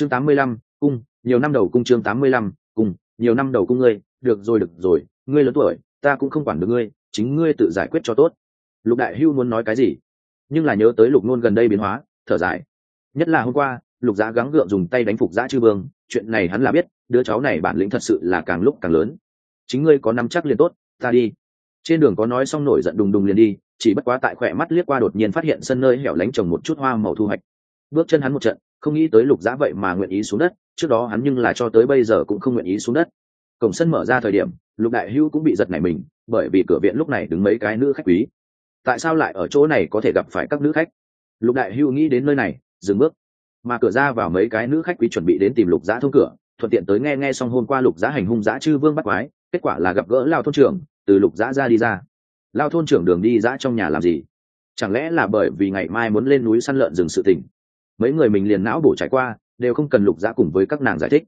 chương tám mươi lăm, cung, nhiều năm đầu cung chương tám mươi lăm, cung, nhiều năm đầu cung ngươi, được rồi được rồi, ngươi lớn tuổi, ta cũng không quản được ngươi, chính ngươi tự giải quyết cho tốt. Lục đại hưu muốn nói cái gì? Nhưng là nhớ tới lục nôn gần đây biến hóa, thở dài. Nhất là hôm qua, lục giá gắng gượng dùng tay đánh phục giã chư vương, chuyện này hắn là biết, đứa cháu này bản lĩnh thật sự là càng lúc càng lớn. Chính ngươi có nắm chắc liền tốt, ta đi. Trên đường có nói xong nổi giận đùng đùng liền đi, chỉ bất quá tại khỏe mắt liếc qua đột nhiên phát hiện sân nơi hẻo lánh trồng một chút hoa màu thu hoạch bước chân hắn một trận, không nghĩ tới lục giã vậy mà nguyện ý xuống đất, trước đó hắn nhưng là cho tới bây giờ cũng không nguyện ý xuống đất. Cổng sân mở ra thời điểm, lục đại hữu cũng bị giật nảy mình, bởi vì cửa viện lúc này đứng mấy cái nữ khách quý. Tại sao lại ở chỗ này có thể gặp phải các nữ khách? Lục đại hữu nghĩ đến nơi này, dừng bước. Mà cửa ra vào mấy cái nữ khách quý chuẩn bị đến tìm lục giã thông cửa, thuận tiện tới nghe nghe xong hôm qua lục giã hành hung giã chư vương bắt quái, kết quả là gặp gỡ lao thôn trưởng, từ lục giã ra đi ra. Lao thôn trưởng đường đi giã trong nhà làm gì? Chẳng lẽ là bởi vì ngày mai muốn lên núi săn lợn rừng sự tình? Mấy người mình liền não bổ trải qua, đều không cần lục giã cùng với các nàng giải thích.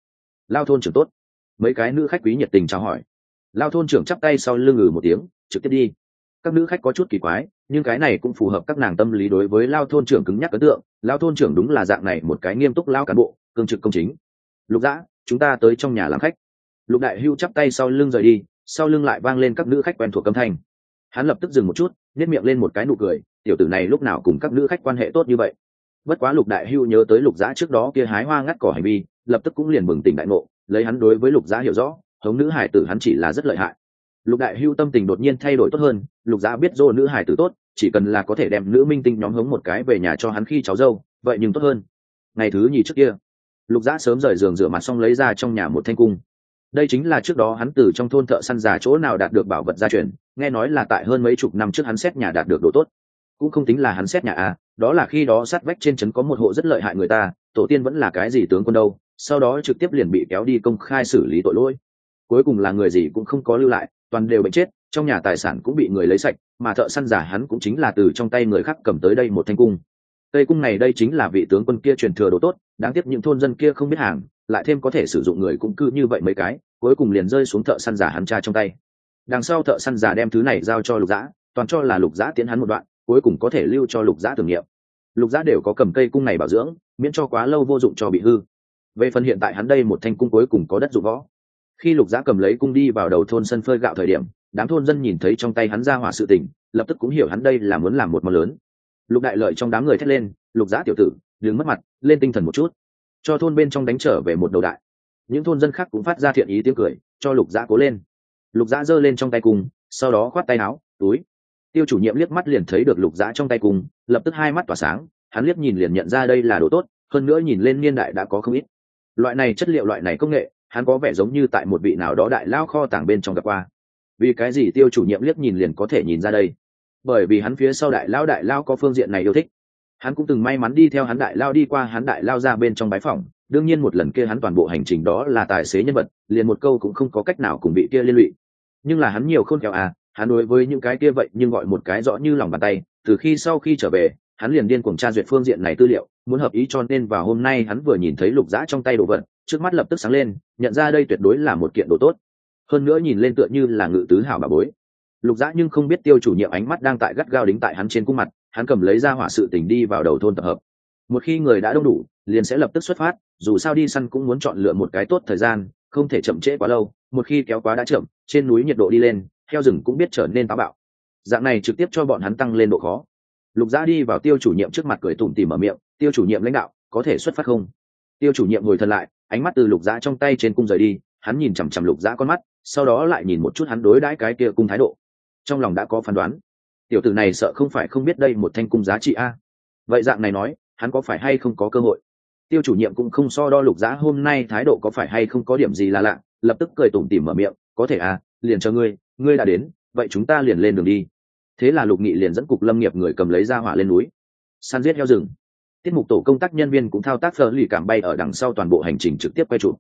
Lao thôn trưởng tốt. Mấy cái nữ khách quý nhiệt tình chào hỏi. Lao thôn trưởng chắp tay sau lưng ngừ một tiếng, trực tiếp đi. Các nữ khách có chút kỳ quái, nhưng cái này cũng phù hợp các nàng tâm lý đối với lao thôn trưởng cứng nhắc ấn tượng. Lao thôn trưởng đúng là dạng này một cái nghiêm túc lao cán bộ, cương trực công chính. Lục dã, chúng ta tới trong nhà làm khách. Lục đại hưu chắp tay sau lưng rời đi, sau lưng lại vang lên các nữ khách quen thuộc âm thanh. Hắn lập tức dừng một chút nhét miệng lên một cái nụ cười, tiểu tử này lúc nào cùng các nữ khách quan hệ tốt như vậy? Bất quá lục đại hưu nhớ tới lục giã trước đó kia hái hoa ngắt cỏ hành vi, lập tức cũng liền bừng tỉnh đại ngộ, lấy hắn đối với lục giã hiểu rõ, hống nữ hải tử hắn chỉ là rất lợi hại. Lục đại hưu tâm tình đột nhiên thay đổi tốt hơn, lục giã biết dô nữ hải tử tốt, chỉ cần là có thể đem nữ minh tinh nhóm hống một cái về nhà cho hắn khi cháu dâu, vậy nhưng tốt hơn. Ngày thứ nhì trước kia, lục giã sớm rời giường rửa mặt xong lấy ra trong nhà một thanh cung. Đây chính là trước đó hắn từ trong thôn thợ săn già chỗ nào đạt được bảo vật gia truyền, nghe nói là tại hơn mấy chục năm trước hắn xét nhà đạt được đồ tốt cũng không tính là hắn xét nhà à đó là khi đó sát vách trên trấn có một hộ rất lợi hại người ta, tổ tiên vẫn là cái gì tướng quân đâu, sau đó trực tiếp liền bị kéo đi công khai xử lý tội lỗi. Cuối cùng là người gì cũng không có lưu lại, toàn đều bệnh chết, trong nhà tài sản cũng bị người lấy sạch, mà thợ săn giả hắn cũng chính là từ trong tay người khác cầm tới đây một thanh cung. Tây cung này đây chính là vị tướng quân kia truyền thừa đồ tốt, đáng tiếc những thôn dân kia không biết hàng, lại thêm có thể sử dụng người cũng cư như vậy mấy cái, cuối cùng liền rơi xuống thợ săn giả hắn cha trong tay. Đằng sau thợ săn giả đem thứ này giao cho lục dã toàn cho là lục dã tiến hắn một đoạn cuối cùng có thể lưu cho lục giã tưởng niệm lục giã đều có cầm cây cung này bảo dưỡng, miễn cho quá lâu vô dụng cho bị hư. Về phần hiện tại hắn đây một thanh cung cuối cùng có đất dụng võ. Khi lục giã cầm lấy cung đi vào đầu thôn sân phơi gạo thời điểm, đám thôn dân nhìn thấy trong tay hắn ra hỏa sự tình, lập tức cũng hiểu hắn đây là muốn làm một món lớn. Lục đại lợi trong đám người thét lên, lục giã tiểu tử, đừng mất mặt, lên tinh thần một chút. Cho thôn bên trong đánh trở về một đầu đại. Những thôn dân khác cũng phát ra thiện ý tiếng cười, cho lục giã cố lên. Lục giã giơ lên trong tay cung, sau đó khoát tay áo, túi tiêu chủ nhiệm liếc mắt liền thấy được lục giã trong tay cung lập tức hai mắt tỏa sáng, hắn liếc nhìn liền nhận ra đây là đồ tốt, hơn nữa nhìn lên niên đại đã có không ít. Loại này chất liệu, loại này công nghệ, hắn có vẻ giống như tại một vị nào đó đại lao kho tàng bên trong gặp qua. Vì cái gì tiêu chủ nhiệm liếc nhìn liền có thể nhìn ra đây? Bởi vì hắn phía sau đại lao đại lao có phương diện này yêu thích. Hắn cũng từng may mắn đi theo hắn đại lao đi qua hắn đại lao ra bên trong bái phòng đương nhiên một lần kia hắn toàn bộ hành trình đó là tài xế nhân vật, liền một câu cũng không có cách nào cùng bị kia liên lụy. Nhưng là hắn nhiều khôn khéo à hắn đối với những cái kia vậy nhưng gọi một cái rõ như lòng bàn tay, từ khi sau khi trở về, hắn liền điên cuồng tra duyệt phương diện này tư liệu, muốn hợp ý cho nên vào hôm nay hắn vừa nhìn thấy lục dã trong tay đồ vật, trước mắt lập tức sáng lên, nhận ra đây tuyệt đối là một kiện đồ tốt. Hơn nữa nhìn lên tựa như là ngự tứ hảo bà bối. Lục dã nhưng không biết tiêu chủ nhiệm ánh mắt đang tại gắt gao đính tại hắn trên cung mặt, hắn cầm lấy ra hỏa sự tình đi vào đầu thôn tập hợp. Một khi người đã đông đủ, liền sẽ lập tức xuất phát, dù sao đi săn cũng muốn chọn lựa một cái tốt thời gian, không thể chậm trễ quá lâu, một khi kéo quá đã chậm, trên núi nhiệt độ đi lên heo rừng cũng biết trở nên táo bạo. Dạng này trực tiếp cho bọn hắn tăng lên độ khó. Lục giã đi vào tiêu chủ nhiệm trước mặt cười tủm tỉm ở miệng, tiêu chủ nhiệm lãnh đạo, có thể xuất phát không? Tiêu chủ nhiệm ngồi thân lại, ánh mắt từ lục giã trong tay trên cung rời đi, hắn nhìn chằm chằm lục giã con mắt, sau đó lại nhìn một chút hắn đối đãi cái kia cung thái độ. Trong lòng đã có phán đoán. Tiểu tử này sợ không phải không biết đây một thanh cung giá trị a. Vậy dạng này nói, hắn có phải hay không có cơ hội? Tiêu chủ nhiệm cũng không so đo lục giã hôm nay thái độ có phải hay không có điểm gì là lạ, lập tức cười tủm tỉm mở miệng, có thể à liền cho ngươi ngươi đã đến, vậy chúng ta liền lên đường đi. Thế là lục nghị liền dẫn cục lâm nghiệp người cầm lấy ra hỏa lên núi, săn giết heo rừng. Tiết mục tổ công tác nhân viên cũng thao tác thờ lì cảm bay ở đằng sau toàn bộ hành trình trực tiếp quay trụ.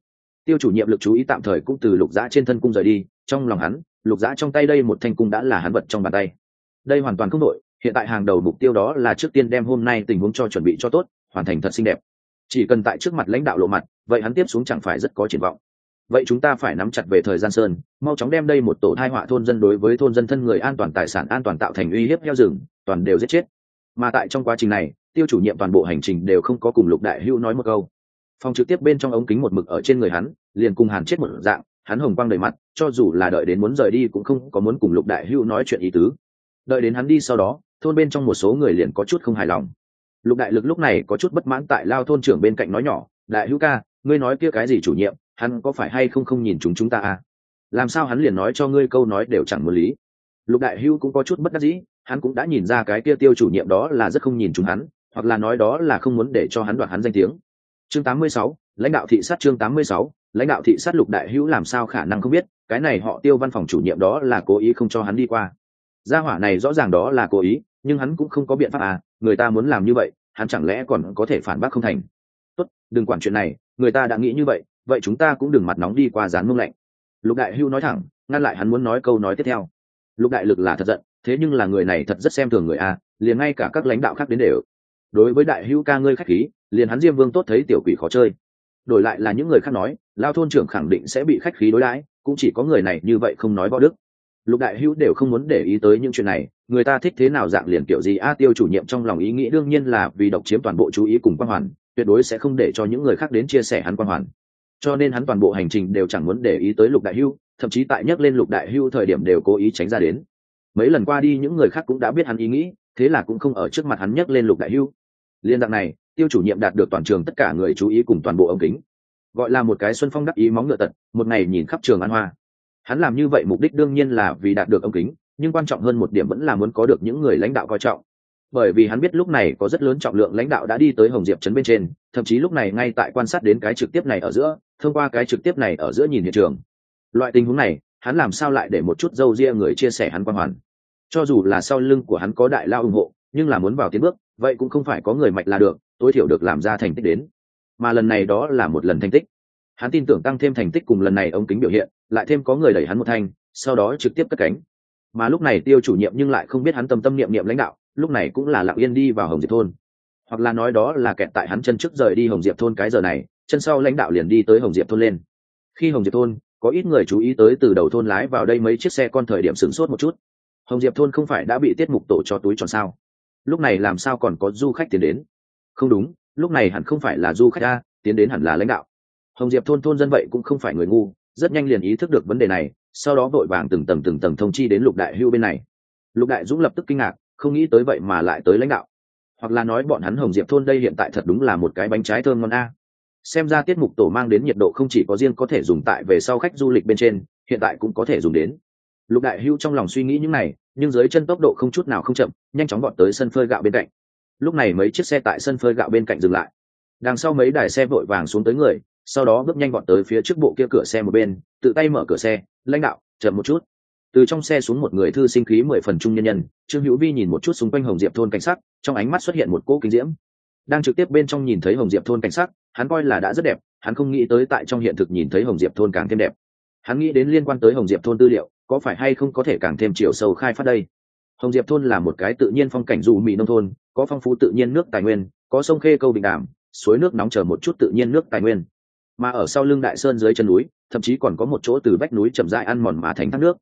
Tiêu chủ nhiệm lực chú ý tạm thời cũng từ lục giã trên thân cung rời đi, trong lòng hắn, lục giã trong tay đây một thanh cung đã là hắn vật trong bàn tay. Đây hoàn toàn không đội hiện tại hàng đầu mục tiêu đó là trước tiên đem hôm nay tình huống cho chuẩn bị cho tốt, hoàn thành thật xinh đẹp. Chỉ cần tại trước mặt lãnh đạo lộ mặt, vậy hắn tiếp xuống chẳng phải rất có triển vọng vậy chúng ta phải nắm chặt về thời gian sơn, mau chóng đem đây một tổ thai họa thôn dân đối với thôn dân thân người an toàn tài sản an toàn tạo thành uy hiếp heo rừng, toàn đều giết chết. Mà tại trong quá trình này, tiêu chủ nhiệm toàn bộ hành trình đều không có cùng lục đại hữu nói một câu. Phòng trực tiếp bên trong ống kính một mực ở trên người hắn, liền cùng hàn chết một dạng, hắn hồng quang đầy mặt, cho dù là đợi đến muốn rời đi cũng không có muốn cùng lục đại hưu nói chuyện ý tứ. Đợi đến hắn đi sau đó, thôn bên trong một số người liền có chút không hài lòng. Lục đại lực lúc này có chút bất mãn tại lao thôn trưởng bên cạnh nói nhỏ, đại hữu ca, ngươi nói kia cái gì chủ nhiệm hắn có phải hay không không nhìn chúng chúng ta à? Làm sao hắn liền nói cho ngươi câu nói đều chẳng muốn lý? Lục đại Hưu cũng có chút bất đắc dĩ hắn cũng đã nhìn ra cái kia tiêu chủ nhiệm đó là rất không nhìn chúng hắn hoặc là nói đó là không muốn để cho hắn đoạt hắn danh tiếng. Chương 86, lãnh đạo thị sát chương 86, lãnh đạo thị sát lục đại hữu làm sao khả năng không biết cái này họ tiêu văn phòng chủ nhiệm đó là cố ý không cho hắn đi qua. Gia hỏa này rõ ràng đó là cố ý nhưng hắn cũng không có biện pháp à người ta muốn làm như vậy hắn chẳng lẽ còn có thể phản bác không thành? Tốt đừng quản chuyện này người ta đã nghĩ như vậy vậy chúng ta cũng đừng mặt nóng đi qua dán mông lạnh. Lục đại hưu nói thẳng, ngăn lại hắn muốn nói câu nói tiếp theo. Lục đại lực là thật giận, thế nhưng là người này thật rất xem thường người a, liền ngay cả các lãnh đạo khác đến đều. Đối với đại hưu ca ngươi khách khí, liền hắn diêm vương tốt thấy tiểu quỷ khó chơi. Đổi lại là những người khác nói, lao thôn trưởng khẳng định sẽ bị khách khí đối đãi, cũng chỉ có người này như vậy không nói võ đức. Lục đại hữu đều không muốn để ý tới những chuyện này, người ta thích thế nào dạng liền kiểu gì a tiêu chủ nhiệm trong lòng ý nghĩ đương nhiên là vì độc chiếm toàn bộ chú ý cùng quan hoàn, tuyệt đối sẽ không để cho những người khác đến chia sẻ hắn quan hoàn cho nên hắn toàn bộ hành trình đều chẳng muốn để ý tới lục đại hưu, thậm chí tại nhắc lên lục đại hưu thời điểm đều cố ý tránh ra đến. Mấy lần qua đi những người khác cũng đã biết hắn ý nghĩ, thế là cũng không ở trước mặt hắn nhắc lên lục đại hưu. Liên dạng này, tiêu chủ nhiệm đạt được toàn trường tất cả người chú ý cùng toàn bộ ống kính. Gọi là một cái xuân phong đắc ý móng ngựa tật, một ngày nhìn khắp trường an hoa. Hắn làm như vậy mục đích đương nhiên là vì đạt được ống kính, nhưng quan trọng hơn một điểm vẫn là muốn có được những người lãnh đạo coi trọng bởi vì hắn biết lúc này có rất lớn trọng lượng lãnh đạo đã đi tới hồng diệp trấn bên trên, thậm chí lúc này ngay tại quan sát đến cái trực tiếp này ở giữa, thông qua cái trực tiếp này ở giữa nhìn hiện trường. Loại tình huống này, hắn làm sao lại để một chút dâu ria người chia sẻ hắn quan hoàn? Cho dù là sau lưng của hắn có đại lao ủng hộ, nhưng là muốn vào tiến bước, vậy cũng không phải có người mạnh là được, tối thiểu được làm ra thành tích đến. Mà lần này đó là một lần thành tích. Hắn tin tưởng tăng thêm thành tích cùng lần này ống kính biểu hiện, lại thêm có người đẩy hắn một thanh, sau đó trực tiếp cất cánh. Mà lúc này tiêu chủ nhiệm nhưng lại không biết hắn tâm tâm niệm niệm lãnh đạo lúc này cũng là lặng yên đi vào hồng diệp thôn. Hoặc là nói đó là kẹt tại hắn chân trước rời đi hồng diệp thôn cái giờ này, chân sau lãnh đạo liền đi tới hồng diệp thôn lên. Khi hồng diệp thôn, có ít người chú ý tới từ đầu thôn lái vào đây mấy chiếc xe con thời điểm sửng sốt một chút. Hồng diệp thôn không phải đã bị tiết mục tổ cho túi tròn sao? Lúc này làm sao còn có du khách tiến đến? Không đúng, lúc này hẳn không phải là du khách a, tiến đến hẳn là lãnh đạo. Hồng diệp thôn thôn dân vậy cũng không phải người ngu, rất nhanh liền ý thức được vấn đề này, sau đó vội vàng từng tầng từng tầng thông chi đến lục đại hưu bên này. Lục đại dũng lập tức kinh ngạc không nghĩ tới vậy mà lại tới lãnh đạo. Hoặc là nói bọn hắn hồng diệp thôn đây hiện tại thật đúng là một cái bánh trái thơm ngon a. Xem ra tiết mục tổ mang đến nhiệt độ không chỉ có riêng có thể dùng tại về sau khách du lịch bên trên, hiện tại cũng có thể dùng đến. Lục đại hưu trong lòng suy nghĩ những này, nhưng dưới chân tốc độ không chút nào không chậm, nhanh chóng gọn tới sân phơi gạo bên cạnh. Lúc này mấy chiếc xe tại sân phơi gạo bên cạnh dừng lại. Đằng sau mấy đài xe vội vàng xuống tới người, sau đó bước nhanh gọn tới phía trước bộ kia cửa xe một bên, tự tay mở cửa xe, lãnh đạo, chậm một chút từ trong xe xuống một người thư sinh khí mười phần trung nhân nhân, trương hữu vi nhìn một chút xung quanh hồng diệp thôn cảnh sắc, trong ánh mắt xuất hiện một cỗ kinh diễm. Đang trực tiếp bên trong nhìn thấy hồng diệp thôn cảnh sắc, hắn coi là đã rất đẹp, hắn không nghĩ tới tại trong hiện thực nhìn thấy hồng diệp thôn càng thêm đẹp. Hắn nghĩ đến liên quan tới hồng diệp thôn tư liệu, có phải hay không có thể càng thêm chiều sâu khai phát đây? Hồng diệp thôn là một cái tự nhiên phong cảnh dù mỹ nông thôn, có phong phú tự nhiên nước tài nguyên, có sông khê câu bình đàm suối nước nóng chờ một chút tự nhiên nước tài nguyên. Mà ở sau lưng đại sơn dưới chân núi, thậm chí còn có một chỗ từ vách núi chậm dại ăn mòn mà thành thác nước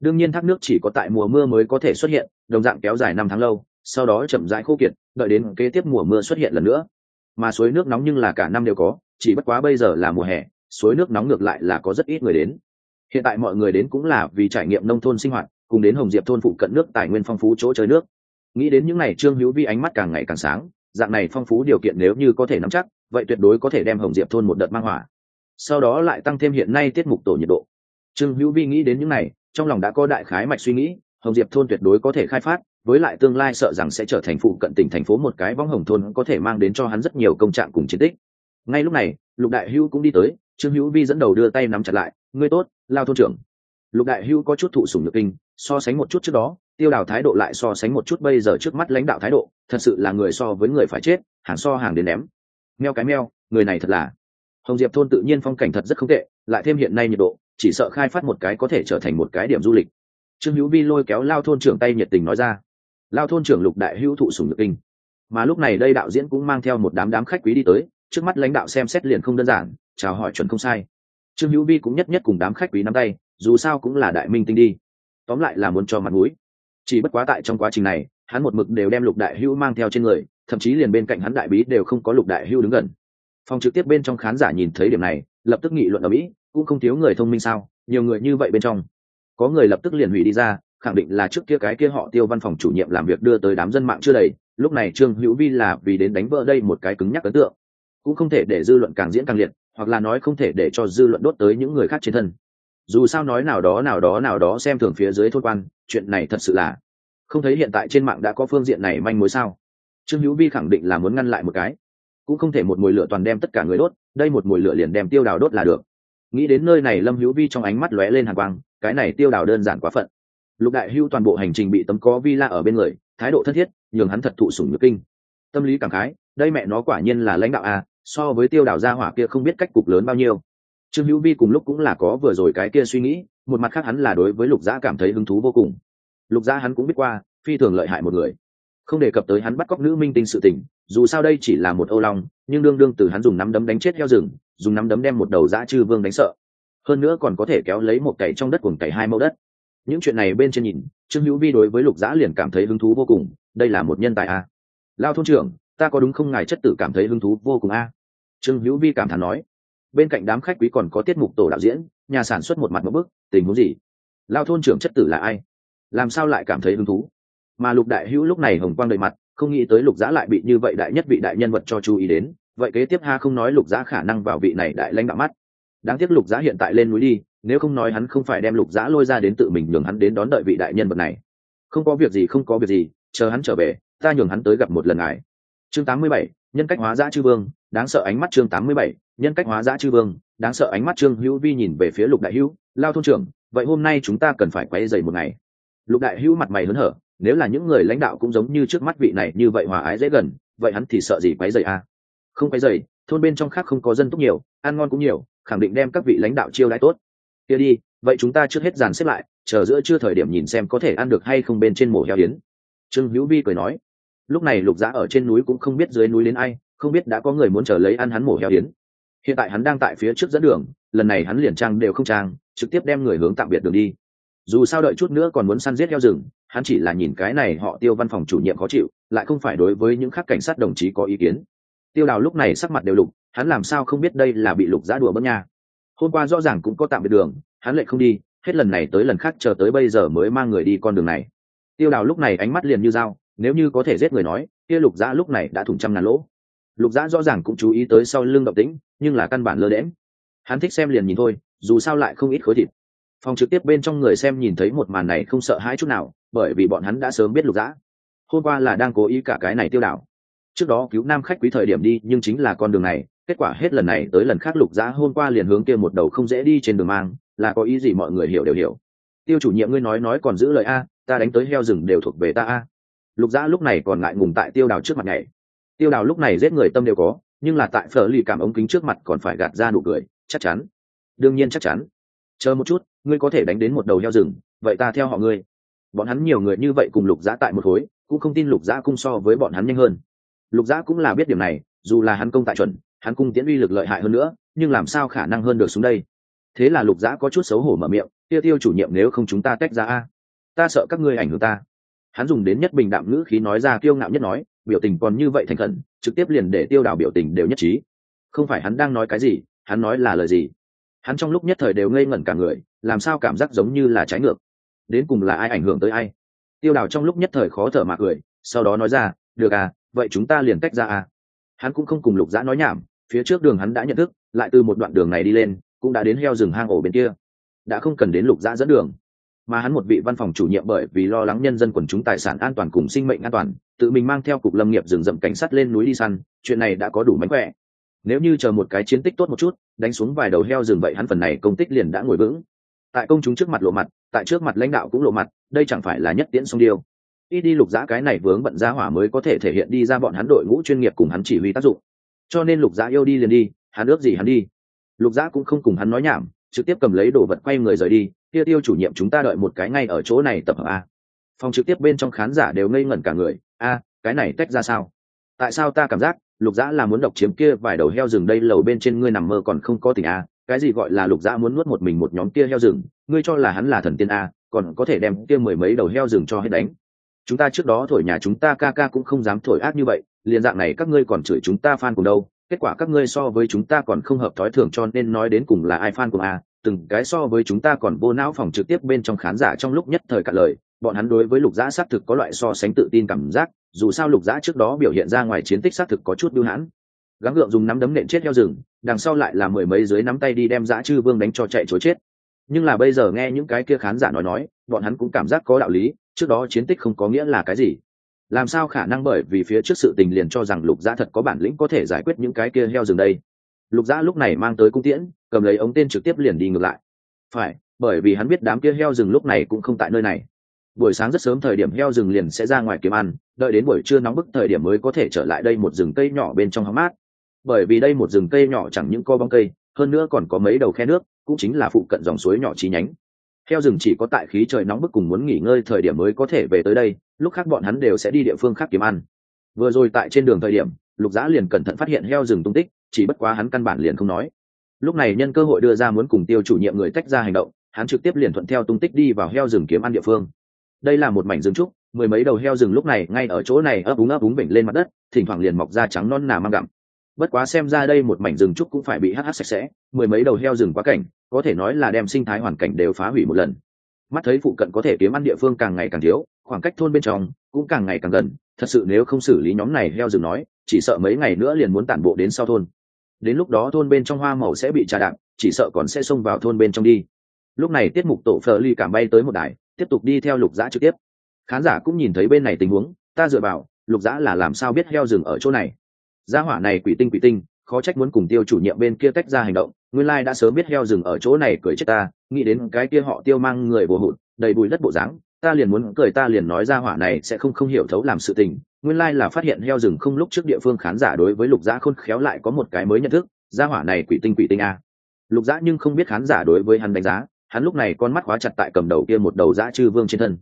đương nhiên thác nước chỉ có tại mùa mưa mới có thể xuất hiện, đồng dạng kéo dài năm tháng lâu, sau đó chậm rãi khô kiệt, đợi đến kế tiếp mùa mưa xuất hiện lần nữa. Mà suối nước nóng nhưng là cả năm đều có, chỉ bất quá bây giờ là mùa hè, suối nước nóng ngược lại là có rất ít người đến. Hiện tại mọi người đến cũng là vì trải nghiệm nông thôn sinh hoạt, cùng đến hồng diệp thôn phụ cận nước tài nguyên phong phú chỗ chơi nước. Nghĩ đến những n à y trương hữu vi ánh mắt càng ngày càng sáng, dạng này phong phú điều kiện nếu như có thể nắm chắc, vậy tuyệt đối có thể đem hồng diệp thôn một đợt mang hỏa. Sau đó lại tăng thêm hiện nay tiết mục tổ nhiệt độ. Trương hữu vi nghĩ đến những này trong lòng đã có đại khái mạch suy nghĩ, hồng diệp thôn tuyệt đối có thể khai phát, với lại tương lai sợ rằng sẽ trở thành phụ cận tỉnh thành phố một cái võng hồng thôn có thể mang đến cho hắn rất nhiều công trạng cùng chiến tích. Ngay lúc này, lục đại hữu cũng đi tới, trương hữu vi dẫn đầu đưa tay nắm chặt lại, ngươi tốt, lao thôn trưởng. Lục đại hữu có chút thụ sùng nhược kinh, so sánh một chút trước đó, tiêu đào thái độ lại so sánh một chút bây giờ trước mắt lãnh đạo thái độ, thật sự là người so với người phải chết, hàng so hàng đến ném. Meo cái meo, người này thật là. Hồng diệp thôn tự nhiên phong cảnh thật rất không tệ, lại thêm hiện nay nhiệt độ chỉ sợ khai phát một cái có thể trở thành một cái điểm du lịch. Trương hữu vi lôi kéo lao thôn trưởng tay nhiệt tình nói ra. Lao thôn trưởng lục đại hữu thụ sùng nhược kinh. Mà lúc này đây đạo diễn cũng mang theo một đám đám khách quý đi tới, trước mắt lãnh đạo xem xét liền không đơn giản, chào hỏi chuẩn không sai. Trương hữu vi cũng nhất nhất cùng đám khách quý nắm tay, dù sao cũng là đại minh tinh đi. Tóm lại là muốn cho mặt mũi. Chỉ bất quá tại trong quá trình này, hắn một mực đều đem lục đại hữu mang theo trên người, thậm chí liền bên cạnh hắn đại bí đều không có lục đại hữu đứng gần. Phòng trực tiếp bên trong khán giả nhìn thấy điểm này, lập tức nghị luận ở mỹ cũng không thiếu người thông minh sao? Nhiều người như vậy bên trong, có người lập tức liền hủy đi ra, khẳng định là trước kia cái kia họ tiêu văn phòng chủ nhiệm làm việc đưa tới đám dân mạng chưa đầy. Lúc này trương hữu vi là vì đến đánh vỡ đây một cái cứng nhắc ấn tượng, cũng không thể để dư luận càng diễn càng liệt, hoặc là nói không thể để cho dư luận đốt tới những người khác trên thân. Dù sao nói nào đó nào đó nào đó xem thường phía dưới thôn quan, chuyện này thật sự là không thấy hiện tại trên mạng đã có phương diện này manh mối sao? Trương hữu vi khẳng định là muốn ngăn lại một cái, cũng không thể một mùi lửa toàn đem tất cả người đốt, đây một mùi lửa liền đem tiêu đào đốt là được nghĩ đến nơi này lâm hữu vi trong ánh mắt lóe lên hàng quang, cái này tiêu đào đơn giản quá phận. Lục đại hưu toàn bộ hành trình bị tấm có vi la ở bên người, thái độ thân thiết, nhường hắn thật thụ sủng nhược kinh. Tâm lý cảm khái, đây mẹ nó quả nhiên là lãnh đạo a so với tiêu đào gia hỏa kia không biết cách cục lớn bao nhiêu. Trương hữu vi cùng lúc cũng là có vừa rồi cái kia suy nghĩ, một mặt khác hắn là đối với lục gia cảm thấy hứng thú vô cùng. Lục gia hắn cũng biết qua, phi thường lợi hại một người. Không đề cập tới hắn bắt cóc nữ minh tinh sự tình, dù sao đây chỉ là một âu long, nhưng đương đương từ hắn dùng nắm đấm đánh chết heo rừng dùng nắm đấm đem một đầu dã chư vương đánh sợ. Hơn nữa còn có thể kéo lấy một cày trong đất cuồng cày hai mẫu đất. Những chuyện này bên trên nhìn, trương hữu vi đối với lục dã liền cảm thấy hứng thú vô cùng, đây là một nhân tài a. Lao thôn trưởng, ta có đúng không ngài chất tử cảm thấy hứng thú vô cùng a? Trương hữu vi cảm thán nói. Bên cạnh đám khách quý còn có tiết mục tổ đạo diễn, nhà sản xuất một mặt một bức, tình huống gì? Lao thôn trưởng chất tử là ai? Làm sao lại cảm thấy hứng thú? Mà lục đại hữu lúc này hồng quang đầy mặt, không nghĩ tới lục giã lại bị như vậy đại nhất vị đại nhân vật cho chú ý đến vậy kế tiếp ha không nói lục giá khả năng vào vị này đại lãnh đạo mắt. Đáng tiếc lục giá hiện tại lên núi đi nếu không nói hắn không phải đem lục giá lôi ra đến tự mình nhường hắn đến đón đợi vị đại nhân vật này. Không có việc gì không có việc gì chờ hắn trở về ta nhường hắn tới gặp một lần ngài. Chương 87, nhân cách hóa giã chư vương đáng sợ ánh mắt chương 87, nhân cách hóa giã chư vương đáng sợ ánh mắt trương hữu vi nhìn về phía lục đại hữu lao thôn trưởng vậy hôm nay chúng ta cần phải quay dày một ngày. Lục đại hữu mặt mày hớn hở nếu là những người lãnh đạo cũng giống như trước mắt vị này như vậy hòa ái dễ gần vậy hắn thì sợ gì quấy dày à? Không quấy dày thôn bên trong khác không có dân túc nhiều, ăn ngon cũng nhiều, khẳng định đem các vị lãnh đạo chiêu đãi tốt. Kia đi, vậy chúng ta trước hết dàn xếp lại, chờ giữa chưa thời điểm nhìn xem có thể ăn được hay không bên trên mổ heo hiến trương hữu vi cười nói, lúc này lục giã ở trên núi cũng không biết dưới núi đến ai, không biết đã có người muốn chờ lấy ăn hắn mổ heo hiến hiện tại hắn đang tại phía trước dẫn đường, lần này hắn liền trang đều không trang, trực tiếp đem người hướng tạm biệt đường đi. Dù sao đợi chút nữa còn muốn săn giết heo rừng, hắn chỉ là nhìn cái này họ tiêu văn phòng chủ nhiệm khó chịu, lại không phải đối với những khác cảnh sát đồng chí có ý kiến tiêu đào lúc này sắc mặt đều lục hắn làm sao không biết đây là bị lục giã đùa bất nha. Hôm qua rõ ràng cũng có tạm biệt đường, hắn lại không đi, hết lần này tới lần khác chờ tới bây giờ mới mang người đi con đường này. Tiêu đào lúc này ánh mắt liền như dao, nếu như có thể giết người nói, kia lục giã lúc này đã thủng trăm ngàn lỗ. Lục giã rõ ràng cũng chú ý tới sau lưng động tĩnh, nhưng là căn bản lơ đễm hắn thích xem liền nhìn thôi, dù sao lại không ít khối thịt. Phòng trực tiếp bên trong người xem nhìn thấy một màn này không sợ hãi chút nào, bởi vì bọn hắn đã sớm biết lục giã. Hôm qua là đang cố ý cả cái này tiêu đảo trước đó cứu nam khách quý thời điểm đi, nhưng chính là con đường này. Kết quả hết lần này tới lần khác lục giá hôm qua liền hướng kia một đầu không dễ đi trên đường mang, là có ý gì mọi người hiểu đều hiểu. Tiêu chủ nhiệm ngươi nói nói còn giữ lời a, ta đánh tới heo rừng đều thuộc về ta a. Lục giá lúc này còn ngại ngùng tại tiêu đào trước mặt này tiêu đào lúc này giết người tâm đều có, nhưng là tại phở lì cảm ống kính trước mặt còn phải gạt ra nụ cười, chắc chắn. Đương nhiên chắc chắn. Chờ một chút, ngươi có thể đánh đến một đầu heo rừng, vậy ta theo họ ngươi. Bọn hắn nhiều người như vậy cùng lục giã tại một khối, cũng không tin lục giã cung so với bọn hắn nhanh hơn lục giã cũng là biết điểm này, dù là hắn công tại chuẩn, hắn cung tiễn uy lực lợi hại hơn nữa, nhưng làm sao khả năng hơn được xuống đây? Thế là lục giã có chút xấu hổ mở miệng, tiêu tiêu chủ nhiệm nếu không chúng ta tách ra a, ta sợ các ngươi ảnh hưởng ta. Hắn dùng đến nhất bình đạm ngữ khí nói ra kiêu ngạo nhất nói, biểu tình còn như vậy thành khẩn, trực tiếp liền để tiêu đảo biểu tình đều nhất trí. Không phải hắn đang nói cái gì, hắn nói là lời gì? Hắn trong lúc nhất thời đều ngây ngẩn cả người, làm sao cảm giác giống như là trái ngược? Đến cùng là ai ảnh hưởng tới ai? Tiêu đào trong lúc nhất thời khó thở mà cười, sau đó nói ra được à vậy chúng ta liền tách ra à. Hắn cũng không cùng lục dã nói nhảm, phía trước đường hắn đã nhận thức, lại từ một đoạn đường này đi lên, cũng đã đến heo rừng hang ổ bên kia. Đã không cần đến lục dã dẫn đường. Mà hắn một vị văn phòng chủ nhiệm bởi vì lo lắng nhân dân quần chúng tài sản an toàn cùng sinh mệnh an toàn, tự mình mang theo cục lâm nghiệp rừng rậm cảnh sát lên núi đi săn, chuyện này đã có đủ mánh khỏe. Nếu như chờ một cái chiến tích tốt một chút, đánh xuống vài đầu heo rừng vậy hắn phần này công tích liền đã ngồi vững. Tại công chúng trước mặt lộ mặt, tại trước mặt lãnh đạo cũng lộ mặt, đây chẳng phải là nhất tiễn song điêu ít đi lục giã cái này vướng bận ra hỏa mới có thể thể hiện đi ra bọn hắn đội ngũ chuyên nghiệp cùng hắn chỉ huy tác dụng. Cho nên lục giã yêu đi liền đi, hắn ước gì hắn đi. Lục giã cũng không cùng hắn nói nhảm, trực tiếp cầm lấy đồ vật quay người rời đi. Tiêu tiêu chủ nhiệm chúng ta đợi một cái ngay ở chỗ này tập hợp a. Phòng trực tiếp bên trong khán giả đều ngây ngẩn cả người. A, cái này tách ra sao? Tại sao ta cảm giác lục dã là muốn độc chiếm kia vài đầu heo rừng đây lầu bên trên ngươi nằm mơ còn không có tình a? Cái gì gọi là lục dã muốn nuốt một mình một nhóm kia heo rừng? Ngươi cho là hắn là thần tiên a, còn có thể đem kia mười mấy đầu heo rừng cho hết đánh chúng ta trước đó thổi nhà chúng ta ca ca cũng không dám thổi ác như vậy, liền dạng này các ngươi còn chửi chúng ta fan cùng đâu, kết quả các ngươi so với chúng ta còn không hợp thói thường cho nên nói đến cùng là ai fan cùng a từng cái so với chúng ta còn vô não phòng trực tiếp bên trong khán giả trong lúc nhất thời cả lời, bọn hắn đối với lục giã xác thực có loại so sánh tự tin cảm giác, dù sao lục giã trước đó biểu hiện ra ngoài chiến tích xác thực có chút biêu hãn. Gắng gượng dùng nắm đấm nện chết heo rừng, đằng sau lại là mười mấy dưới nắm tay đi đem giã chư vương đánh cho chạy chối chết. Nhưng là bây giờ nghe những cái kia khán giả nói nói, bọn hắn cũng cảm giác có đạo lý trước đó chiến tích không có nghĩa là cái gì. Làm sao khả năng bởi vì phía trước sự tình liền cho rằng lục gia thật có bản lĩnh có thể giải quyết những cái kia heo rừng đây? Lục gia lúc này mang tới cung tiễn, cầm lấy ống tên trực tiếp liền đi ngược lại. Phải, bởi vì hắn biết đám kia heo rừng lúc này cũng không tại nơi này. Buổi sáng rất sớm thời điểm heo rừng liền sẽ ra ngoài kiếm ăn, đợi đến buổi trưa nóng bức thời điểm mới có thể trở lại đây một rừng cây nhỏ bên trong hóng mát. Bởi vì đây một rừng cây nhỏ chẳng những co bóng cây, hơn nữa còn có mấy đầu khe nước, cũng chính là phụ cận dòng suối nhỏ chi nhánh heo rừng chỉ có tại khí trời nóng bức cùng muốn nghỉ ngơi thời điểm mới có thể về tới đây, lúc khác bọn hắn đều sẽ đi địa phương khác kiếm ăn. Vừa rồi tại trên đường thời điểm, lục giã liền cẩn thận phát hiện heo rừng tung tích, chỉ bất quá hắn căn bản liền không nói. Lúc này nhân cơ hội đưa ra muốn cùng tiêu chủ nhiệm người tách ra hành động, hắn trực tiếp liền thuận theo tung tích đi vào heo rừng kiếm ăn địa phương. Đây là một mảnh rừng trúc, mười mấy đầu heo rừng lúc này ngay ở chỗ này ấp úng ấp úng bệnh lên mặt đất, thỉnh thoảng liền mọc ra trắng non nà mang gặm bất quá xem ra đây một mảnh rừng trúc cũng phải bị hắc hắc sạch sẽ, mười mấy đầu heo rừng quá cảnh, có thể nói là đem sinh thái hoàn cảnh đều phá hủy một lần. Mắt thấy phụ cận có thể kiếm ăn địa phương càng ngày càng thiếu, khoảng cách thôn bên trong cũng càng ngày càng gần, thật sự nếu không xử lý nhóm này heo rừng nói, chỉ sợ mấy ngày nữa liền muốn tản bộ đến sau thôn. Đến lúc đó thôn bên trong hoa màu sẽ bị trà đạp, chỉ sợ còn sẽ xông vào thôn bên trong đi. Lúc này tiết mục tổ phờ ly cảm bay tới một đài, tiếp tục đi theo lục giã trực tiếp. Khán giả cũng nhìn thấy bên này tình huống, ta dựa vào, lục giã là làm sao biết heo rừng ở chỗ này? Gia hỏa này quỷ tinh quỷ tinh, khó trách muốn cùng tiêu chủ nhiệm bên kia tách ra hành động, nguyên lai đã sớm biết heo rừng ở chỗ này cười chết ta, nghĩ đến cái kia họ tiêu mang người bồ hụt, đầy bùi đất bộ dáng, ta liền muốn cười ta liền nói ra hỏa này sẽ không không hiểu thấu làm sự tình, nguyên lai là phát hiện heo rừng không lúc trước địa phương khán giả đối với lục giã khôn khéo lại có một cái mới nhận thức, gia hỏa này quỷ tinh quỷ tinh a. Lục giã nhưng không biết khán giả đối với hắn đánh giá, hắn lúc này con mắt khóa chặt tại cầm đầu kia một đầu giã chư vương trên thân.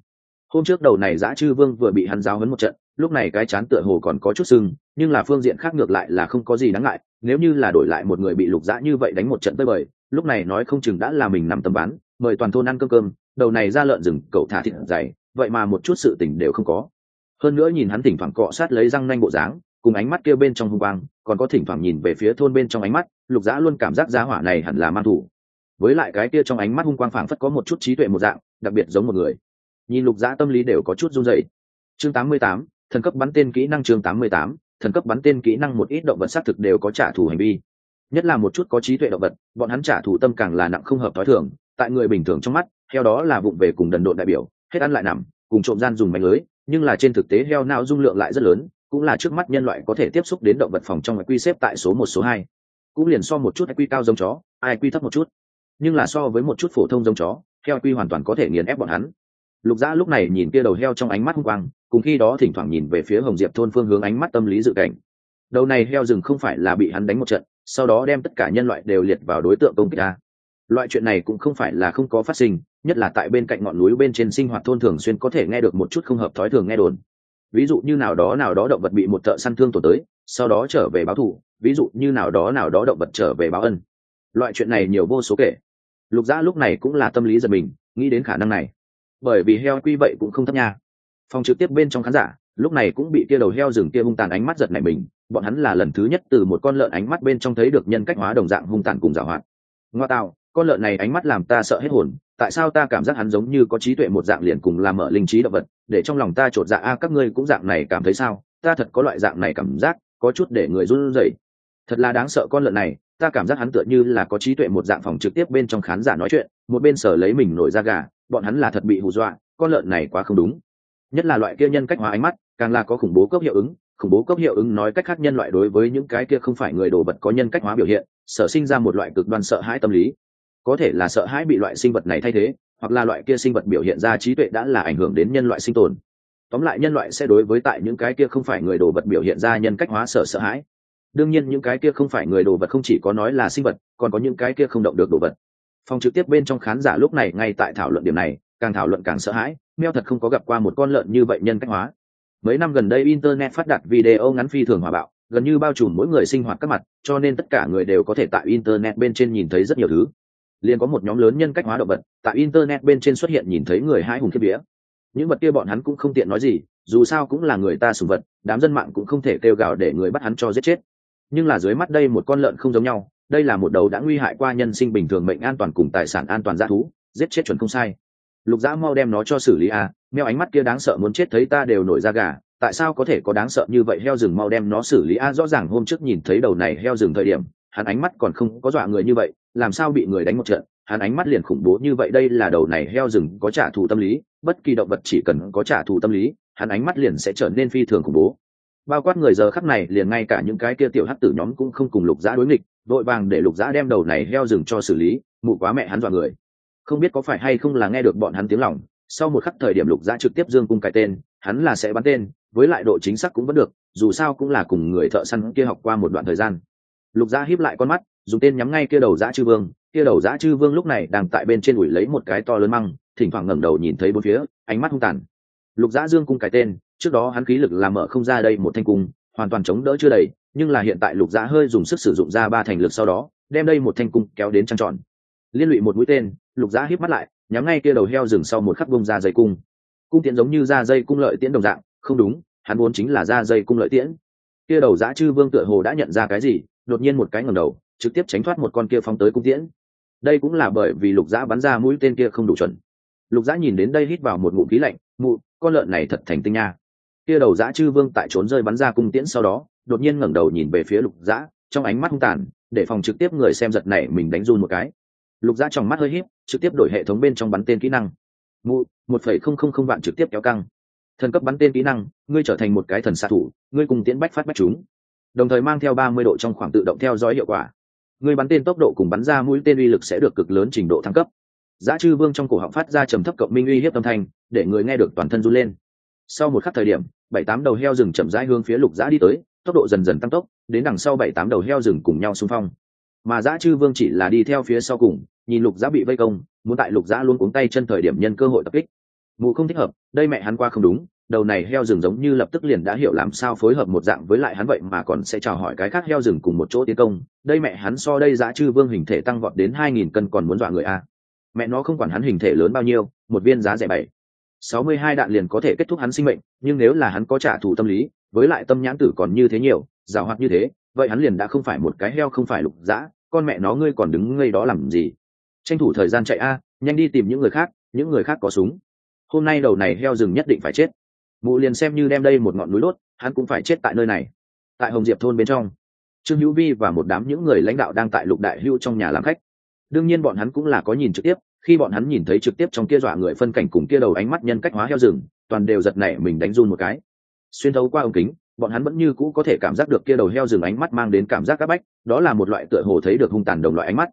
Hôm trước đầu này giã chư vương vừa bị hắn giáo hấn một trận lúc này cái chán tựa hồ còn có chút sưng nhưng là phương diện khác ngược lại là không có gì đáng ngại nếu như là đổi lại một người bị lục dã như vậy đánh một trận tới bời lúc này nói không chừng đã là mình nằm tầm bán mời toàn thôn ăn cơm cơm đầu này ra lợn rừng cậu thả thịt dày vậy mà một chút sự tình đều không có. Hơn nữa nhìn hắn thỉnh thoảng cọ sát lấy răng nanh bộ dáng cùng ánh mắt kia bên trong hung quang còn có thỉnh thoảng nhìn về phía thôn bên trong ánh mắt lục dã luôn cảm giác giá hỏa này hẳn là man thủ. Với lại cái kia trong ánh mắt hung quang phảng phất có một chút trí tuệ một dạng đặc biệt giống một người. Nhìn lục dã tâm lý đều có chút run rẩy. Chương 88, thần cấp bắn tên kỹ năng chương 88, thần cấp bắn tên kỹ năng một ít động vật xác thực đều có trả thù hành vi. Nhất là một chút có trí tuệ động vật bọn hắn trả thù tâm càng là nặng không hợp thói thường tại người bình thường trong mắt theo đó là vụng về cùng đần độn đại biểu hết ăn lại nằm cùng trộm gian dùng mánh lưới nhưng là trên thực tế heo não dung lượng lại rất lớn cũng là trước mắt nhân loại có thể tiếp xúc đến động vật phòng trong quy xếp tại số một số hai. Cũng liền so một chút quy cao giống chó ai quy thấp một chút. Nhưng là so với một chút phổ thông giống chó heo quy hoàn toàn có thể nghiền ép bọn hắn lục dã lúc này nhìn kia đầu heo trong ánh mắt hung quang, cùng khi đó thỉnh thoảng nhìn về phía hồng diệp thôn phương hướng ánh mắt tâm lý dự cảnh. Đầu này heo rừng không phải là bị hắn đánh một trận, sau đó đem tất cả nhân loại đều liệt vào đối tượng công kích ta loại chuyện này cũng không phải là không có phát sinh, nhất là tại bên cạnh ngọn núi bên trên sinh hoạt thôn thường xuyên có thể nghe được một chút không hợp thói thường nghe đồn. Ví dụ như nào đó nào đó động vật bị một thợ săn thương tổn tới, sau đó trở về báo thù, ví dụ như nào đó nào đó động vật trở về báo ân. Loại chuyện này nhiều vô số kể. Lục dã lúc này cũng là tâm lý giật mình, nghĩ đến khả năng này bởi vì heo quy vậy cũng không thấp nha. Phòng trực tiếp bên trong khán giả, lúc này cũng bị kia đầu heo rừng kia hung tàn ánh mắt giật này mình, bọn hắn là lần thứ nhất từ một con lợn ánh mắt bên trong thấy được nhân cách hóa đồng dạng hung tàn cùng giảo hoạt. Ngoa tạo, con lợn này ánh mắt làm ta sợ hết hồn, tại sao ta cảm giác hắn giống như có trí tuệ một dạng liền cùng làm mở linh trí động vật, để trong lòng ta chột dạ a, các ngươi cũng dạng này cảm thấy sao? Ta thật có loại dạng này cảm giác, có chút để người run rẩy. Thật là đáng sợ con lợn này, ta cảm giác hắn tựa như là có trí tuệ một dạng phòng trực tiếp bên trong khán giả nói chuyện, một bên sở lấy mình nổi ra gà bọn hắn là thật bị hù dọa, con lợn này quá không đúng. Nhất là loại kia nhân cách hóa ánh mắt, càng là có khủng bố cấp hiệu ứng, khủng bố cấp hiệu ứng nói cách khác nhân loại đối với những cái kia không phải người đồ vật có nhân cách hóa biểu hiện, sở sinh ra một loại cực đoan sợ hãi tâm lý. Có thể là sợ hãi bị loại sinh vật này thay thế, hoặc là loại kia sinh vật biểu hiện ra trí tuệ đã là ảnh hưởng đến nhân loại sinh tồn. Tóm lại nhân loại sẽ đối với tại những cái kia không phải người đồ vật biểu hiện ra nhân cách hóa sợ sợ hãi. Đương nhiên những cái kia không phải người đồ vật không chỉ có nói là sinh vật, còn có những cái kia không động được đồ vật phòng trực tiếp bên trong khán giả lúc này ngay tại thảo luận điểm này, càng thảo luận càng sợ hãi, meo thật không có gặp qua một con lợn như vậy nhân cách hóa. Mấy năm gần đây internet phát đặt video ngắn phi thường hòa bạo, gần như bao trùm mỗi người sinh hoạt các mặt, cho nên tất cả người đều có thể tại internet bên trên nhìn thấy rất nhiều thứ. Liền có một nhóm lớn nhân cách hóa động vật, tại internet bên trên xuất hiện nhìn thấy người hai hùng kiếp vía. Những vật kia bọn hắn cũng không tiện nói gì, dù sao cũng là người ta sùng vật, đám dân mạng cũng không thể kêu gào để người bắt hắn cho giết chết. Nhưng là dưới mắt đây một con lợn không giống nhau đây là một đầu đã nguy hại qua nhân sinh bình thường mệnh an toàn cùng tài sản an toàn g thú, giết chết chuẩn không sai. Lục dã mau đem nó cho xử lý à meo ánh mắt kia đáng sợ muốn chết thấy ta đều nổi ra gà, tại sao có thể có đáng sợ như vậy heo rừng mau đem nó xử lý a rõ ràng hôm trước nhìn thấy đầu này heo rừng thời điểm, hắn ánh mắt còn không có dọa người như vậy, làm sao bị người đánh một trận? Hắn ánh mắt liền khủng bố như vậy, đây là đầu này heo rừng có trả thù tâm lý, bất kỳ động vật chỉ cần có trả thù tâm lý, hắn ánh mắt liền sẽ trở nên phi thường khủng bố bao quát người giờ khắc này, liền ngay cả những cái kia tiểu hắc tử nhóm cũng không cùng lục giã đối nghịch vội vàng để lục giã đem đầu này heo rừng cho xử lý, mụ quá mẹ hắn dọa người. Không biết có phải hay không là nghe được bọn hắn tiếng lòng, sau một khắc thời điểm lục giã trực tiếp dương cung cái tên, hắn là sẽ bắn tên, với lại độ chính xác cũng vẫn được, dù sao cũng là cùng người thợ săn kia học qua một đoạn thời gian. Lục giã híp lại con mắt, dùng tên nhắm ngay kia đầu giã chư vương, kia đầu giã chư vương lúc này đang tại bên trên ủi lấy một cái to lớn măng, thỉnh thoảng ngẩng đầu nhìn thấy bốn phía, ánh mắt hung tàn. Lục giã dương cung cái tên trước đó hắn khí lực làm mở không ra đây một thanh cung, hoàn toàn chống đỡ chưa đầy, nhưng là hiện tại lục giã hơi dùng sức sử dụng ra ba thành lực sau đó, đem đây một thanh cung kéo đến trăng tròn. Liên lụy một mũi tên, lục giã híp mắt lại, nhắm ngay kia đầu heo rừng sau một khắc bông ra dây cung. Cung tiễn giống như ra dây cung lợi tiễn đồng dạng, không đúng, hắn vốn chính là ra dây cung lợi tiễn. Kia đầu giã chư vương tựa hồ đã nhận ra cái gì, đột nhiên một cái ngầm đầu, trực tiếp tránh thoát một con kia phóng tới cung tiễn. Đây cũng là bởi vì lục giã bắn ra mũi tên kia không đủ chuẩn. Lục giã nhìn đến đây hít vào một ngụm khí lạnh, mụ, con lợn này thật thành tinh nha kia đầu giã chư vương tại trốn rơi bắn ra cung tiễn sau đó, đột nhiên ngẩng đầu nhìn về phía lục giã trong ánh mắt hung tàn, để phòng trực tiếp người xem giật này mình đánh run một cái. Lục giã trong mắt hơi híp, trực tiếp đổi hệ thống bên trong bắn tên kỹ năng. Mụ, một phẩy không không không vạn trực tiếp kéo căng. Thần cấp bắn tên kỹ năng, ngươi trở thành một cái thần xạ thủ, ngươi cùng tiễn bách phát bách chúng. Đồng thời mang theo ba mươi độ trong khoảng tự động theo dõi hiệu quả. Ngươi bắn tên tốc độ cùng bắn ra mũi tên uy lực sẽ được cực lớn trình độ thăng cấp. Giá chư vương trong cổ họng phát ra trầm thấp cộng minh uy hiếp tâm thanh, để người nghe được toàn thân run lên sau một khắc thời điểm, bảy tám đầu heo rừng chậm rãi hướng phía lục giã đi tới, tốc độ dần dần tăng tốc, đến đằng sau bảy tám đầu heo rừng cùng nhau xung phong. Mà giã chư vương chỉ là đi theo phía sau cùng, nhìn lục giã bị vây công, muốn tại lục giã luôn cuống tay chân thời điểm nhân cơ hội tập kích. Mụ không thích hợp, đây mẹ hắn qua không đúng, đầu này heo rừng giống như lập tức liền đã hiểu làm sao phối hợp một dạng với lại hắn vậy mà còn sẽ chào hỏi cái khác heo rừng cùng một chỗ tiến công, đây mẹ hắn so đây giã chư vương hình thể tăng vọt đến hai nghìn cân còn muốn dọa người a. Mẹ nó không quản hắn hình thể lớn bao nhiêu, một viên giá rẻ bảy sáu mươi hai đạn liền có thể kết thúc hắn sinh mệnh, nhưng nếu là hắn có trả thù tâm lý, với lại tâm nhãn tử còn như thế nhiều, giàu hoạt như thế, vậy hắn liền đã không phải một cái heo không phải lục dã, con mẹ nó ngươi còn đứng ngây đó làm gì? Tranh thủ thời gian chạy a, nhanh đi tìm những người khác, những người khác có súng. Hôm nay đầu này heo rừng nhất định phải chết. Mụ liền xem như đem đây một ngọn núi đốt, hắn cũng phải chết tại nơi này. Tại hồng diệp thôn bên trong, trương hữu vi và một đám những người lãnh đạo đang tại lục đại hưu trong nhà làm khách. Đương nhiên bọn hắn cũng là có nhìn trực tiếp khi bọn hắn nhìn thấy trực tiếp trong kia dọa người phân cảnh cùng kia đầu ánh mắt nhân cách hóa heo rừng, toàn đều giật nảy mình đánh run một cái. Xuyên thấu qua ống kính, bọn hắn vẫn như cũ có thể cảm giác được kia đầu heo rừng ánh mắt mang đến cảm giác áp bách, đó là một loại tựa hồ thấy được hung tàn đồng loại ánh mắt.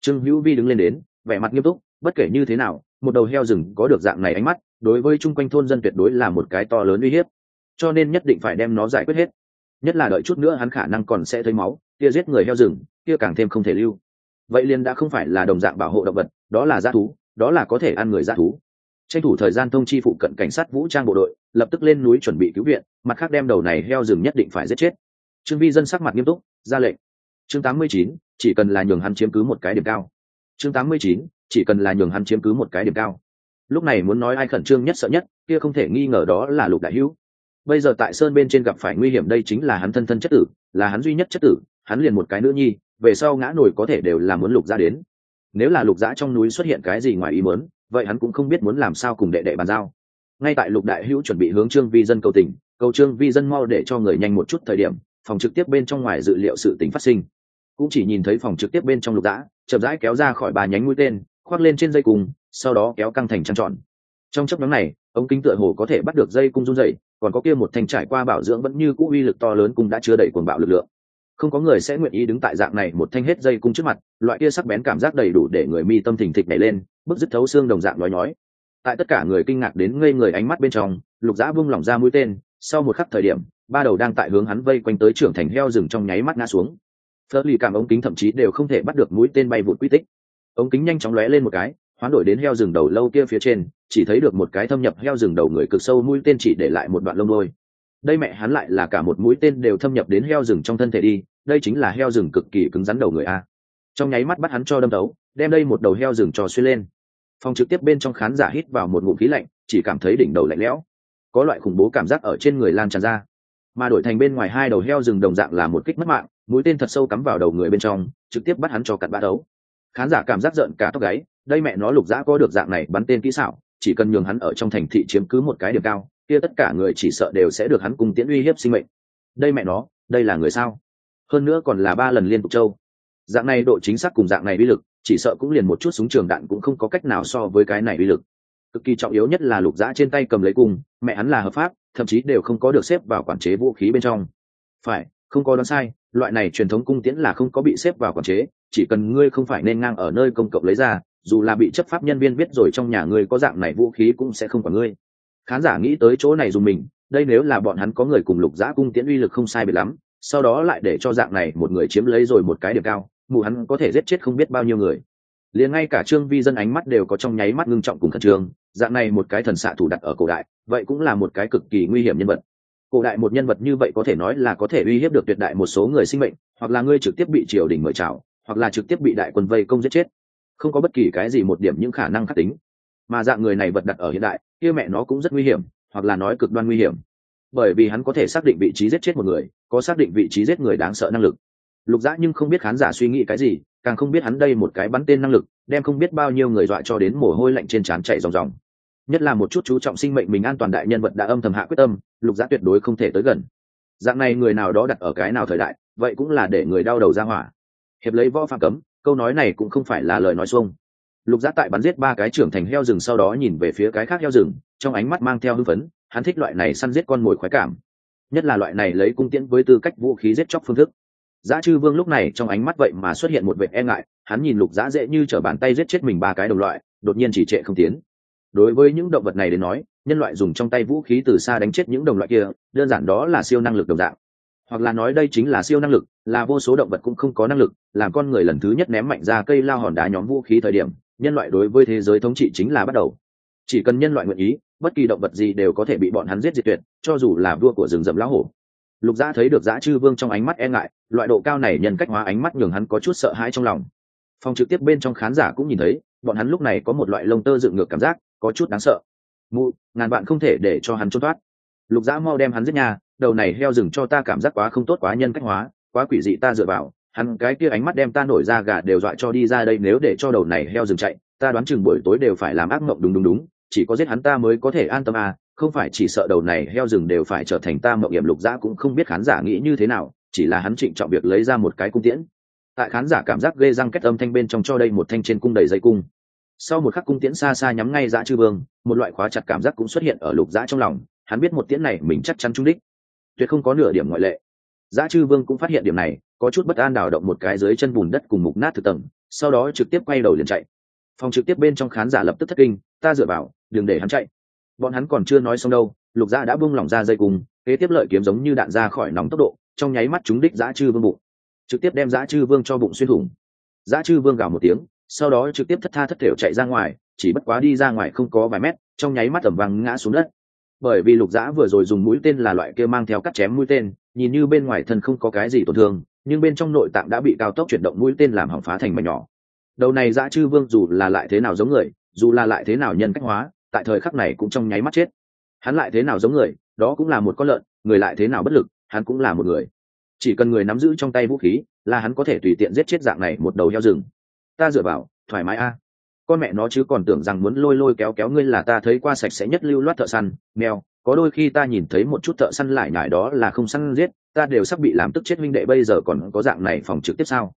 Trương hữu vi đứng lên đến, vẻ mặt nghiêm túc, bất kể như thế nào, một đầu heo rừng có được dạng này ánh mắt, đối với chung quanh thôn dân tuyệt đối là một cái to lớn uy hiếp. Cho nên nhất định phải đem nó giải quyết hết. Nhất là đợi chút nữa hắn khả năng còn sẽ thấy máu, kia giết người heo rừng, kia càng thêm không thể lưu vậy liền đã không phải là đồng dạng bảo hộ động vật đó là g thú đó là có thể ăn người g thú. Tranh thủ thời gian thông chi phụ cận cảnh sát vũ trang bộ đội lập tức lên núi chuẩn bị cứu viện mặt khác đem đầu này heo rừng nhất định phải giết chết. Trương vi dân sắc mặt nghiêm túc ra lệnh. Chương 89, chỉ cần là nhường hắn chiếm cứ một cái điểm cao. Chương 89, chỉ cần là nhường hắn chiếm cứ một cái điểm cao. Lúc này muốn nói ai khẩn trương nhất sợ nhất kia không thể nghi ngờ đó là lục đại hữu. Bây giờ tại sơn bên trên gặp phải nguy hiểm đây chính là hắn thân thân chất tử là hắn duy nhất chất tử hắn liền một cái nữ nhi về sau ngã nổi có thể đều là muốn lục gia đến. Nếu là lục dã trong núi xuất hiện cái gì ngoài ý muốn vậy hắn cũng không biết muốn làm sao cùng đệ đệ bàn giao. Ngay tại lục đại hữu chuẩn bị hướng trương vi dân cầu tình cầu trương vi dân mau để cho người nhanh một chút thời điểm phòng trực tiếp bên trong ngoài dự liệu sự tính phát sinh. Cũng chỉ nhìn thấy phòng trực tiếp bên trong lục dã chậm rãi kéo ra khỏi bà nhánh mũi tên khoác lên trên dây cung sau đó kéo căng thành trăng trọn trong chấp nhóm này ống kính tựa hồ có thể bắt được dây cung run rẩy, còn có kia một thanh trải qua bảo dưỡng vẫn như cũ uy lực to lớn cung đã chứa đầy cuồng bạo lực lượng không có người sẽ nguyện ý đứng tại dạng này một thanh hết dây cung trước mặt, loại kia sắc bén cảm giác đầy đủ để người mi tâm thình thịch nảy lên, bức dứt thấu xương đồng dạng nói nói. Tại tất cả người kinh ngạc đến ngây người ánh mắt bên trong, lục giã vung lỏng ra mũi tên, sau một khắc thời điểm, ba đầu đang tại hướng hắn vây quanh tới trưởng thành heo rừng trong nháy mắt ngã xuống. Phớt lì cảm ống kính thậm chí đều không thể bắt được mũi tên bay vụt quy tích. Ống kính nhanh chóng lóe lên một cái, hoán đổi đến heo rừng đầu lâu kia phía trên, chỉ thấy được một cái thâm nhập heo rừng đầu người cực sâu mũi tên chỉ để lại một đoạn lông đôi đây mẹ hắn lại là cả một mũi tên đều thâm nhập đến heo rừng trong thân thể đi, đây chính là heo rừng cực kỳ cứng rắn đầu người a. Trong nháy mắt bắt hắn cho đâm tấu đem đây một đầu heo rừng cho xuyên lên. Phòng trực tiếp bên trong khán giả hít vào một ngụm khí lạnh, chỉ cảm thấy đỉnh đầu lạnh lẽo. Có loại khủng bố cảm giác ở trên người lan tràn ra. Mà đổi thành bên ngoài hai đầu heo rừng đồng dạng là một kích mất mạng, mũi tên thật sâu cắm vào đầu người bên trong, trực tiếp bắt hắn cho cặn bã đấu. Khán giả cảm giác giận cả tóc gáy, đây mẹ nó lục dã có được dạng này bắn tên kỹ xảo, chỉ cần nhường hắn ở trong thành thị chiếm cứ một cái điểm cao kia tất cả người chỉ sợ đều sẽ được hắn cùng tiễn uy hiếp sinh mệnh. Đây mẹ nó, đây là người sao? Hơn nữa còn là ba lần liên tục châu. Dạng này độ chính xác cùng dạng này uy lực, chỉ sợ cũng liền một chút súng trường đạn cũng không có cách nào so với cái này uy lực. Cực kỳ trọng yếu nhất là lục dã trên tay cầm lấy cung, mẹ hắn là hợp pháp, thậm chí đều không có được xếp vào quản chế vũ khí bên trong. Phải, không có đoán sai, loại này truyền thống cung tiễn là không có bị xếp vào quản chế, chỉ cần ngươi không phải nên ngang ở nơi công cộng lấy ra, dù là bị chấp pháp nhân viên biết rồi trong nhà ngươi có dạng này vũ khí cũng sẽ không quản ngươi khán giả nghĩ tới chỗ này dùng mình, đây nếu là bọn hắn có người cùng lục giã cung tiễn uy lực không sai biệt lắm, sau đó lại để cho dạng này một người chiếm lấy rồi một cái điểm cao, mù hắn có thể giết chết không biết bao nhiêu người. Liền ngay cả trương vi dân ánh mắt đều có trong nháy mắt ngưng trọng cùng khẩn trương, dạng này một cái thần xạ thủ đặt ở cổ đại, vậy cũng là một cái cực kỳ nguy hiểm nhân vật. Cổ đại một nhân vật như vậy có thể nói là có thể uy hiếp được tuyệt đại một số người sinh mệnh, hoặc là ngươi trực tiếp bị triều đình mời chào, hoặc là trực tiếp bị đại quân vây công giết chết. Không có bất kỳ cái gì một điểm những khả năng khắc tính mà dạng người này vật đặt ở hiện đại, kia mẹ nó cũng rất nguy hiểm, hoặc là nói cực đoan nguy hiểm. Bởi vì hắn có thể xác định vị trí giết chết một người, có xác định vị trí giết người đáng sợ năng lực. Lục dã nhưng không biết khán giả suy nghĩ cái gì, càng không biết hắn đây một cái bắn tên năng lực, đem không biết bao nhiêu người dọa cho đến mồ hôi lạnh trên trán chạy ròng ròng. Nhất là một chút chú trọng sinh mệnh mình an toàn đại nhân vật đã âm thầm hạ quyết tâm, lục dã tuyệt đối không thể tới gần. Dạng này người nào đó đặt ở cái nào thời đại, vậy cũng là để người đau đầu ra hỏa. Hiệp lấy võ phạm cấm, câu nói này cũng không phải là lời nói xuông lục giã tại bắn giết ba cái trưởng thành heo rừng sau đó nhìn về phía cái khác heo rừng trong ánh mắt mang theo hưng phấn hắn thích loại này săn giết con mồi khoái cảm nhất là loại này lấy cung tiễn với tư cách vũ khí giết chóc phương thức Giá chư vương lúc này trong ánh mắt vậy mà xuất hiện một vệ e ngại, hắn nhìn lục giã dễ như trở bàn tay giết chết mình ba cái đồng loại, đột nhiên chỉ trệ không tiến. Đối với những động vật này đến nói, nhân loại dùng trong tay vũ khí từ xa đánh chết những đồng loại kia, đơn giản đó là siêu năng lực đồng dạng. Hoặc là nói đây chính là siêu năng lực, là vô số động vật cũng không có năng lực, làm con người lần thứ nhất ném mạnh ra cây lao hòn đá nhóm vũ khí thời điểm, nhân loại đối với thế giới thống trị chính là bắt đầu. Chỉ cần nhân loại nguyện ý, bất kỳ động vật gì đều có thể bị bọn hắn giết diệt tuyệt, cho dù là vua của rừng rậm lão hổ, lục dã thấy được dã chư vương trong ánh mắt e ngại loại độ cao này nhân cách hóa ánh mắt nhường hắn có chút sợ hãi trong lòng. Phòng trực tiếp bên trong khán giả cũng nhìn thấy bọn hắn lúc này có một loại lông tơ dựng ngược cảm giác có chút đáng sợ. Mụ ngàn bạn không thể để cho hắn trốn thoát. Lục dã mau đem hắn giết nhà đầu này heo rừng cho ta cảm giác quá không tốt quá nhân cách hóa quá quỷ dị ta dựa vào hắn cái kia ánh mắt đem ta nổi ra gà đều dọa cho đi ra đây, nếu để cho đầu này heo rừng chạy, ta đoán chừng buổi tối đều phải làm ác mộng đúng đúng đúng, chỉ có giết hắn ta mới có thể an tâm à không phải chỉ sợ đầu này heo rừng đều phải trở thành ta mộng hiểm lục dã cũng không biết khán giả nghĩ như thế nào, chỉ là hắn trịnh trọng việc lấy ra một cái cung tiễn. Tại khán giả cảm giác ghê răng kết âm thanh bên trong cho đây một thanh trên cung đầy dây cung. Sau một khắc cung tiễn xa xa nhắm ngay dã chư vương, một loại khóa chặt cảm giác cũng xuất hiện ở lục dã trong lòng, hắn biết một tiễn này mình chắc chắn trúng đích. Tuyệt không có nửa điểm ngoại lệ. Dã chư vương cũng phát hiện điểm này có chút bất an đảo động một cái dưới chân bùn đất cùng mục nát thực tầng, sau đó trực tiếp quay đầu liền chạy. Phòng trực tiếp bên trong khán giả lập tức thất kinh, ta dựa vào, đừng để hắn chạy. Bọn hắn còn chưa nói xong đâu, lục gia đã bung lỏng ra dây cùng kế tiếp lợi kiếm giống như đạn ra khỏi nóng tốc độ, trong nháy mắt chúng đích giã chư vương bụng. Trực tiếp đem giã chư vương cho bụng xuyên thủng. Giã chư vương gào một tiếng, sau đó trực tiếp thất tha thất thểu chạy ra ngoài, chỉ bất quá đi ra ngoài không có vài mét, trong nháy mắt tầm vàng ngã xuống đất. Bởi vì lục giã vừa rồi dùng mũi tên là loại kia mang theo cắt chém mũi tên, nhìn như bên ngoài thân không có cái gì tổn thương nhưng bên trong nội tạng đã bị cao tốc chuyển động mũi tên làm hỏng phá thành mảnh nhỏ. Đầu này dã chư vương dù là lại thế nào giống người, dù là lại thế nào nhân cách hóa, tại thời khắc này cũng trong nháy mắt chết. Hắn lại thế nào giống người, đó cũng là một con lợn, người lại thế nào bất lực, hắn cũng là một người. Chỉ cần người nắm giữ trong tay vũ khí, là hắn có thể tùy tiện giết chết dạng này một đầu heo rừng. Ta dựa vào, thoải mái a. Con mẹ nó chứ còn tưởng rằng muốn lôi lôi kéo kéo ngươi là ta thấy qua sạch sẽ nhất lưu loát thợ săn, mèo có đôi khi ta nhìn thấy một chút thợ săn lại nhải đó là không săn giết, ta đều sắp bị làm tức chết minh đệ bây giờ còn có dạng này phòng trực tiếp sao?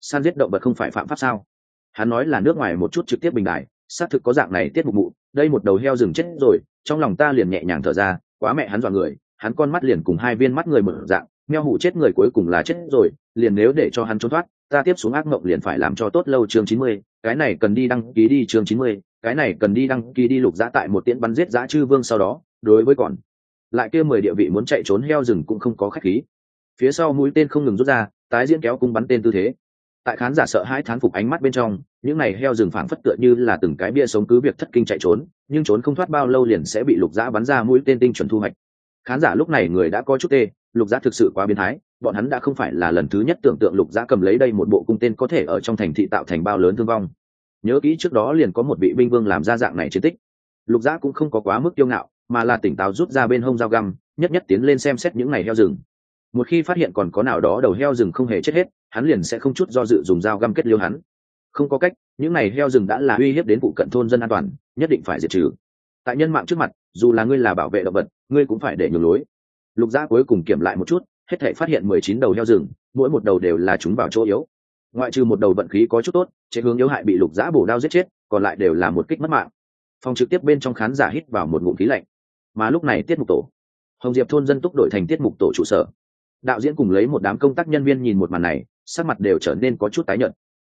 Săn giết động vật không phải phạm pháp sao? Hắn nói là nước ngoài một chút trực tiếp bình đại, xác thực có dạng này tiết mục mụ, đây một đầu heo rừng chết rồi, trong lòng ta liền nhẹ nhàng thở ra, quá mẹ hắn dọa người, hắn con mắt liền cùng hai viên mắt người mở dạng, meo hụ chết người cuối cùng là chết rồi, liền nếu để cho hắn trốn thoát, ta tiếp xuống ác mộng liền phải làm cho tốt lâu chương chín mươi, cái này cần đi đăng ký đi chương chín mươi, cái này cần đi đăng ký đi lục giã tại một tiễn bắn giết giã chư vương sau đó đối với còn lại kia mười địa vị muốn chạy trốn heo rừng cũng không có khách khí. Phía sau mũi tên không ngừng rút ra, tái diễn kéo cung bắn tên tư thế. Tại khán giả sợ hãi thán phục ánh mắt bên trong, những này heo rừng phảng phất tựa như là từng cái bia sống cứ việc thất kinh chạy trốn, nhưng trốn không thoát bao lâu liền sẽ bị lục giã bắn ra mũi tên tinh chuẩn thu hoạch. Khán giả lúc này người đã có chút tê, lục giã thực sự quá biến thái, bọn hắn đã không phải là lần thứ nhất tưởng tượng lục giã cầm lấy đây một bộ cung tên có thể ở trong thành thị tạo thành bao lớn thương vong. Nhớ kỹ trước đó liền có một vị binh vương làm ra dạng này chiến tích. Lục giã cũng không có quá mức kiêu ngạo mà là tỉnh táo rút ra bên hông dao găm, nhất nhất tiến lên xem xét những ngày heo rừng. Một khi phát hiện còn có nào đó đầu heo rừng không hề chết hết, hắn liền sẽ không chút do dự dùng dao găm kết liêu hắn. Không có cách, những ngày heo rừng đã là uy hiếp đến vụ cận thôn dân an toàn, nhất định phải diệt trừ. Tại nhân mạng trước mặt, dù là ngươi là bảo vệ động vật, ngươi cũng phải để nhường lối. Lục gia cuối cùng kiểm lại một chút, hết thể phát hiện mười chín đầu heo rừng, mỗi một đầu đều là chúng vào chỗ yếu. Ngoại trừ một đầu vận khí có chút tốt, chế hướng yếu hại bị lục giã bổ đao giết chết, còn lại đều là một kích mất mạng. Phòng trực tiếp bên trong khán giả hít vào một ngụm khí lạnh mà lúc này tiết mục tổ. Hồng diệp thôn dân túc đổi thành tiết mục tổ trụ sở. Đạo diễn cùng lấy một đám công tác nhân viên nhìn một màn này, sắc mặt đều trở nên có chút tái nhợt.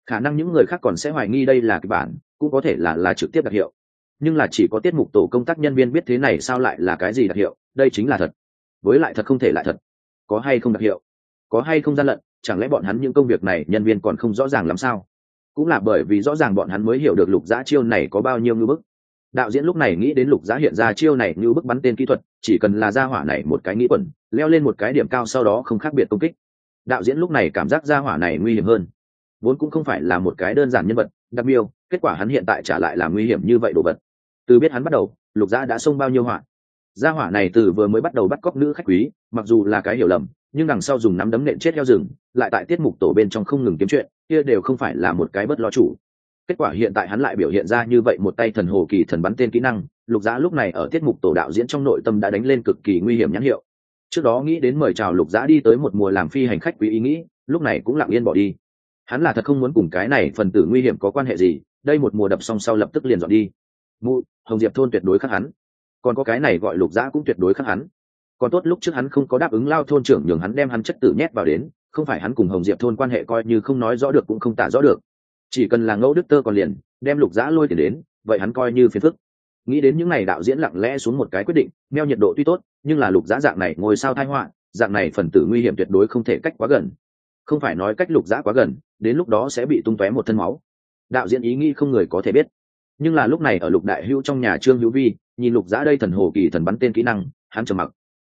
Khả năng những người khác còn sẽ hoài nghi đây là kịch bản, cũng có thể là là trực tiếp đặc hiệu. Nhưng là chỉ có tiết mục tổ công tác nhân viên biết thế này sao lại là cái gì đặc hiệu, đây chính là thật. Với lại thật không thể lại thật. Có hay không đặc hiệu? Có hay không gian lận? Chẳng lẽ bọn hắn những công việc này nhân viên còn không rõ ràng làm sao? Cũng là bởi vì rõ ràng bọn hắn mới hiểu được lục giã chiêu này có bao nhiêu ngư bức đạo diễn lúc này nghĩ đến lục giá hiện ra chiêu này như bức bắn tên kỹ thuật, chỉ cần là ra hỏa này một cái nghĩ quẩn, leo lên một cái điểm cao sau đó không khác biệt công kích. Đạo diễn lúc này cảm giác ra hỏa này nguy hiểm hơn. Vốn cũng không phải là một cái đơn giản nhân vật, đặc miêu, kết quả hắn hiện tại trả lại là nguy hiểm như vậy đồ vật. Từ biết hắn bắt đầu, lục giá đã xông bao nhiêu hỏa gia hỏa này từ vừa mới bắt đầu bắt cóc nữ khách quý, mặc dù là cái hiểu lầm, nhưng đằng sau dùng nắm đấm nện chết heo rừng, lại tại tiết mục tổ bên trong không ngừng kiếm chuyện, kia đều không phải là một cái bất lo chủ kết quả hiện tại hắn lại biểu hiện ra như vậy một tay thần hồ kỳ thần bắn tên kỹ năng, lục giã lúc này ở tiết mục tổ đạo diễn trong nội tâm đã đánh lên cực kỳ nguy hiểm nhãn hiệu. Trước đó nghĩ đến mời chào lục giã đi tới một mùa làm phi hành khách quý ý nghĩ, lúc này cũng lặng yên bỏ đi. Hắn là thật không muốn cùng cái này phần tử nguy hiểm có quan hệ gì, đây một mùa đập xong sau lập tức liền dọn đi. Mụ, hồng diệp thôn tuyệt đối khác hắn. Còn có cái này gọi lục giã cũng tuyệt đối khác hắn. Còn tốt lúc trước hắn không có đáp ứng lao thôn trưởng nhường hắn đem hắn chất tử nhét vào đến, không phải hắn cùng hồng diệp thôn quan hệ coi như không nói rõ được cũng không tả rõ được chỉ cần là ngẫu đức tơ còn liền, đem lục giã lôi tiền đến, vậy hắn coi như phiền phức. Nghĩ đến những ngày đạo diễn lặng lẽ xuống một cái quyết định neo nhiệt độ tuy tốt, nhưng là lục giã dạng này ngồi sao thai họa, dạng này phần tử nguy hiểm tuyệt đối không thể cách quá gần. Không phải nói cách lục giã quá gần, đến lúc đó sẽ bị tung tóe một thân máu. Đạo diễn ý nghĩ không người có thể biết. Nhưng là lúc này ở lục đại hữu trong nhà trương hữu vi, nhìn lục giã đây thần hồ kỳ thần bắn tên kỹ năng, hắn trầm mặc.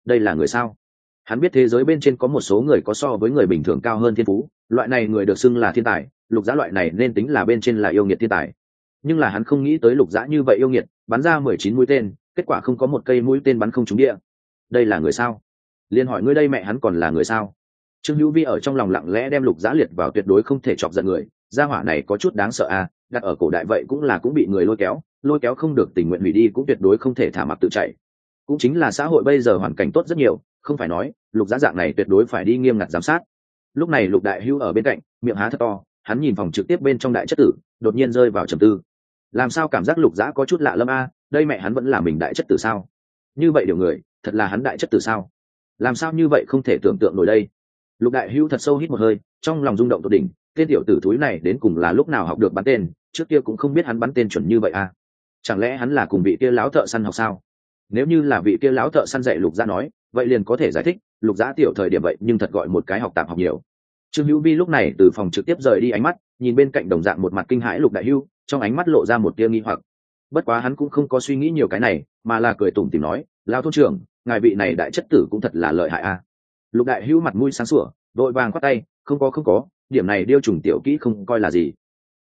Đây là người sao? Hắn biết thế giới bên trên có một số người có so với người bình thường cao hơn thiên phú, loại này người được xưng là thiên tài, lục giã loại này nên tính là bên trên là yêu nghiệt thiên tài. Nhưng là hắn không nghĩ tới lục giã như vậy yêu nghiệt, bắn ra mười chín mũi tên, kết quả không có một cây mũi tên bắn không trúng địa. Đây là người sao? Liền hỏi ngươi đây mẹ hắn còn là người sao? Trương hữu vi ở trong lòng lặng lẽ đem lục giã liệt vào tuyệt đối không thể chọc giận người, gia hỏa này có chút đáng sợ à đặt ở cổ đại vậy cũng là cũng bị người lôi kéo lôi kéo không được tình nguyện hủy đi cũng tuyệt đối không thể thả mặc tự chạy. Cũng chính là xã hội bây giờ hoàn cảnh tốt rất nhiều không phải nói, lục giá dạng này tuyệt đối phải đi nghiêm ngặt giám sát. Lúc này lục đại hữu ở bên cạnh, miệng há thật to, hắn nhìn phòng trực tiếp bên trong đại chất tử, đột nhiên rơi vào trầm tư. Làm sao cảm giác lục giá có chút lạ lâm a, đây mẹ hắn vẫn là mình đại chất tử sao? Như vậy điều người, thật là hắn đại chất tử sao? Làm sao như vậy không thể tưởng tượng nổi đây? Lục đại hữu thật sâu hít một hơi, trong lòng rung động tột đỉnh, tên tiểu tử thúi này đến cùng là lúc nào học được bắn tên, trước kia cũng không biết hắn bắn tên chuẩn như vậy à chẳng lẽ hắn là cùng vị kia láo thợ săn học sao? Nếu như là vị kia láo thợ săn dạy lục gia nói, vậy liền có thể giải thích, lục gia tiểu thời điểm vậy nhưng thật gọi một cái học tạm học nhiều. Trương hữu vi lúc này từ phòng trực tiếp rời đi ánh mắt, nhìn bên cạnh đồng dạng một mặt kinh hãi lục đại hưu, trong ánh mắt lộ ra một tia nghi hoặc. Bất quá hắn cũng không có suy nghĩ nhiều cái này, mà là cười tủm tìm nói lao thôn trưởng, ngài vị này đại chất tử cũng thật là lợi hại a. À. Lục đại hưu mặt mũi sáng sủa, vội vàng khoát tay, không có không có, điểm này điêu trùng tiểu kỹ không coi là gì.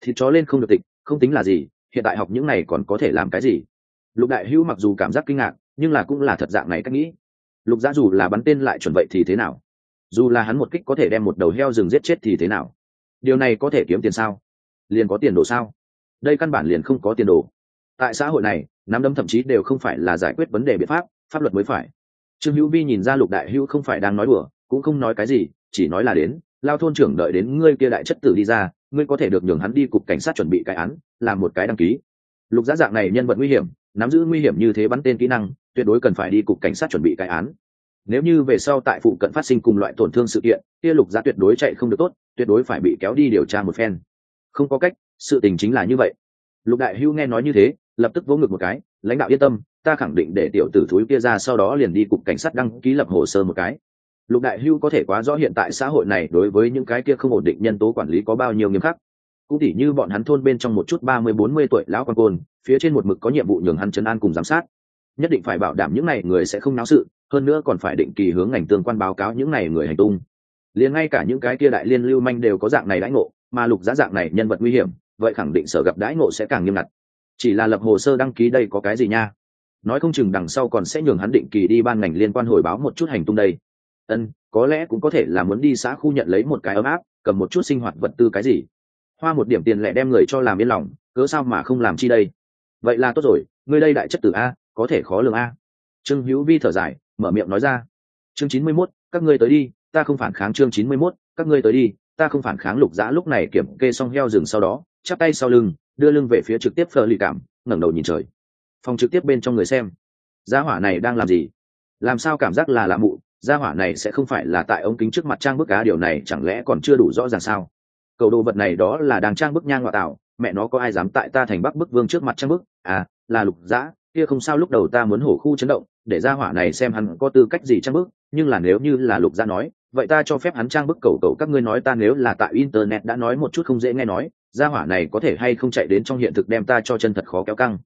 Thịt chó lên không được tịch, không tính là gì, hiện tại học những này còn có thể làm cái gì? Lục đại hưu mặc dù cảm giác kinh ngạc, nhưng là cũng là thật dạng này cách nghĩ. Lục gia dù là bắn tên lại chuẩn vậy thì thế nào? Dù là hắn một kích có thể đem một đầu heo rừng giết chết thì thế nào? Điều này có thể kiếm tiền sao? Liền có tiền đồ sao? Đây căn bản liền không có tiền đồ. Tại xã hội này, nắm đấm thậm chí đều không phải là giải quyết vấn đề biện pháp pháp luật mới phải. Trương hữu vi nhìn ra lục đại hữu không phải đang nói đùa, cũng không nói cái gì, chỉ nói là đến, lao thôn trưởng đợi đến ngươi kia đại chất tử đi ra, ngươi có thể được nhường hắn đi cục cảnh sát chuẩn bị cái án, làm một cái đăng ký. Lục giá dạng này nhân vật nguy hiểm nắm giữ nguy hiểm như thế bắn tên kỹ năng, tuyệt đối cần phải đi cục cảnh sát chuẩn bị cái án. Nếu như về sau tại phụ cận phát sinh cùng loại tổn thương sự kiện, kia lục giá tuyệt đối chạy không được tốt, tuyệt đối phải bị kéo đi điều tra một phen. Không có cách, sự tình chính là như vậy. Lục đại hưu nghe nói như thế, lập tức vỗ ngực một cái, lãnh đạo yên tâm, ta khẳng định để tiểu tử thúi kia ra sau đó liền đi cục cảnh sát đăng ký lập hồ sơ một cái. Lục đại hưu có thể quá rõ hiện tại xã hội này đối với những cái kia không ổn định nhân tố quản lý có bao nhiêu nghiêm khắc cũng tỉ như bọn hắn thôn bên trong một chút ba mươi, bốn mươi tuổi lão quan côn, phía trên một mực có nhiệm vụ nhường hắn chấn an cùng giám sát. Nhất định phải bảo đảm những n à y người sẽ không náo sự, hơn nữa còn phải định kỳ hướng ngành tương quan báo cáo những n à y người hành tung. Liền ngay cả những cái kia đại liên lưu manh đều có dạng này đãi ngộ, mà lục giá dạng này nhân vật nguy hiểm, vậy khẳng định sở gặp đãi ngộ sẽ càng nghiêm ngặt. Chỉ là lập hồ sơ đăng ký đây có cái gì nha? Nói không chừng đằng sau còn sẽ nhường hắn định kỳ đi ban ngành liên quan hồi báo một chút hành tung đây. Ân, có lẽ cũng có thể là muốn đi xã khu nhận lấy một cái ấm áp, cầm một chút sinh hoạt vật tư cái gì hoa một điểm tiền lẻ đem người cho làm yên lòng, cớ sao mà không làm chi đây? Vậy là tốt rồi, ngươi đây đại chất tử a, có thể khó lường a. Trương hữu vi thở dài, mở miệng nói ra. Chương chín mươi mốt, các ngươi tới đi, ta không phản kháng chương chín mươi mốt, các ngươi tới đi, ta không phản kháng lục dã lúc này kiểm kê xong heo rừng sau đó, chắp tay sau lưng, đưa lưng về phía trực tiếp phờ lì cảm, ngẩng đầu nhìn trời. Phòng trực tiếp bên trong người xem. Gia hỏa này đang làm gì? Làm sao cảm giác là lạ mụ? Gia hỏa này sẽ không phải là tại ống kính trước mặt trang bức cá điều này chẳng lẽ còn chưa đủ rõ ràng sao? Cầu đồ vật này đó là đang trang bức nhang ngoại tạo, mẹ nó có ai dám tại ta thành bắc bức vương trước mặt trang bức? À là lục dã, kia không sao lúc đầu ta muốn hổ khu chấn động, để gia hỏa này xem hắn có tư cách gì trang bức, nhưng là nếu như là lục dã nói, vậy ta cho phép hắn trang bức cầu cầu các ngươi nói ta nếu là tại internet đã nói một chút không dễ nghe nói gia hỏa này có thể hay không chạy đến trong hiện thực đem ta cho chân thật khó kéo căng.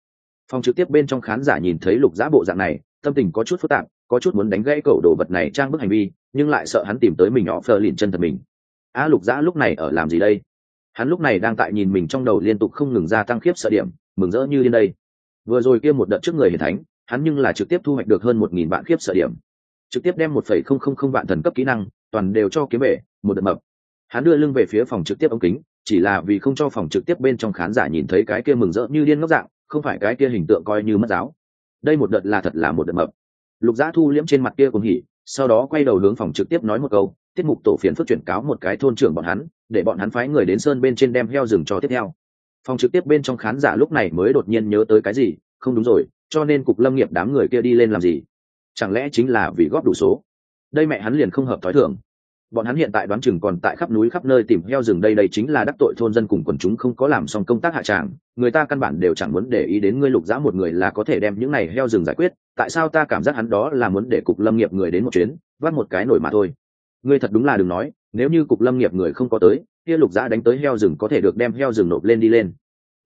Phòng trực tiếp bên trong khán giả nhìn thấy lục giã bộ dạng này, tâm tình có chút phức tạp, có chút muốn đánh gãy cầu đồ vật này trang bức hành vi, nhưng lại sợ hắn tìm tới mình họ phờ lìn chân thật mình a lục giã lúc này ở làm gì đây? Hắn lúc này đang tại nhìn mình trong đầu liên tục không ngừng gia tăng khiếp sợ điểm, mừng rỡ như điên đây. Vừa rồi kia một đợt trước người hiền thánh, hắn nhưng là trực tiếp thu hoạch được hơn một nghìn vạn khiếp sợ điểm. Trực tiếp đem một phẩy không không không vạn thần cấp kỹ năng, toàn đều cho kiếm bể một đợt mập. Hắn đưa lưng về phía phòng trực tiếp ống kính, chỉ là vì không cho phòng trực tiếp bên trong khán giả nhìn thấy cái kia mừng rỡ như điên ngốc dạng, không phải cái kia hình tượng coi như mất giáo. Đây một đợt là thật là một đợt mập. Lục giã thu liễm trên mặt kia cùng hỉ, sau đó quay đầu hướng phòng trực tiếp nói một câu tiết mục tổ phiền phức chuyển cáo một cái thôn trưởng bọn hắn, để bọn hắn phái người đến sơn bên trên đem heo rừng cho tiếp theo. Phòng trực tiếp bên trong khán giả lúc này mới đột nhiên nhớ tới cái gì, không đúng rồi, cho nên cục lâm nghiệp đám người kia đi lên làm gì? Chẳng lẽ chính là vì góp đủ số? Đây mẹ hắn liền không hợp thói thường. Bọn hắn hiện tại đoán chừng còn tại khắp núi khắp nơi tìm heo rừng đây đây chính là đắc tội thôn dân cùng quần chúng không có làm xong công tác hạ tràng, người ta căn bản đều chẳng muốn để ý đến ngươi lục giã một người là có thể đem những này heo rừng giải quyết, tại sao ta cảm giác hắn đó là muốn để cục lâm nghiệp người đến một chuyến vắt một cái nổi mà thôi? Ngươi thật đúng là đừng nói, nếu như cục lâm nghiệp người không có tới, kia lục giã đánh tới heo rừng có thể được đem heo rừng nộp lên đi lên.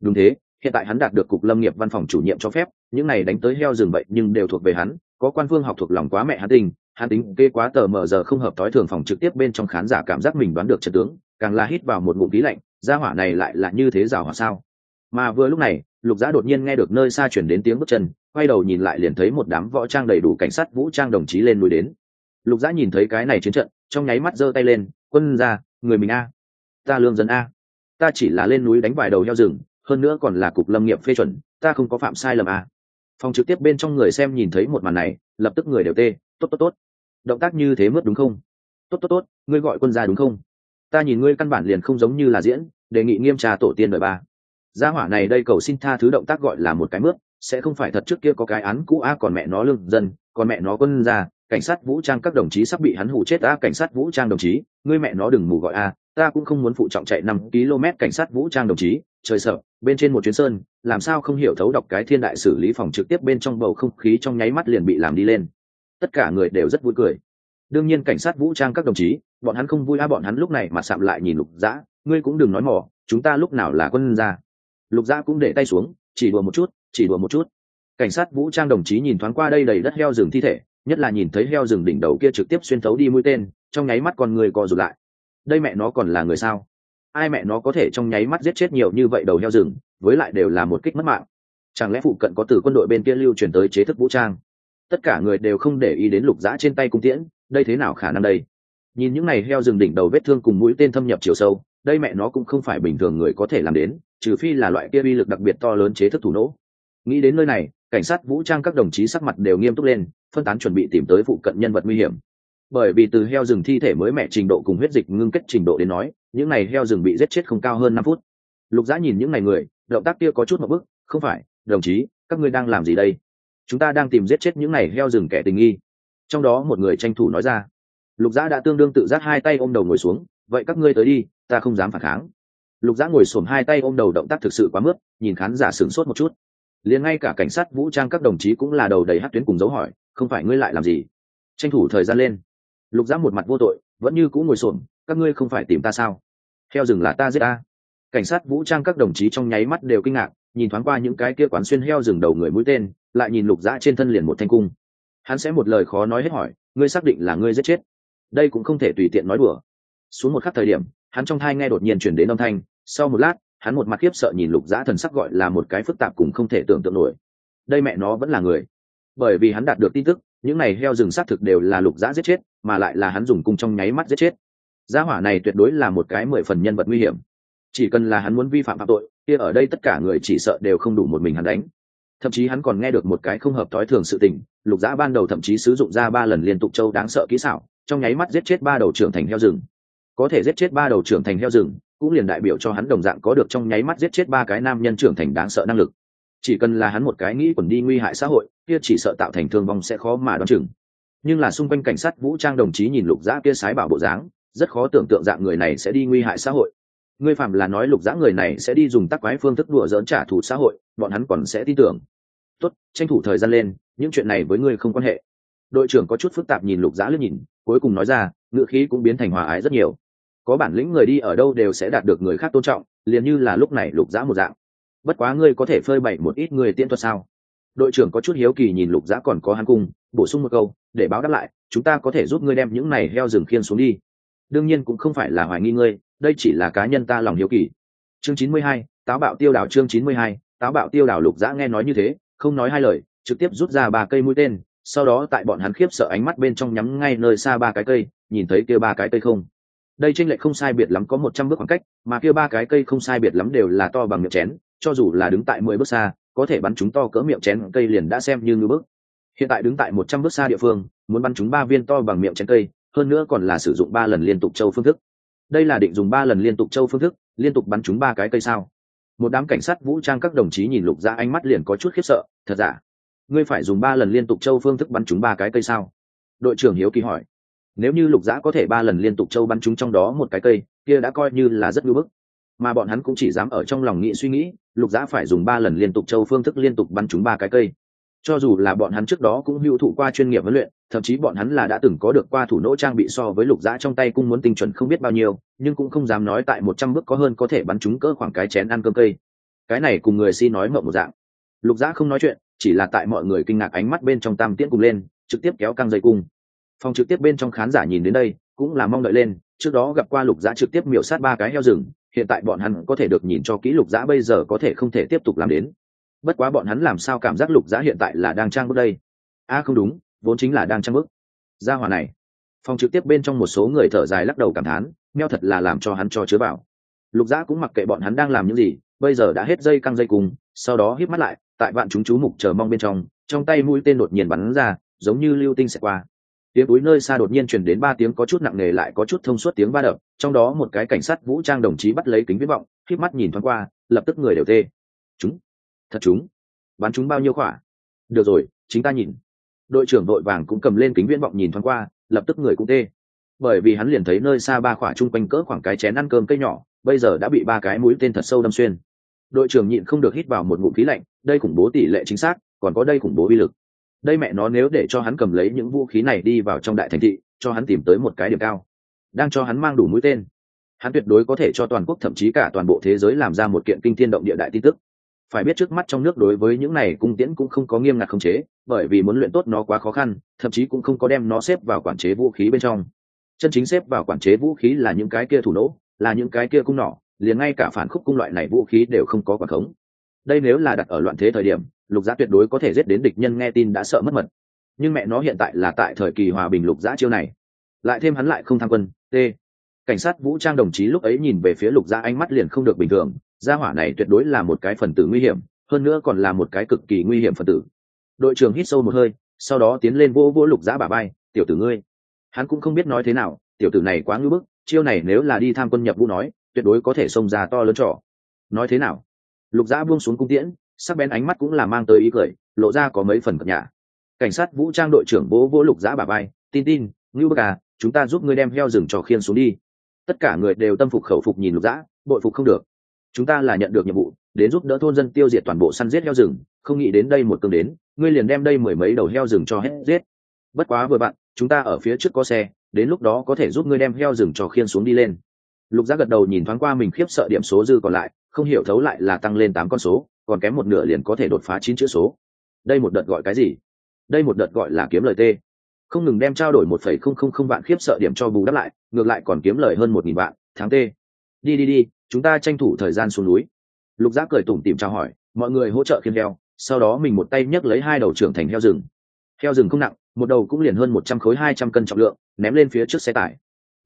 Đúng thế, hiện tại hắn đạt được cục lâm nghiệp văn phòng chủ nhiệm cho phép, những này đánh tới heo rừng vậy nhưng đều thuộc về hắn, có quan phương học thuộc lòng quá mẹ hắn tình, hắn tính kê quá tờ mờ giờ không hợp tối thường phòng trực tiếp bên trong khán giả cảm giác mình đoán được trận tướng, càng là hít vào một ngụm khí lạnh, gia hỏa này lại là như thế rào hỏa sao. Mà vừa lúc này, lục giã đột nhiên nghe được nơi xa chuyển đến tiếng bước chân, quay đầu nhìn lại liền thấy một đám võ trang đầy đủ cảnh sát vũ trang đồng chí lên núi đến lục giã nhìn thấy cái này chiến trận, trong nháy mắt giơ tay lên, quân ra người mình a, ta lương dân a. Ta chỉ là lên núi đánh vài đầu heo rừng, hơn nữa còn là cục lâm nghiệp phê chuẩn, ta không có phạm sai lầm a. Phòng trực tiếp bên trong người xem nhìn thấy một màn này, lập tức người đều tê, tốt tốt tốt. Động tác như thế mướt đúng không? Tốt tốt tốt, ngươi gọi quân ra đúng không? Ta nhìn ngươi căn bản liền không giống như là diễn, đề nghị nghiêm trà tổ tiên đời ba. Gia hỏa này đây cầu xin tha thứ động tác gọi là một cái mướt, sẽ không phải thật trước kia có cái án cũ a, còn mẹ nó lương dân, còn mẹ nó quân ra cảnh sát vũ trang các đồng chí sắp bị hắn hủ chết a cảnh sát vũ trang đồng chí, ngươi mẹ nó đừng mù gọi a, ta cũng không muốn phụ trọng chạy năm km cảnh sát vũ trang đồng chí, trời sợ, bên trên một chuyến sơn, làm sao không hiểu thấu đọc cái thiên đại xử lý phòng trực tiếp bên trong bầu không khí trong nháy mắt liền bị làm đi lên. Tất cả người đều rất vui cười. Đương nhiên cảnh sát vũ trang các đồng chí, bọn hắn không vui a bọn hắn lúc này mà sạm lại nhìn lục dã, ngươi cũng đừng nói mỏ chúng ta lúc nào là quân ra lục dã cũng để tay xuống, chỉ đùa một chút, chỉ đùa một chút. Cảnh sát vũ trang đồng chí nhìn thoáng qua đây đầy đất heo rừng thi thể nhất là nhìn thấy heo rừng đỉnh đầu kia trực tiếp xuyên thấu đi mũi tên, trong nháy mắt con người co rụt lại. Đây mẹ nó còn là người sao? Ai mẹ nó có thể trong nháy mắt giết chết nhiều như vậy đầu heo rừng, với lại đều là một kích mất mạng. Chẳng lẽ phụ cận có từ quân đội bên kia lưu truyền tới chế thức vũ trang? Tất cả người đều không để ý đến lục dã trên tay cung tiễn, đây thế nào khả năng đây? Nhìn những này heo rừng đỉnh đầu vết thương cùng mũi tên thâm nhập chiều sâu, đây mẹ nó cũng không phải bình thường người có thể làm đến, trừ phi là loại kia uy lực đặc biệt to lớn chế thức thủ nỗ nghĩ đến nơi này, cảnh sát vũ trang các đồng chí sắc mặt đều nghiêm túc lên phân tán chuẩn bị tìm tới phụ cận nhân vật nguy hiểm. Bởi vì từ heo rừng thi thể mới mẹ trình độ cùng huyết dịch ngưng kết trình độ đến nói, những này heo rừng bị giết chết không cao hơn năm phút. Lục giã nhìn những ngày người, động tác kia có chút một bức, không phải, đồng chí, các ngươi đang làm gì đây? Chúng ta đang tìm giết chết những ngày heo rừng kẻ tình nghi. Trong đó một người tranh thủ nói ra. Lục giã đã tương đương tự giác hai tay ôm đầu ngồi xuống, vậy các ngươi tới đi, ta không dám phản kháng. Lục giã ngồi xổm hai tay ôm đầu động tác thực sự quá mướt nhìn khán giả sửng sốt một chút. Liền ngay cả cảnh sát vũ trang các đồng chí cũng là đầu đầy hát tuyến cùng dấu hỏi không phải ngươi lại làm gì? Tranh thủ thời gian lên. Lục giã một mặt vô tội, vẫn như cũng ngồi xổm, các ngươi không phải tìm ta sao? Heo rừng là ta giết ta. Cảnh sát vũ trang các đồng chí trong nháy mắt đều kinh ngạc, nhìn thoáng qua những cái kia quán xuyên heo rừng đầu người mũi tên, lại nhìn lục dã trên thân liền một thanh cung. Hắn sẽ một lời khó nói hết hỏi, ngươi xác định là ngươi giết chết. Đây cũng không thể tùy tiện nói đùa. Xuống một khắc thời điểm, hắn trong thai nghe đột nhiên chuyển đến âm thanh, sau một lát, hắn một mặt khiếp sợ nhìn lục dã thần sắc gọi là một cái phức tạp cùng không thể tưởng tượng nổi. Đây mẹ nó vẫn là người bởi vì hắn đạt được tin tức, những này heo rừng xác thực đều là lục dã giết chết, mà lại là hắn dùng cung trong nháy mắt giết chết. Gia hỏa này tuyệt đối là một cái mười phần nhân vật nguy hiểm. Chỉ cần là hắn muốn vi phạm phạm tội, kia ở đây tất cả người chỉ sợ đều không đủ một mình hắn đánh. Thậm chí hắn còn nghe được một cái không hợp thói thường sự tình, lục dã ban đầu thậm chí sử dụng ra ba lần liên tục châu đáng sợ kỹ xảo, trong nháy mắt giết chết ba đầu trưởng thành heo rừng. Có thể giết chết ba đầu trưởng thành heo rừng, cũng liền đại biểu cho hắn đồng dạng có được trong nháy mắt giết chết ba cái nam nhân trưởng thành đáng sợ năng lực chỉ cần là hắn một cái nghĩ quần đi nguy hại xã hội, kia chỉ sợ tạo thành thương vong sẽ khó mà đoán chừng. Nhưng là xung quanh cảnh sát vũ trang đồng chí nhìn lục dã kia sái bảo bộ dáng, rất khó tưởng tượng dạng người này sẽ đi nguy hại xã hội. Ngươi phạm là nói lục dã người này sẽ đi dùng tắc quái phương thức đùa dỡn trả thù xã hội, bọn hắn còn sẽ tin tưởng. Tốt, tranh thủ thời gian lên, những chuyện này với ngươi không quan hệ. Đội trưởng có chút phức tạp nhìn lục dã lướt nhìn, cuối cùng nói ra ngựa khí cũng biến thành hòa ái rất nhiều. Có bản lĩnh người đi ở đâu đều sẽ đạt được người khác tôn trọng, liền như là lúc này lục dã một dạng bất quá ngươi có thể phơi bày một ít người tiễn thuật sao? Đội trưởng có chút hiếu kỳ nhìn lục dã còn có hắn cung bổ sung một câu, để báo đáp lại, chúng ta có thể giúp ngươi đem những này heo rừng khiên xuống đi. Đương nhiên cũng không phải là hoài nghi ngươi, đây chỉ là cá nhân ta lòng hiếu kỳ. Chương chín mươi hai, táo bạo tiêu đảo chương chín mươi hai, táo bạo tiêu đảo lục dã nghe nói như thế, không nói hai lời, trực tiếp rút ra ba cây mũi tên, sau đó tại bọn hắn khiếp sợ ánh mắt bên trong nhắm ngay nơi xa ba cái cây, nhìn thấy kia ba cái cây không. Đây tranh lệch không sai biệt lắm có một trăm bước khoảng cách, mà kia ba cái cây không sai biệt lắm đều là to bằng miệng chén cho dù là đứng tại mười bước xa, có thể bắn chúng to cỡ miệng chén cây liền đã xem như ngư bước. Hiện tại đứng tại một trăm bước xa địa phương, muốn bắn chúng ba viên to bằng miệng chén cây, hơn nữa còn là sử dụng ba lần liên tục châu phương thức. Đây là định dùng ba lần liên tục châu phương thức, liên tục bắn chúng ba cái cây sao? Một đám cảnh sát vũ trang các đồng chí nhìn lục ra ánh mắt liền có chút khiếp sợ, thật giả? Ngươi phải dùng ba lần liên tục châu phương thức bắn chúng ba cái cây sao? Đội trưởng hiếu kỳ hỏi. Nếu như lục giã có thể ba lần liên tục châu bắn chúng trong đó một cái cây, kia đã coi như là rất ngưỡng bức mà bọn hắn cũng chỉ dám ở trong lòng nghĩ suy nghĩ, lục giã phải dùng ba lần liên tục châu phương thức liên tục bắn chúng ba cái cây. Cho dù là bọn hắn trước đó cũng hữu thụ qua chuyên nghiệp huấn luyện, thậm chí bọn hắn là đã từng có được qua thủ nỗ trang bị so với lục giã trong tay cũng muốn tinh chuẩn không biết bao nhiêu, nhưng cũng không dám nói tại một trăm bước có hơn có thể bắn chúng cỡ khoảng cái chén ăn cơm cây. Cái này cùng người si nói mộng một dạng. Lục giã không nói chuyện, chỉ là tại mọi người kinh ngạc ánh mắt bên trong tam tiễn cùng lên, trực tiếp kéo căng dây cung. Phòng trực tiếp bên trong khán giả nhìn đến đây, cũng là mong đợi lên, trước đó gặp qua lục giã trực tiếp miểu sát ba cái heo rừng hiện tại bọn hắn có thể được nhìn cho kỹ lục giã bây giờ có thể không thể tiếp tục làm đến. Bất quá bọn hắn làm sao cảm giác lục giã hiện tại là đang trang bước đây? A à không đúng, vốn chính là đang trang bước ra hòa này. Phòng trực tiếp bên trong một số người thở dài lắc đầu cảm thán, meo thật là làm cho hắn cho chứa vào. Lục giã cũng mặc kệ bọn hắn đang làm những gì, bây giờ đã hết dây căng dây cùng, sau đó hít mắt lại, tại vạn chúng chú mục chờ mong bên trong trong tay mũi tên đột nhiên bắn ra, giống như lưu tinh sẽ qua tiếng túi nơi xa đột nhiên chuyển đến ba tiếng có chút nặng nề lại có chút thông suốt tiếng ba đập, trong đó một cái cảnh sát vũ trang đồng chí bắt lấy kính viễn vọng hít mắt nhìn thoáng qua, lập tức người đều tê. Chúng, thật chúng, bắn chúng bao nhiêu khỏa? Được rồi, chính ta nhìn. Đội trưởng đội vàng cũng cầm lên kính viễn vọng nhìn thoáng qua, lập tức người cũng tê. Bởi vì hắn liền thấy nơi xa ba khỏa chung quanh cỡ khoảng cái chén ăn cơm cây nhỏ, bây giờ đã bị ba cái mũi tên thật sâu đâm xuyên. Đội trưởng nhịn không được hít vào một ngụm khí lạnh, đây khủng bố tỷ lệ chính xác, còn có đây khủng bố uy lực đây mẹ nó nếu để cho hắn cầm lấy những vũ khí này đi vào trong đại thành thị, cho hắn tìm tới một cái điểm cao, đang cho hắn mang đủ mũi tên. Hắn tuyệt đối có thể cho toàn quốc thậm chí cả toàn bộ thế giới làm ra một kiện kinh thiên động địa đại tin tức. Phải biết trước mắt trong nước đối với những này cung tiễn cũng không có nghiêm ngặt khống chế, bởi vì muốn luyện tốt nó quá khó khăn, thậm chí cũng không có đem nó xếp vào quản chế vũ khí bên trong. Chân chính xếp vào quản chế vũ khí là những cái kia thủ nỗ, là những cái kia cung nỏ, liền ngay cả phản khúc cung loại này vũ khí đều không có quản khống. Đây nếu là đặt ở loạn thế thời điểm lục giã tuyệt đối có thể giết đến địch nhân nghe tin đã sợ mất mật. Nhưng mẹ nó hiện tại là tại thời kỳ hòa bình lục giã chiêu này. Lại thêm hắn lại không tham quân t cảnh sát vũ trang đồng chí lúc ấy nhìn về phía lục giã ánh mắt liền không được bình thường. Gia hỏa này tuyệt đối là một cái phần tử nguy hiểm, hơn nữa còn là một cái cực kỳ nguy hiểm phần tử. Đội trưởng hít sâu một hơi, sau đó tiến lên vỗ vỗ lục giã bà bay tiểu tử ngươi. Hắn cũng không biết nói thế nào, tiểu tử này quá ngưỡng bức, chiêu này nếu là đi tham quân nhập vũ nói, tuyệt đối có thể xông ra to lớn trò. nói thế nào? Lục giã buông xuống cung tiễn sắc bén ánh mắt cũng là mang tới ý cười, lộ ra có mấy phần cập nhà cảnh sát vũ trang đội trưởng bố vỗ lục giã bà bay tin tin, ngưu bức à chúng ta giúp ngươi đem heo rừng trò khiên xuống đi. Tất cả người đều tâm phục khẩu phục nhìn lục giã, bội phục không được. Chúng ta là nhận được nhiệm vụ, đến giúp đỡ thôn dân tiêu diệt toàn bộ săn giết heo rừng, không nghĩ đến đây một cương đến, ngươi liền đem đây mười mấy đầu heo rừng cho hết giết. Bất quá vừa bạn, chúng ta ở phía trước có xe, đến lúc đó có thể giúp ngươi đem heo rừng cho khiên xuống đi lên. Lục giác gật đầu nhìn thoáng qua mình khiếp sợ điểm số dư còn lại, không hiểu thấu lại là tăng lên tám con số còn kém một nửa liền có thể đột phá chín chữ số. Đây một đợt gọi cái gì? Đây một đợt gọi là kiếm lời t không ngừng đem trao đổi một phẩy không không không vạn khiếp sợ điểm cho bù đắp lại, ngược lại còn kiếm lời hơn một nghìn vạn, tháng t đi đi đi, chúng ta tranh thủ thời gian xuống núi. Lục giác cười tủm tìm trao hỏi, mọi người hỗ trợ khiên heo, sau đó mình một tay nhấc lấy hai đầu trưởng thành heo rừng. Heo rừng không nặng, một đầu cũng liền hơn một trăm khối hai trăm cân trọng lượng, ném lên phía trước xe tải.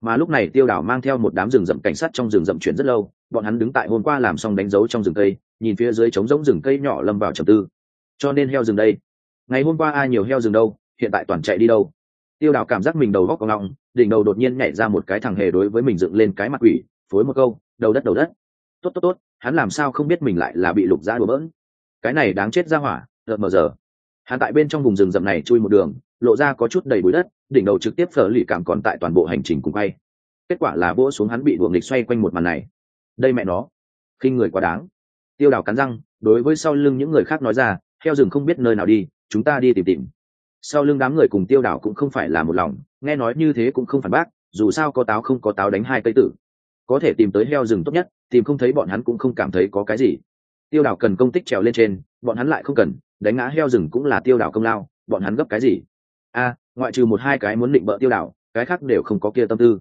Mà lúc này tiêu đảo mang theo một đám rừng rậm cảnh sát trong rừng rậm chuyển rất lâu bọn hắn đứng tại hôm qua làm xong đánh dấu trong rừng cây, nhìn phía dưới trống rỗng rừng cây nhỏ lâm vào trầm tư. Cho nên heo rừng đây. Ngày hôm qua ai nhiều heo rừng đâu, hiện tại toàn chạy đi đâu? Tiêu Đào cảm giác mình đầu góc có ngọng, đỉnh đầu đột nhiên nhảy ra một cái thằng hề đối với mình dựng lên cái mặt quỷ, phối một câu, đầu đất đầu đất. Tốt tốt tốt, hắn làm sao không biết mình lại là bị lục ra đùa bỡn? Cái này đáng chết ra hỏa đợt mờ giờ. Hắn tại bên trong vùng rừng rậm này chui một đường, lộ ra có chút đầy bụi đất, đỉnh đầu trực tiếp phở lì cảm còn tại toàn bộ hành trình cùng quay kết quả là vỗ xuống hắn bị buồng lịch xoay quanh một màn này đây mẹ nó, khinh người quá đáng. Tiêu đào cắn răng, đối với sau lưng những người khác nói ra, heo rừng không biết nơi nào đi, chúng ta đi tìm tìm. Sau lưng đám người cùng tiêu đảo cũng không phải là một lòng, nghe nói như thế cũng không phản bác, dù sao có táo không có táo đánh hai cây tử. Có thể tìm tới heo rừng tốt nhất, tìm không thấy bọn hắn cũng không cảm thấy có cái gì. Tiêu đảo cần công tích trèo lên trên, bọn hắn lại không cần, đánh ngã heo rừng cũng là tiêu đảo công lao, bọn hắn gấp cái gì? A, ngoại trừ một hai cái muốn định bợ tiêu đảo cái khác đều không có kia tâm tư.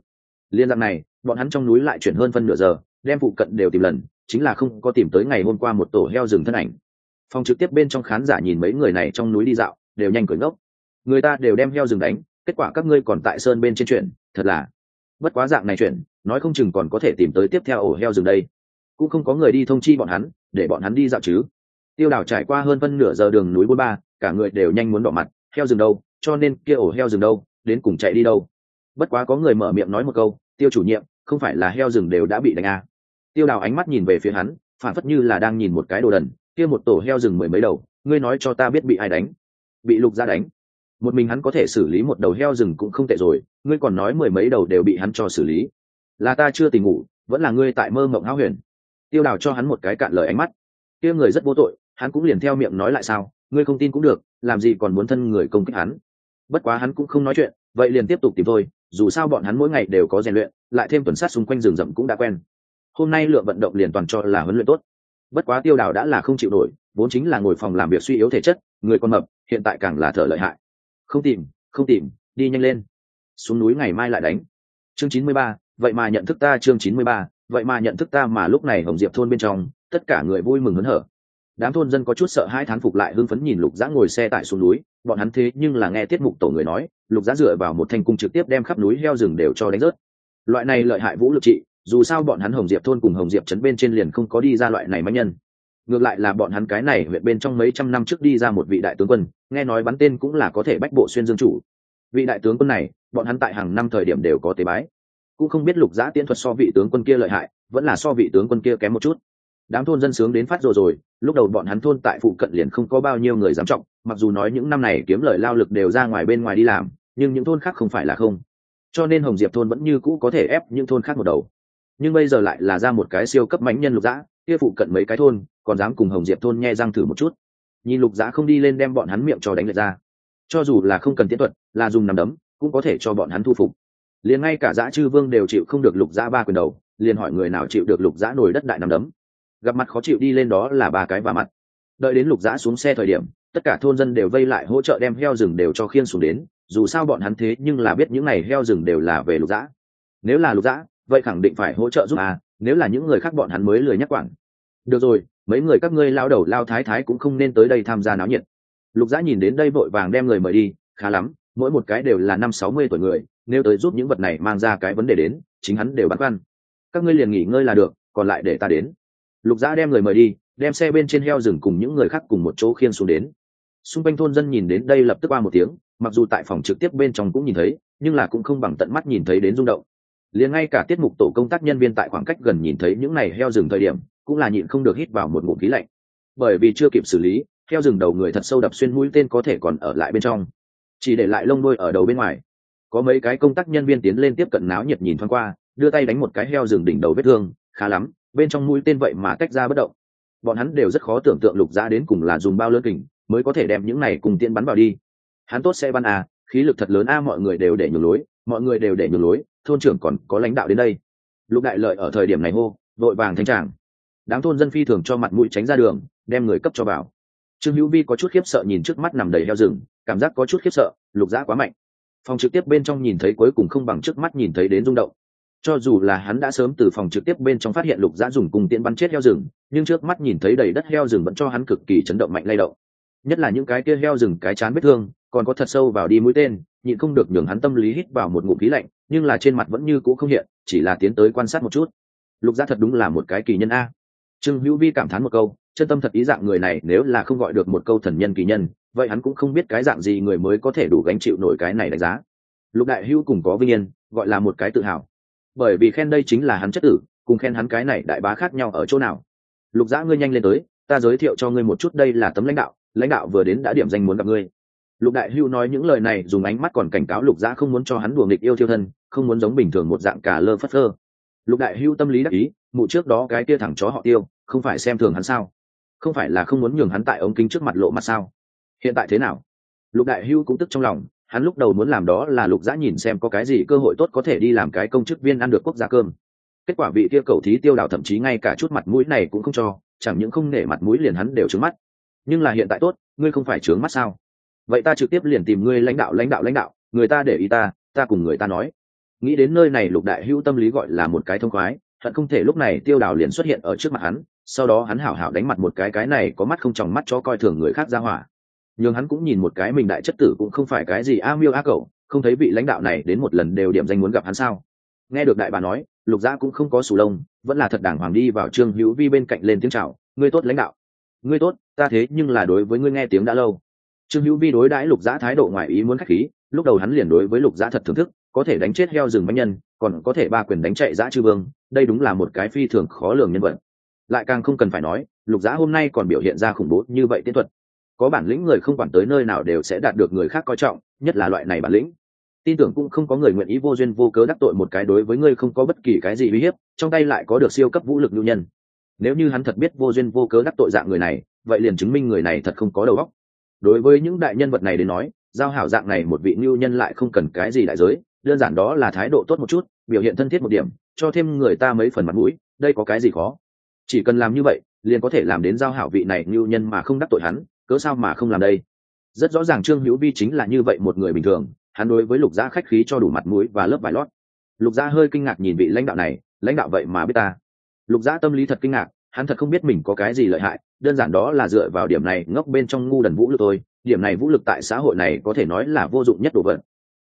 Liên dạng này, bọn hắn trong núi lại chuyển hơn phân nửa giờ đem phụ cận đều tìm lần, chính là không có tìm tới ngày hôm qua một tổ heo rừng thân ảnh. Phòng trực tiếp bên trong khán giả nhìn mấy người này trong núi đi dạo, đều nhanh cười ngốc. Người ta đều đem heo rừng đánh, kết quả các ngươi còn tại sơn bên trên chuyện, thật là. Bất quá dạng này chuyện, nói không chừng còn có thể tìm tới tiếp theo ổ heo rừng đây. Cũng không có người đi thông chi bọn hắn, để bọn hắn đi dạo chứ. Tiêu đảo trải qua hơn phân nửa giờ đường núi bốn ba, cả người đều nhanh muốn đỏ mặt, heo rừng đâu, cho nên kia ổ heo rừng đâu, đến cùng chạy đi đâu. Bất quá có người mở miệng nói một câu, tiêu chủ nhiệm, không phải là heo rừng đều đã bị đánh à tiêu đào ánh mắt nhìn về phía hắn, phản phất như là đang nhìn một cái đồ đần, kia một tổ heo rừng mười mấy đầu, ngươi nói cho ta biết bị ai đánh? Bị lục gia đánh. Một mình hắn có thể xử lý một đầu heo rừng cũng không tệ rồi, ngươi còn nói mười mấy đầu đều bị hắn cho xử lý. Là ta chưa tỉnh ngủ, vẫn là ngươi tại mơ mộng háo huyền. Tiêu đào cho hắn một cái cạn lời ánh mắt. Kia người rất vô tội, hắn cũng liền theo miệng nói lại sao, ngươi không tin cũng được, làm gì còn muốn thân người công kích hắn. Bất quá hắn cũng không nói chuyện, vậy liền tiếp tục tìm thôi, dù sao bọn hắn mỗi ngày đều có rèn luyện, lại thêm tuần sát xung quanh rừng rậm cũng đã quen hôm nay lượng vận động liền toàn cho là huấn luyện tốt. Bất quá tiêu đào đã là không chịu nổi, vốn chính là ngồi phòng làm việc suy yếu thể chất, người con mập, hiện tại càng là thở lợi hại. Không tìm không tìm, đi nhanh lên. Xuống núi ngày mai lại đánh. Chương chín mươi ba, vậy mà nhận thức ta, chương chín mươi ba, vậy mà nhận thức ta mà lúc này hồng diệp thôn bên trong, tất cả người vui mừng hớn hở. Đám thôn dân có chút sợ hai thán phục lại hưng phấn nhìn lục giã ngồi xe tải xuống núi, bọn hắn thế nhưng là nghe tiết mục tổ người nói, lục giã dựa vào một thanh cung trực tiếp đem khắp núi heo rừng đều cho đánh rớt. Loại này lợi hại vũ lực trị dù sao bọn hắn hồng diệp thôn cùng hồng diệp trấn bên trên liền không có đi ra loại này máy nhân. Ngược lại là bọn hắn cái này huyện bên trong mấy trăm năm trước đi ra một vị đại tướng quân, nghe nói bắn tên cũng là có thể bách bộ xuyên dương chủ. Vị đại tướng quân này, bọn hắn tại hàng năm thời điểm đều có tế bái. Cũng không biết lục giã tiễn thuật so vị tướng quân kia lợi hại, vẫn là so vị tướng quân kia kém một chút. Đám thôn dân sướng đến phát rồi rồi, lúc đầu bọn hắn thôn tại phụ cận liền không có bao nhiêu người dám trọng, mặc dù nói những năm này kiếm lời lao lực đều ra ngoài bên ngoài đi làm, nhưng những thôn khác không phải là không. Cho nên hồng diệp thôn vẫn như cũ có thể ép những thôn khác một đầu nhưng bây giờ lại là ra một cái siêu cấp mãnh nhân lục dã, kia phụ cận mấy cái thôn, còn dám cùng hồng diệp thôn nghe răng thử một chút. Nhìn lục dã không đi lên đem bọn hắn miệng cho đánh lệch ra. Cho dù là không cần tiến thuật, là dùng nằm đấm, cũng có thể cho bọn hắn thu phục. Liền ngay cả dã chư vương đều chịu không được lục dã ba quyền đầu, liền hỏi người nào chịu được lục dã nổi đất đại nằm đấm. Gặp mặt khó chịu đi lên đó là ba cái và mặt. Đợi đến lục dã xuống xe thời điểm, tất cả thôn dân đều vây lại hỗ trợ đem heo rừng đều cho khiên xuống đến, dù sao bọn hắn thế nhưng là biết những n à y heo rừng đều là về lục dã. Nếu là lục dã vậy khẳng định phải hỗ trợ giúp à nếu là những người khác bọn hắn mới lười nhắc quản. Được rồi, mấy người các ngươi lao đầu lao thái thái cũng không nên tới đây tham gia náo nhiệt. Lục dã nhìn đến đây vội vàng đem người mời đi, khá lắm, mỗi một cái đều là năm sáu mươi tuổi người, nếu tới giúp những vật này mang ra cái vấn đề đến, chính hắn đều bắt văn các ngươi liền nghỉ ngơi là được, còn lại để ta đến. Lục dã đem người mời đi, đem xe bên trên heo rừng cùng những người khác cùng một chỗ khiên xuống đến. Xung quanh thôn dân nhìn đến đây lập tức qua một tiếng, mặc dù tại phòng trực tiếp bên trong cũng nhìn thấy, nhưng là cũng không bằng tận mắt nhìn thấy đến rung động liền ngay cả tiết mục tổ công tác nhân viên tại khoảng cách gần nhìn thấy những này heo rừng thời điểm, cũng là nhịn không được hít vào một ngụm khí lạnh. Bởi vì chưa kịp xử lý, heo rừng đầu người thật sâu đập xuyên mũi tên có thể còn ở lại bên trong. Chỉ để lại lông đôi ở đầu bên ngoài. Có mấy cái công tác nhân viên tiến lên tiếp cận náo nhiệt nhìn thoáng qua, đưa tay đánh một cái heo rừng đỉnh đầu vết thương, khá lắm, bên trong mũi tên vậy mà tách ra bất động. Bọn hắn đều rất khó tưởng tượng lục ra đến cùng là dùng bao lớn kình mới có thể đem những này cùng tiện bắn vào đi. Hắn tốt sẽ bắn à khí lực thật lớn a, mọi người đều để nhường lối mọi người đều để nhường lối, thôn trưởng còn có lãnh đạo đến đây. Lục đại lợi ở thời điểm này hô, vội vàng thanh tràng. Đám thôn dân phi thường cho mặt mũi tránh ra đường, đem người cấp cho vào. Trương hữu vi có chút khiếp sợ nhìn trước mắt nằm đầy heo rừng, cảm giác có chút khiếp sợ, lục giã quá mạnh. Phòng trực tiếp bên trong nhìn thấy cuối cùng không bằng trước mắt nhìn thấy đến rung động. Cho dù là hắn đã sớm từ phòng trực tiếp bên trong phát hiện lục giã dùng cùng tiện bắn chết heo rừng, nhưng trước mắt nhìn thấy đầy đất heo rừng vẫn cho hắn cực kỳ chấn động mạnh lay động. Nhất là những cái kia heo rừng cái chán vết thương, còn có thật sâu vào đi mũi tên nhịn không được nhường hắn tâm lý hít vào một ngụm khí lạnh, nhưng là trên mặt vẫn như cũ không hiện, chỉ là tiến tới quan sát một chút. Lục gia thật đúng là một cái kỳ nhân a. Trương hữu vi cảm thán một câu, chân tâm thật ý dạng người này nếu là không gọi được một câu thần nhân kỳ nhân, vậy hắn cũng không biết cái dạng gì người mới có thể đủ gánh chịu nổi cái này đánh giá. Lục đại hữu cùng có vinh yên, gọi là một cái tự hào. Bởi vì khen đây chính là hắn chất tử, cùng khen hắn cái này đại bá khác nhau ở chỗ nào. Lục dã ngươi nhanh lên tới, ta giới thiệu cho ngươi một chút đây là tấm lãnh đạo lãnh đạo vừa đến đã điểm danh muốn gặp ngươi lục đại hưu nói những lời này dùng ánh mắt còn cảnh cáo lục giã không muốn cho hắn đùa nghịch yêu thiêu thân, không muốn giống bình thường một dạng cả lơ phất lơ lục đại hưu tâm lý đắc ý, mụ trước đó cái kia thẳng chó họ tiêu, không phải xem thường hắn sao? Không phải là không muốn nhường hắn tại ống kính trước mặt lộ mặt sao? Hiện tại thế nào? Lục đại hưu cũng tức trong lòng, hắn lúc đầu muốn làm đó là lục giã nhìn xem có cái gì cơ hội tốt có thể đi làm cái công chức viên ăn được quốc gia cơm. Kết quả vị kia cầu thí tiêu đảo thậm chí ngay cả chút mặt mũi này cũng không cho, chẳng những không nể mặt mũi liền hắn đều trướng mắt. Nhưng là hiện tại tốt, ngươi không phải trướng mắt sao? Vậy ta trực tiếp liền tìm ngươi lãnh đạo lãnh đạo lãnh đạo, người ta để ý ta ta cùng người ta nói. Nghĩ đến nơi này lục đại hữu tâm lý gọi là một cái thông khoái hận không thể lúc này tiêu đảo liền xuất hiện ở trước mặt hắn, sau đó hắn hảo hảo đánh mặt một cái cái này có mắt không tròng mắt cho coi thường người khác ra hỏa. Nhưng hắn cũng nhìn một cái mình đại chất tử cũng không phải cái gì a miêu a cậu không thấy vị lãnh đạo này đến một lần đều điểm danh muốn gặp hắn sao? Nghe được đại bà nói, lục gia cũng không có sù lông, vẫn là thật đàng hoàng đi vào trương hữu vi bên cạnh lên tiếng chào, ngươi tốt lãnh đạo, ngươi tốt, ta thế nhưng là đối với ngươi nghe tiếng đã lâu trương hữu vi đối đãi lục giã thái độ ngoài ý muốn khách khí, lúc đầu hắn liền đối với lục giã thật thưởng thức, có thể đánh chết heo rừng bánh nhân, còn có thể ba quyền đánh chạy giã chư vương, đây đúng là một cái phi thường khó lường nhân vật. Lại càng không cần phải nói, lục giã hôm nay còn biểu hiện ra khủng bố như vậy tiến thuật. Có bản lĩnh người không quản tới nơi nào đều sẽ đạt được người khác coi trọng, nhất là loại này bản lĩnh. Tin tưởng cũng không có người nguyện ý vô duyên vô cớ đắc tội một cái đối với ngươi không có bất kỳ cái gì uy hiếp, trong tay lại có được siêu cấp vũ lực lưu nhân. Nếu như hắn thật biết vô duyên vô cớ đắc tội dạng người này, vậy liền chứng minh người này thật không có đầu óc đối với những đại nhân vật này đến nói, giao hảo dạng này một vị lưu nhân lại không cần cái gì đại giới, đơn giản đó là thái độ tốt một chút, biểu hiện thân thiết một điểm, cho thêm người ta mấy phần mặt mũi, đây có cái gì khó? Chỉ cần làm như vậy, liền có thể làm đến giao hảo vị này lưu nhân mà không đắc tội hắn, cớ sao mà không làm đây? Rất rõ ràng trương hữu vi chính là như vậy một người bình thường, hắn đối với lục gia khách khí cho đủ mặt mũi và lớp vải lót. Lục gia hơi kinh ngạc nhìn vị lãnh đạo này, lãnh đạo vậy mà biết ta. Lục gia tâm lý thật kinh ngạc, hắn thật không biết mình có cái gì lợi hại đơn giản đó là dựa vào điểm này, ngốc bên trong ngu đần vũ lực thôi. Điểm này vũ lực tại xã hội này có thể nói là vô dụng nhất đồ vật.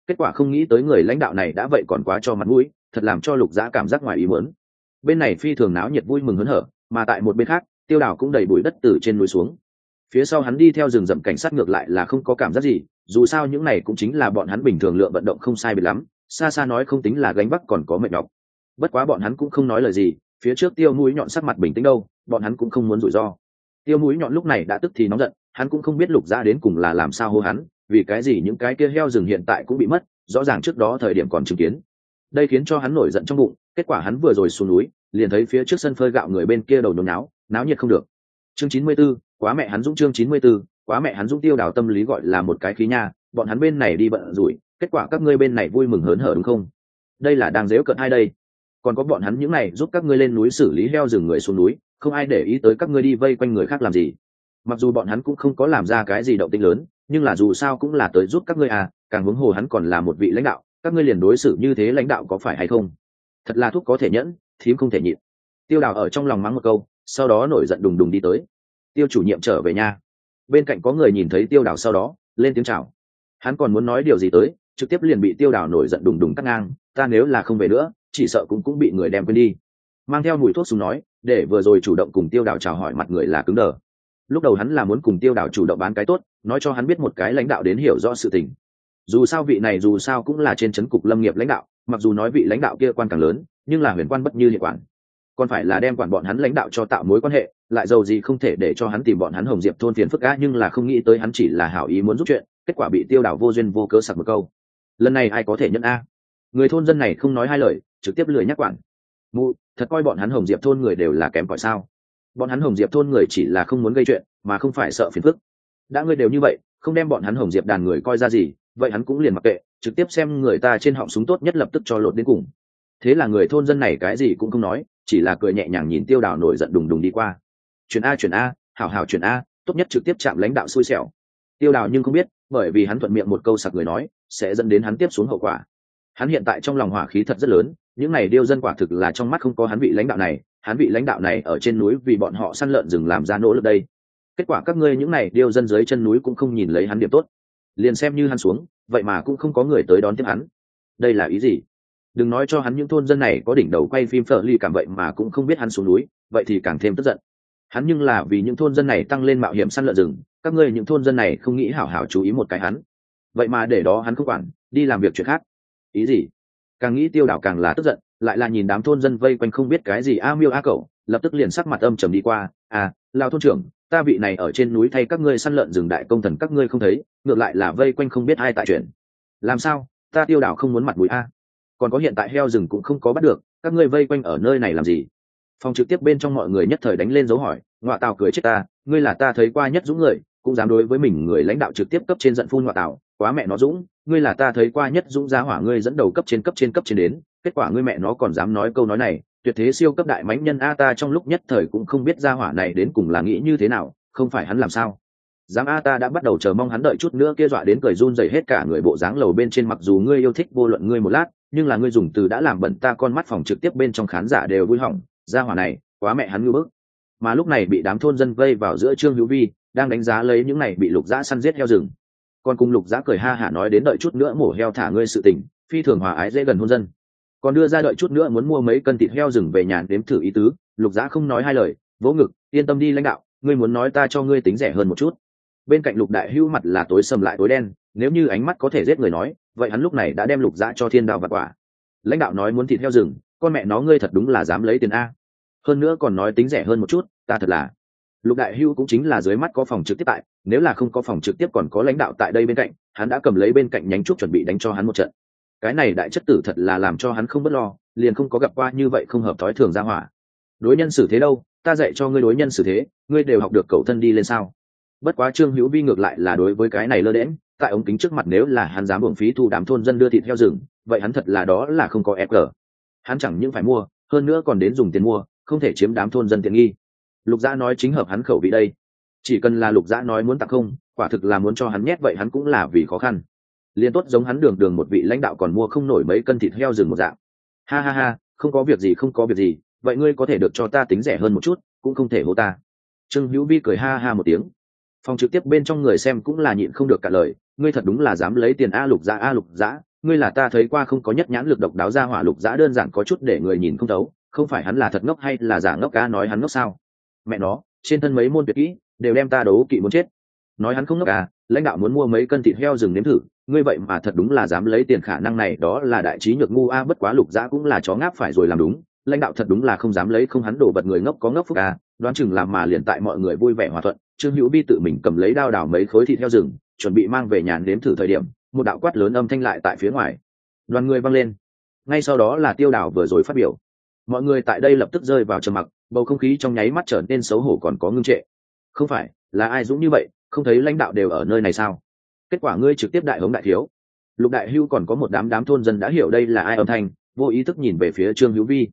Kết quả không nghĩ tới người lãnh đạo này đã vậy còn quá cho mặt mũi, thật làm cho lục giã cảm giác ngoài ý muốn. Bên này phi thường náo nhiệt vui mừng hớn hở, mà tại một bên khác, tiêu đảo cũng đầy bụi đất từ trên núi xuống. Phía sau hắn đi theo rừng rậm cảnh sát ngược lại là không có cảm giác gì, dù sao những này cũng chính là bọn hắn bình thường lựa vận động không sai biệt lắm, xa xa nói không tính là gánh vác còn có mệt nhọc. Bất quá bọn hắn cũng không nói lời gì, phía trước tiêu mũi nhọn sắc mặt bình tĩnh đâu, bọn hắn cũng không muốn rủi ro tiêu mũi nhọn lúc này đã tức thì nóng giận hắn cũng không biết lục ra đến cùng là làm sao hô hắn vì cái gì những cái kia heo rừng hiện tại cũng bị mất rõ ràng trước đó thời điểm còn chứng kiến. Đây khiến cho hắn nổi giận trong bụng kết quả hắn vừa rồi xuống núi liền thấy phía trước sân phơi gạo người bên kia đầu nhốn náo náo nhiệt không được. Chương chín mươi 94, quá mẹ hắn dũng chương chín mươi 94, quá mẹ hắn dũng tiêu đào tâm lý gọi là một cái khí nha bọn hắn bên này đi bận rủi kết quả các ngươi bên này vui mừng hớn hở đúng không? Đây là đang dễ cận hai đây? Còn có bọn hắn những này giúp các ngươi lên núi xử lý heo rừng người xuống núi không ai để ý tới các ngươi đi vây quanh người khác làm gì. Mặc dù bọn hắn cũng không có làm ra cái gì động tĩnh lớn, nhưng là dù sao cũng là tới giúp các ngươi à càng huống hồ hắn còn là một vị lãnh đạo, các ngươi liền đối xử như thế lãnh đạo có phải hay không? Thật là thuốc có thể nhẫn, thím không thể nhịn. Tiêu đào ở trong lòng mắng một câu, sau đó nổi giận đùng đùng đi tới. Tiêu chủ nhiệm trở về nhà bên cạnh có người nhìn thấy tiêu đào sau đó, lên tiếng chào. Hắn còn muốn nói điều gì tới, trực tiếp liền bị tiêu đào nổi giận đùng đùng cắt ngang, ta nếu là không về nữa, chỉ sợ cũng cũng bị người đem quên đi. Mang theo mùi thuốc súng nói để vừa rồi chủ động cùng tiêu đảo chào hỏi mặt người là cứng đờ. Lúc đầu hắn là muốn cùng tiêu đảo chủ động bán cái tốt, nói cho hắn biết một cái lãnh đạo đến hiểu rõ sự tình. Dù sao vị này dù sao cũng là trên c cục lâm nghiệp lãnh đạo, mặc dù nói vị lãnh đạo kia quan càng lớn, nhưng là huyền quan bất như hiệu quản. Còn phải là đem quản bọn hắn lãnh đạo cho tạo mối quan hệ, lại giàu gì không thể để cho hắn tìm bọn hắn hồng diệp thôn phiền phức á, nhưng là không nghĩ tới hắn chỉ là hảo ý muốn giúp chuyện, kết quả bị tiêu đảo vô duyên vô cớ sặc một câu. Lần này ai có thể nhận a? Người thôn dân này không nói hai lời, trực tiếp lười nhắc quản mụ, thật coi bọn hắn hồng diệp thôn người đều là kém cỏi sao? Bọn hắn hồng diệp thôn người chỉ là không muốn gây chuyện, mà không phải sợ phiền phức. Đã ngươi đều như vậy, không đem bọn hắn hồng diệp đàn người coi ra gì, vậy hắn cũng liền mặc kệ, trực tiếp xem người ta trên họng súng tốt nhất lập tức cho lột đến cùng. Thế là người thôn dân này cái gì cũng không nói, chỉ là cười nhẹ nhàng nhìn tiêu đào nổi giận đùng đùng đi qua. Chuyển a chuyển a, hảo hảo chuyển a, tốt nhất trực tiếp chạm lãnh đạo xui xẻo. Tiêu đào nhưng không biết, bởi vì hắn thuận miệng một câu sặc người nói, sẽ dẫn đến hắn tiếp xuống hậu quả. Hắn hiện tại trong lòng hỏa khí thật rất lớn những này điêu dân quả thực là trong mắt không có hắn vị lãnh đạo này, hắn vị lãnh đạo này ở trên núi vì bọn họ săn lợn rừng làm ra nỗ lực đây. Kết quả các ngươi những này điêu dân dưới chân núi cũng không nhìn lấy hắn điểm tốt. Liền xem như hắn xuống, vậy mà cũng không có người tới đón tiếp hắn. Đây là ý gì? Đừng nói cho hắn những thôn dân này có đỉnh đầu quay phim phở ly cảm vậy mà cũng không biết hắn xuống núi, vậy thì càng thêm tức giận. Hắn nhưng là vì những thôn dân này tăng lên mạo hiểm săn lợn rừng, các ngươi những thôn dân này không nghĩ hảo hảo chú ý một cái hắn. Vậy mà để đó hắn không quản, đi làm việc chuyện khác. Ý gì? Càng nghĩ tiêu đảo càng là tức giận, lại là nhìn đám thôn dân vây quanh không biết cái gì, a miêu, a cậu lập tức liền sắc mặt âm trầm đi qua à lao thôn trưởng, ta vị này ở trên núi thay các ngươi săn lợn rừng đại công thần các ngươi không thấy, ngược lại là vây quanh không biết ai tại chuyện. Làm sao? Ta tiêu đảo không muốn mặt mũi a. Còn có hiện tại heo rừng cũng không có bắt được, các ngươi vây quanh ở nơi này làm gì? Phòng trực tiếp bên trong mọi người nhất thời đánh lên dấu hỏi, ngọa tào cười chết ta, ngươi là ta thấy qua nhất dũng người, cũng dám đối với mình người lãnh đạo trực tiếp cấp trên giận phun ngọa tào, quá mẹ nó dũng ngươi là ta thấy qua nhất dũng giá hỏa ngươi dẫn đầu cấp trên cấp trên cấp trên đến, kết quả ngươi mẹ nó còn dám nói câu nói này, tuyệt thế siêu cấp đại mãnh nhân a ta trong lúc nhất thời cũng không biết gia hỏa này đến cùng là nghĩ như thế nào, không phải hắn làm sao. Dám a ta đã bắt đầu chờ mong hắn đợi chút nữa kia dọa đến cười run dày hết cả người bộ dáng lầu bên trên mặc dù ngươi yêu thích vô luận ngươi một lát, nhưng là ngươi dùng từ đã làm bẩn ta con mắt phòng trực tiếp bên trong khán giả đều vui hỏng, gia hỏa này, quá mẹ hắn ngư bức. Mà lúc này bị đám thôn dân vây vào giữa trương hữu vi, đang đánh giá lấy những này bị lục dã săn giết heo rừng còn cùng lục giã cười ha hả nói đến đợi chút nữa mổ heo thả ngươi sự tình, phi thường hòa ái dễ gần hôn dân. Còn đưa ra đợi chút nữa muốn mua mấy cân thịt heo rừng về nhà đếm thử ý tứ, lục giã không nói hai lời, vỗ ngực, yên tâm đi lãnh đạo, ngươi muốn nói ta cho ngươi tính rẻ hơn một chút. Bên cạnh lục đại hữu mặt là tối sầm lại tối đen, nếu như ánh mắt có thể giết người nói, vậy hắn lúc này đã đem lục giã cho thiên đạo vặt quả. Lãnh đạo nói muốn thịt heo rừng, con mẹ nó ngươi thật đúng là dám lấy tiền a. Hơn nữa còn nói tính rẻ hơn một chút, ta thật là. Lục đại hưu cũng chính là dưới mắt có phòng trực tiếp tại nếu là không có phòng trực tiếp còn có lãnh đạo tại đây bên cạnh, hắn đã cầm lấy bên cạnh nhánh trúc chuẩn bị đánh cho hắn một trận. Cái này đại chất tử thật là làm cho hắn không b ấ t lo, liền không có gặp qua như vậy không hợp thói thường ra hỏa. Đối nhân xử thế đâu? Ta dạy cho ngươi đối nhân xử thế, ngươi đều học được cầu thân đi lên sao? Bất quá trương hữu vi ngược lại là đối với cái này lơ đễm tại ống kính trước mặt nếu là hắn dám uổng phí thu đám thôn dân đưa thịt heo rừng, vậy hắn thật là đó là không có fg hắn chẳng những phải mua, hơn nữa còn đến dùng tiền mua, không thể chiếm đám thôn dân tiện nghi. Lục gia nói chính hợp hắn khẩu vị đây chỉ cần là lục dã nói muốn tặng không, quả thực là muốn cho hắn nhét vậy hắn cũng là vì khó khăn. Liền tốt giống hắn đường đường một vị lãnh đạo còn mua không nổi mấy cân thịt heo rừng một dạng. Ha ha ha, không có việc gì, không có việc gì, vậy ngươi có thể được cho ta tính rẻ hơn một chút, cũng không thể hô ta. Trương hữu vi cười ha ha một tiếng. Phòng trực tiếp bên trong người xem cũng là nhịn không được cả lời, ngươi thật đúng là dám lấy tiền a lục dã, a lục dã, ngươi là ta thấy qua không có nhất nhãn lực độc đáo ra hỏa lục dã đơn giản có chút để người nhìn không thấu, không phải hắn là thật ngốc hay là giả ngốc ca nói hắn ngốc sao? Mẹ nó, trên thân mấy môn tuyệt kỹ đều đem ta đấu kỵ muốn chết. Nói hắn không ngốc à lãnh đạo muốn mua mấy cân thịt heo rừng nếm thử, ngươi vậy mà thật đúng là dám lấy tiền khả năng này, đó là đại trí nhược ngu a, bất quá lục dã cũng là chó ngáp phải rồi làm đúng. Lãnh đạo thật đúng là không dám lấy không hắn đổ bật người ngốc có ngốc phúc à. đoán chừng làm mà liền tại mọi người vui vẻ hòa thuận. Trương hữu bi tự mình cầm lấy đao đào mấy khối thịt heo rừng, chuẩn bị mang về nhà nếm thử thời điểm, một đạo quát lớn âm thanh lại tại phía ngoài. Đoàn người văng lên. Ngay sau đó là tiêu đảo vừa rồi phát biểu. Mọi người tại đây lập tức rơi vào trầm mặc, bầu không khí trong nháy mắt trở nên xấu hổ còn có ngưng trệ không phải, là ai dũng như vậy, không thấy lãnh đạo đều ở nơi này sao? Kết quả ngươi trực tiếp đại hống đại thiếu. Lục đại hưu còn có một đám đám thôn dân đã hiểu đây là ai âm thanh, vô ý thức nhìn về phía trương hữu vi.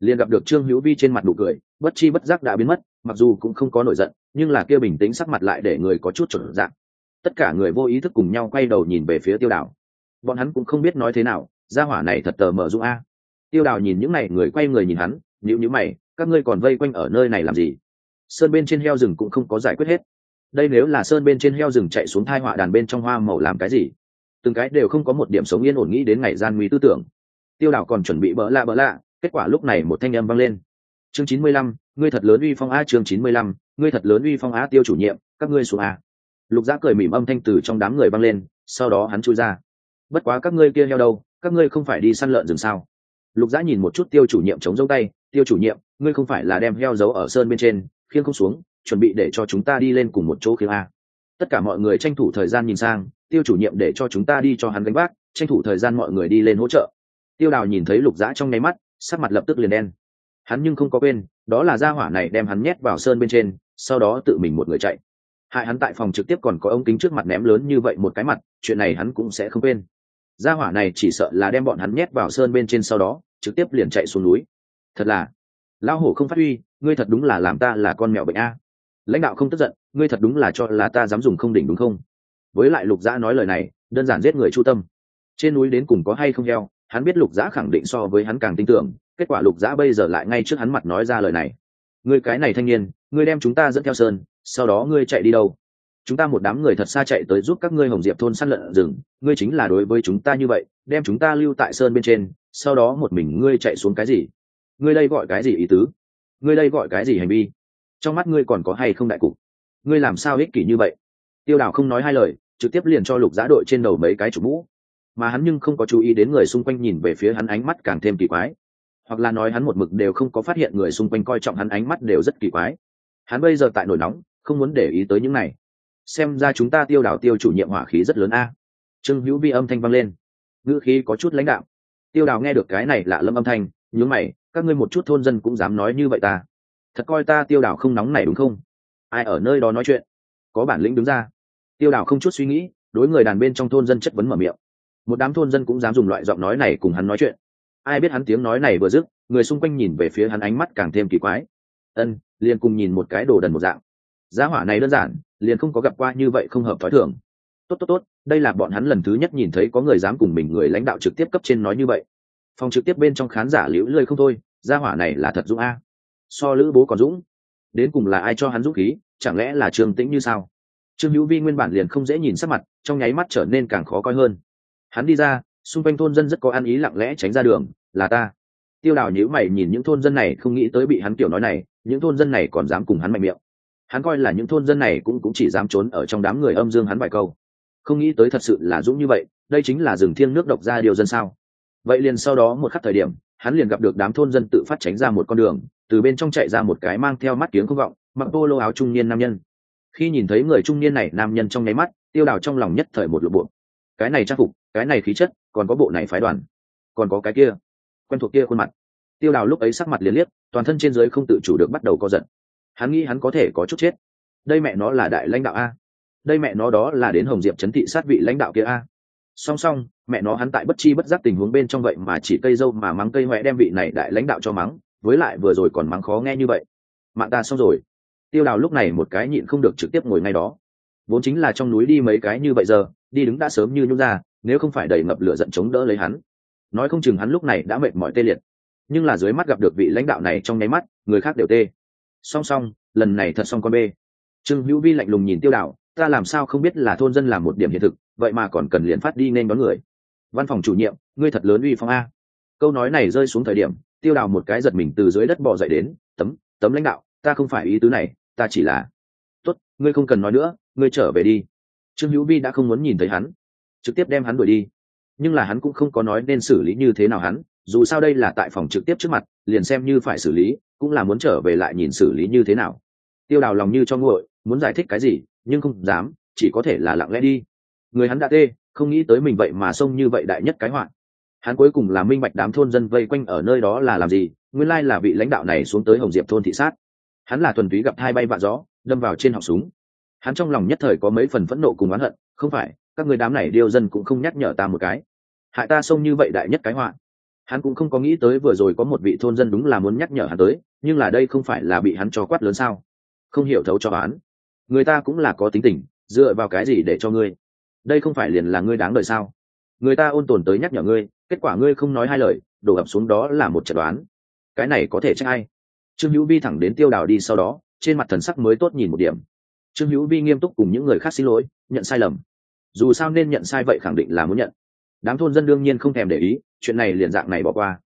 Liền gặp được trương hữu vi trên mặt nụ cười, bất chi bất giác đã biến mất, mặc dù cũng không có nổi giận, nhưng là kia bình tĩnh sắc mặt lại để người có chút chuẩn dạng tất cả người vô ý thức cùng nhau quay đầu nhìn về phía tiêu đảo bọn hắn cũng không biết nói thế nào, gia hỏa này thật tờ mở dũng a. Tiêu đào nhìn những n à y người quay người nhìn hắn nhịu nhữ mày, các ngươi còn vây quanh ở nơi này làm gì? Sơn bên trên heo rừng cũng không có giải quyết hết. Đây nếu là sơn bên trên heo rừng chạy xuống thai họa đàn bên trong hoa màu làm cái gì? Từng cái đều không có một điểm sống yên ổn nghĩ đến ngày gian nguy tư tưởng. Tiêu đảo còn chuẩn bị bỡ lạ bỡ lạ, kết quả lúc này một thanh âm vang lên. Chương chín mươi lăm, ngươi thật lớn uy phong a chương chín mươi lăm, ngươi thật lớn uy phong á, tiêu chủ nhiệm, các ngươi xuống a lục giã cười mỉm âm thanh từ trong đám người vang lên, sau đó hắn chui ra. Bất quá các ngươi kia heo đâu, các ngươi không phải đi săn lợn rừng sao? Lục giã nhìn một chút tiêu chủ nhiệm chống dấu tay, tiêu chủ nhiệm, ngươi không phải là đem heo giấu ở sơn bên trên khiêng không xuống, chuẩn bị để cho chúng ta đi lên cùng một chỗ khiêng a. Tất cả mọi người tranh thủ thời gian nhìn sang, tiêu chủ nhiệm để cho chúng ta đi cho hắn gánh vác, tranh thủ thời gian mọi người đi lên hỗ trợ. Tiêu đào nhìn thấy lục Dã trong nháy mắt, sắc mặt lập tức liền đen. Hắn nhưng không có quên, đó là gia hỏa này đem hắn nhét vào sơn bên trên, sau đó tự mình một người chạy. Hại hắn tại phòng trực tiếp còn có ống kính trước mặt ném lớn như vậy một cái mặt, chuyện này hắn cũng sẽ không quên. Gia hỏa này chỉ sợ là đem bọn hắn nhét vào sơn bên trên sau đó, trực tiếp liền chạy xuống núi. Thật là lão hổ không phát huy, ngươi thật đúng là làm ta là con mèo bệnh a. Lãnh đạo không tức giận, ngươi thật đúng là cho là ta dám dùng không đỉnh đúng không? Với lại lục giã nói lời này, đơn giản giết người chu tâm. Trên núi đến cùng có hay không heo, hắn biết lục giã khẳng định so với hắn càng tin tưởng, kết quả lục giã bây giờ lại ngay trước hắn mặt nói ra lời này. Ngươi cái này thanh niên, ngươi đem chúng ta dẫn theo sơn, sau đó ngươi chạy đi đâu? Chúng ta một đám người thật xa chạy tới giúp các ngươi hồng diệp thôn săn lợn rừng, ngươi chính là đối với chúng ta như vậy, đem chúng ta lưu tại sơn bên trên, sau đó một mình ngươi chạy xuống cái gì? Ngươi đây gọi cái gì ý tứ? Ngươi đây gọi cái gì hành vi? Trong mắt ngươi còn có hay không đại cục? Ngươi làm sao ích kỷ như vậy? Tiêu đào không nói hai lời, trực tiếp liền cho lục giã đội trên đầu mấy cái chủ mũ. Mà hắn nhưng không có chú ý đến người xung quanh nhìn về phía hắn ánh mắt càng thêm kỳ quái. Hoặc là nói hắn một mực đều không có phát hiện người xung quanh coi trọng hắn ánh mắt đều rất kỳ quái. Hắn bây giờ tại nổi nóng, không muốn để ý tới những này. Xem ra chúng ta tiêu đảo tiêu chủ nhiệm hỏa khí rất lớn a. Trương hữu vi âm thanh vang lên. Ngữ khí có chút lãnh đạo tiêu đào nghe được cái này lạ lâm âm thanh nhớ mày các ngươi một chút thôn dân cũng dám nói như vậy ta. Thật coi ta tiêu đảo không nóng này đúng không? Ai ở nơi đó nói chuyện? Có bản lĩnh đứng ra. Tiêu đảo không chút suy nghĩ, đối người đàn bên trong thôn dân chất vấn mở miệng. Một đám thôn dân cũng dám dùng loại giọng nói này cùng hắn nói chuyện. Ai biết hắn tiếng nói này vừa dứt, người xung quanh nhìn về phía hắn ánh mắt càng thêm kỳ quái. Ân, liền cùng nhìn một cái đồ đần một dạng. Giá hỏa này đơn giản, liền không có gặp qua như vậy không hợp thói thường. Tốt tốt tốt, đây là bọn hắn lần thứ nhất nhìn thấy có người dám cùng mình người lãnh đạo trực tiếp cấp trên nói như vậy phòng trực tiếp bên trong khán giả liễu lơi không thôi, gia hỏa này là thật dũng a. So lữ bố còn dũng. Đến cùng là ai cho hắn dũng khí, chẳng lẽ là trương tĩnh như sao? Trương hữu vi nguyên bản liền không dễ nhìn sắc mặt, trong nháy mắt trở nên càng khó coi hơn. Hắn đi ra, xung quanh thôn dân rất có ăn ý lặng lẽ tránh ra đường, là ta. Tiêu đào nhữ mày nhìn những thôn dân này, không nghĩ tới bị hắn kiểu nói này, những thôn dân này còn dám cùng hắn mạnh miệng. Hắn coi là những thôn dân này cũng cũng chỉ dám trốn ở trong đám người âm dương hắn vài câu. Không nghĩ tới thật sự là dũng như vậy, đây chính là rừng thiêng nước độc ra điều dân sao? Vậy liền sau đó một khắc thời điểm, hắn liền gặp được đám thôn dân tự phát tránh ra một con đường, từ bên trong chạy ra một cái mang theo mắt kiếng không vọng, mặc tô lô áo trung niên nam nhân. Khi nhìn thấy người trung niên này, nam nhân trong nháy mắt, tiêu đào trong lòng nhất thời một lộp bộ cái này trang phục, cái này khí chất, còn có bộ này phái đoàn, còn có cái kia, quen thuộc kia khuôn mặt. Tiêu đào lúc ấy sắc mặt liền liếc, toàn thân trên giới không tự chủ được bắt đầu co giận hắn nghĩ hắn có thể có chút chết. Đây mẹ nó là đại lãnh đạo a. Đây mẹ nó đó là đến hồng diệp chấn thị sát vị lãnh đạo kia a song song, mẹ nó hắn tại bất chi bất giác tình huống bên trong vậy mà chỉ cây dâu mà mắng cây huệ đem vị này đại lãnh đạo cho mắng, với lại vừa rồi còn mắng khó nghe như vậy. Mạng ta xong rồi. Tiêu đào lúc này một cái nhịn không được trực tiếp ngồi ngay đó. Vốn chính là trong núi đi mấy cái như vậy giờ, đi đứng đã sớm như nhút ra, nếu không phải đầy ngập lửa giận chống đỡ lấy hắn. Nói không chừng hắn lúc này đã mệt mỏi tê liệt. Nhưng là dưới mắt gặp được vị lãnh đạo này trong nháy mắt, người khác đều tê. Song song, lần này thật xong con bê. Trương hữu vi lạnh lùng nhìn tiêu đạo ta làm sao không biết là thôn dân làm một điểm hiện thực, vậy mà còn cần liền phát đi nên đón người. Văn phòng chủ nhiệm, ngươi thật lớn uy phong a. Câu nói này rơi xuống thời điểm, tiêu đào một cái giật mình từ dưới đất bỏ dậy đến, tấm tấm lãnh đạo, ta không phải ý tứ này, ta chỉ là tốt, ngươi không cần nói nữa, ngươi trở về đi. Trương hữu vi đã không muốn nhìn thấy hắn, trực tiếp đem hắn đuổi đi. Nhưng là hắn cũng không có nói nên xử lý như thế nào hắn, dù sao đây là tại phòng trực tiếp trước mặt, liền xem như phải xử lý, cũng là muốn trở về lại nhìn xử lý như thế nào. Tiêu đào lòng như cho nguội, muốn giải thích cái gì nhưng không dám, chỉ có thể là lặng lẽ đi. Người hắn đã tê, không nghĩ tới mình vậy mà xông như vậy đại nhất cái hoạn. Hắn cuối cùng là minh bạch đám thôn dân vây quanh ở nơi đó là làm gì, nguyên lai là vị lãnh đạo này xuống tới hồng diệp thôn thị sát. Hắn là thuần túy gặp hai bay vạ gió, đâm vào trên họng súng. Hắn trong lòng nhất thời có mấy phần phẫn nộ cùng oán hận, không phải, các người đám này điêu dân cũng không nhắc nhở ta một cái. Hại ta xông như vậy đại nhất cái họa hắn cũng không có nghĩ tới vừa rồi có một vị thôn dân đúng là muốn nhắc nhở hắn tới, nhưng là đây không phải là bị hắn cho quát lớn sao? Không hiểu thấu cho hắn người ta cũng là có tính tình, dựa vào cái gì để cho ngươi? Đây không phải liền là ngươi đáng đời sao? Người ta ôn tồn tới nhắc nhở ngươi, kết quả ngươi không nói hai lời, đổ ập xuống đó là một trận đoán. Cái này có thể trách ai? Trương hữu vi thẳng đến tiêu đào đi sau đó, trên mặt thần sắc mới tốt nhìn một điểm. Trương hữu vi nghiêm túc cùng những người khác xin lỗi, nhận sai lầm. Dù sao nên nhận sai vậy khẳng định là muốn nhận. Đám thôn dân đương nhiên không thèm để ý, chuyện này liền dạng này bỏ qua.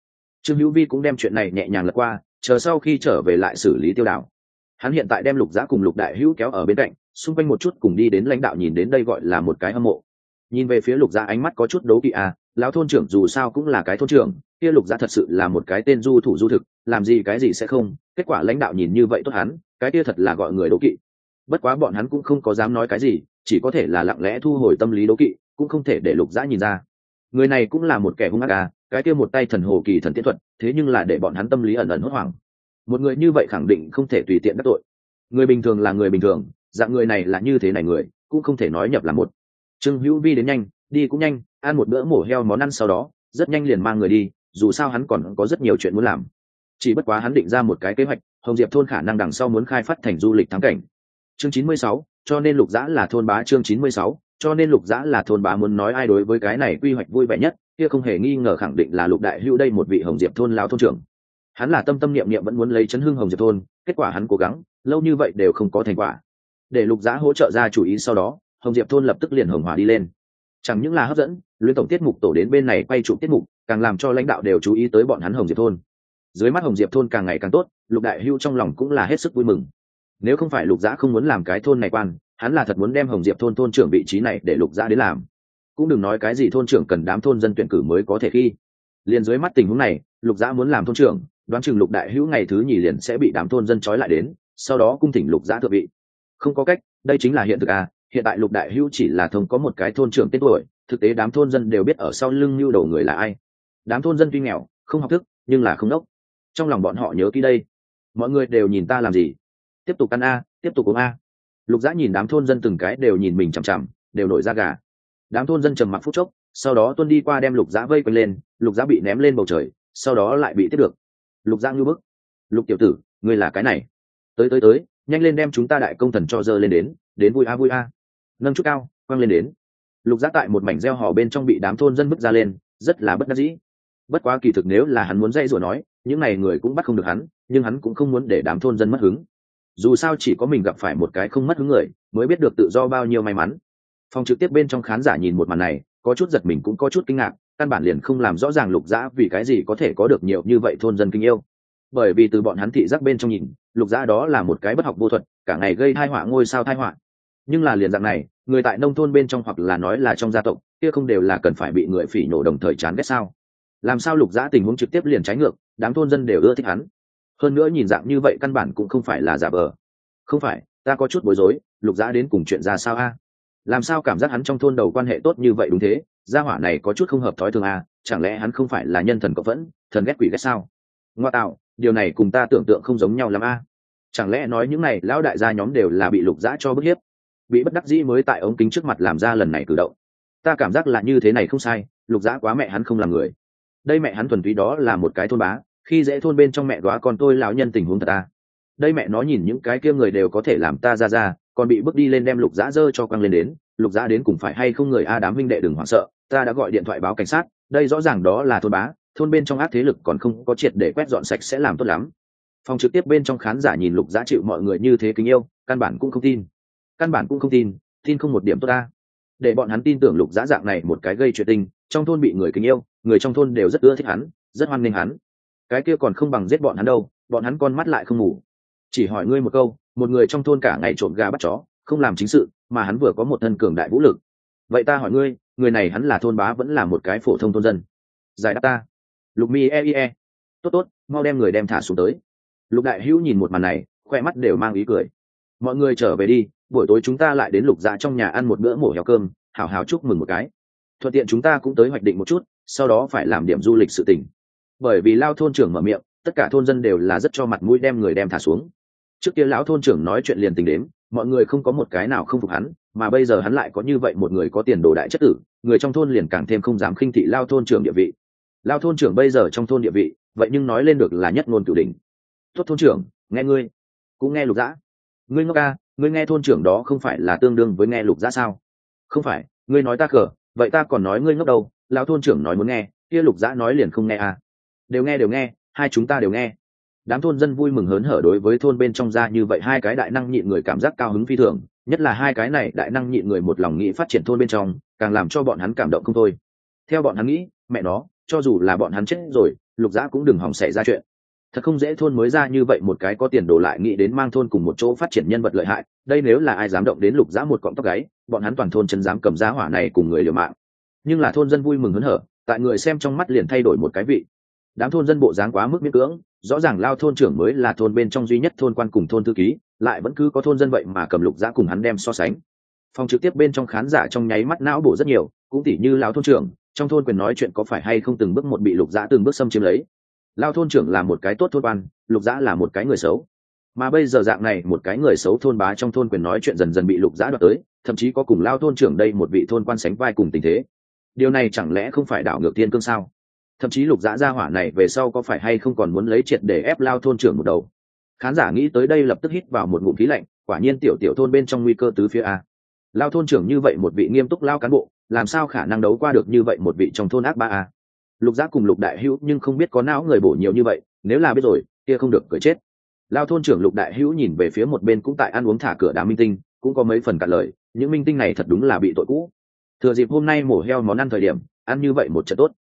Trương hữu vi cũng đem chuyện này nhẹ nhàng lật qua, chờ sau khi trở về lại xử lý tiêu Đào hắn hiện tại đem lục giã cùng lục đại hữu kéo ở bên cạnh, xung quanh một chút cùng đi đến lãnh đạo nhìn đến đây gọi là một cái hâm mộ. Nhìn về phía lục giã ánh mắt có chút đấu kỵ à lão thôn trưởng dù sao cũng là cái thôn trưởng, kia lục giã thật sự là một cái tên du thủ du thực, làm gì cái gì sẽ không, kết quả lãnh đạo nhìn như vậy tốt hắn, cái kia thật là gọi người đấu kỵ. Bất quá bọn hắn cũng không có dám nói cái gì, chỉ có thể là lặng lẽ thu hồi tâm lý đấu kỵ, cũng không thể để lục giã nhìn ra. Người này cũng là một kẻ hung ác à cái kia một tay thần hồ kỳ thần tiễn thuật, thế nhưng là để bọn hắn tâm lý ẩn ẩn hốt hoảng một người như vậy khẳng định không thể tùy tiện đắc tội. Người bình thường là người bình thường, dạng người này là như thế này người, cũng không thể nói nhập là một. Trương hữu vi đến nhanh, đi cũng nhanh, ăn một bữa mổ heo món ăn sau đó, rất nhanh liền mang người đi, dù sao hắn còn có rất nhiều chuyện muốn làm. Chỉ bất quá hắn định ra một cái kế hoạch, hồng diệp thôn khả năng đằng sau muốn khai phát thành du lịch thắng cảnh. Chương chín mươi sáu, cho nên lục dã là thôn bá chương chín mươi sáu, cho nên lục dã là thôn bá muốn nói ai đối với cái này quy hoạch vui vẻ nhất, kia không hề nghi ngờ khẳng định là lục đại hữu đây một vị hồng diệp thôn lao thôn trưởng hắn là tâm tâm niệm niệm vẫn muốn lấy chấn hưng hồng diệp thôn, kết quả hắn cố gắng, lâu như vậy đều không có thành quả. Để lục giã hỗ trợ ra chủ ý sau đó, hồng diệp thôn lập tức liền hồng hòa đi lên. Chẳng những là hấp dẫn, luyện tổng tiết mục tổ đến bên này quay chụp tiết mục, càng làm cho lãnh đạo đều chú ý tới bọn hắn hồng diệp thôn. Dưới mắt hồng diệp thôn càng ngày càng tốt, lục đại hưu trong lòng cũng là hết sức vui mừng. Nếu không phải lục giã không muốn làm cái thôn này quan, hắn là thật muốn đem hồng diệp thôn thôn trưởng vị trí này để lục giã đến làm. Cũng đừng nói cái gì thôn trưởng cần đám thôn dân tuyển cử mới có thể khi. Liền dưới mắt tình huống này, lục giã muốn làm thôn trưởng đoán chừng lục đại hữu ngày thứ nhì liền sẽ bị đám thôn dân trói lại đến, sau đó cung thỉnh lục giã thượng vị. Không có cách, đây chính là hiện thực à hiện tại lục đại hữu chỉ là thông có một cái thôn trưởng tên tuổi, thực tế đám thôn dân đều biết ở sau lưng mưu đầu người là ai. Đám thôn dân tuy nghèo, không học thức, nhưng là không đốc. Trong lòng bọn họ nhớ kỹ đây. Mọi người đều nhìn ta làm gì? Tiếp tục ăn a, tiếp tục uống a. Lục giã nhìn đám thôn dân từng cái đều nhìn mình chằm chằm, đều nổi ra gà. Đám thôn dân trầm mặc phút chốc, sau đó tuân đi qua đem lục giã vây quanh lên, lục giã bị ném lên bầu trời, sau đó lại bị tiếp được lục giang như bức. Lục tiểu tử, ngươi là cái này. Tới tới tới, nhanh lên đem chúng ta đại công thần cho dơ lên đến đến vui a vui a. Nâng chút cao, quăng lên đến. Lục giác tại một mảnh gieo hò bên trong bị đám thôn dân bức ra lên, rất là bất đắc dĩ. Bất quá kỳ thực nếu là hắn muốn dây rủa nói, những n à y người cũng bắt không được hắn, nhưng hắn cũng không muốn để đám thôn dân mất hứng. Dù sao chỉ có mình gặp phải một cái không mất hứng người, mới biết được tự do bao nhiêu may mắn. Phòng trực tiếp bên trong khán giả nhìn một màn này, có chút giật mình cũng có chút kinh ngạc căn bản liền không làm rõ ràng lục dã vì cái gì có thể có được nhiều như vậy thôn dân kinh yêu. Bởi vì từ bọn hắn thị giác bên trong nhìn, lục dã đó là một cái bất học vô thuật, cả ngày gây thai họa ngôi sao thai họa. Nhưng là liền dạng này, người tại nông thôn bên trong hoặc là nói là trong gia tộc, kia không đều là cần phải bị người phỉ nổ đồng thời chán ghét sao? Làm sao lục dã tình huống trực tiếp liền trái ngược, đám thôn dân đều ưa thích hắn. Hơn nữa nhìn dạng như vậy căn bản cũng không phải là giả vờ. Không phải, ta có chút bối rối, lục dã đến cùng chuyện ra sao a? Làm sao cảm giác hắn trong thôn đầu quan hệ tốt như vậy đúng thế? Gia hỏa này có chút không hợp thói thường a chẳng lẽ hắn không phải là nhân thần cộng vẫn, thần ghét quỷ ghét sao? Ngoa tạo, điều này cùng ta tưởng tượng không giống nhau lắm a. Chẳng lẽ nói những này lão đại gia nhóm đều là bị lục dã cho bức hiếp? Bị bất đắc dĩ mới tại ống kính trước mặt làm ra lần này cử động. Ta cảm giác là như thế này không sai, lục dã quá mẹ hắn không làm người. Đây mẹ hắn thuần túy đó là một cái thôn bá, khi dễ thôn bên trong mẹ đoá con tôi lão nhân tình huống thật ta đây mẹ nó nhìn những cái kia người đều có thể làm ta ra ra, còn bị bước đi lên đem lục dã dơ cho quăng lên đến, lục dã đến cùng phải hay không người a đám minh đệ đừng hoảng sợ ta đã gọi điện thoại báo cảnh sát, đây rõ ràng đó là thôn bá, thôn bên trong ác thế lực còn không có triệt để quét dọn sạch sẽ làm tốt lắm. Phòng trực tiếp bên trong khán giả nhìn lục giá chịu mọi người như thế kính yêu, căn bản cũng không tin. Căn bản cũng không tin tin không một điểm tốt ta. Để bọn hắn tin tưởng lục giá dạng này một cái gây chuyện tình, trong thôn bị người kính yêu, người trong thôn đều rất ưa thích hắn, rất hoan nghênh hắn. Cái kia còn không bằng giết bọn hắn đâu, bọn hắn con mắt lại không ngủ. Chỉ hỏi ngươi một câu, một người trong thôn cả ngày trộm gà bắt chó, không làm chính sự, mà hắn vừa có một thân cường đại vũ lực vậy ta hỏi ngươi, người này hắn là thôn bá vẫn là một cái phổ thông thôn dân? Giải đáp ta. Lục mi e e. Tốt tốt, mau đem người đem thả xuống tới. Lục đại hữu nhìn một màn này, khoe mắt đều mang ý cười. Mọi người trở về đi, buổi tối chúng ta lại đến lục dạ trong nhà ăn một bữa mổ heo cơm, hào hào chúc mừng một cái. Thuận tiện chúng ta cũng tới hoạch định một chút, sau đó phải làm điểm du lịch sự tỉnh bởi vì lao thôn trưởng mở miệng, tất cả thôn dân đều là rất cho mặt mũi đem người đem thả xuống. Trước kia lão thôn trưởng nói chuyện liền tình đến, mọi người không có một cái nào không phục hắn mà bây giờ hắn lại có như vậy một người có tiền đồ đại chất tử, người trong thôn liền càng thêm không dám khinh thị lao thôn trưởng địa vị. Lao thôn trưởng bây giờ trong thôn địa vị, vậy nhưng nói lên được là nhất ngôn cửu đỉnh. Tốt thôn trưởng, nghe ngươi. Cũng nghe lục dã. Ngươi ngốc ca, ngươi nghe thôn trưởng đó không phải là tương đương với nghe lục dã sao? Không phải, ngươi nói ta cờ, vậy ta còn nói ngươi ngốc đâu? Lao thôn trưởng nói muốn nghe, kia lục dã nói liền không nghe à. Đều nghe đều nghe, hai chúng ta đều nghe đám thôn dân vui mừng hớn hở đối với thôn bên trong ra như vậy hai cái đại năng nhịn người cảm giác cao hứng phi thường, nhất là hai cái này đại năng nhịn người một lòng nghĩ phát triển thôn bên trong, càng làm cho bọn hắn cảm động không thôi. Theo bọn hắn nghĩ, mẹ nó, cho dù là bọn hắn chết rồi, lục dã cũng đừng hỏng xảy ra chuyện. Thật không dễ thôn mới ra như vậy một cái có tiền đổ lại nghĩ đến mang thôn cùng một chỗ phát triển nhân vật lợi hại, đây nếu là ai dám động đến lục dã một cọng tóc gáy, bọn hắn toàn thôn chân dám cầm giá hỏa này cùng người liều mạng. Nhưng là thôn dân vui mừng hớn hở, tại người xem trong mắt liền thay đổi một cái vị. Đám thôn dân bộ dáng quá mức miễn cưỡng rõ ràng lao thôn trưởng mới là thôn bên trong duy nhất thôn quan cùng thôn thư ký, lại vẫn cứ có thôn dân vậy mà cầm lục giã cùng hắn đem so sánh. Phòng trực tiếp bên trong khán giả trong nháy mắt não bổ rất nhiều, cũng tỉ như lao thôn trưởng, trong thôn quyền nói chuyện có phải hay không từng bước một bị lục giã từng bước xâm chiếm lấy. Lao thôn trưởng là một cái tốt thôn quan, lục giã là một cái người xấu. Mà bây giờ dạng này, một cái người xấu thôn bá trong thôn quyền nói chuyện dần dần bị lục giã đoạt tới, thậm chí có cùng lao thôn trưởng đây một vị thôn quan sánh vai cùng tình thế. Điều này chẳng lẽ không phải đảo ngược tiên cương sao? Thậm chí lục dã gia hỏa này về sau có phải hay không còn muốn lấy triệt để ép lao thôn trưởng một đầu? Khán giả nghĩ tới đây lập tức hít vào một ngụm khí lạnh, quả nhiên tiểu tiểu thôn bên trong nguy cơ tứ phía a. Lao thôn trưởng như vậy một vị nghiêm túc lao cán bộ, làm sao khả năng đấu qua được như vậy một vị trong thôn ác ba a? Lục giác cùng lục đại hữu nhưng không biết có não người bổ nhiều như vậy, nếu là biết rồi, kia không được cười chết. Lao thôn trưởng lục đại hữu nhìn về phía một bên cũng tại ăn uống thả cửa đá minh tinh, cũng có mấy phần cạn lời, những minh tinh này thật đúng là bị tội cũ. Thừa dịp hôm nay mổ heo món ăn thời điểm, ăn như vậy một trận tốt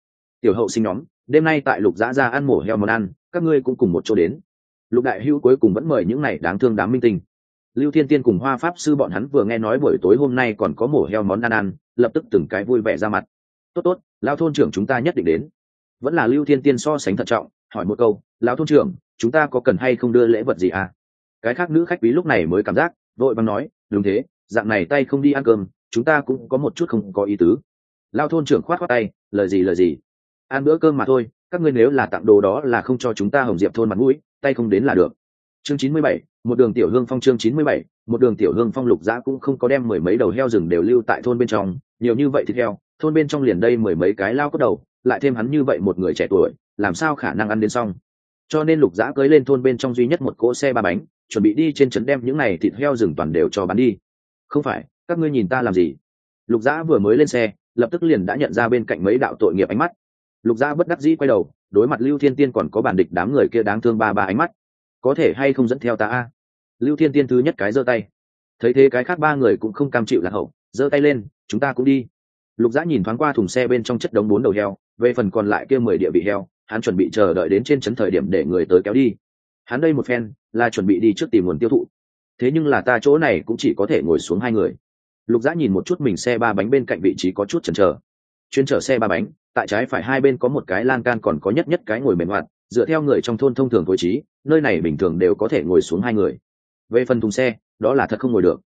tiểu hậu sinh nhóm, đêm nay tại lục giã ra ăn mổ heo món ăn, các ngươi cũng cùng một chỗ đến. Lục đại hữu cuối cùng vẫn mời những này đáng thương đám minh tinh. Lưu thiên tiên cùng hoa pháp sư bọn hắn vừa nghe nói buổi tối hôm nay còn có mổ heo món ăn ăn, lập tức từng cái vui vẻ ra mặt. Tốt tốt lao thôn trưởng chúng ta nhất định đến. Vẫn là lưu thiên tiên so sánh thận trọng, hỏi một câu, lão thôn trưởng, chúng ta có cần hay không đưa lễ vật gì à? Cái khác nữ khách quý lúc này mới cảm giác, vội bằng nói, đúng thế, dạng này tay không đi ăn cơm, chúng ta cũng có một chút không có ý tứ. Lao thôn trưởng khoát khoát tay, lời gì lời gì? Ăn bữa cơm mà thôi, các ngươi nếu là tặng đồ đó là không cho chúng ta hồng diệp thôn mặt mũi, tay không đến là được. Chương chín mươi bảy, một đường tiểu hương phong chương chín mươi bảy, một đường tiểu hương phong lục giã cũng không có đem mười mấy đầu heo rừng đều lưu tại thôn bên trong, nhiều như vậy thịt heo, thôn bên trong liền đây mười mấy cái lao cốt đầu, lại thêm hắn như vậy một người trẻ tuổi, làm sao khả năng ăn đến xong? Cho nên lục giã cưới lên thôn bên trong duy nhất một cỗ xe ba bánh, chuẩn bị đi trên trấn đem những này thịt heo rừng toàn đều cho bán đi. Không phải, các ngươi nhìn ta làm gì? Lục giã vừa mới lên xe, lập tức liền đã nhận ra bên cạnh mấy đạo tội nghiệp ánh mắt lục Gia bất đắc dĩ quay đầu, đối mặt lưu thiên tiên còn có bản địch đám người kia đáng thương ba ba ánh mắt. Có thể hay không dẫn theo ta a? Lưu thiên tiên thứ nhất cái giơ tay. Thấy thế cái khác ba người cũng không cam chịu lạc hậu, giơ tay lên, chúng ta cũng đi. Lục Gia nhìn thoáng qua thùng xe bên trong chất đống bốn đầu heo, về phần còn lại kia mười địa vị heo, hắn chuẩn bị chờ đợi đến trên trấn thời điểm để người tới kéo đi. Hắn đây một phen, là chuẩn bị đi trước tìm nguồn tiêu thụ. Thế nhưng là ta chỗ này cũng chỉ có thể ngồi xuống hai người. Lục giã nhìn một chút mình xe ba bánh bên cạnh vị trí có chút chần chờ. Chuyên chở xe ba bánh tại trái phải hai bên có một cái lan can còn có nhất nhất cái ngồi mềm hoạt, dựa theo người trong thôn thông thường tối trí, nơi này bình thường đều có thể ngồi xuống hai người. Về phần thùng xe, đó là thật không ngồi được.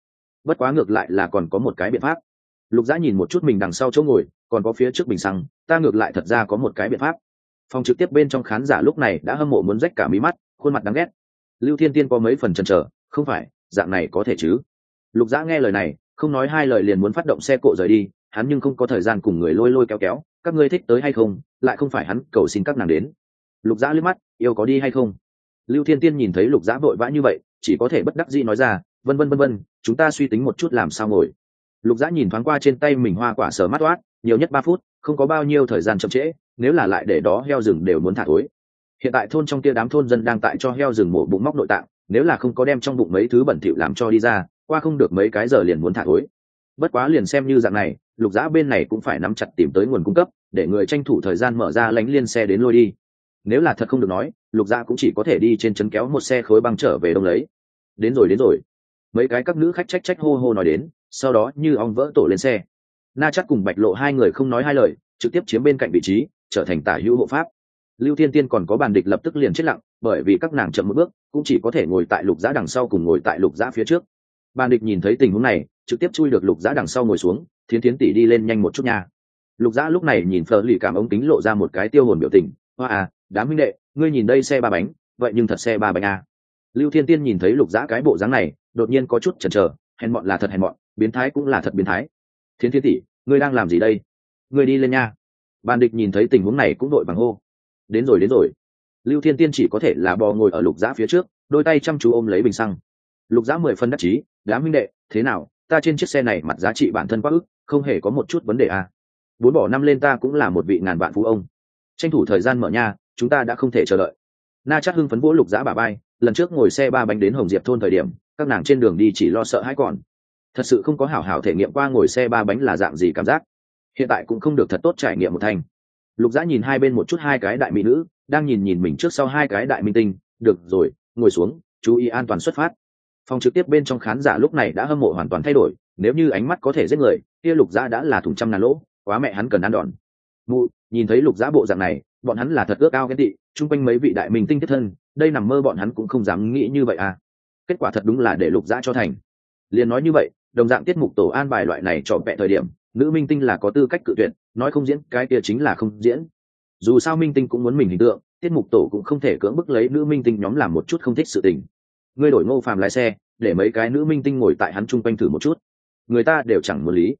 Bất quá ngược lại là còn có một cái biện pháp. Lục giã nhìn một chút mình đằng sau chỗ ngồi, còn có phía trước bình xăng, ta ngược lại thật ra có một cái biện pháp. Phòng trực tiếp bên trong khán giả lúc này đã hâm mộ muốn rách cả mí mắt, khuôn mặt đáng ghét. Lưu thiên tiên có mấy phần chần chờ, không phải, dạng này có thể chứ? Lục giã nghe lời này, không nói hai lời liền muốn phát động xe cộ rời đi, hắn nhưng không có thời gian cùng người lôi lôi kéo kéo các ngươi thích tới hay không, lại không phải hắn, cầu xin các nàng đến. Lục dã liếc mắt, yêu có đi hay không? Lưu thiên tiên nhìn thấy lục dã vội vã như vậy, chỉ có thể bất đắc dĩ nói ra, vân vân vân vân, chúng ta suy tính một chút làm sao ngồi. Lục dã nhìn thoáng qua trên tay mình hoa quả sờ mắt toát, nhiều nhất ba phút, không có bao nhiêu thời gian chậm trễ, nếu là lại để đó heo rừng đều muốn thả thối. Hiện tại thôn trong kia đám thôn dân đang tại cho heo rừng mổ bụng móc nội tạng, nếu là không có đem trong bụng mấy thứ bẩn thỉu làm cho đi ra, qua không được mấy cái giờ liền muốn thả thối bất quá liền xem như dạng này, lục giã bên này cũng phải nắm chặt tìm tới nguồn cung cấp, để người tranh thủ thời gian mở ra lánh liên xe đến lôi đi. Nếu là thật không được nói, lục giã cũng chỉ có thể đi trên chân kéo một xe khối băng trở về đông lấy. Đến rồi đến rồi. Mấy cái các nữ khách trách trách hô hô nói đến, sau đó như ong vỡ tổ lên xe. Na chắc cùng bạch lộ hai người không nói hai lời, trực tiếp chiếm bên cạnh vị trí, trở thành tả hữu hộ pháp. Lưu thiên tiên còn có bàn địch lập tức liền chết lặng, bởi vì các nàng chậm một bước, cũng chỉ có thể ngồi tại lục giã đằng sau cùng ngồi tại lục giã phía trước. Bàn địch nhìn thấy tình huống này trực tiếp chui được lục giã đằng sau ngồi xuống, thiến thiến tỉ đi lên nhanh một chút nha. Lục giã lúc này nhìn phở lì cảm ống kính lộ ra một cái tiêu hồn biểu tình. Hoa à đám minh đệ, ngươi nhìn đây xe ba bánh, vậy nhưng thật xe ba bánh à. lưu thiên tiên nhìn thấy lục giã cái bộ dáng này, đột nhiên có chút chần chờ, hèn mọn là thật hèn mọn, biến thái cũng là thật biến thái. Thiến thiên tỷ, ngươi đang làm gì đây? Ngươi đi lên nha. Bàn địch nhìn thấy tình huống này cũng đội bằng hô. Đến rồi đến rồi. Lưu thiên tiên chỉ có thể là bò ngồi ở lục giã phía trước, đôi tay chăm chú ôm lấy bình xăng. Lục giã mười phân đắc chí, đám minh đệ, thế nào? Ta trên chiếc xe này mặt giá trị bản thân quá ức, không hề có một chút vấn đề à. bốn bỏ năm lên ta cũng là một vị ngàn vạn phú ông. Tranh thủ thời gian mở nha chúng ta đã không thể chờ đợi. Na chắc hưng phấn vỗ lục giã bà bay, lần trước ngồi xe ba bánh đến hồng diệp thôn thời điểm, các nàng trên đường đi chỉ lo sợ hãi còn. Thật sự không có hảo hảo thể nghiệm qua ngồi xe ba bánh là dạng gì cảm giác. Hiện tại cũng không được thật tốt trải nghiệm một thành. Lục giã nhìn hai bên một chút hai cái đại mỹ nữ, đang nhìn nhìn mình trước sau hai cái đại minh tinh. Được rồi, ngồi xuống, chú ý an toàn xuất phát phòng trực tiếp bên trong khán giả lúc này đã hâm mộ hoàn toàn thay đổi, nếu như ánh mắt có thể giết người, kia lục giã đã là thùng trăm ngàn lỗ, quá mẹ hắn cần ăn đòn. Mụ, nhìn thấy lục giã bộ dạng này, bọn hắn là thật ước ao ghen tị, chung quanh mấy vị đại minh tinh tiếp thân, đây nằm mơ bọn hắn cũng không dám nghĩ như vậy à. Kết quả thật đúng là để lục giã cho thành. Liền nói như vậy, đồng dạng tiết mục tổ an bài loại này trọn vẹ thời điểm, nữ minh tinh là có tư cách cự tuyệt, nói không diễn, cái kia chính là không diễn. Dù sao minh tinh cũng muốn mình hình tượng, tiết mục tổ cũng không thể cưỡng bức lấy nữ minh tinh nhóm làm một chút không thích sự tình ngươi đổi ngô phàm lái xe, để mấy cái nữ minh tinh ngồi tại hắn chung quanh thử một chút. Người ta đều chẳng muốn lý.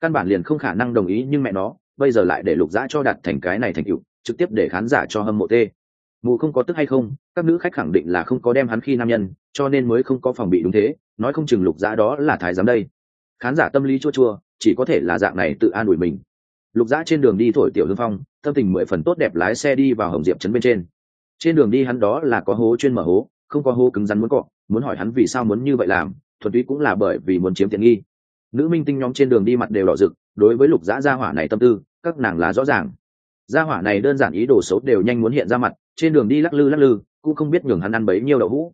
Căn bản liền không khả năng đồng ý nhưng mẹ nó, bây giờ lại để lục dã cho đặt thành cái này thành cựu trực tiếp để khán giả cho hâm mộ tê. Mù không có tức hay không, các nữ khách khẳng định là không có đem hắn khi nam nhân, cho nên mới không có phòng bị đúng thế, nói không chừng lục dã đó là thái giám đây. Khán giả tâm lý chua chua, chỉ có thể là dạng này tự an ủi mình. Lục dã trên đường đi thổi tiểu hương phong, tâm tình mười phần tốt đẹp lái xe đi vào hồng diệp trấn bên trên. Trên đường đi hắn đó là có hố chuyên mở hố không có hô cứng rắn muốn cọ, muốn hỏi hắn vì sao muốn như vậy làm, thuần túy cũng là bởi vì muốn chiếm tiện nghi. Nữ minh tinh nhóm trên đường đi mặt đều đỏ rực, đối với lục dã gia hỏa này tâm tư, các nàng là rõ ràng. Gia hỏa này đơn giản ý đồ xấu đều nhanh muốn hiện ra mặt, trên đường đi lắc lư lắc lư, cũng không biết nhường hắn ăn bấy nhiêu đậu hũ.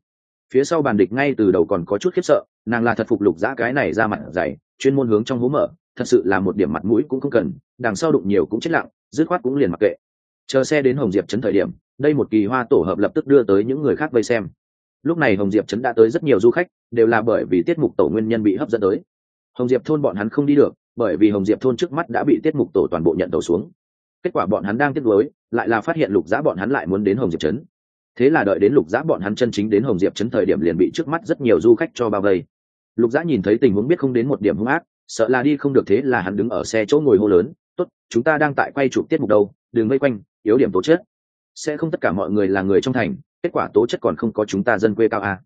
Phía sau bàn địch ngay từ đầu còn có chút khiếp sợ, nàng là thật phục lục dã cái này ra mặt dày, chuyên môn hướng trong hố mở, thật sự là một điểm mặt mũi cũng không cần, đằng sau đụng nhiều cũng chết lặng, dứt khoát cũng liền mặc kệ. Chờ xe đến hồng diệp trấn thời điểm, đây một kỳ hoa tổ hợp lập tức đưa tới những người khác vây xem lúc này hồng diệp trấn đã tới rất nhiều du khách, đều là bởi vì tiết mục tổ nguyên nhân bị hấp dẫn tới. Hồng diệp thôn bọn hắn không đi được, bởi vì hồng diệp thôn trước mắt đã bị tiết mục tổ toàn bộ nhận tàu xuống. Kết quả bọn hắn đang tiếp nối lại là phát hiện lục giã bọn hắn lại muốn đến hồng diệp trấn thế là đợi đến lục giã bọn hắn chân chính đến hồng diệp trấn thời điểm liền bị trước mắt rất nhiều du khách cho bao vây. Lục giã nhìn thấy tình huống biết không đến một điểm hung ác, sợ là đi không được thế là hắn đứng ở xe chỗ ngồi hô lớn, tốt, chúng ta đang tại quay chụp tiết mục đâu, đừng vây quanh, yếu điểm tổ chức sẽ không tất cả mọi người là người trong thành kết quả tố chất còn không có chúng ta dân quê cao à.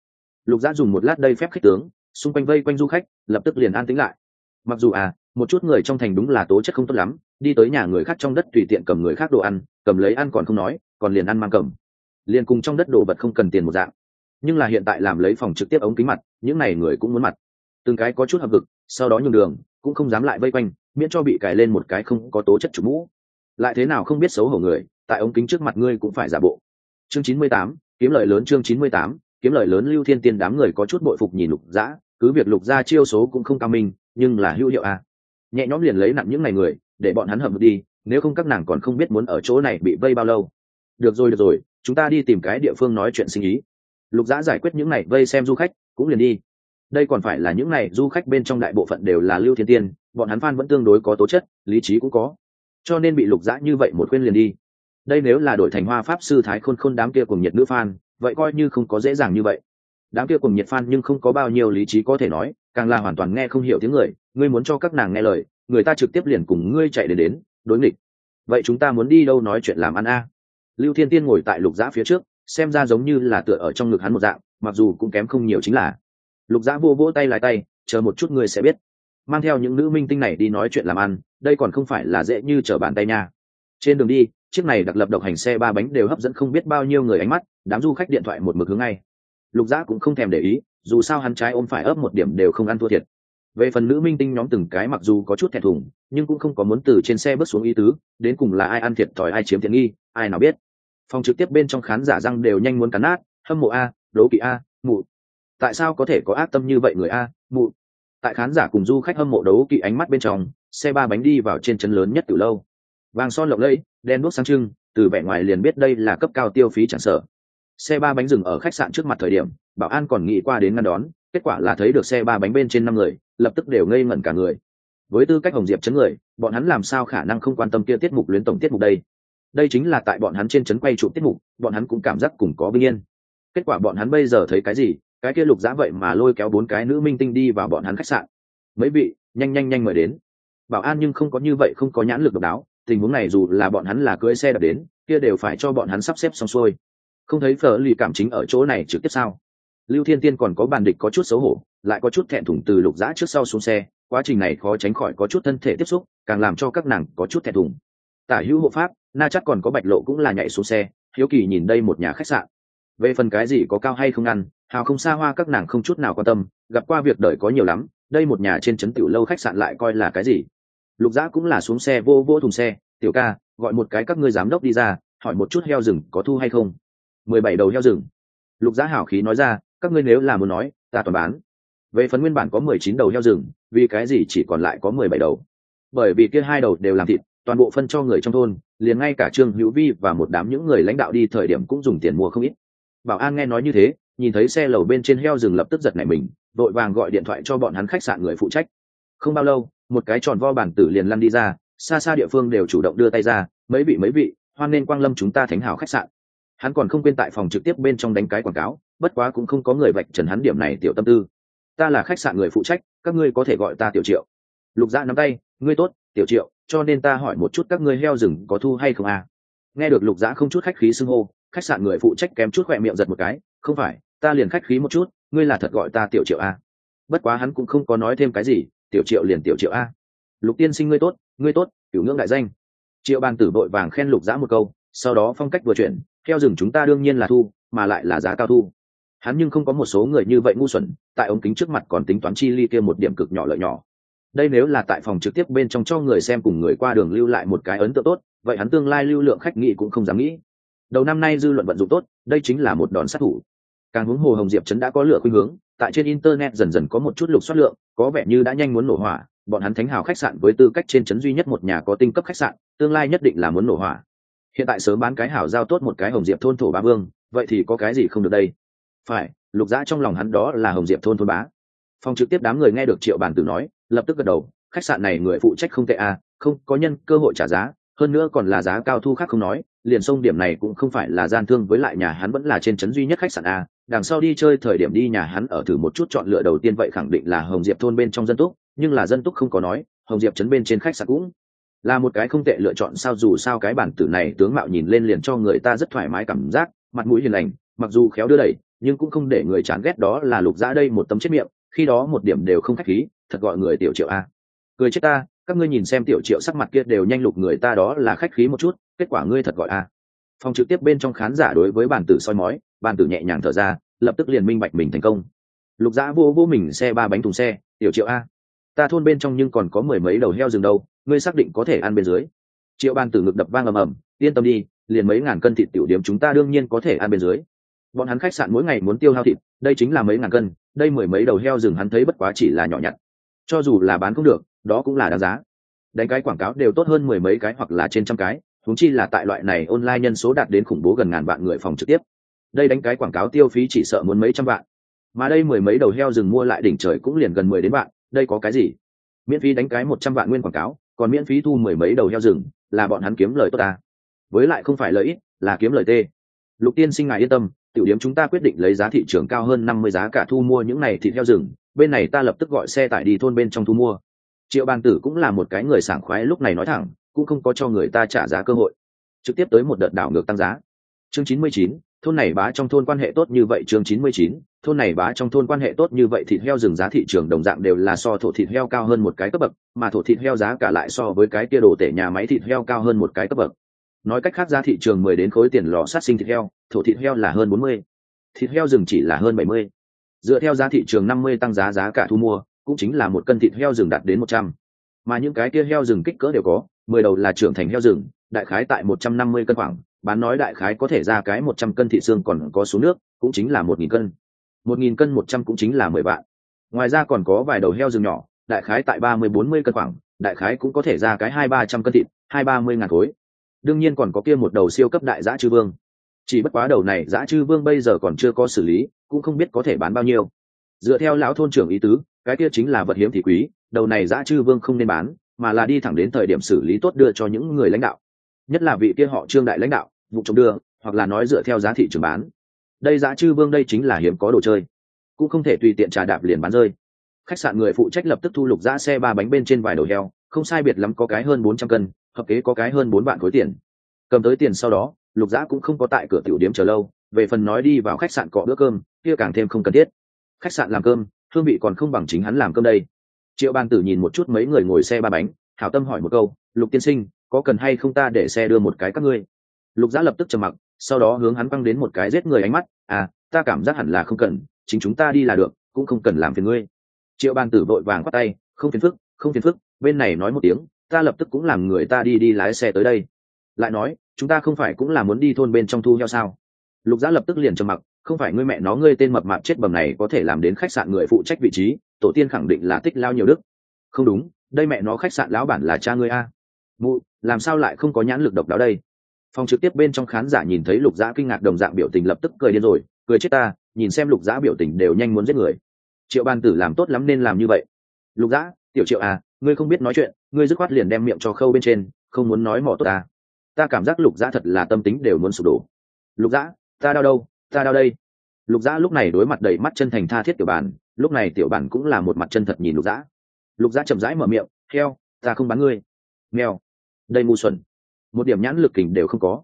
lục giã dùng một lát đây phép khích tướng, xung quanh vây quanh du khách, lập tức liền an tĩnh lại. Mặc dù à một chút người trong thành đúng là tố chất không tốt lắm, đi tới nhà người khác trong đất tùy tiện cầm người khác đồ ăn, cầm lấy ăn còn không nói, còn liền ăn mang cầm. Liền cùng trong đất đồ vật không cần tiền một dạng. Nhưng là hiện tại làm lấy phòng trực tiếp ống kính mặt, những n à y người cũng muốn mặt. Từng cái có chút hợp vực sau đó nhường đường, cũng không dám lại vây quanh, miễn cho bị cài lên một cái không có tố chất chủ mũ. Lại thế nào không biết xấu hổ người, tại ống kính trước mặt ngươi cũng phải giả bộ. Chương chín mươi tám kiếm lợi lớn chương chín mươi tám, kiếm lợi lớn lưu thiên tiên đám người có chút bội phục nhìn lục dã, cứ việc lục gia chiêu số cũng không cao minh, nhưng là hữu hiệu à. nhẹ nhõm liền lấy nặng những ngày người, để bọn hắn hợp đi, nếu không các nàng còn không biết muốn ở chỗ này bị vây bao lâu. Được rồi được rồi, chúng ta đi tìm cái địa phương nói chuyện sinh ý. Lục dã giải quyết những này vây xem du khách, cũng liền đi. Đây còn phải là những này du khách bên trong đại bộ phận đều là lưu thiên tiên, bọn hắn phan vẫn tương đối có tố chất, lý trí cũng có. Cho nên bị lục dã như vậy một khuyên liền đi đây nếu là đổi thành hoa pháp sư thái khôn khôn đám kia cùng nhiệt nữ phan vậy coi như không có dễ dàng như vậy. Đám kia cùng nhiệt phan nhưng không có bao nhiêu lý trí có thể nói, càng là hoàn toàn nghe không hiểu tiếng người, ngươi muốn cho các nàng nghe lời, người ta trực tiếp liền cùng ngươi chạy đến đến, đối nghịch. Vậy chúng ta muốn đi đâu nói chuyện làm ăn a? Lưu thiên tiên ngồi tại lục giã phía trước, xem ra giống như là tựa ở trong ngực hắn một dạng, mặc dù cũng kém không nhiều chính là. Lục giã vô vỗ tay lại tay, chờ một chút ngươi sẽ biết. Mang theo những nữ minh tinh này đi nói chuyện làm ăn, đây còn không phải là dễ như trở bàn tay nha. Trên đường đi chiếc này đặc lập độc hành xe ba bánh đều hấp dẫn không biết bao nhiêu người ánh mắt, đám du khách điện thoại một mực hướng ngay. Lục giã cũng không thèm để ý, dù sao hắn trái ôm phải ấp một điểm đều không ăn thua thiệt. Về phần nữ minh tinh nhóm từng cái mặc dù có chút thẹn thùng, nhưng cũng không có muốn từ trên xe bước xuống ý tứ, đến cùng là ai ăn thiệt thòi ai chiếm tiện nghi, ai nào biết. Phòng trực tiếp bên trong khán giả răng đều nhanh muốn cắn nát, hâm mộ a, đố kỵ a, mụ. Tại sao có thể có ác tâm như vậy người a, mụ? Tại khán giả cùng du khách hâm mộ đấu kỵ ánh mắt bên trong, xe ba bánh đi vào trên chân lớn nhất từ lâu vàng son lộng lẫy, đen đuốc sáng trưng, từ vẻ ngoài liền biết đây là cấp cao tiêu phí chẳng sở xe ba bánh dừng ở khách sạn trước mặt thời điểm, bảo an còn nghĩ qua đến ngăn đón, kết quả là thấy được xe ba bánh bên trên năm người, lập tức đều ngây ngẩn cả người. Với tư cách hồng diệp chấn người, bọn hắn làm sao khả năng không quan tâm kia tiết mục luyến tổng tiết mục đây? Đây chính là tại bọn hắn trên chấn quay trụ tiết mục, bọn hắn cũng cảm giác cùng có bình yên. Kết quả bọn hắn bây giờ thấy cái gì? Cái kia lục giã vậy mà lôi kéo bốn cái nữ minh tinh đi vào bọn hắn khách sạn. Mấy vị, nhanh nhanh nhanh mời đến. Bảo an nhưng không có như vậy không có nhãn lực độc đáo tình huống này dù là bọn hắn là cưỡi xe đạp đến, kia đều phải cho bọn hắn sắp xếp xong xuôi. Không thấy phở lì cảm chính ở chỗ này trực tiếp sao? Lưu thiên tiên còn có bàn địch có chút xấu hổ, lại có chút thẹn thùng từ lục giã trước sau xuống xe, quá trình này khó tránh khỏi có chút thân thể tiếp xúc, càng làm cho các nàng có chút thẹn thùng. Tả hữu hộ pháp, na chắc còn có bạch lộ cũng là nhảy xuống xe, hiếu kỳ nhìn đây một nhà khách sạn. Về phần cái gì có cao hay không ăn, hào không xa hoa các nàng không chút nào quan tâm, gặp qua việc đời có nhiều lắm, đây một nhà trên trấn tiểu lâu khách sạn lại coi là cái gì? Lục giã cũng là xuống xe vô vô thùng xe, tiểu ca, gọi một cái các ngươi giám đốc đi ra, hỏi một chút heo rừng có thu hay không. Mười bảy đầu heo rừng. Lục giã hảo khí nói ra, các ngươi nếu là muốn nói, ta toàn bán. Về phần nguyên bản có mười chín đầu heo rừng, vì cái gì chỉ còn lại có mười bảy đầu? Bởi vì kia hai đầu đều làm thịt, toàn bộ phân cho người trong thôn, liền ngay cả trương hữu vi và một đám những người lãnh đạo đi thời điểm cũng dùng tiền mua không ít. Bảo an nghe nói như thế, nhìn thấy xe lầu bên trên heo rừng lập tức giật nảy mình, vội vàng gọi điện thoại cho bọn hắn khách sạn người phụ trách. Không bao lâu một cái tròn vo bản tử liền lăn đi ra, xa xa địa phương đều chủ động đưa tay ra, mấy vị mấy vị, hoan nên quang lâm chúng ta thánh hảo khách sạn. Hắn còn không quên tại phòng trực tiếp bên trong đánh cái quảng cáo, bất quá cũng không có người vạch trần hắn điểm này tiểu tâm tư. Ta là khách sạn người phụ trách, các ngươi có thể gọi ta tiểu triệu. Lục dạ nắm tay, ngươi tốt, tiểu triệu, cho nên ta hỏi một chút các ngươi heo rừng có thu hay không à? Nghe được lục dã không chút khách khí xưng hô, khách sạn người phụ trách kém chút khỏe miệng giật một cái, không phải, ta liền khách khí một chút, ngươi là thật gọi ta tiểu triệu à? bất quá hắn cũng không có nói thêm cái gì tiểu triệu liền tiểu triệu a. Lục tiên sinh ngươi tốt ngươi tốt, cửu ngưỡng đại danh. Triệu bàn tử vội vàng khen lục dã một câu, sau đó phong cách vừa chuyển, theo rừng chúng ta đương nhiên là thu, mà lại là giá cao thu. Hắn nhưng không có một số người như vậy ngu xuẩn, tại ống kính trước mặt còn tính toán chi ly kia một điểm cực nhỏ lợi nhỏ. Đây nếu là tại phòng trực tiếp bên trong cho người xem cùng người qua đường lưu lại một cái ấn tượng tốt, vậy hắn tương lai lưu lượng khách nghị cũng không dám nghĩ. Đầu năm nay dư luận vận dụng tốt, đây chính là một đòn sát thủ. Càng hướng hồ hồng diệp trấn đã có lửa khuynh hướng tại trên internet dần dần có một chút lục xoát lượng, có vẻ như đã nhanh muốn nổ hỏa, bọn hắn thánh hào khách sạn với tư cách trên trấn duy nhất một nhà có tinh cấp khách sạn, tương lai nhất định là muốn nổ hỏa. Hiện tại sớm bán cái hảo giao tốt một cái hồng diệp thôn thổ ba vương, vậy thì có cái gì không được đây? Phải, lục dã trong lòng hắn đó là hồng diệp thôn thôn bá. Phòng trực tiếp đám người nghe được triệu bản tử nói, lập tức gật đầu, khách sạn này người phụ trách không tệ à không, có nhân, cơ hội trả giá, hơn nữa còn là giá cao thu khác không nói, liền sông điểm này cũng không phải là gian thương với lại nhà hắn vẫn là trên trấn duy nhất khách sạn a đằng sau đi chơi thời điểm đi nhà hắn ở thử một chút chọn lựa đầu tiên vậy khẳng định là hồng diệp thôn bên trong dân túc, nhưng là dân túc không có nói, hồng diệp trấn bên trên khách sạn cũng là một cái không tệ lựa chọn sao dù sao cái bản tử này tướng mạo nhìn lên liền cho người ta rất thoải mái cảm giác, mặt mũi hiền lành, mặc dù khéo đưa đẩy, nhưng cũng không để người chán ghét đó là lục dã đây một tấm chết miệng, khi đó một điểm đều không khách khí, thật gọi người tiểu triệu a. Cười chết ta, các ngươi nhìn xem tiểu triệu sắc mặt kia đều nhanh lục người ta đó là khách khí một chút, kết quả ngươi thật gọi a. Phòng trực tiếp bên trong khán giả đối với bản tử soi mói ban tử nhẹ nhàng thở ra, lập tức liền minh bạch mình thành công. Lục dã vô vô mình xe ba bánh thùng xe, tiểu triệu a, ta thôn bên trong nhưng còn có mười mấy đầu heo rừng đâu, ngươi xác định có thể ăn bên dưới. Triệu ban tử ngực đập vang ầm ầm, yên tâm đi, liền mấy ngàn cân thịt tiểu điểm chúng ta đương nhiên có thể ăn bên dưới. Bọn hắn khách sạn mỗi ngày muốn tiêu hao thịt, đây chính là mấy ngàn cân, đây mười mấy đầu heo rừng hắn thấy bất quá chỉ là nhỏ nhặt. Cho dù là bán không được, đó cũng là đáng giá. Đánh cái quảng cáo đều tốt hơn mười mấy cái hoặc là trên trăm cái thúng chi là tại loại này online nhân số đạt đến khủng bố gần ngàn vạn người phòng trực tiếp đây đánh cái quảng cáo tiêu phí chỉ sợ muốn mấy trăm vạn. Mà đây mười mấy đầu heo rừng mua lại đỉnh trời cũng liền gần mười đến vạn, đây có cái gì? Miễn phí đánh cái một trăm vạn nguyên quảng cáo, còn miễn phí thu mười mấy đầu heo rừng, là bọn hắn kiếm lời tốt ta. Với lại không phải lợi ích, là kiếm lời tê. Lục tiên sinh ngài yên tâm, tiểu điểm chúng ta quyết định lấy giá thị trường cao hơn năm mươi giá cả thu mua những này thịt heo rừng, bên này ta lập tức gọi xe tải đi thôn bên trong thu mua. Triệu bàn tử cũng là một cái người sảng khoái lúc này nói thẳng, cũng không có cho người ta trả giá cơ hội. Trực tiếp tới một đợt đảo ngược tăng giá. Chương chín mươi chín thôn này bá trong thôn quan hệ tốt như vậy chương chín mươi chín, thôn này bá trong thôn quan hệ tốt như vậy thịt heo rừng giá thị trường đồng dạng đều là so thổ thịt heo cao hơn một cái cấp bậc, mà thổ thịt heo giá cả lại so với cái kia đồ tể nhà máy thịt heo cao hơn một cái cấp bậc. Nói cách khác giá thị trường mười đến khối tiền lò sát sinh thịt heo, thổ thịt heo là hơn bốn mươi, thịt heo rừng chỉ là hơn bảy mươi. Dựa theo giá thị trường năm mươi tăng giá giá cả thu mua, cũng chính là một cân thịt heo rừng đạt đến một trăm. Mà những cái kia heo rừng kích cỡ đều có, mười đầu là trưởng thành heo rừng, đại khái tại một trăm năm mươi cân khoảng bán nói đại khái có thể ra cái một trăm cân thị xương còn có số nước, cũng chính là một nghìn cân. Một nghìn cân một trăm cũng chính là mười vạn. Ngoài ra còn có vài đầu heo rừng nhỏ, đại khái tại ba mươi bốn mươi cân khoảng, đại khái cũng có thể ra cái hai ba trăm cân thịt, hai ba mươi ngàn khối. Đương nhiên còn có kia một đầu siêu cấp đại giã chư vương. Chỉ bất quá đầu này giã chư vương bây giờ còn chưa có xử lý, cũng không biết có thể bán bao nhiêu. Dựa theo lão thôn trưởng ý tứ, cái kia chính là vật hiếm thì quý, đầu này giã chư vương không nên bán, mà là đi thẳng đến thời điểm xử lý tốt đưa cho những người lãnh đạo nhất là vị kia họ trương đại lãnh đạo, vụ trồng đưa, hoặc là nói dựa theo giá thị trường bán. Đây giá chư vương đây chính là hiếm có đồ chơi. Cũng không thể tùy tiện trà đạp liền bán rơi. Khách sạn người phụ trách lập tức thu lục giá xe ba bánh bên trên vài đầu heo, không sai biệt lắm có cái hơn bốn trăm cân, hợp kế có cái hơn bốn vạn khối tiền. Cầm tới tiền sau đó, lục giã cũng không có tại cửa tiểu điếm chờ lâu, về phần nói đi vào khách sạn cọ bữa cơm, kia càng thêm không cần thiết. Khách sạn làm cơm, hương vị còn không bằng chính hắn làm cơm đây. Triệu bang tử nhìn một chút mấy người ngồi xe ba bánh, hảo tâm hỏi một câu, lục tiên sinh có cần hay không ta để xe đưa một cái các ngươi? Lục giã lập tức trầm mặc, sau đó hướng hắn băng đến một cái giết người ánh mắt. À ta cảm giác hẳn là không cần, chính chúng ta đi là được, cũng không cần làm phiền ngươi. Triệu bàn tử vội vàng khoát tay, không phiền phức, không phiền phức, bên này nói một tiếng, ta lập tức cũng làm người ta đi đi lái xe tới đây. Lại nói, chúng ta không phải cũng là muốn đi thôn bên trong thu heo sao? Lục giã lập tức liền trầm mặc, không phải ngươi mẹ nó, ngươi tên mập mạp chết bầm này có thể làm đến khách sạn người phụ trách vị trí, tổ tiên khẳng định là tích lao nhiều đức. Không đúng, đây mẹ nó khách sạn lão bản là cha ngươi a mụ, làm sao lại không có nhãn lực độc đáo đây? Phòng trực tiếp bên trong khán giả nhìn thấy lục giã kinh ngạc đồng dạng biểu tình lập tức cười điên rồi, cười chết ta, nhìn xem lục giã biểu tình đều nhanh muốn giết người. Triệu ban tử làm tốt lắm nên làm như vậy. Lục giã tiểu triệu à ngươi không biết nói chuyện, ngươi dứt khoát liền đem miệng cho khâu bên trên, không muốn nói mỏ tốt ta. Ta cảm giác lục giã thật là tâm tính đều muốn sụp đổ. Lục giã ta đau đâu, ta đau đây. Lục giã lúc này đối mặt đầy mắt chân thành tha thiết tiểu bản, lúc này tiểu bản cũng là một mặt chân thật nhìn lục giã lục giã chậm rãi mở miệng theo ta không bán ngươi. Nghèo đây ngu xuẩn. Một điểm nhãn lực kình đều không có.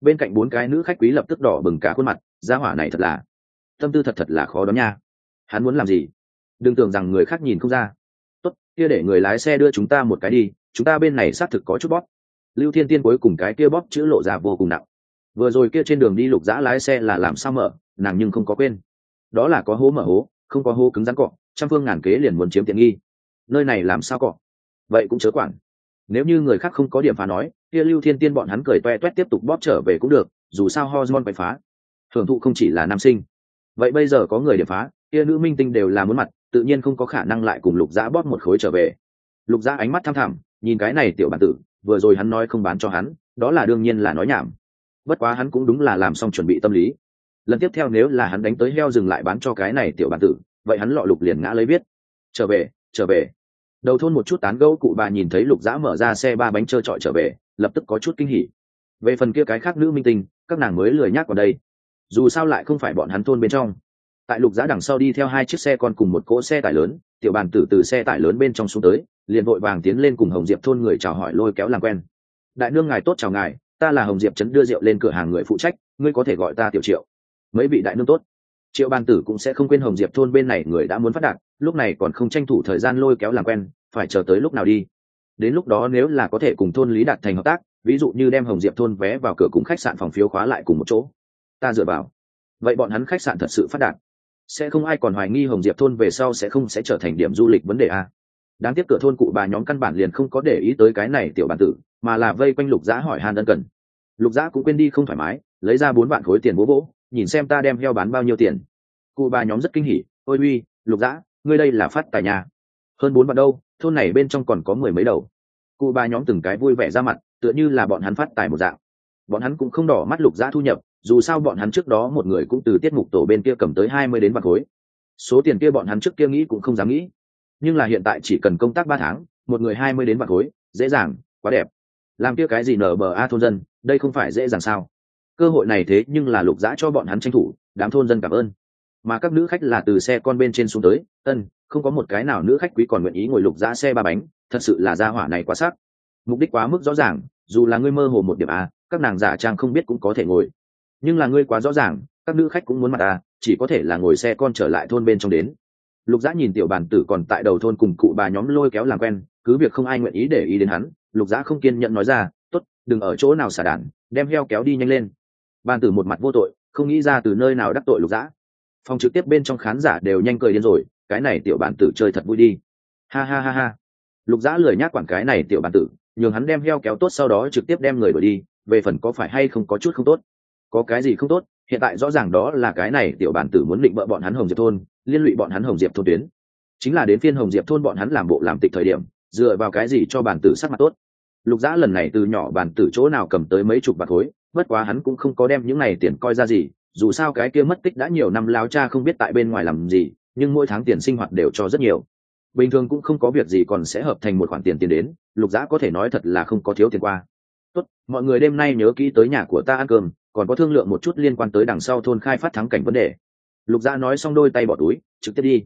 Bên cạnh bốn cái nữ khách quý lập tức đỏ bừng cả khuôn mặt, gia hỏa này thật là, tâm tư thật thật là khó đó nha. Hắn muốn làm gì? Đừng tưởng rằng người khác nhìn không ra. Tốt, kia để người lái xe đưa chúng ta một cái đi, chúng ta bên này xác thực có chút bóp. Lưu thiên tiên cuối cùng cái kia bóp chữ lộ ra vô cùng nặng. Vừa rồi kia trên đường đi lục dã lái xe là làm sao mở, nàng nhưng không có quên. Đó là có hố mở hố, không có hố cứng rắn cọ, trăm phương ngàn kế liền muốn chiếm tiện nghi. Nơi này làm sao cọ? Vậy cũng chớ quản nếu như người khác không có điểm phá nói, kia lưu thiên tiên bọn hắn cười toe toét tiếp tục bóp trở về cũng được, dù sao hormone phải phá. Hưởng thụ không chỉ là nam sinh. Vậy bây giờ có người điểm phá, kia nữ minh tinh đều là muốn mặt, tự nhiên không có khả năng lại cùng lục Giã bóp một khối trở về. Lục Giã ánh mắt tham thẳm, nhìn cái này tiểu bản tử, vừa rồi hắn nói không bán cho hắn, đó là đương nhiên là nói nhảm. Bất quá hắn cũng đúng là làm xong chuẩn bị tâm lý. Lần tiếp theo nếu là hắn đánh tới heo dừng lại bán cho cái này tiểu bản tử, vậy hắn lọ lục liền ngã lấy biết. Trở về trở về đầu thôn một chút tán gẫu cụ bà nhìn thấy lục dã mở ra xe ba bánh trơ trọi trở về, lập tức có chút kinh hỉ. Về phần kia cái khác nữ minh tinh, các nàng mới lười nhác vào đây. Dù sao lại không phải bọn hắn thôn bên trong. Tại lục dã đằng sau đi theo hai chiếc xe còn cùng một cỗ xe tải lớn, tiểu bàn tử từ xe tải lớn bên trong xuống tới, liền vội vàng tiến lên cùng hồng diệp thôn người chào hỏi lôi kéo làm quen. Đại nương ngài tốt chào ngài, ta là hồng diệp trấn đưa rượu lên cửa hàng người phụ trách, ngươi có thể gọi ta tiểu triệu. Mấy vị đại nương tốt. Triệu bàn tử cũng sẽ không quên hồng diệp thôn bên này người đã muốn phát đạt lúc này còn không tranh thủ thời gian lôi kéo làm quen, phải chờ tới lúc nào đi. Đến lúc đó nếu là có thể cùng thôn lý đạt thành hợp tác, ví dụ như đem hồng diệp thôn vé vào cửa cùng khách sạn phòng phiếu khóa lại cùng một chỗ. Ta dựa vào. Vậy bọn hắn khách sạn thật sự phát đạt. Sẽ không ai còn hoài nghi hồng diệp thôn về sau sẽ không sẽ trở thành điểm du lịch vấn đề a. Đáng tiếc cửa thôn cụ bà nhóm căn bản liền không có để ý tới cái này tiểu bản tử, mà là vây quanh lục giã hỏi han ân cần. Lục giã cũng quên đi không thoải mái, lấy ra bốn vạn khối tiền bố vỗ nhìn xem ta đem heo bán bao nhiêu tiền. Cụ bà nhóm rất kinh hỉ, ôi uy, lục giã ngươi đây là phát tài nhà. Hơn bốn vạn đâu, thôn này bên trong còn có mười mấy đầu. Cụ bà nhóm từng cái vui vẻ ra mặt, tựa như là bọn hắn phát tài một dạng. Bọn hắn cũng không đỏ mắt lục giã thu nhập, dù sao bọn hắn trước đó một người cũng từ tiết mục tổ bên kia cầm tới hai mươi đến vạn khối. Số tiền kia bọn hắn trước kia nghĩ cũng không dám nghĩ. Nhưng là hiện tại chỉ cần công tác ba tháng, một người hai mươi đến vạn khối, dễ dàng, quá đẹp. Làm kia cái gì nở bờ a thôn dân, đây không phải dễ dàng sao? Cơ hội này thế nhưng là lục giã cho bọn hắn tranh thủ, đám thôn dân cảm ơn mà các nữ khách là từ xe con bên trên xuống tới ân không có một cái nào nữ khách quý còn nguyện ý ngồi lục giã xe ba bánh thật sự là gia hỏa này quá sắc. Mục đích quá mức rõ ràng dù là ngươi mơ hồ một điểm à, các nàng giả trang không biết cũng có thể ngồi. Nhưng là ngươi quá rõ ràng các nữ khách cũng muốn mặt à, chỉ có thể là ngồi xe con trở lại thôn bên trong đến. Lục giã nhìn tiểu bàn tử còn tại đầu thôn cùng cụ bà nhóm lôi kéo làm quen cứ việc không ai nguyện ý để ý đến hắn lục giã không kiên nhận nói ra t ố t đừng ở chỗ nào xả đản đem heo kéo đi nhanh lên. Bàn tử một mặt vô tội không nghĩ ra từ nơi nào đắc tội lục giã phòng trực tiếp bên trong khán giả đều nhanh cười điên rồi, cái này tiểu bản tử chơi thật vui đi. Ha ha ha ha. Lục Dã lười nhác quản cái này tiểu bản tử, nhường hắn đem heo kéo tốt sau đó trực tiếp đem người đổi đi, về phần có phải hay không có chút không tốt. Có cái gì không tốt, hiện tại rõ ràng đó là cái này tiểu bản tử muốn định bợ bọn hắn hồng diệp thôn, liên lụy bọn hắn hồng diệp thôn tuyến. Chính là đến phiên hồng diệp thôn bọn hắn làm bộ làm tịch thời điểm, dựa vào cái gì cho bản tử sắc mặt tốt. Lục dã lần này từ nhỏ bản tử chỗ nào cầm tới mấy chục bạc khối, bất quá hắn cũng không có đem những này tiền coi ra gì dù sao cái kia mất tích đã nhiều năm lao cha không biết tại bên ngoài làm gì, nhưng mỗi tháng tiền sinh hoạt đều cho rất nhiều. Bình thường cũng không có việc gì còn sẽ hợp thành một khoản tiền tiền đến, lục giã có thể nói thật là không có thiếu tiền qua. Tốt, mọi người đêm nay nhớ kỹ tới nhà của ta ăn cơm, còn có thương lượng một chút liên quan tới đằng sau thôn khai phát thắng cảnh vấn đề. Lục giã nói xong đôi tay bỏ túi, trực tiếp đi.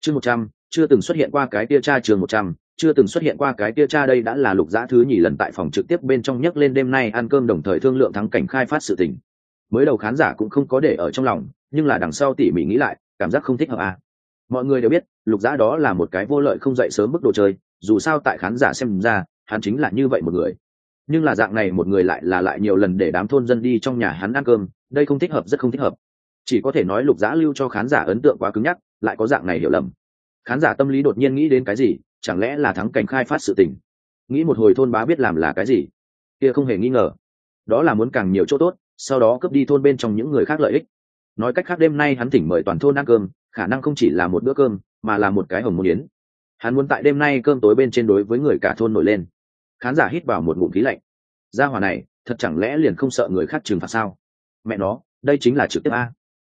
Chương một trăm, chưa từng xuất hiện qua cái tia cha trường một trăm, chưa từng xuất hiện qua cái tia cha đây đã là lục giã thứ nhì lần tại phòng trực tiếp bên trong nhấc lên đêm nay ăn cơm đồng thời thương lượng thắng cảnh khai phát sự tình mới đầu khán giả cũng không có để ở trong lòng, nhưng là đằng sau tỉ mỉ nghĩ lại, cảm giác không thích hợp à. mọi người đều biết, lục giã đó là một cái vô lợi không dậy sớm mức đồ chơi, dù sao tại khán giả xem ra, hắn chính là như vậy một người. Nhưng là dạng này một người lại là lại nhiều lần để đám thôn dân đi trong nhà hắn ăn cơm, đây không thích hợp, rất không thích hợp. Chỉ có thể nói lục giã lưu cho khán giả ấn tượng quá cứng nhắc, lại có dạng này hiểu lầm. Khán giả tâm lý đột nhiên nghĩ đến cái gì, chẳng lẽ là thắng cảnh khai phát sự tình? Nghĩ một hồi thôn bá biết làm là cái gì? Kia không hề nghi ngờ. Đó là muốn càng nhiều chỗ tốt sau đó cướp đi thôn bên trong những người khác lợi ích. Nói cách khác, đêm nay hắn thỉnh mời toàn thôn ăn cơm, khả năng không chỉ là một bữa cơm, mà là một cái hồng môn yến. Hắn muốn tại đêm nay cơm tối bên trên đối với người cả thôn nổi lên. Khán giả hít vào một ngụm khí lạnh. Gia hòa này, thật chẳng lẽ liền không sợ người khác trừng phạt sao? Mẹ nó, đây chính là trực tiếp a.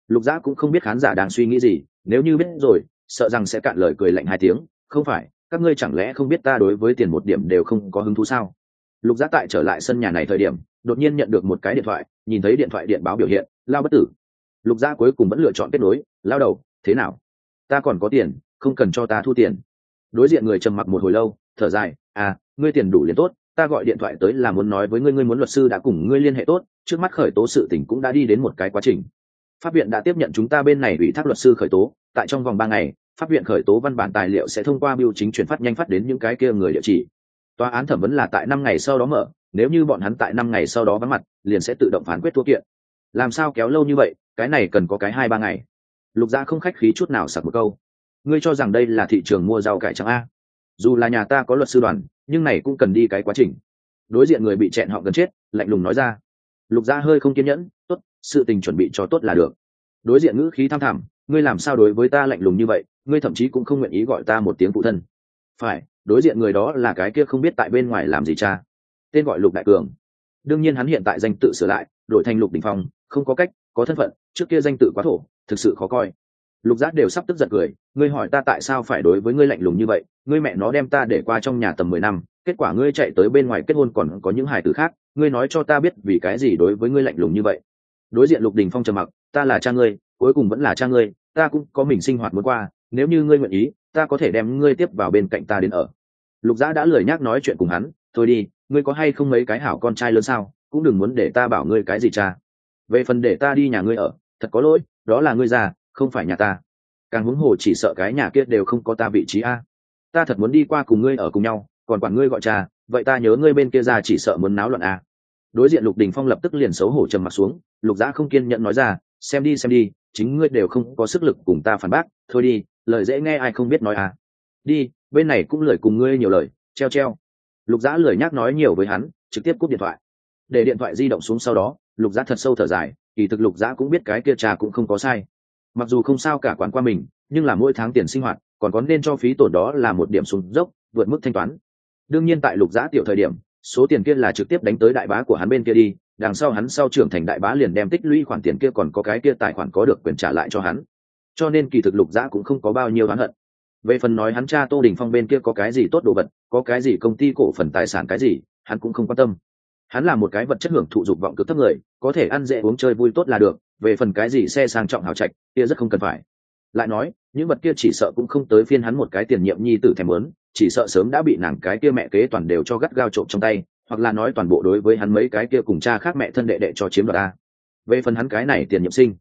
Lục giã cũng không biết khán giả đang suy nghĩ gì, nếu như biết rồi, sợ rằng sẽ cạn lời cười lạnh hai tiếng. Không phải, các ngươi chẳng lẽ không biết ta đối với tiền một điểm đều không có hứng thú sao? Lục giã tại trở lại sân nhà này thời điểm đột nhiên nhận được một cái điện thoại, nhìn thấy điện thoại điện báo biểu hiện, lao bất tử. Lục Gia cuối cùng vẫn lựa chọn kết nối, lao đầu, thế nào? Ta còn có tiền, không cần cho ta thu tiền. Đối diện người trầm mặc một hồi lâu, thở dài à ngươi tiền đủ liền tốt, ta gọi điện thoại tới là muốn nói với ngươi ngươi muốn luật sư đã cùng ngươi liên hệ tốt, trước mắt khởi tố sự tình cũng đã đi đến một cái quá trình. Pháp viện đã tiếp nhận chúng ta bên này ủy thác luật sư khởi tố, tại trong vòng ba ngày, pháp viện khởi tố văn bản tài liệu sẽ thông qua biêu chính chuyển phát nhanh phát đến những cái kia người địa chỉ tòa án thẩm vấn là tại năm ngày sau đó mở, nếu như bọn hắn tại năm ngày sau đó vắng mặt, liền sẽ tự động phán quyết thua kiện. Làm sao kéo lâu như vậy, cái này cần có cái hai ba ngày. Lục gia không khách khí chút nào sặc một câu. Ngươi cho rằng đây là thị trường mua rau cải trắng a? Dù là nhà ta có luật sư đoàn, nhưng này cũng cần đi cái quá trình. Đối diện người bị chẹn họ gần chết, lạnh lùng nói ra. Lục gia hơi không kiên nhẫn, tốt, sự tình chuẩn bị cho tốt là được. Đối diện ngữ khí tham thẳm, ngươi làm sao đối với ta lạnh lùng như vậy, ngươi thậm chí cũng không nguyện ý gọi ta một tiếng phụ thân phải, đối diện người đó là cái kia không biết tại bên ngoài làm gì cha. Tên gọi lục đại cường. Đương nhiên hắn hiện tại danh tự sửa lại, đổi thành lục đình phong, không có cách, có thân phận, trước kia danh tự quá thổ, thực sự khó coi. Lục giác đều sắp tức giận cười, ngươi hỏi ta tại sao phải đối với ngươi lạnh lùng như vậy? Ngươi mẹ nó đem ta để qua trong nhà tầm mười năm, kết quả ngươi chạy tới bên ngoài kết hôn còn có những hài tử khác, ngươi nói cho ta biết vì cái gì đối với ngươi lạnh lùng như vậy? Đối diện lục đình phong trầm mặc, ta là cha ngươi, cuối cùng vẫn là cha ngươi, ta cũng có mình sinh hoạt muốn qua, nếu như ngươi nguyện ý ta có thể đem ngươi tiếp vào bên cạnh ta đến ở. Lục giã đã lười nhác nói chuyện cùng hắn, thôi đi, ngươi có hay không mấy cái hảo con trai lớn sao, cũng đừng muốn để ta bảo ngươi cái gì cha. Về phần để ta đi nhà ngươi ở, thật có lỗi, đó là ngươi già, không phải nhà ta. Càng huống hồ chỉ sợ cái nhà kia đều không có ta vị trí a. Ta thật muốn đi qua cùng ngươi ở cùng nhau, còn quản ngươi gọi cha, vậy ta nhớ ngươi bên kia ra chỉ sợ muốn náo loạn a. Đối diện lục đình phong lập tức liền xấu hổ trầm mặt xuống, lục giã không kiên nhẫn nói ra, xem đi xem đi, chính ngươi đều không có sức lực cùng ta phản bác, thôi đi lời dễ nghe ai không biết nói à. Đi, bên này cũng lời cùng ngươi nhiều lời, treo treo. Lục giã lời nhắc nói nhiều với hắn, trực tiếp cúp điện thoại. Để điện thoại di động xuống sau đó, lục giã thật sâu thở dài, kỳ thực lục giã cũng biết cái kia trà cũng không có sai. Mặc dù không sao cả quán qua mình, nhưng là mỗi tháng tiền sinh hoạt, còn có nên cho phí tổn đó là một điểm sùng dốc, vượt mức thanh toán. Đương nhiên tại lục giã tiểu thời điểm, số tiền kia là trực tiếp đánh tới đại bá của hắn bên kia đi, đằng sau hắn sau trưởng thành đại bá liền đem tích lũy khoản tiền kia còn có cái kia tài khoản có được quyền trả lại cho hắn cho nên kỳ thực lục giã cũng không có bao nhiêu oán hận. Về phần nói hắn cha tô đình phong bên kia có cái gì tốt đồ vật, có cái gì công ty cổ phần tài sản cái gì, hắn cũng không quan tâm. Hắn là một cái vật chất hưởng thụ dục vọng cực thấp người, có thể ăn dễ uống chơi vui tốt là được, về phần cái gì xe sang trọng hào trạch, kia rất không cần phải. Lại nói, những vật kia chỉ sợ cũng không tới phiên hắn một cái tiền nhiệm nhi tử thèm lớn chỉ sợ sớm đã bị nàng cái kia mẹ kế toàn đều cho gắt gao trộm trong tay, hoặc là nói toàn bộ đối với hắn mấy cái kia cùng cha khác mẹ thân đệ đệ cho chiếm đoạt ta. Về phần hắn cái này tiền nhiệm sinh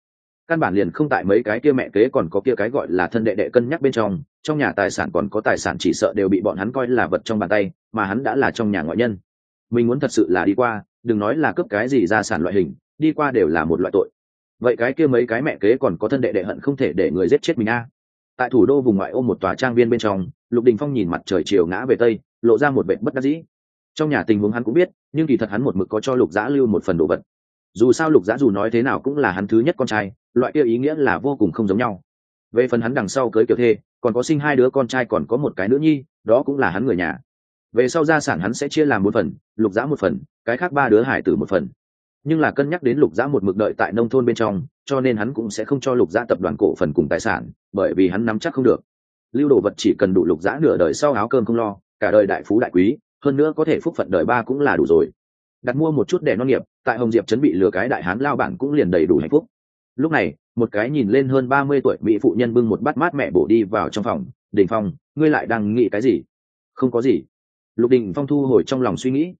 căn bản liền không tại mấy cái kia mẹ kế còn có kia cái gọi là thân đệ đệ cân nhắc bên trong trong nhà tài sản còn có tài sản chỉ sợ đều bị bọn hắn coi là vật trong bàn tay, mà hắn đã là trong nhà ngoại nhân. Mình muốn thật sự là đi qua, đừng nói là cướp cái gì ra sản loại hình, đi qua đều là một loại tội. Vậy cái kia mấy cái mẹ kế còn có thân đệ đệ hận không thể để người giết chết mình a? Tại thủ đô vùng ngoại ô một tòa trang viên bên trong, lục đình phong nhìn mặt trời chiều ngã về tây, lộ ra một vệ bất đắc dĩ. Trong nhà tình huống hắn cũng biết, nhưng kỳ thật hắn một mực có cho lục giã lưu một phần đồ vật. Dù sao lục giã dù nói thế nào cũng là hắn thứ nhất con trai loại kia ý nghĩa là vô cùng không giống nhau. Về phần hắn đằng sau cưới kiểu thê, còn có sinh hai đứa con trai còn có một cái nữ nhi, đó cũng là hắn người nhà. Về sau gia sản hắn sẽ chia làm một phần, lục giã một phần, cái khác ba đứa hải tử một phần. Nhưng là cân nhắc đến lục giã một mực đợi tại nông thôn bên trong, cho nên hắn cũng sẽ không cho lục giã tập đoàn cổ phần cùng tài sản, bởi vì hắn nắm chắc không được. Lưu đồ vật chỉ cần đủ lục giã nửa đời sau áo cơm không lo, cả đời đại phú đại quý, hơn nữa có thể phúc phận đời ba cũng là đủ rồi. Đặt mua một chút để non nghiệp, tại hồng diệp chuẩn bị lừa cái đại hán lao bản cũng liền đầy đủ hạnh phúc lúc này, một cái nhìn lên hơn ba mươi tuổi mỹ phụ nhân bưng một bát mát mẹ bổ đi vào trong phòng. Đình phong, ngươi lại đang nghĩ cái gì? Không có gì. Lục đình phong thu hồi trong lòng suy nghĩ.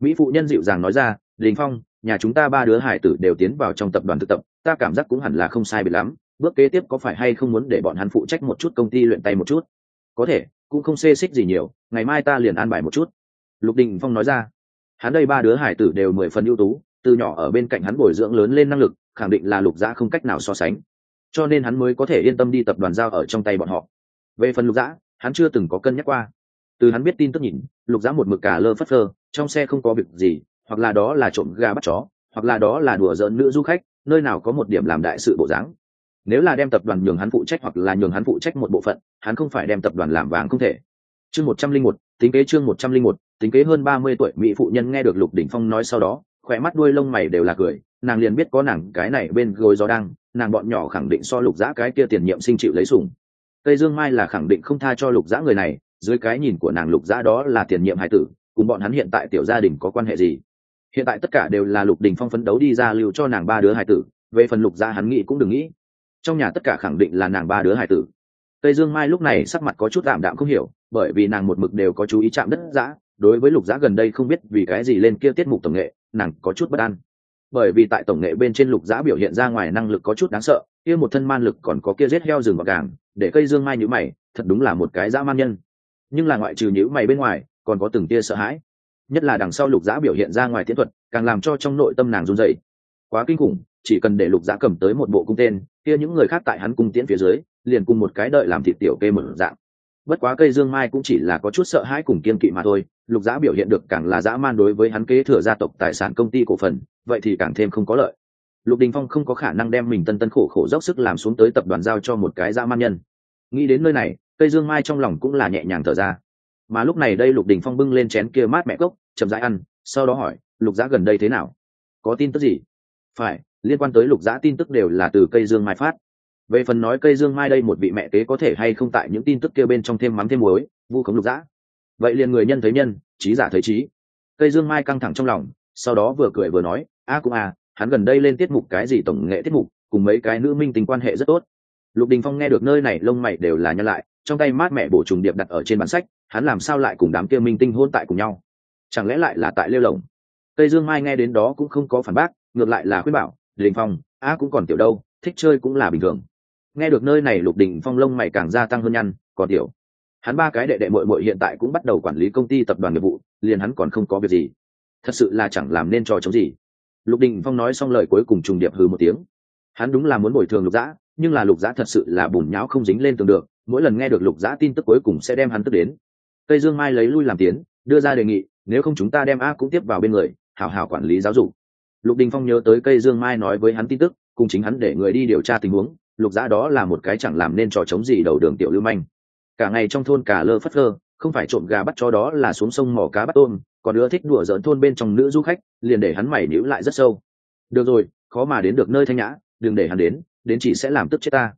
Mỹ phụ nhân dịu dàng nói ra, đình phong, nhà chúng ta ba đứa hải tử đều tiến vào trong tập đoàn thực tập, ta cảm giác cũng hẳn là không sai bị lắm. Bước kế tiếp có phải hay không muốn để bọn hắn phụ trách một chút công ty luyện tay một chút? Có thể, cũng không xê xích gì nhiều, ngày mai ta liền an bài một chút. Lục đình phong nói ra. Hắn đây ba đứa hải tử đều mười phần ưu tú, từ nhỏ ở bên cạnh hắn bồi dưỡng lớn lên năng lực khẳng định là lục giã không cách nào so sánh. Cho nên hắn mới có thể yên tâm đi tập đoàn giao ở trong tay bọn họ. Về phần lục giã, hắn chưa từng có cân nhắc qua. Từ hắn biết tin tức nhìn, lục giã một mực cả lơ phất phơ, trong xe không có việc gì, hoặc là đó là trộm gà bắt chó, hoặc là đó là đùa giỡn nữ du khách, nơi nào có một điểm làm đại sự bộ dáng. Nếu là đem tập đoàn nhường hắn phụ trách hoặc là nhường hắn phụ trách một bộ phận, hắn không phải đem tập đoàn làm vàng không thể. Chương một trăm linh một, tính kế chương một trăm linh một, tính kế hơn ba mươi tuổi mỹ phụ nhân nghe được lục đỉnh phong nói sau đó, khỏe mắt đuôi lông mày đều là cười nàng liền biết có nàng cái này bên gối gió đang, nàng bọn nhỏ khẳng định so lục giã cái kia tiền nhiệm sinh chịu lấy sùng tây dương mai là khẳng định không tha cho lục giã người này, dưới cái nhìn của nàng lục giã đó là tiền nhiệm hải tử, cùng bọn hắn hiện tại tiểu gia đình có quan hệ gì? Hiện tại tất cả đều là lục đình phong phấn đấu đi ra lưu cho nàng ba đứa hải tử, về phần lục giã hắn nghĩ cũng đừng nghĩ. Trong nhà tất cả khẳng định là nàng ba đứa hải tử. Tây dương mai lúc này sắc mặt có chút tạm đạm không hiểu, bởi vì nàng một mực đều có chú ý chạm đất giã đối với lục giã gần đây không biết vì cái gì lên kia tiết mục tổng nghệ, nàng có chút bất an bởi vì tại tổng nghệ bên trên lục giã biểu hiện ra ngoài năng lực có chút đáng sợ, kia một thân man lực còn có kia rết heo rừng vào gàng, để cây dương mai nhữ mày, thật đúng là một cái dã man nhân. Nhưng là ngoại trừ nhữ mày bên ngoài, còn có từng tia sợ hãi. Nhất là đằng sau lục giã biểu hiện ra ngoài tiến thuật, càng làm cho trong nội tâm nàng run dậy quá kinh khủng, chỉ cần để lục giã cầm tới một bộ cung tên, kia những người khác tại hắn cung tiễn phía dưới, liền cùng một cái đợi làm thịt tiểu kê một dạng. Bất quá cây dương mai cũng chỉ là có chút sợ hãi cùng kiên kỵ mà thôi, lục giã biểu hiện được càng là dã man đối với hắn kế thừa gia tộc tài sản công ty cổ phần vậy thì càng thêm không có lợi. Lục đình phong không có khả năng đem mình tân tân khổ khổ dốc sức làm xuống tới tập đoàn giao cho một cái dã man nhân. Nghĩ đến nơi này cây dương mai trong lòng cũng là nhẹ nhàng thở ra. Mà lúc này đây lục đình phong bưng lên chén kia mát mẹ cốc chậm rãi ăn, sau đó hỏi, lục giã gần đây thế nào? Có tin tức gì? Phải, liên quan tới lục giã tin tức đều là từ cây dương mai phát. Về phần nói cây dương mai đây một vị mẹ kế có thể hay không tại những tin tức kia bên trong thêm mắm thêm muối, vu khống lục giã. Vậy liền người nhân thấy nhân, trí giả thấy trí. Cây dương mai căng thẳng trong lòng, sau đó vừa cười vừa nói a cũng à hắn gần đây lên tiết mục cái gì tổng nghệ tiết mục, cùng mấy cái nữ minh tình quan hệ rất tốt. Lục đình phong nghe được nơi này lông mày đều là nhân lại, trong tay mát mẹ bổ trùng điệp đặt ở trên bản sách, hắn làm sao lại cùng đám kia minh tinh hôn tại cùng nhau? Chẳng lẽ lại là tại lêu lồng? Cây dương mai nghe đến đó cũng không có phản bác, ngược lại là khuyên bảo, đình phong, a cũng còn tiểu đâu, thích chơi cũng là bình thường. Nghe được nơi này lục đình phong lông mày càng gia tăng hơn nhăn, còn tiểu. Hắn ba cái đệ đệ mội mội hiện tại cũng bắt đầu quản lý công ty tập đoàn nghiệp vụ, liền hắn còn không có việc gì. Thật sự là chẳng làm nên trò chống gì lục đình phong nói xong lời cuối cùng trùng điệp hừ một tiếng. Hắn đúng là muốn bồi thường lục dã, nhưng là lục dã thật sự là bùn nháo không dính lên tường được, mỗi lần nghe được lục dã tin tức cuối cùng sẽ đem hắn tức đến. Tây dương mai lấy lui làm tiến, đưa ra đề nghị, nếu không chúng ta đem a cũng tiếp vào bên người, hảo hảo quản lý giáo dục. Lục đình phong nhớ tới cây dương mai nói với hắn tin tức, cùng chính hắn để người đi điều tra tình huống, lục dã đó là một cái chẳng làm nên trò chống gì đầu đường tiểu lưu manh. Cả ngày trong thôn cả lơ phất lơ không phải trộm gà bắt chó đó là xuống sông mỏ cá bắt tôm còn ưa thích đùa giỡn thôn bên trong nữ du khách, liền để hắn mày níu lại rất sâu. Được rồi, khó mà đến được nơi thanh nhã, đừng để hắn đến đến chỉ sẽ làm tức chết ta.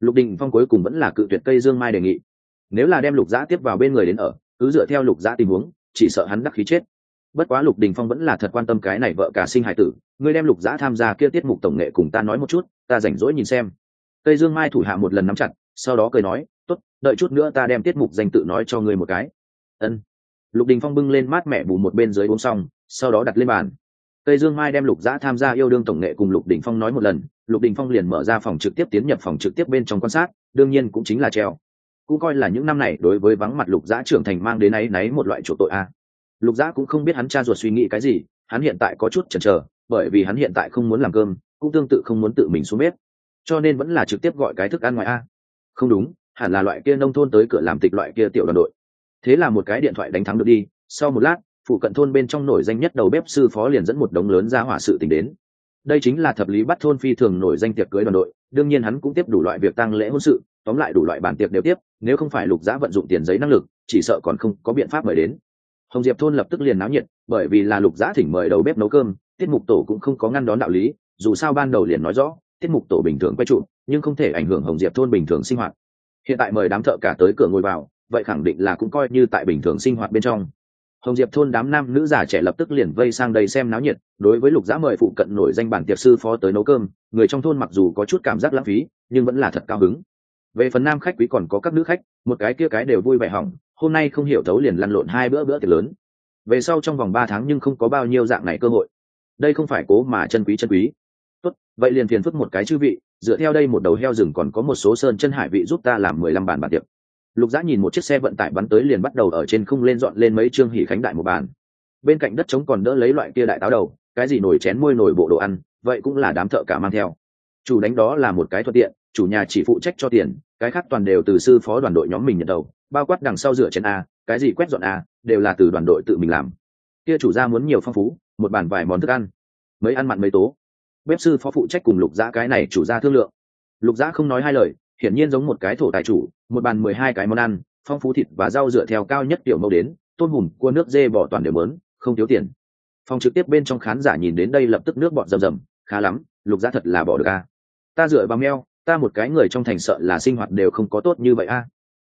Lục đình phong cuối cùng vẫn là cự tuyệt cây dương mai đề nghị. Nếu là đem lục giã tiếp vào bên người đến ở, cứ dựa theo lục giã tình huống, chỉ sợ hắn đắc khí chết. Bất quá lục đình phong vẫn là thật quan tâm cái này vợ cả sinh hải tử, ngươi đem lục giã tham gia kia tiết mục tổng nghệ cùng ta nói một chút, ta rảnh rỗi nhìn xem. Cây dương mai thủ hạ một lần nắm chặt, sau đó cười nói, tốt, đợi chút nữa ta đem tiết mục danh tự nói cho ngươi một cái. Ân lục đình phong bưng lên mát mẹ bù một bên dưới uống xong sau đó đặt lên bàn Tây Dương Mai đem Lục Giã tham gia yêu đương tổng nghệ cùng Lục Đình Phong nói một lần, Lục Đình Phong liền mở ra phòng trực tiếp tiến nhập phòng trực tiếp bên trong quan sát, đương nhiên cũng chính là treo. Cũng coi là những năm này đối với vắng mặt Lục Giã trưởng thành mang đến ấy náy một loại chỗ tội a. Lục Giã cũng không biết hắn cha ruột suy nghĩ cái gì, hắn hiện tại có chút chần chờ, bởi vì hắn hiện tại không muốn làm cơm, cũng tương tự không muốn tự mình xuống bếp, cho nên vẫn là trực tiếp gọi cái thức ăn ngoài a. Không đúng, hẳn là loại kia nông thôn tới cửa làm tịch loại kia tiểu đoàn đội. Thế là một cái điện thoại đánh thắng được đi, sau một lát, phụ cận thôn bên trong nổi danh nhất đầu bếp sư phó liền dẫn một đống lớn ra hỏa sự tình đến. Đây chính là thập lý bắt thôn phi thường nổi danh tiệc cưới đoàn đội đương nhiên hắn cũng tiếp đủ loại việc tăng lễ hôn sự tóm lại đủ loại bản tiệc đều tiếp nếu không phải lục giá vận dụng tiền giấy năng lực chỉ sợ còn không có biện pháp mời đến. Hồng diệp thôn lập tức liền náo nhiệt bởi vì là lục giá thỉnh mời đầu bếp nấu cơm tiết mục tổ cũng không có ngăn đón đạo lý dù sao ban đầu liền nói rõ tiết mục tổ bình thường quay trụ nhưng không thể ảnh hưởng hồng diệp thôn bình thường sinh hoạt. Hiện tại mời đám thợ cả tới cửa ngồi vào vậy khẳng định là cũng coi như tại bình thường sinh hoạt bên trong. Hồng diệp thôn đám nam nữ già trẻ lập tức liền vây sang đây xem náo nhiệt, đối với lục giã mời phụ cận nổi danh bản tiệp sư phó tới nấu cơm, người trong thôn mặc dù có chút cảm giác lãng phí, nhưng vẫn là thật cao hứng. Về phần nam khách quý còn có các nữ khách, một cái kia cái đều vui vẻ hỏng, hôm nay không hiểu thấu liền lăn lộn hai bữa bữa tiệc lớn. Về sau trong vòng ba tháng nhưng không có bao nhiêu dạng này cơ hội. Đây không phải cố mà chân quý chân quý. Tốt, vậy liền phiền phức một cái chư vị, dựa theo đây một đầu heo rừng còn có một số sơn chân hải vị giúp ta làm mười lăm bàn bản tiệc lục giã nhìn một chiếc xe vận tải bắn tới liền bắt đầu ở trên không lên dọn lên mấy trương hỉ khánh đại một bàn. Bên cạnh đất trống còn đỡ lấy loại kia đại táo đầu, cái gì nổi chén môi nổi bộ đồ ăn, vậy cũng là đám thợ cả mang theo. Chủ đánh đó là một cái thuận tiện, chủ nhà chỉ phụ trách cho tiền, cái khác toàn đều từ sư phó đoàn đội nhóm mình nhận đầu, bao quát đằng sau rửa chén a, cái gì quét dọn a, đều là từ đoàn đội tự mình làm. Kia chủ gia muốn nhiều phong phú, một bàn vài món thức ăn, mấy ăn mặn mấy tố. Bếp sư phó phụ trách cùng lục giã cái này chủ gia thương lượng. Lục giã không nói hai lời hiển nhiên giống một cái thổ tài chủ, một bàn mười hai cái món ăn, phong phú thịt và rau dựa theo cao nhất tiểu mẫu đến, tôm hùm, cua nước dê bỏ toàn đều mớn, không thiếu tiền. Phòng trực tiếp bên trong khán giả nhìn đến đây lập tức nước bọt rầm rầm, khá lắm, lục giá thật là bỏ được a ta dựa vào meo ta một cái người trong thành sợ là sinh hoạt đều không có tốt như vậy a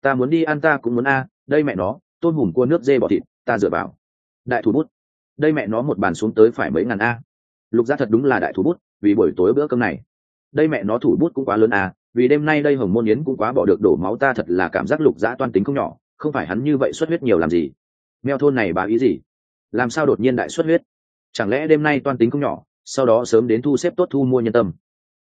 ta muốn đi ăn ta cũng muốn a đây mẹ nó, tôm hùm, cua nước dê bỏ thịt, ta dựa vào. Đại thủ bút. Đây mẹ nó một bàn xuống tới phải mấy ngàn a. Lục giá thật đúng là đại thủ bút, vì buổi tối bữa cơm này. Đây mẹ nó thủ bút cũng quá lớn a vì đêm nay đây hồng môn yến cũng quá bỏ được đổ máu ta thật là cảm giác lục dã toan tính không nhỏ, không phải hắn như vậy xuất huyết nhiều làm gì. Meo thôn này bà ý gì? Làm sao đột nhiên đại xuất huyết? Chẳng lẽ đêm nay toan tính không nhỏ, sau đó sớm đến thu xếp tốt thu mua nhân tâm?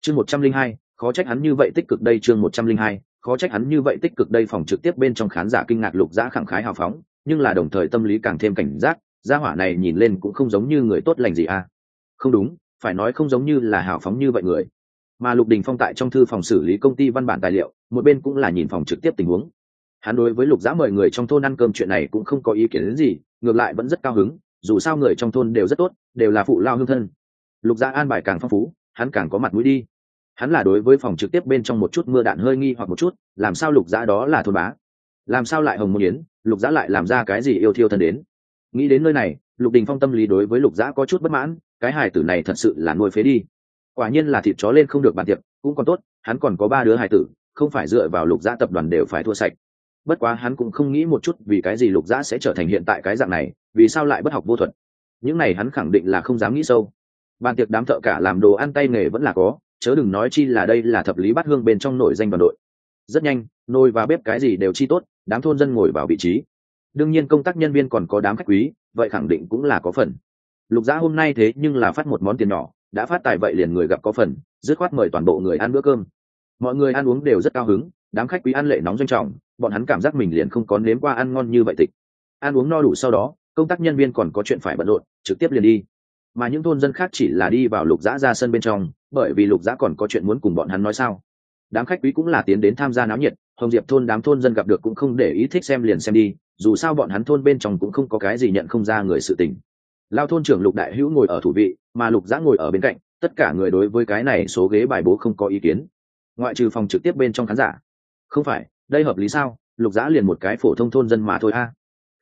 Chương một trăm linh hai, khó trách hắn như vậy tích cực đây chương một trăm linh hai, khó trách hắn như vậy tích cực đây phòng trực tiếp bên trong khán giả kinh ngạc lục dã khẳng khái hào phóng, nhưng là đồng thời tâm lý càng thêm cảnh giác, gia hỏa này nhìn lên cũng không giống như người tốt lành gì à. Không đúng, phải nói không giống như là hào phóng như vậy người mà lục đình phong tại trong thư phòng xử lý công ty văn bản tài liệu, một bên cũng là nhìn phòng trực tiếp tình huống. Hắn đối với lục giã mời người trong thôn ăn cơm chuyện này cũng không có ý kiến đến gì, ngược lại vẫn rất cao hứng, dù sao người trong thôn đều rất tốt, đều là phụ lao hương thân. Lục giã an bài càng phong phú, hắn càng có mặt mũi đi. Hắn là đối với phòng trực tiếp bên trong một chút mưa đạn hơi nghi hoặc một chút, làm sao lục giã đó là thôn bá? Làm sao lại hồng môn yến, lục giã lại làm ra cái gì yêu thiêu thân đến? Nghĩ đến nơi này, lục đình phong tâm lý đối với lục giã có chút bất mãn, cái hài tử này thật sự là nuôi phế đi quả nhiên là thịt chó lên không được bàn tiệc, cũng còn tốt, hắn còn có ba đứa hài tử, không phải dựa vào lục Gia tập đoàn đều phải thua sạch. Bất quá hắn cũng không nghĩ một chút vì cái gì lục Gia sẽ trở thành hiện tại cái dạng này, vì sao lại bất học vô thuật. Những này hắn khẳng định là không dám nghĩ sâu. Bàn tiệc đám thợ cả làm đồ ăn tay nghề vẫn là có, chớ đừng nói chi là đây là thập lý bát hương bên trong nổi danh đoàn đội. Rất nhanh, nồi và bếp cái gì đều chi tốt, đám thôn dân ngồi vào vị trí. Đương nhiên công tác nhân viên còn có đám khách quý, vậy khẳng định cũng là có phần. Lục giã hôm nay thế nhưng là phát một món tiền nhỏ đã phát tài vậy liền người gặp có phần, dứt khoát mời toàn bộ người ăn bữa cơm. Mọi người ăn uống đều rất cao hứng, đám khách quý ăn lệ nóng doanh trọng, bọn hắn cảm giác mình liền không có nếm qua ăn ngon như vậy tịch. Ăn uống no đủ sau đó, công tác nhân viên còn có chuyện phải bận rộn, trực tiếp liền đi. Mà những thôn dân khác chỉ là đi vào lục giã ra sân bên trong, bởi vì lục giã còn có chuyện muốn cùng bọn hắn nói sao. Đám khách quý cũng là tiến đến tham gia náo nhiệt, hồng diệp thôn đám thôn dân gặp được cũng không để ý thích xem liền xem đi, dù sao bọn hắn thôn bên trong cũng không có cái gì nhận không ra người sự tình lao thôn trưởng lục đại hữu ngồi ở thủ vị, mà lục giã ngồi ở bên cạnh, tất cả người đối với cái này số ghế bài bố không có ý kiến. Ngoại trừ phòng trực tiếp bên trong khán giả. Không phải, đây hợp lý sao? Lục giã liền một cái phổ thông thôn dân mà thôi a. À.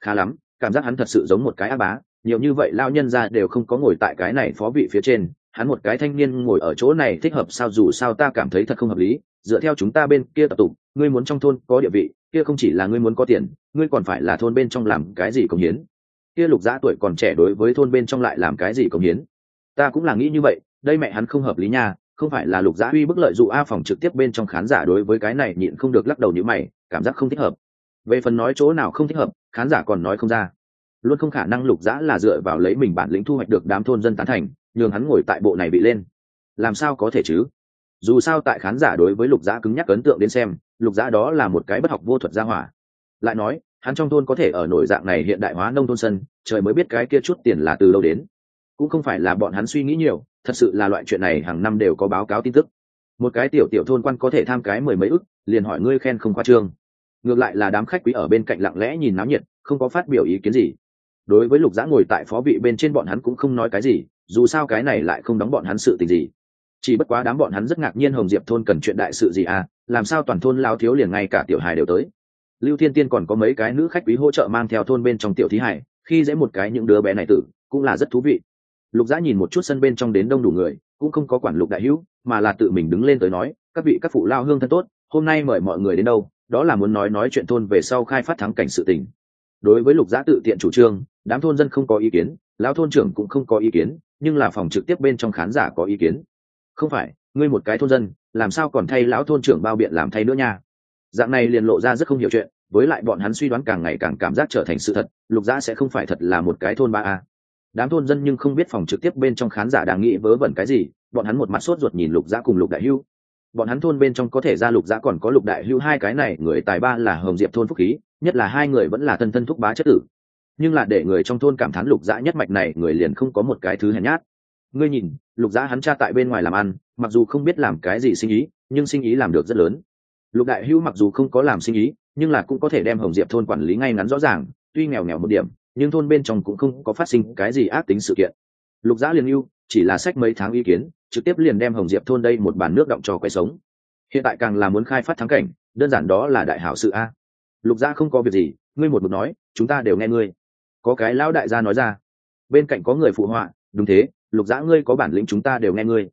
Khá lắm, cảm giác hắn thật sự giống một cái á bá. Nhiều như vậy lao nhân ra đều không có ngồi tại cái này phó vị phía trên. Hắn một cái thanh niên ngồi ở chỗ này thích hợp sao dù sao ta cảm thấy thật không hợp lý. Dựa theo chúng ta bên kia tập tục, ngươi muốn trong thôn có địa vị, kia không chỉ là ngươi muốn có tiền, ngươi còn phải là thôn bên trong làm cái gì công hiến kia lục giã tuổi còn trẻ đối với thôn bên trong lại làm cái gì công hiến? Ta cũng là nghĩ như vậy, đây mẹ hắn không hợp lý nha, không phải là lục giã uy bức lợi dụ a phòng trực tiếp bên trong khán giả đối với cái này nhịn không được lắc đầu như mày, cảm giác không thích hợp. Về phần nói chỗ nào không thích hợp, khán giả còn nói không ra. Luôn không khả năng lục giã là dựa vào lấy mình bản lĩnh thu hoạch được đám thôn dân tán thành, nhường hắn ngồi tại bộ này bị lên. Làm sao có thể chứ? Dù sao tại khán giả đối với lục giã cứng nhắc ấn tượng đến xem, lục giã đó là một cái bất học vô thuật gia hỏa. Lại nói hắn trong thôn có thể ở nổi dạng này hiện đại hóa nông thôn sân, trời mới biết cái kia chút tiền là từ đâu đến. Cũng không phải là bọn hắn suy nghĩ nhiều, thật sự là loại chuyện này hàng năm đều có báo cáo tin tức. Một cái tiểu tiểu thôn quan có thể tham cái mười mấy ức, liền hỏi ngươi khen không khoa trương. Ngược lại là đám khách quý ở bên cạnh lặng lẽ nhìn náo nhiệt, không có phát biểu ý kiến gì. Đối với lục giã ngồi tại phó vị bên trên bọn hắn cũng không nói cái gì, dù sao cái này lại không đóng bọn hắn sự tình gì. Chỉ bất quá đám bọn hắn rất ngạc nhiên hồng diệp thôn cần chuyện đại sự gì à làm sao toàn thôn lao thiếu liền ngay cả tiểu hài đều tới lưu thiên tiên còn có mấy cái nữ khách quý hỗ trợ mang theo thôn bên trong tiểu thí hải, khi dễ một cái những đứa bé này tử, cũng là rất thú vị. Lục giã nhìn một chút sân bên trong đến đông đủ người, cũng không có quản lục đại hữu, mà là tự mình đứng lên tới nói, các vị, các phụ lao hương thân tốt, hôm nay mời mọi người đến đâu, đó là muốn nói nói chuyện thôn về sau khai phát thắng cảnh sự tình. Đối với lục giã tự tiện chủ trương, đám thôn dân không có ý kiến, lão thôn trưởng cũng không có ý kiến, nhưng là phòng trực tiếp bên trong khán giả có ý kiến. Không phải, ngươi một cái thôn dân, làm sao còn thay lão thôn trưởng bao biện làm thay nữa nha? Dạng này liền lộ ra rất không hiểu chuyện, với lại bọn hắn suy đoán càng ngày càng cảm giác trở thành sự thật, lục gia sẽ không phải thật là một cái thôn ba a. Đám thôn dân nhưng không biết phòng trực tiếp bên trong khán giả đang nghĩ vớ vẩn cái gì, bọn hắn một mặt sốt ruột nhìn lục gia cùng lục đại hưu. Bọn hắn thôn bên trong có thể ra lục gia còn có lục đại hưu hai cái này, người tài ba là hồng diệp thôn phúc khí, nhất là hai người vẫn là thân thân thúc bá chất tử. Nhưng là để người trong thôn cảm thán lục dã nhất mạch này, người liền không có một cái thứ hèn nhát. Ngươi nhìn, lục dã hắn cha tại bên ngoài làm ăn, mặc dù không biết làm cái gì sinh ý, nhưng sinh ý làm được rất lớn lục đại hữu mặc dù không có làm sinh ý, nhưng là cũng có thể đem hồng diệp thôn quản lý ngay ngắn rõ ràng, tuy nghèo nghèo một điểm, nhưng thôn bên trong cũng không có phát sinh cái gì ác tính sự kiện. Lục Giã liền hưu chỉ là sách mấy tháng ý kiến, trực tiếp liền đem hồng diệp thôn đây một bàn nước động cho quay sống. Hiện tại càng là muốn khai phát thắng cảnh, đơn giản đó là đại hảo sự a. Lục gia không có việc gì, ngươi một mực nói, chúng ta đều nghe ngươi. Có cái lão đại gia nói ra. Bên cạnh có người phụ họa, đúng thế, lục Giã ngươi có bản lĩnh chúng ta đều nghe ngươi.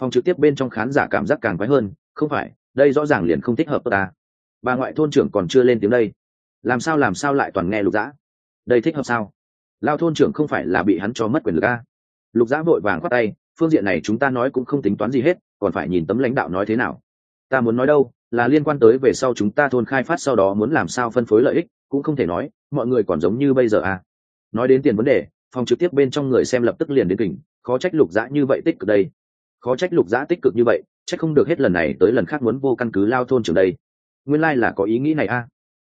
Phòng trực tiếp bên trong khán giả cảm giác càng quái hơn, không phải đây rõ ràng liền không thích hợp ta. Bà ngoại thôn trưởng còn chưa lên tiếng đây. Làm sao làm sao lại toàn nghe lục dã? Đây thích hợp sao? Lao thôn trưởng không phải là bị hắn cho mất quyền lực a lục dã vội vàng khoát tay, phương diện này chúng ta nói cũng không tính toán gì hết, còn phải nhìn tấm lãnh đạo nói thế nào. Ta muốn nói đâu, là liên quan tới về sau chúng ta thôn khai phát sau đó muốn làm sao phân phối lợi ích, cũng không thể nói, mọi người còn giống như bây giờ à? Nói đến tiền vấn đề, phòng trực tiếp bên trong người xem lập tức liền đến kỉnh, khó trách lục dã như vậy tích cực đây. Khó trách lục dã tích cực như vậy chắc không được hết lần này tới lần khác muốn vô căn cứ lao thôn trường đây. Nguyên lai、like、là có ý nghĩ này a. À.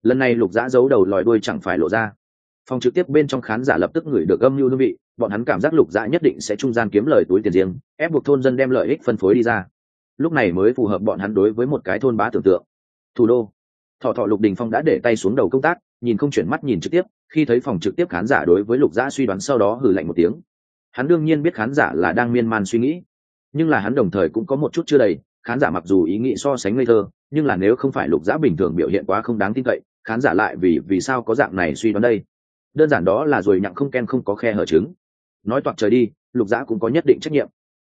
lần này lục dã giấu đầu lòi đuôi chẳng phải lộ ra. Phòng trực tiếp bên trong khán giả lập tức ngửi được âm mưu hương vị, bọn hắn cảm giác lục dã nhất định sẽ trung gian kiếm lời túi tiền riêng, ép buộc thôn dân đem lợi ích phân phối đi ra. Lúc này mới phù hợp bọn hắn đối với một cái thôn bá tưởng tượng. Thủ đô. Thọ thọ lục đình phong đã để tay xuống đầu công tác, nhìn không chuyển mắt nhìn trực tiếp, khi thấy phòng trực tiếp khán giả đối với lục dã suy đoán sau đó hử lạnh một tiếng. Hắn đương nhiên biết khán giả là đang miên man suy nghĩ nhưng là hắn đồng thời cũng có một chút chưa đầy, khán giả mặc dù ý nghĩ so sánh ngây thơ, nhưng là nếu không phải lục giã bình thường biểu hiện quá không đáng tin cậy, khán giả lại vì vì sao có dạng này suy đoán đây? Đơn giản đó là rồi nhặng không ken không có khe hở trứng nói toạc trời đi, lục giã cũng có nhất định trách nhiệm.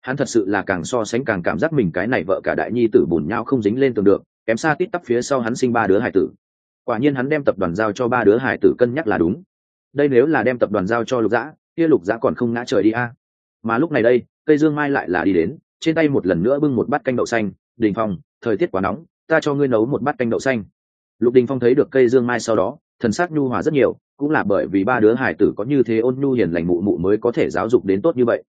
Hắn thật sự là càng so sánh càng cảm giác mình cái này vợ cả đại nhi tử bùn nhau không dính lên tường được, kém xa tít tắp phía sau hắn sinh ba đứa hải tử. Quả nhiên hắn đem tập đoàn giao cho ba đứa hải tử cân nhắc là đúng. Đây nếu là đem tập đoàn giao cho lục giã, kia lục giã còn không ngã trời đi a. Mà lúc này đây cây dương mai lại là đi đến, trên tay một lần nữa bưng một bát canh đậu xanh, đình phong, thời tiết quá nóng, ta cho ngươi nấu một bát canh đậu xanh. Lục đình phong thấy được cây dương mai sau đó, thần sắc nhu hòa rất nhiều, cũng là bởi vì ba đứa hải tử có như thế ôn nhu hiền lành mụ mụ mới có thể giáo dục đến tốt như vậy.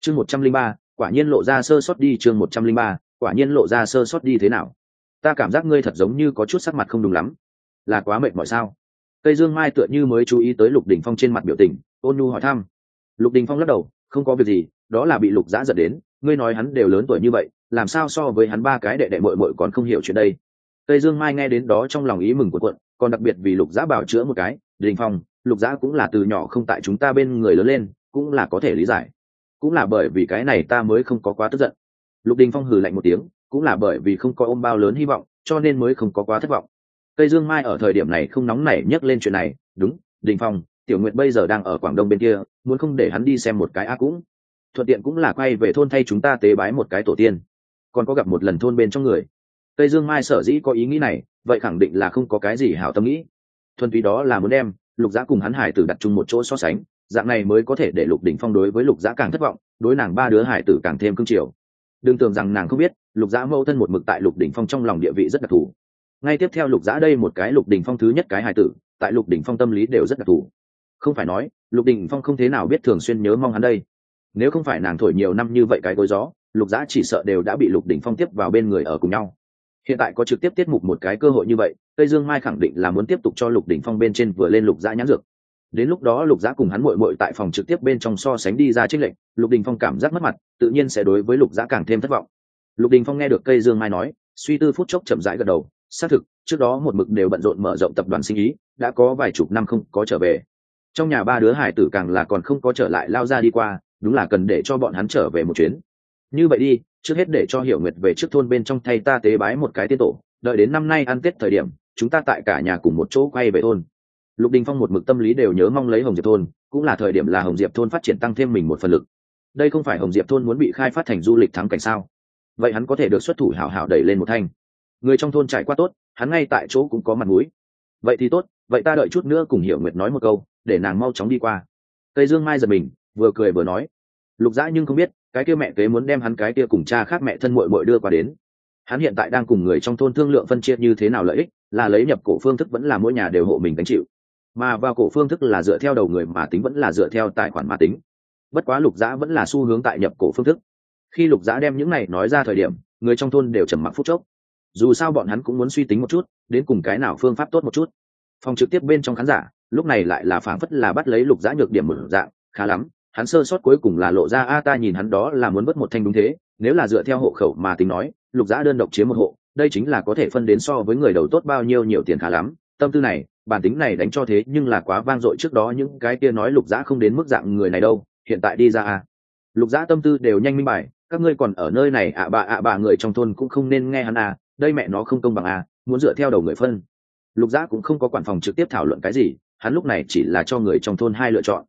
Chương một trăm linh ba, quả nhiên lộ ra sơ sót đi, chương một trăm linh ba, quả nhiên lộ ra sơ sót đi thế nào? Ta cảm giác ngươi thật giống như có chút sắc mặt không đúng lắm. Là quá mệt mỏi sao? Cây dương mai tựa như mới chú ý tới lục đình phong trên mặt biểu tình, ôn nhu hỏi thăm. Lục đình phong lắc đầu, không có việc gì đó là bị lục giã giật đến, ngươi nói hắn đều lớn tuổi như vậy, làm sao so với hắn ba cái đệ đệ mội mội còn không hiểu chuyện đây? Tây dương mai nghe đến đó trong lòng ý mừng của quận còn đặc biệt vì lục giã bảo chữa một cái, đình phong, lục giã cũng là từ nhỏ không tại chúng ta bên người lớn lên, cũng là có thể lý giải. Cũng là bởi vì cái này ta mới không có quá tức giận. Lục đình phong hừ lạnh một tiếng, cũng là bởi vì không có ôm bao lớn hy vọng, cho nên mới không có quá thất vọng. Tây dương mai ở thời điểm này không nóng nảy nhắc lên chuyện này, đúng, đình phong, tiểu nguyện bây giờ đang ở quảng đông bên kia, muốn không để hắn đi xem một cái a cũng thuận tiện cũng là quay về thôn thay chúng ta tế bái một cái tổ tiên. Còn có gặp một lần thôn bên trong người. Tây dương mai sở dĩ có ý nghĩ này, vậy khẳng định là không có cái gì hảo tâm nghĩ. Thuần túy đó là muốn đem lục giã cùng hắn hải tử đặt chung một chỗ so sánh, dạng này mới có thể để lục đỉnh phong đối với lục giã càng thất vọng, đối nàng ba đứa hải tử càng thêm cương triều đừng tưởng rằng nàng không biết, lục giã mâu thân một mực tại lục đỉnh phong trong lòng địa vị rất đặc thù. Ngay tiếp theo lục giã đây một cái lục đỉnh phong thứ nhất cái hải tử, tại lục đỉnh phong tâm lý đều rất đặc thù. Không phải nói, lục đỉnh phong không thế nào biết thường xuyên nhớ mong hắn đây nếu không phải nàng thổi nhiều năm như vậy cái gối gió, lục giã chỉ sợ đều đã bị lục đỉnh phong tiếp vào bên người ở cùng nhau. Hiện tại có trực tiếp tiết mục một cái cơ hội như vậy, tây dương mai khẳng định là muốn tiếp tục cho lục đỉnh phong bên trên vừa lên lục giã nhãn dược. Đến lúc đó lục giã cùng hắn mội mội tại phòng trực tiếp bên trong so sánh đi ra trích lệnh, lục đình phong cảm giác mất mặt, tự nhiên sẽ đối với lục giã càng thêm thất vọng. Lục đình phong nghe được cây dương mai nói, suy tư phút chốc chậm rãi gật đầu, xác thực, trước đó một mực đều bận rộn mở rộng tập đoàn sinh ý, đã có vài chục năm không có trở về. Trong nhà ba đứa hải tử càng là còn không có trở lại lao ra đi qua đúng là cần để cho bọn hắn trở về một chuyến. Như vậy đi, trước hết để cho hiểu nguyệt về trước thôn bên trong thay ta tế bái một cái tiên tổ, đợi đến năm nay ăn tết thời điểm, chúng ta tại cả nhà cùng một chỗ quay về thôn. Lục đình phong một mực tâm lý đều nhớ mong lấy hồng diệp thôn, cũng là thời điểm là hồng diệp thôn phát triển tăng thêm mình một phần lực. Đây không phải hồng diệp thôn muốn bị khai phát thành du lịch thắng cảnh sao? Vậy hắn có thể được xuất thủ hảo hảo đẩy lên một thanh. Người trong thôn trải qua tốt, hắn ngay tại chỗ cũng có mặt mũi. Vậy thì tốt, vậy ta đợi chút nữa cùng hiểu nguyệt nói một câu, để nàng mau chóng đi qua. Cây dương mai giật mình vừa cười vừa nói. Lục dã nhưng không biết, cái kia mẹ kế muốn đem hắn cái kia cùng cha khác mẹ thân muội muội đưa qua đến. Hắn hiện tại đang cùng người trong thôn thương lượng phân chia như thế nào lợi ích, là lấy nhập cổ phương thức vẫn là mỗi nhà đều hộ mình gánh chịu. Mà vào cổ phương thức là dựa theo đầu người mà tính vẫn là dựa theo tài khoản mà tính. Bất quá lục dã vẫn là xu hướng tại nhập cổ phương thức. Khi lục dã đem những này nói ra thời điểm, người trong thôn đều trầm mặc phút chốc. Dù sao bọn hắn cũng muốn suy tính một chút, đến cùng cái nào phương pháp tốt một chút. Phòng trực tiếp bên trong khán giả, lúc này lại là phảng phất là bắt lấy lục dã nhược điểm một dạng, khá lắm hắn sơ sót cuối cùng là lộ ra, a, ta nhìn hắn đó là muốn vớt một thanh đúng thế, nếu là dựa theo hộ khẩu mà tính nói, lục Giã đơn độc chiếm một hộ, đây chính là có thể phân đến so với người đầu tốt bao nhiêu nhiều tiền khá lắm. Tâm tư này, bản tính này đánh cho thế nhưng là quá vang dội trước đó những cái kia nói lục Giã không đến mức dạng người này đâu, hiện tại đi ra à lục Giã tâm tư đều nhanh minh bài, các ngươi còn ở nơi này, ạ, bà ạ, bà người trong thôn cũng không nên nghe hắn à đây mẹ nó không công bằng à muốn dựa theo đầu người phân. Lục Giã cũng không có quản phòng trực tiếp thảo luận cái gì, hắn lúc này chỉ là cho người trong thôn hai lựa chọn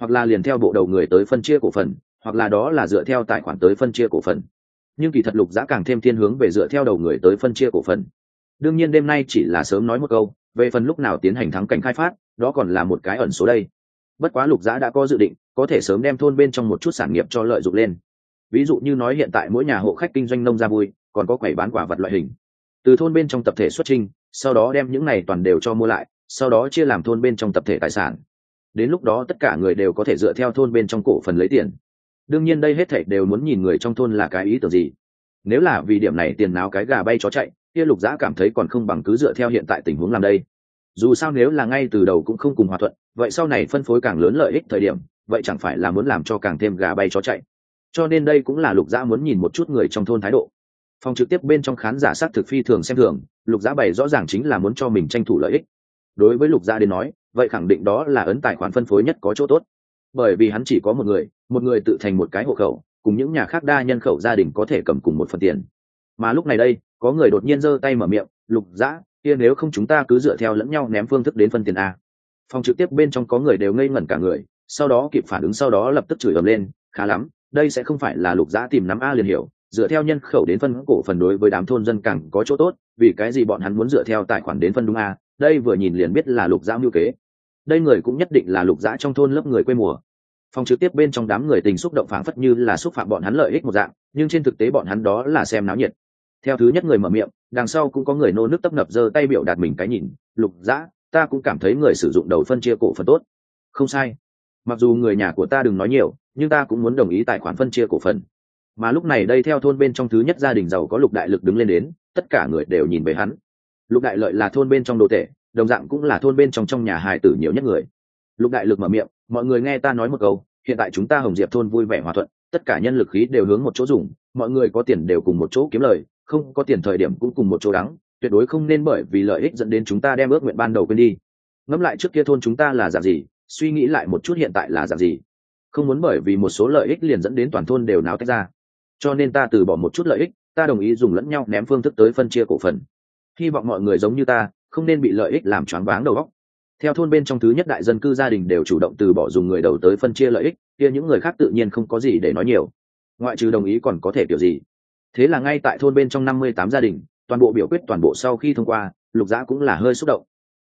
hoặc là liền theo bộ đầu người tới phân chia cổ phần, hoặc là đó là dựa theo tài khoản tới phân chia cổ phần. Nhưng kỳ thật lục giã càng thêm thiên hướng về dựa theo đầu người tới phân chia cổ phần. Đương nhiên đêm nay chỉ là sớm nói một câu, về phần lúc nào tiến hành thắng cảnh khai phát, đó còn là một cái ẩn số đây. Bất quá lục giã đã có dự định, có thể sớm đem thôn bên trong một chút sản nghiệp cho lợi dụng lên. Ví dụ như nói hiện tại mỗi nhà hộ khách kinh doanh nông gia vui, còn có quầy bán quả vật loại hình. Từ thôn bên trong tập thể xuất trình, sau đó đem những này toàn đều cho mua lại, sau đó chia làm thôn bên trong tập thể tài sản đến lúc đó tất cả người đều có thể dựa theo thôn bên trong cổ phần lấy tiền. Đương nhiên đây hết thảy đều muốn nhìn người trong thôn là cái ý tưởng gì. Nếu là vì điểm này tiền nào cái gà bay chó chạy, kia lục giã cảm thấy còn không bằng cứ dựa theo hiện tại tình huống làm đây. Dù sao nếu là ngay từ đầu cũng không cùng hòa thuận, vậy sau này phân phối càng lớn lợi ích thời điểm, vậy chẳng phải là muốn làm cho càng thêm gà bay chó chạy. Cho nên đây cũng là lục Giã muốn nhìn một chút người trong thôn thái độ. Phòng trực tiếp bên trong khán giả s á t thực phi thường xem thường, lục Giã bày rõ ràng chính là muốn cho mình tranh thủ lợi ích. Đối với lục Giã đến nói vậy khẳng định đó là ấn tài khoản phân phối nhất có chỗ tốt. Bởi vì hắn chỉ có một người một người tự thành một cái hộ khẩu, cùng những nhà khác đa nhân khẩu gia đình có thể cầm cùng một phần tiền. Mà lúc này đây, có người đột nhiên giơ tay mở miệng, lục dã, kia nếu không chúng ta cứ dựa theo lẫn nhau ném phương thức đến phân tiền a. Phòng trực tiếp bên trong có người đều ngây ngẩn cả người, sau đó kịp phản ứng sau đó lập tức chửi ầm lên, khá lắm, đây sẽ không phải là lục dã tìm nắm a liền hiểu, dựa theo nhân khẩu đến phân cổ phần đối với đám thôn dân càng có chỗ tốt, vì cái gì bọn hắn muốn dựa theo tài khoản đến phân đúng a đây vừa nhìn liền biết là lục dã mưu kế. Đây người cũng nhất định là lục dã trong thôn lớp người quê mùa. Phòng trực tiếp bên trong đám người tình xúc động phảng phất như là xúc phạm bọn hắn lợi ích một dạng, nhưng trên thực tế bọn hắn đó là xem náo nhiệt. Theo thứ nhất người mở miệng, đằng sau cũng có người nô nước tấp nập giơ tay biểu đạt mình cái nhìn, lục dã, ta cũng cảm thấy người sử dụng đầu phân chia cổ phần tốt. Không sai. Mặc dù người nhà của ta đừng nói nhiều, nhưng ta cũng muốn đồng ý tài khoản phân chia cổ phần. Mà lúc này đây theo thôn bên trong thứ nhất gia đình giàu có lục đại lực đứng lên đến, tất cả người đều nhìn về hắn lục đại lợi là thôn bên trong đồ tể, đồng dạng cũng là thôn bên trong trong nhà hài tử nhiều nhất người. Lục đại lực mở miệng, mọi người nghe ta nói một câu, hiện tại chúng ta hồng diệp thôn vui vẻ hòa thuận, tất cả nhân lực khí đều hướng một chỗ dùng, mọi người có tiền đều cùng một chỗ kiếm lời, không có tiền thời điểm cũng cùng một chỗ đắng, tuyệt đối không nên bởi vì lợi ích dẫn đến chúng ta đem ước nguyện ban đầu quên đi. Ngẫm lại trước kia thôn chúng ta là dạng gì, suy nghĩ lại một chút hiện tại là dạng gì. Không muốn bởi vì một số lợi ích liền dẫn đến toàn thôn đều náo tách ra. Cho nên ta từ bỏ một chút lợi ích, ta đồng ý dùng lẫn nhau ném phương thức tới phân chia cổ phần hy vọng mọi người giống như ta, không nên bị lợi ích làm choáng váng đầu óc. Theo thôn bên trong thứ nhất đại dân cư gia đình đều chủ động từ bỏ dùng người đầu tới phân chia lợi ích, kia những người khác tự nhiên không có gì để nói nhiều. Ngoại trừ đồng ý còn có thể kiểu gì? Thế là ngay tại thôn bên trong năm mươi tám gia đình, toàn bộ biểu quyết toàn bộ sau khi thông qua, lục giã cũng là hơi xúc động.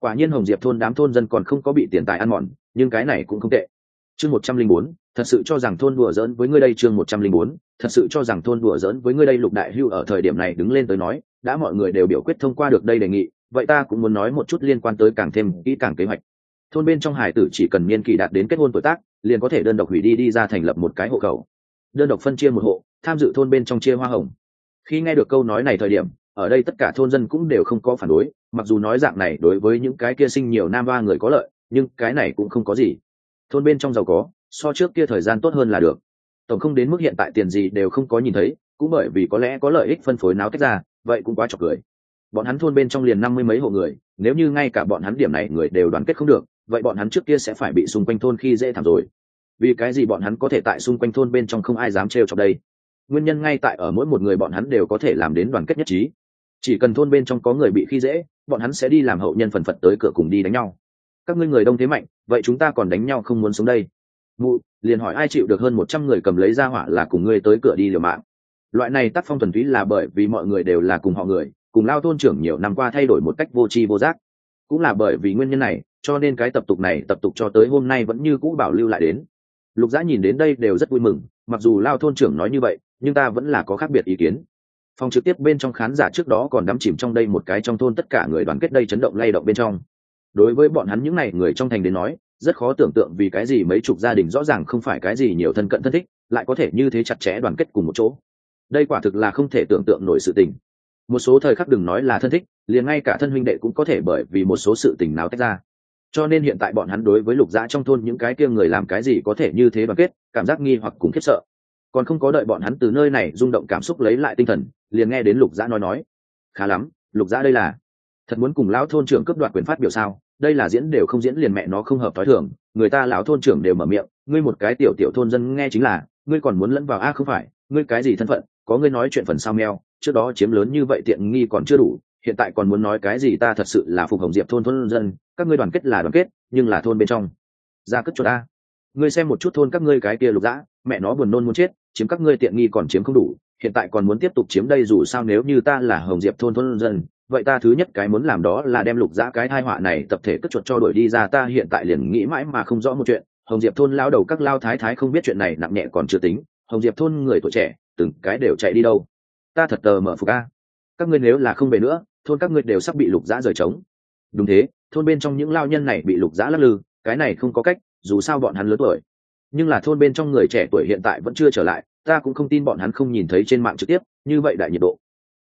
Quả nhiên hồng diệp thôn đám thôn dân còn không có bị tiền tài ăn mòn, nhưng cái này cũng không tệ. Chương một trăm linh bốn, thật sự cho rằng thôn đùa giỡn với ngươi đây chương một trăm linh bốn, thật sự cho rằng thôn đùa giỡn với ngươi đây lục đại hưu ở thời điểm này đứng lên tới nói đã mọi người đều biểu quyết thông qua được đây đề nghị, vậy ta cũng muốn nói một chút liên quan tới càng thêm kỹ càng kế hoạch. Thôn bên trong hải tử chỉ cần niên kỳ đạt đến kết hôn tuổi tác, liền có thể đơn độc hủy đi đi ra thành lập một cái hộ khẩu. Đơn độc phân chia một hộ, tham dự thôn bên trong chia hoa hồng. Khi nghe được câu nói này thời điểm, ở đây tất cả thôn dân cũng đều không có phản đối, mặc dù nói dạng này đối với những cái kia sinh nhiều nam ba người có lợi, nhưng cái này cũng không có gì. Thôn bên trong giàu có, so trước kia thời gian tốt hơn là được. Tổng không đến mức hiện tại tiền gì đều không có nhìn thấy, cũng bởi vì có lẽ có lợi ích phân phối náo tách ra vậy cũng quá chọc cười. Bọn hắn thôn bên trong liền năm mươi mấy hộ người, nếu như ngay cả bọn hắn điểm này người đều đoàn kết không được, vậy bọn hắn trước kia sẽ phải bị xung quanh thôn khi dễ thảm rồi. Vì cái gì bọn hắn có thể tại xung quanh thôn bên trong không ai dám trêu chọc đây? Nguyên nhân ngay tại ở mỗi một người bọn hắn đều có thể làm đến đoàn kết nhất trí. Chỉ cần thôn bên trong có người bị khi dễ, bọn hắn sẽ đi làm hậu nhân phần phật tới cửa cùng đi đánh nhau. Các ngươi người đông thế mạnh, vậy chúng ta còn đánh nhau không muốn sống đây? Mụ, liền hỏi ai chịu được hơn một trăm người cầm lấy ra hỏa là cùng ngươi tới cửa đi liều mạng loại này tác phong thuần túy là bởi vì mọi người đều là cùng họ người, cùng lao thôn trưởng nhiều năm qua thay đổi một cách vô tri vô giác. Cũng là bởi vì nguyên nhân này, cho nên cái tập tục này tập tục cho tới hôm nay vẫn như cũ bảo lưu lại đến. Lục giã nhìn đến đây đều rất vui mừng, mặc dù lao thôn trưởng nói như vậy, nhưng ta vẫn là có khác biệt ý kiến. Phòng trực tiếp bên trong khán giả trước đó còn đắm chìm trong đây một cái trong thôn tất cả người đoàn kết đây chấn động lay động bên trong. Đối với bọn hắn những n à y người trong thành đến nói, rất khó tưởng tượng vì cái gì mấy chục gia đình rõ ràng không phải cái gì nhiều thân cận thân thích, lại có thể như thế chặt chẽ đoàn kết cùng một chỗ đây quả thực là không thể tưởng tượng nổi sự tình. Một số thời khắc đừng nói là thân thích, liền ngay cả thân huynh đệ cũng có thể bởi vì một số sự tình nào tách ra. Cho nên hiện tại bọn hắn đối với lục dã trong thôn những cái kia người làm cái gì có thể như thế đoàn kết, cảm giác nghi hoặc cùng khiếp sợ. Còn không có đợi bọn hắn từ nơi này rung động cảm xúc lấy lại tinh thần, liền nghe đến lục dã nói nói, khá lắm, lục dã đây là, thật muốn cùng lão thôn trưởng cướp đoạt quyền phát biểu sao? Đây là diễn đều không diễn liền mẹ nó không hợp t h ó i thường, người ta lão thôn trưởng đều mở miệng, ngươi một cái tiểu tiểu thôn dân nghe chính là, ngươi còn muốn lẫn vào a không phải, ngươi cái gì thân phận có ngươi nói chuyện phần sao meo, trước đó chiếm lớn như vậy tiện nghi còn chưa đủ, hiện tại còn muốn nói cái gì ta thật sự là phục hồng diệp thôn thôn dân, các ngươi đoàn kết là đoàn kết, nhưng là thôn bên trong. Ra cất chuột a. Ngươi xem một chút thôn các ngươi cái kia lục dã, mẹ nó buồn nôn muốn chết, chiếm các ngươi tiện nghi còn chiếm không đủ, hiện tại còn muốn tiếp tục chiếm đây dù sao nếu như ta là hồng diệp thôn thôn dân, vậy ta thứ nhất cái muốn làm đó là đem lục dã cái thai họa này tập thể cất chuột cho đuổi đi ra, ta hiện tại liền nghĩ mãi mà không rõ một chuyện. Hồng diệp thôn lao đầu các lao thái thái không biết chuyện này nặng nhẹ còn chưa tính, hồng diệp thôn người tuổi trẻ từng cái đều chạy đi đâu. Ta thật tờ mở phục a. Các ngươi nếu là không về nữa, thôn các ngươi đều sắp bị lục giã rời trống. Đúng thế, thôn bên trong những lao nhân này bị lục giã lắc lư, cái này không có cách, dù sao bọn hắn lớn tuổi. Nhưng là thôn bên trong người trẻ tuổi hiện tại vẫn chưa trở lại, ta cũng không tin bọn hắn không nhìn thấy trên mạng trực tiếp, như vậy đại nhiệt độ.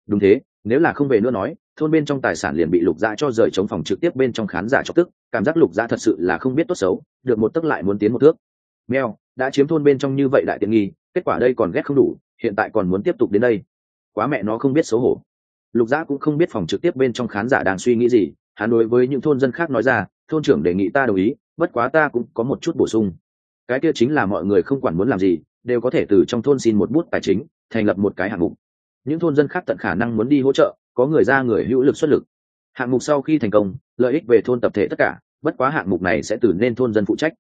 Đúng thế, nếu là không về nữa nói, thôn bên trong tài sản liền bị lục giã cho rời chống phòng trực tiếp bên trong khán giả chọc tức, cảm giác lục giã thật sự là không biết tốt xấu, được một tức lại muốn tiến một thước. Mèo, đã chiếm thôn bên trong như vậy đại tiện nghi, kết quả đây còn ghét không đủ hiện tại còn muốn tiếp tục đến đây. Quá mẹ nó không biết xấu hổ. Lục Giã cũng không biết phòng trực tiếp bên trong khán giả đang suy nghĩ gì, hắn đối với những thôn dân khác nói ra, thôn trưởng đề nghị ta đồng ý, bất quá ta cũng có một chút bổ sung. Cái kia chính là mọi người không quản muốn làm gì, đều có thể từ trong thôn xin một bút tài chính, thành lập một cái hạng mục. Những thôn dân khác tận khả năng muốn đi hỗ trợ, có người ra người hữu lực xuất lực. Hạng mục sau khi thành công, lợi ích về thôn tập thể tất cả, bất quá hạng mục này sẽ từ nên thôn dân phụ trách.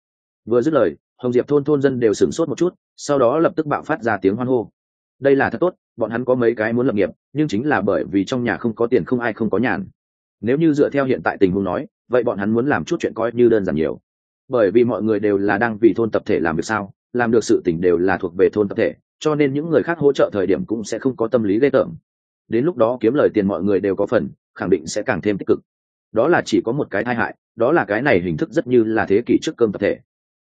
Vừa dứt lời, hồng diệp thôn thôn dân đều sửng sốt một chút, sau đó lập tức bạo phát ra tiếng hoan hô đây là thật tốt, bọn hắn có mấy cái muốn lập nghiệp, nhưng chính là bởi vì trong nhà không có tiền không ai không có nhàn. Nếu như dựa theo hiện tại tình huống nói, vậy bọn hắn muốn làm chút chuyện coi như đơn giản nhiều. Bởi vì mọi người đều là đang vì thôn tập thể làm việc sao, làm được sự tỉnh đều là thuộc về thôn tập thể, cho nên những người khác hỗ trợ thời điểm cũng sẽ không có tâm lý ghê tởm. Đến lúc đó kiếm lời tiền mọi người đều có phần, khẳng định sẽ càng thêm tích cực. Đó là chỉ có một cái tai hại, đó là cái này hình thức rất như là thế kỷ trước cơm tập thể.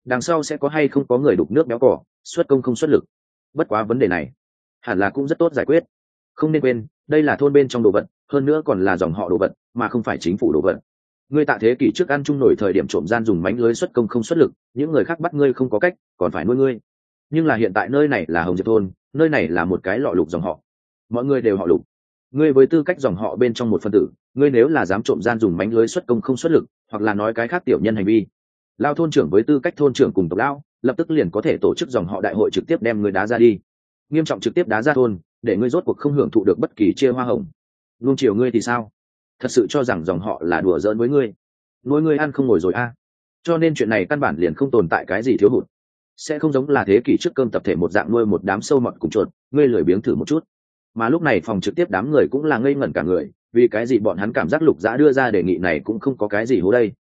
Đằng sau sẽ có hay không có người đục nước béo cỏ xuất công không xuất lực. Bất quá vấn đề này hẳn là cũng rất tốt giải quyết. Không nên quên, đây là thôn bên trong đồ vật, hơn nữa còn là dòng họ đồ vật, mà không phải chính phủ đồ vật. Ngươi tạ thế kỷ trước ăn chung nổi thời điểm trộm gian dùng mánh lưới xuất công không xuất lực, những người khác bắt ngươi không có cách, còn phải nuôi ngươi. Nhưng là hiện tại nơi này là hồng diệp thôn, nơi này là một cái lọ lục dòng họ. Mọi người đều họ lục. Ngươi với tư cách dòng họ bên trong một phân tử, ngươi nếu là dám trộm gian dùng mánh lưới xuất công không xuất lực, hoặc là nói cái khác tiểu nhân hành vi, lao thôn trưởng với tư cách thôn trưởng cùng tộc lao lập tức liền có thể tổ chức dòng họ đại hội trực tiếp đem người đá ra đi nghiêm trọng trực tiếp đá ra thôn, để ngươi rốt cuộc không hưởng thụ được bất kỳ chia hoa hồng. Luôn chiều ngươi thì sao? Thật sự cho rằng dòng họ là đùa giỡn với ngươi. Nuôi ngươi ăn không ngồi rồi a. À. cho nên chuyện này căn bản liền không tồn tại cái gì thiếu hụt. Sẽ không giống là thế kỷ trước cơm tập thể một dạng nuôi một đám sâu mọt cùng chuột, ngươi lười biếng thử một chút. Mà lúc này phòng trực tiếp đám người cũng là ngây ngẩn cả người, vì cái gì bọn hắn cảm giác lục giã đưa ra đề nghị này cũng không có cái gì hố đây.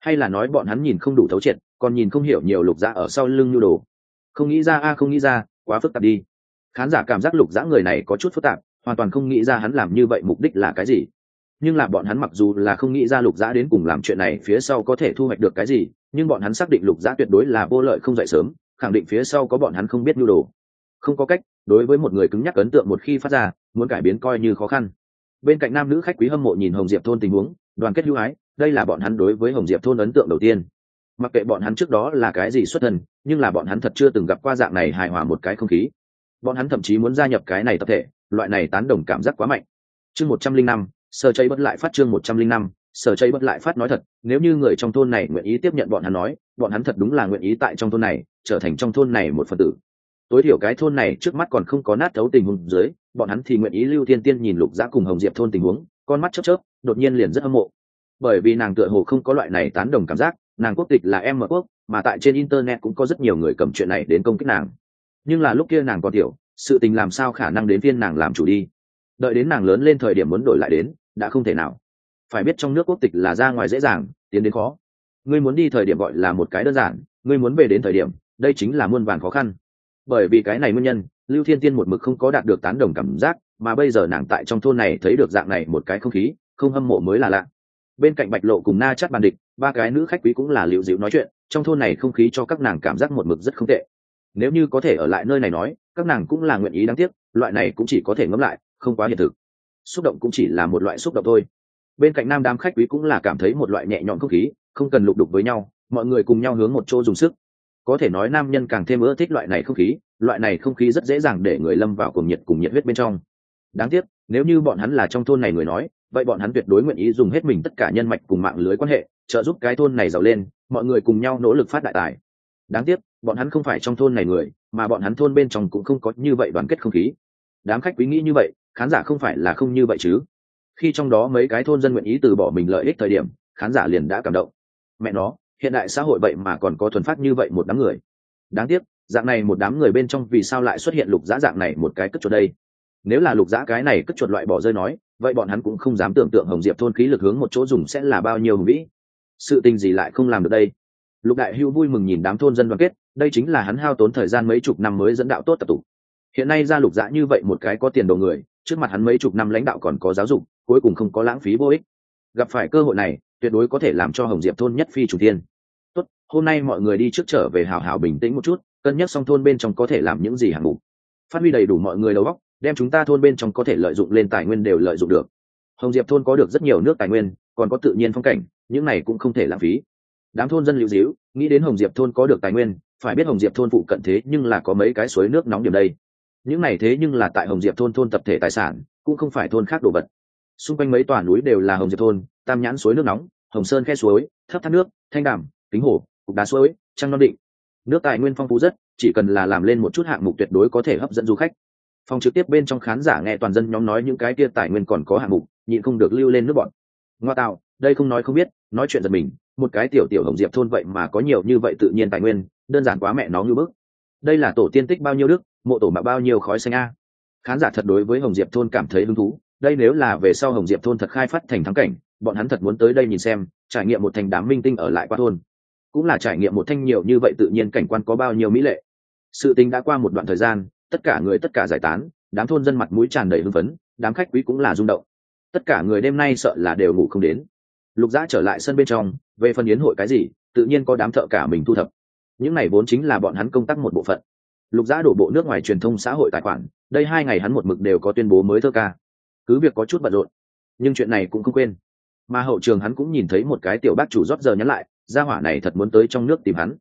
Hay là nói bọn hắn nhìn không đủ thấu triệt, còn nhìn không hiểu nhiều lục giã ở sau lưng nhu đồ. Không nghĩ ra a, không nghĩ ra, quá phức tạp đi khán giả cảm giác lục dã người này có chút phức tạp, hoàn toàn không nghĩ ra hắn làm như vậy mục đích là cái gì. Nhưng là bọn hắn mặc dù là không nghĩ ra lục dã đến cùng làm chuyện này phía sau có thể thu hoạch được cái gì, nhưng bọn hắn xác định lục dã tuyệt đối là vô lợi không dậy sớm, khẳng định phía sau có bọn hắn không biết nhu đồ. Không có cách, đối với một người cứng nhắc ấn tượng một khi phát ra, muốn cải biến coi như khó khăn. Bên cạnh nam nữ khách quý hâm mộ nhìn hồng diệp thôn tình huống, đoàn kết hữu ái, đây là bọn hắn đối với hồng diệp thôn ấn tượng đầu tiên. Mặc kệ bọn hắn trước đó là cái gì xuất thân, nhưng là bọn hắn thật chưa từng gặp qua dạng này hài hòa một cái không khí bọn hắn thậm chí muốn gia nhập cái này tập thể, loại này tán đồng cảm giác quá mạnh. Chương một trăm linh năm, sở cháy bất lại phát chương một trăm linh năm, sở cháy bất lại phát nói thật, nếu như người trong thôn này nguyện ý tiếp nhận bọn hắn nói, bọn hắn thật đúng là nguyện ý tại trong thôn này, trở thành trong thôn này một phần tử. Tối thiểu cái thôn này trước mắt còn không có nát thấu tình huống dưới, bọn hắn thì nguyện ý lưu thiên tiên nhìn lục giã cùng hồng diệp thôn tình huống, con mắt chớp chớp, đột nhiên liền rất hâm mộ. Bởi vì nàng tựa hồ không có loại này tán đồng cảm giác, nàng quốc tịch là em mở quốc, mà tại trên internet cũng có rất nhiều người cầm chuyện này đến công kích nàng nhưng là lúc kia nàng còn tiểu, sự tình làm sao khả năng đến viên nàng làm chủ đi? Đợi đến nàng lớn lên thời điểm muốn đổi lại đến, đã không thể nào. Phải biết trong nước quốc tịch là ra ngoài dễ dàng, tiến đến khó. Ngươi muốn đi thời điểm gọi là một cái đơn giản, ngươi muốn về đến thời điểm, đây chính là muôn vàn khó khăn. Bởi vì cái này nguyên nhân, lưu thiên tiên một mực không có đạt được tán đồng cảm giác, mà bây giờ nàng tại trong thôn này thấy được dạng này một cái không khí, không hâm mộ mới là lạ. Bên cạnh bạch lộ cùng na chắt bàn địch, ba cái nữ khách quý cũng là liệu dịu nói chuyện, trong thôn này không khí cho các nàng cảm giác một mực rất không tệ nếu như có thể ở lại nơi này nói, các nàng cũng là nguyện ý đáng tiếc, loại này cũng chỉ có thể ngẫm lại, không quá hiện thực. Xúc động cũng chỉ là một loại xúc động thôi. Bên cạnh nam đám khách quý cũng là cảm thấy một loại nhẹ nhõm không khí, không cần lục đục với nhau, mọi người cùng nhau hướng một chỗ dùng sức. Có thể nói nam nhân càng thêm ưa thích loại này không khí, loại này không khí rất dễ dàng để người lâm vào cùng nhiệt cùng nhiệt huyết bên trong. Đáng tiếc, nếu như bọn hắn là trong thôn này người nói, vậy bọn hắn tuyệt đối nguyện ý dùng hết mình tất cả nhân mạch cùng mạng lưới quan hệ, trợ giúp cái thôn này giàu lên, mọi người cùng nhau nỗ lực phát đại tài. Đáng tiếc bọn hắn không phải trong thôn này người, mà bọn hắn thôn bên trong cũng không có như vậy đoàn kết không khí. Đám khách quý nghĩ như vậy, khán giả không phải là không như vậy chứ. Khi trong đó mấy cái thôn dân nguyện ý từ bỏ mình lợi ích thời điểm, khán giả liền đã cảm động. Mẹ nó, hiện đại xã hội vậy mà còn có thuần phát như vậy một đám người. Đáng tiếc, dạng này một đám người bên trong vì sao lại xuất hiện lục giã dạng này một cái cất chuột đây? Nếu là lục giã cái này cất chuột loại bỏ rơi nói, vậy bọn hắn cũng không dám tưởng tượng hồng diệp thôn khí lực hướng một chỗ dùng sẽ là bao nhiêu hùng vĩ. Sự tình gì lại không làm được đây? Lục đại hưu vui mừng nhìn đám thôn dân đoàn kết đây chính là hắn hao tốn thời gian mấy chục năm mới dẫn đạo tốt tập tụ hiện nay gia lục dã như vậy một cái có tiền đồ người, trước mặt hắn mấy chục năm lãnh đạo còn có giáo dục, cuối cùng không có lãng phí vô ích. Gặp phải cơ hội này, tuyệt đối có thể làm cho hồng diệp thôn nhất phi chủ tiên tốt, hôm nay mọi người đi trước trở về hào hào bình tĩnh một chút, cân nhắc xong thôn bên trong có thể làm những gì hạng mục. Phát huy đầy đủ mọi người đầu óc, đem chúng ta thôn bên trong có thể lợi dụng lên tài nguyên đều lợi dụng được. Hồng diệp thôn có được rất nhiều nước tài nguyên, còn có tự nhiên phong cảnh, những này cũng không thể lãng phí. Đám thôn dân lưu díu, nghĩ đến hồng diệp thôn có được tài nguyên phải biết hồng diệp thôn phụ cận thế nhưng là có mấy cái suối nước nóng điểm đây. Những này thế nhưng là tại hồng diệp thôn thôn tập thể tài sản, cũng không phải thôn khác đồ vật. Xung quanh mấy tòa núi đều là hồng diệp thôn, tam nhãn suối nước nóng, hồng sơn khe suối, thấp thác nước, thanh đàm, kính hồ, cục đá suối, trăng non định. Nước tài nguyên phong phú rất, chỉ cần là làm lên một chút hạng mục tuyệt đối có thể hấp dẫn du khách. Phòng trực tiếp bên trong khán giả nghe toàn dân nhóm nói những cái kia tài nguyên còn có hạng mục, nhịn không được lưu lên nước bọn. Ngoa tạo, đây không nói không biết, nói chuyện giật mình một cái tiểu tiểu hồng diệp thôn vậy mà có nhiều như vậy tự nhiên tài nguyên, đơn giản quá mẹ nó như bức. Đây là tổ tiên tích bao nhiêu đức, mộ tổ mà bao nhiêu khói xanh a. Khán giả thật đối với hồng diệp thôn cảm thấy hứng thú, đây nếu là về sau hồng diệp thôn thật khai phát thành thắng cảnh, bọn hắn thật muốn tới đây nhìn xem, trải nghiệm một thành đám minh tinh ở lại qua thôn. Cũng là trải nghiệm một thanh nhiều như vậy tự nhiên cảnh quan có bao nhiêu mỹ lệ. Sự tình đã qua một đoạn thời gian, tất cả người tất cả giải tán, đám thôn dân mặt mũi tràn đầy hưng phấn, đám khách quý cũng là rung động. Tất cả người đêm nay sợ là đều ngủ không đến lục Giã trở lại sân bên trong, về phần yến hội cái gì, tự nhiên có đám thợ cả mình thu thập. Những này vốn chính là bọn hắn công tác một bộ phận. Lục Giã đổ bộ nước ngoài truyền thông xã hội tài khoản, đây hai ngày hắn một mực đều có tuyên bố mới thơ ca. Cứ việc có chút bận rộn, nhưng chuyện này cũng không quên. Mà hậu trường hắn cũng nhìn thấy một cái tiểu bác chủ rót giờ nhắn lại, gia hỏa này thật muốn tới trong nước tìm hắn.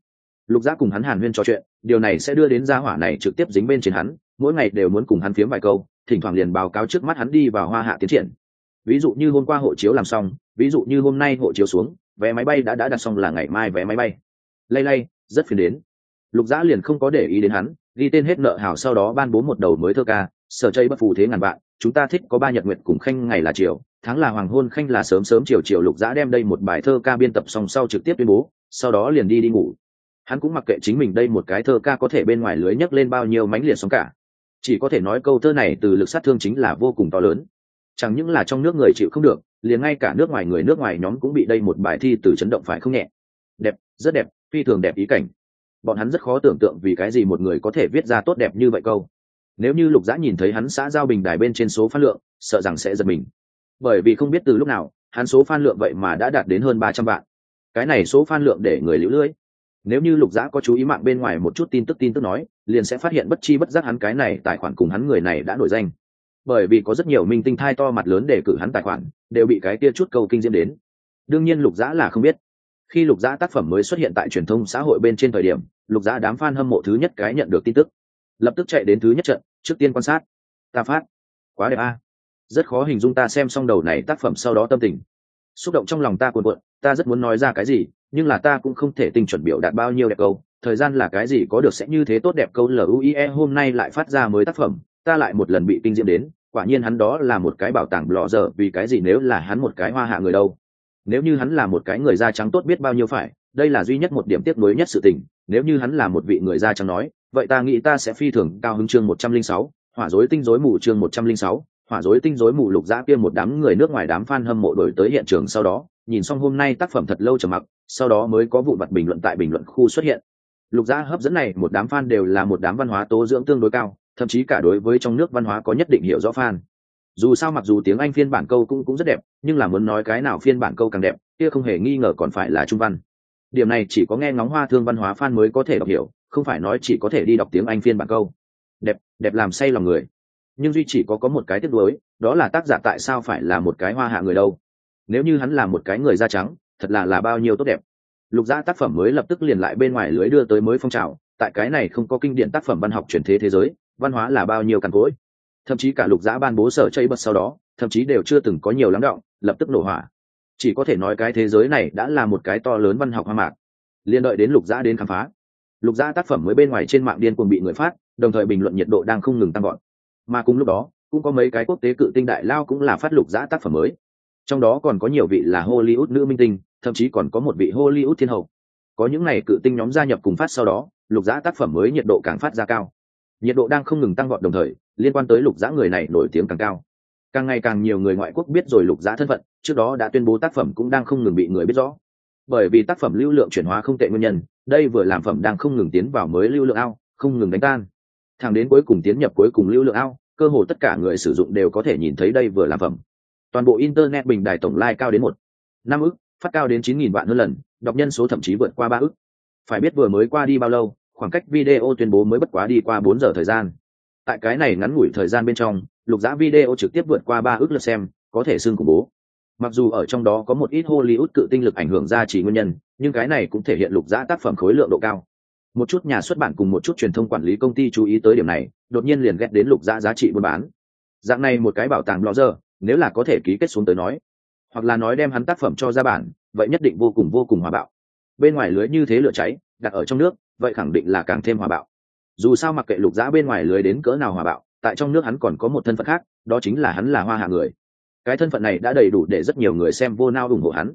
Lục giã cùng hắn hàn huyên trò chuyện, điều này sẽ đưa đến gia hỏa này trực tiếp dính bên trên hắn, mỗi ngày đều muốn cùng hắn phiếm vài câu, thỉnh thoảng liền báo cáo trước mắt hắn đi vào hoa hạ tiến triển ví dụ như hôm qua hộ chiếu làm xong, ví dụ như hôm nay hộ chiếu xuống, vé máy bay đã đã đặt xong là ngày mai vé máy bay. Lay lay rất phiền đến. Lục giã liền không có để ý đến hắn, ghi tên hết nợ hảo sau đó ban bố một đầu mới thơ ca, sở chây bất phù thế ngàn vạn, chúng ta thích có ba nhật nguyệt cùng khanh ngày là chiều tháng là hoàng hôn, khanh là sớm sớm chiều chiều lục giã đem đây một bài thơ ca biên tập xong sau trực tiếp tuyên bố, sau đó liền đi đi ngủ. Hắn cũng mặc kệ chính mình đây một cái thơ ca có thể bên ngoài lưới nhấc lên bao nhiêu mánh liệt sóng cả. Chỉ có thể nói câu thơ này từ lực sát thương chính là vô cùng to lớn chẳng những là trong nước người chịu không được, liền ngay cả nước ngoài người nước ngoài nhóm cũng bị đây một bài thi từ chấn động phải không nhẹ? Đẹp, rất đẹp, phi thường đẹp ý cảnh. Bọn hắn rất khó tưởng tượng vì cái gì một người có thể viết ra tốt đẹp như vậy câu. Nếu như lục dã nhìn thấy hắn xã giao bình đài bên trên số phát lượng, sợ rằng sẽ giật mình. Bởi vì không biết từ lúc nào, hắn số fan lượng vậy mà đã đạt đến hơn ba trăm vạn. Cái này số fan lượng để người lũ lưỡi nếu như lục dã có chú ý mạng bên ngoài một chút tin tức tin tức nói, liền sẽ phát hiện bất chi bất giác hắn cái này tài khoản cùng hắn người này đã nổi danh bởi vì có rất nhiều minh tinh thai to mặt lớn để cử hắn tài khoản, đều bị cái kia chút câu kinh diễm đến. Đương nhiên lục giã là không biết. Khi lục giã tác phẩm mới xuất hiện tại truyền thông xã hội bên trên thời điểm, lục giã đám fan hâm mộ thứ nhất cái nhận được tin tức. Lập tức chạy đến thứ nhất trận, trước tiên quan sát. Ta phát. Quá đẹp a. Rất khó hình dung ta xem xong đầu này tác phẩm sau đó tâm tình. Xúc động trong lòng ta cuồn cuộn, ta rất muốn nói ra cái gì, nhưng là ta cũng không thể tinh chuẩn biểu đạt bao nhiêu đẹp câu. Thời gian là cái gì có được sẽ như thế tốt đẹp câu luie hôm nay lại phát ra mới tác phẩm ta lại một lần bị kinh diễm đến, quả nhiên hắn đó là một cái bảo tàng lò dở, vì cái gì nếu là hắn một cái hoa hạ người đâu? Nếu như hắn là một cái người da trắng tốt biết bao nhiêu phải, đây là duy nhất một điểm tiếc nuối nhất sự tình, nếu như hắn là một vị người da trắng nói, vậy ta nghĩ ta sẽ phi thường cao hứng chương một trăm linh sáu, hỏa dối tinh dối mù chương một trăm linh sáu, hỏa dối tinh dối mù lục giã kia một đám người nước ngoài đám fan hâm mộ đổi tới hiện trường sau đó, nhìn xong hôm nay tác phẩm thật lâu trầm mặc, sau đó mới có vụ mặt bình luận tại bình luận khu xuất hiện. Lục giã hấp dẫn này, một đám fan đều là một đám văn hóa tố dưỡng tương đối cao thậm chí cả đối với trong nước văn hóa có nhất định hiểu rõ fan. Dù sao mặc dù tiếng anh phiên bản câu cũng cũng rất đẹp, nhưng là muốn nói cái nào phiên bản câu càng đẹp, kia không hề nghi ngờ còn phải là trung văn. Điểm này chỉ có nghe ngóng hoa thương văn hóa fan mới có thể đọc hiểu, không phải nói chỉ có thể đi đọc tiếng anh phiên bản câu. Đẹp đẹp làm say lòng người. Nhưng duy chỉ có có một cái tiếc nuối, đó là tác giả tại sao phải là một cái hoa hạ người đâu. Nếu như hắn là một cái người da trắng, thật là là bao nhiêu tốt đẹp. Lục gia tác phẩm mới lập tức liền lại bên ngoài lưới đưa tới mới phong trào, tại cái này không có kinh điển tác phẩm văn học truyền thế thế giới văn hóa là bao nhiêu càn cỗi. Thậm chí cả lục giã ban bố sở chây bật sau đó, thậm chí đều chưa từng có nhiều lắng động, lập tức nổ hỏa. Chỉ có thể nói cái thế giới này đã là một cái to lớn văn học hoa mạc. Liên đợi đến lục giã đến khám phá, lục giã tác phẩm mới bên ngoài trên mạng điên cuồng bị người phát, đồng thời bình luận nhiệt độ đang không ngừng tăng gọn mà cùng lúc đó, cũng có mấy cái quốc tế cự tinh đại lao cũng là phát lục giã tác phẩm mới. Trong đó còn có nhiều vị là hollywood nữ minh tinh, thậm chí còn có một vị hollywood thiên hậu. Có những này cự tinh nhóm gia nhập cùng phát sau đó, lục giã tác phẩm mới nhiệt độ càng phát ra cao nhiệt độ đang không ngừng tăng vọt đồng thời, liên quan tới lục giã người này nổi tiếng càng cao. Càng ngày càng nhiều người ngoại quốc biết rồi lục giã thân phận, trước đó đã tuyên bố tác phẩm cũng đang không ngừng bị người biết rõ. Bởi vì tác phẩm lưu lượng chuyển hóa không tệ nguyên nhân, đây vừa làm phẩm đang không ngừng tiến vào mới lưu lượng ao, không ngừng đánh tan. Thẳng đến cuối cùng tiến nhập cuối cùng lưu lượng ao, cơ hồ tất cả người sử dụng đều có thể nhìn thấy đây vừa làm phẩm. Toàn bộ internet bình đài tổng like cao đến một, năm ức, phát cao đến chín nghìn vạn hơn lần, đọc nhân số thậm chí vượt qua ba ức. Phải biết vừa mới qua đi bao lâu khoảng cách video tuyên bố mới bất quá đi qua bốn giờ thời gian. Tại cái này ngắn ngủi thời gian bên trong, lục giã video trực tiếp vượt qua ba ước lượt xem, có thể xưng khủng bố. Mặc dù ở trong đó có một ít hollywood cự tinh lực ảnh hưởng ra chỉ nguyên nhân, nhưng cái này cũng thể hiện lục giã tác phẩm khối lượng độ cao. Một chút nhà xuất bản cùng một chút truyền thông quản lý công ty chú ý tới điểm này, đột nhiên liền ghét đến lục giã giá trị buôn bán. Dạng này một cái bảo tàng lò dơ nếu là có thể ký kết xuống tới nói, hoặc là nói đem hắn tác phẩm cho ra bản, vậy nhất định vô cùng vô cùng hòa bạo. Bên ngoài lưới như thế lửa cháy đặt ở trong nước, vậy khẳng định là càng thêm hòa bạo. Dù sao mặc kệ lục giã bên ngoài lưới đến cỡ nào hòa bạo, tại trong nước hắn còn có một thân phận khác, đó chính là hắn là hoa hạ người. Cái thân phận này đã đầy đủ để rất nhiều người xem vô nao ủng hộ hắn.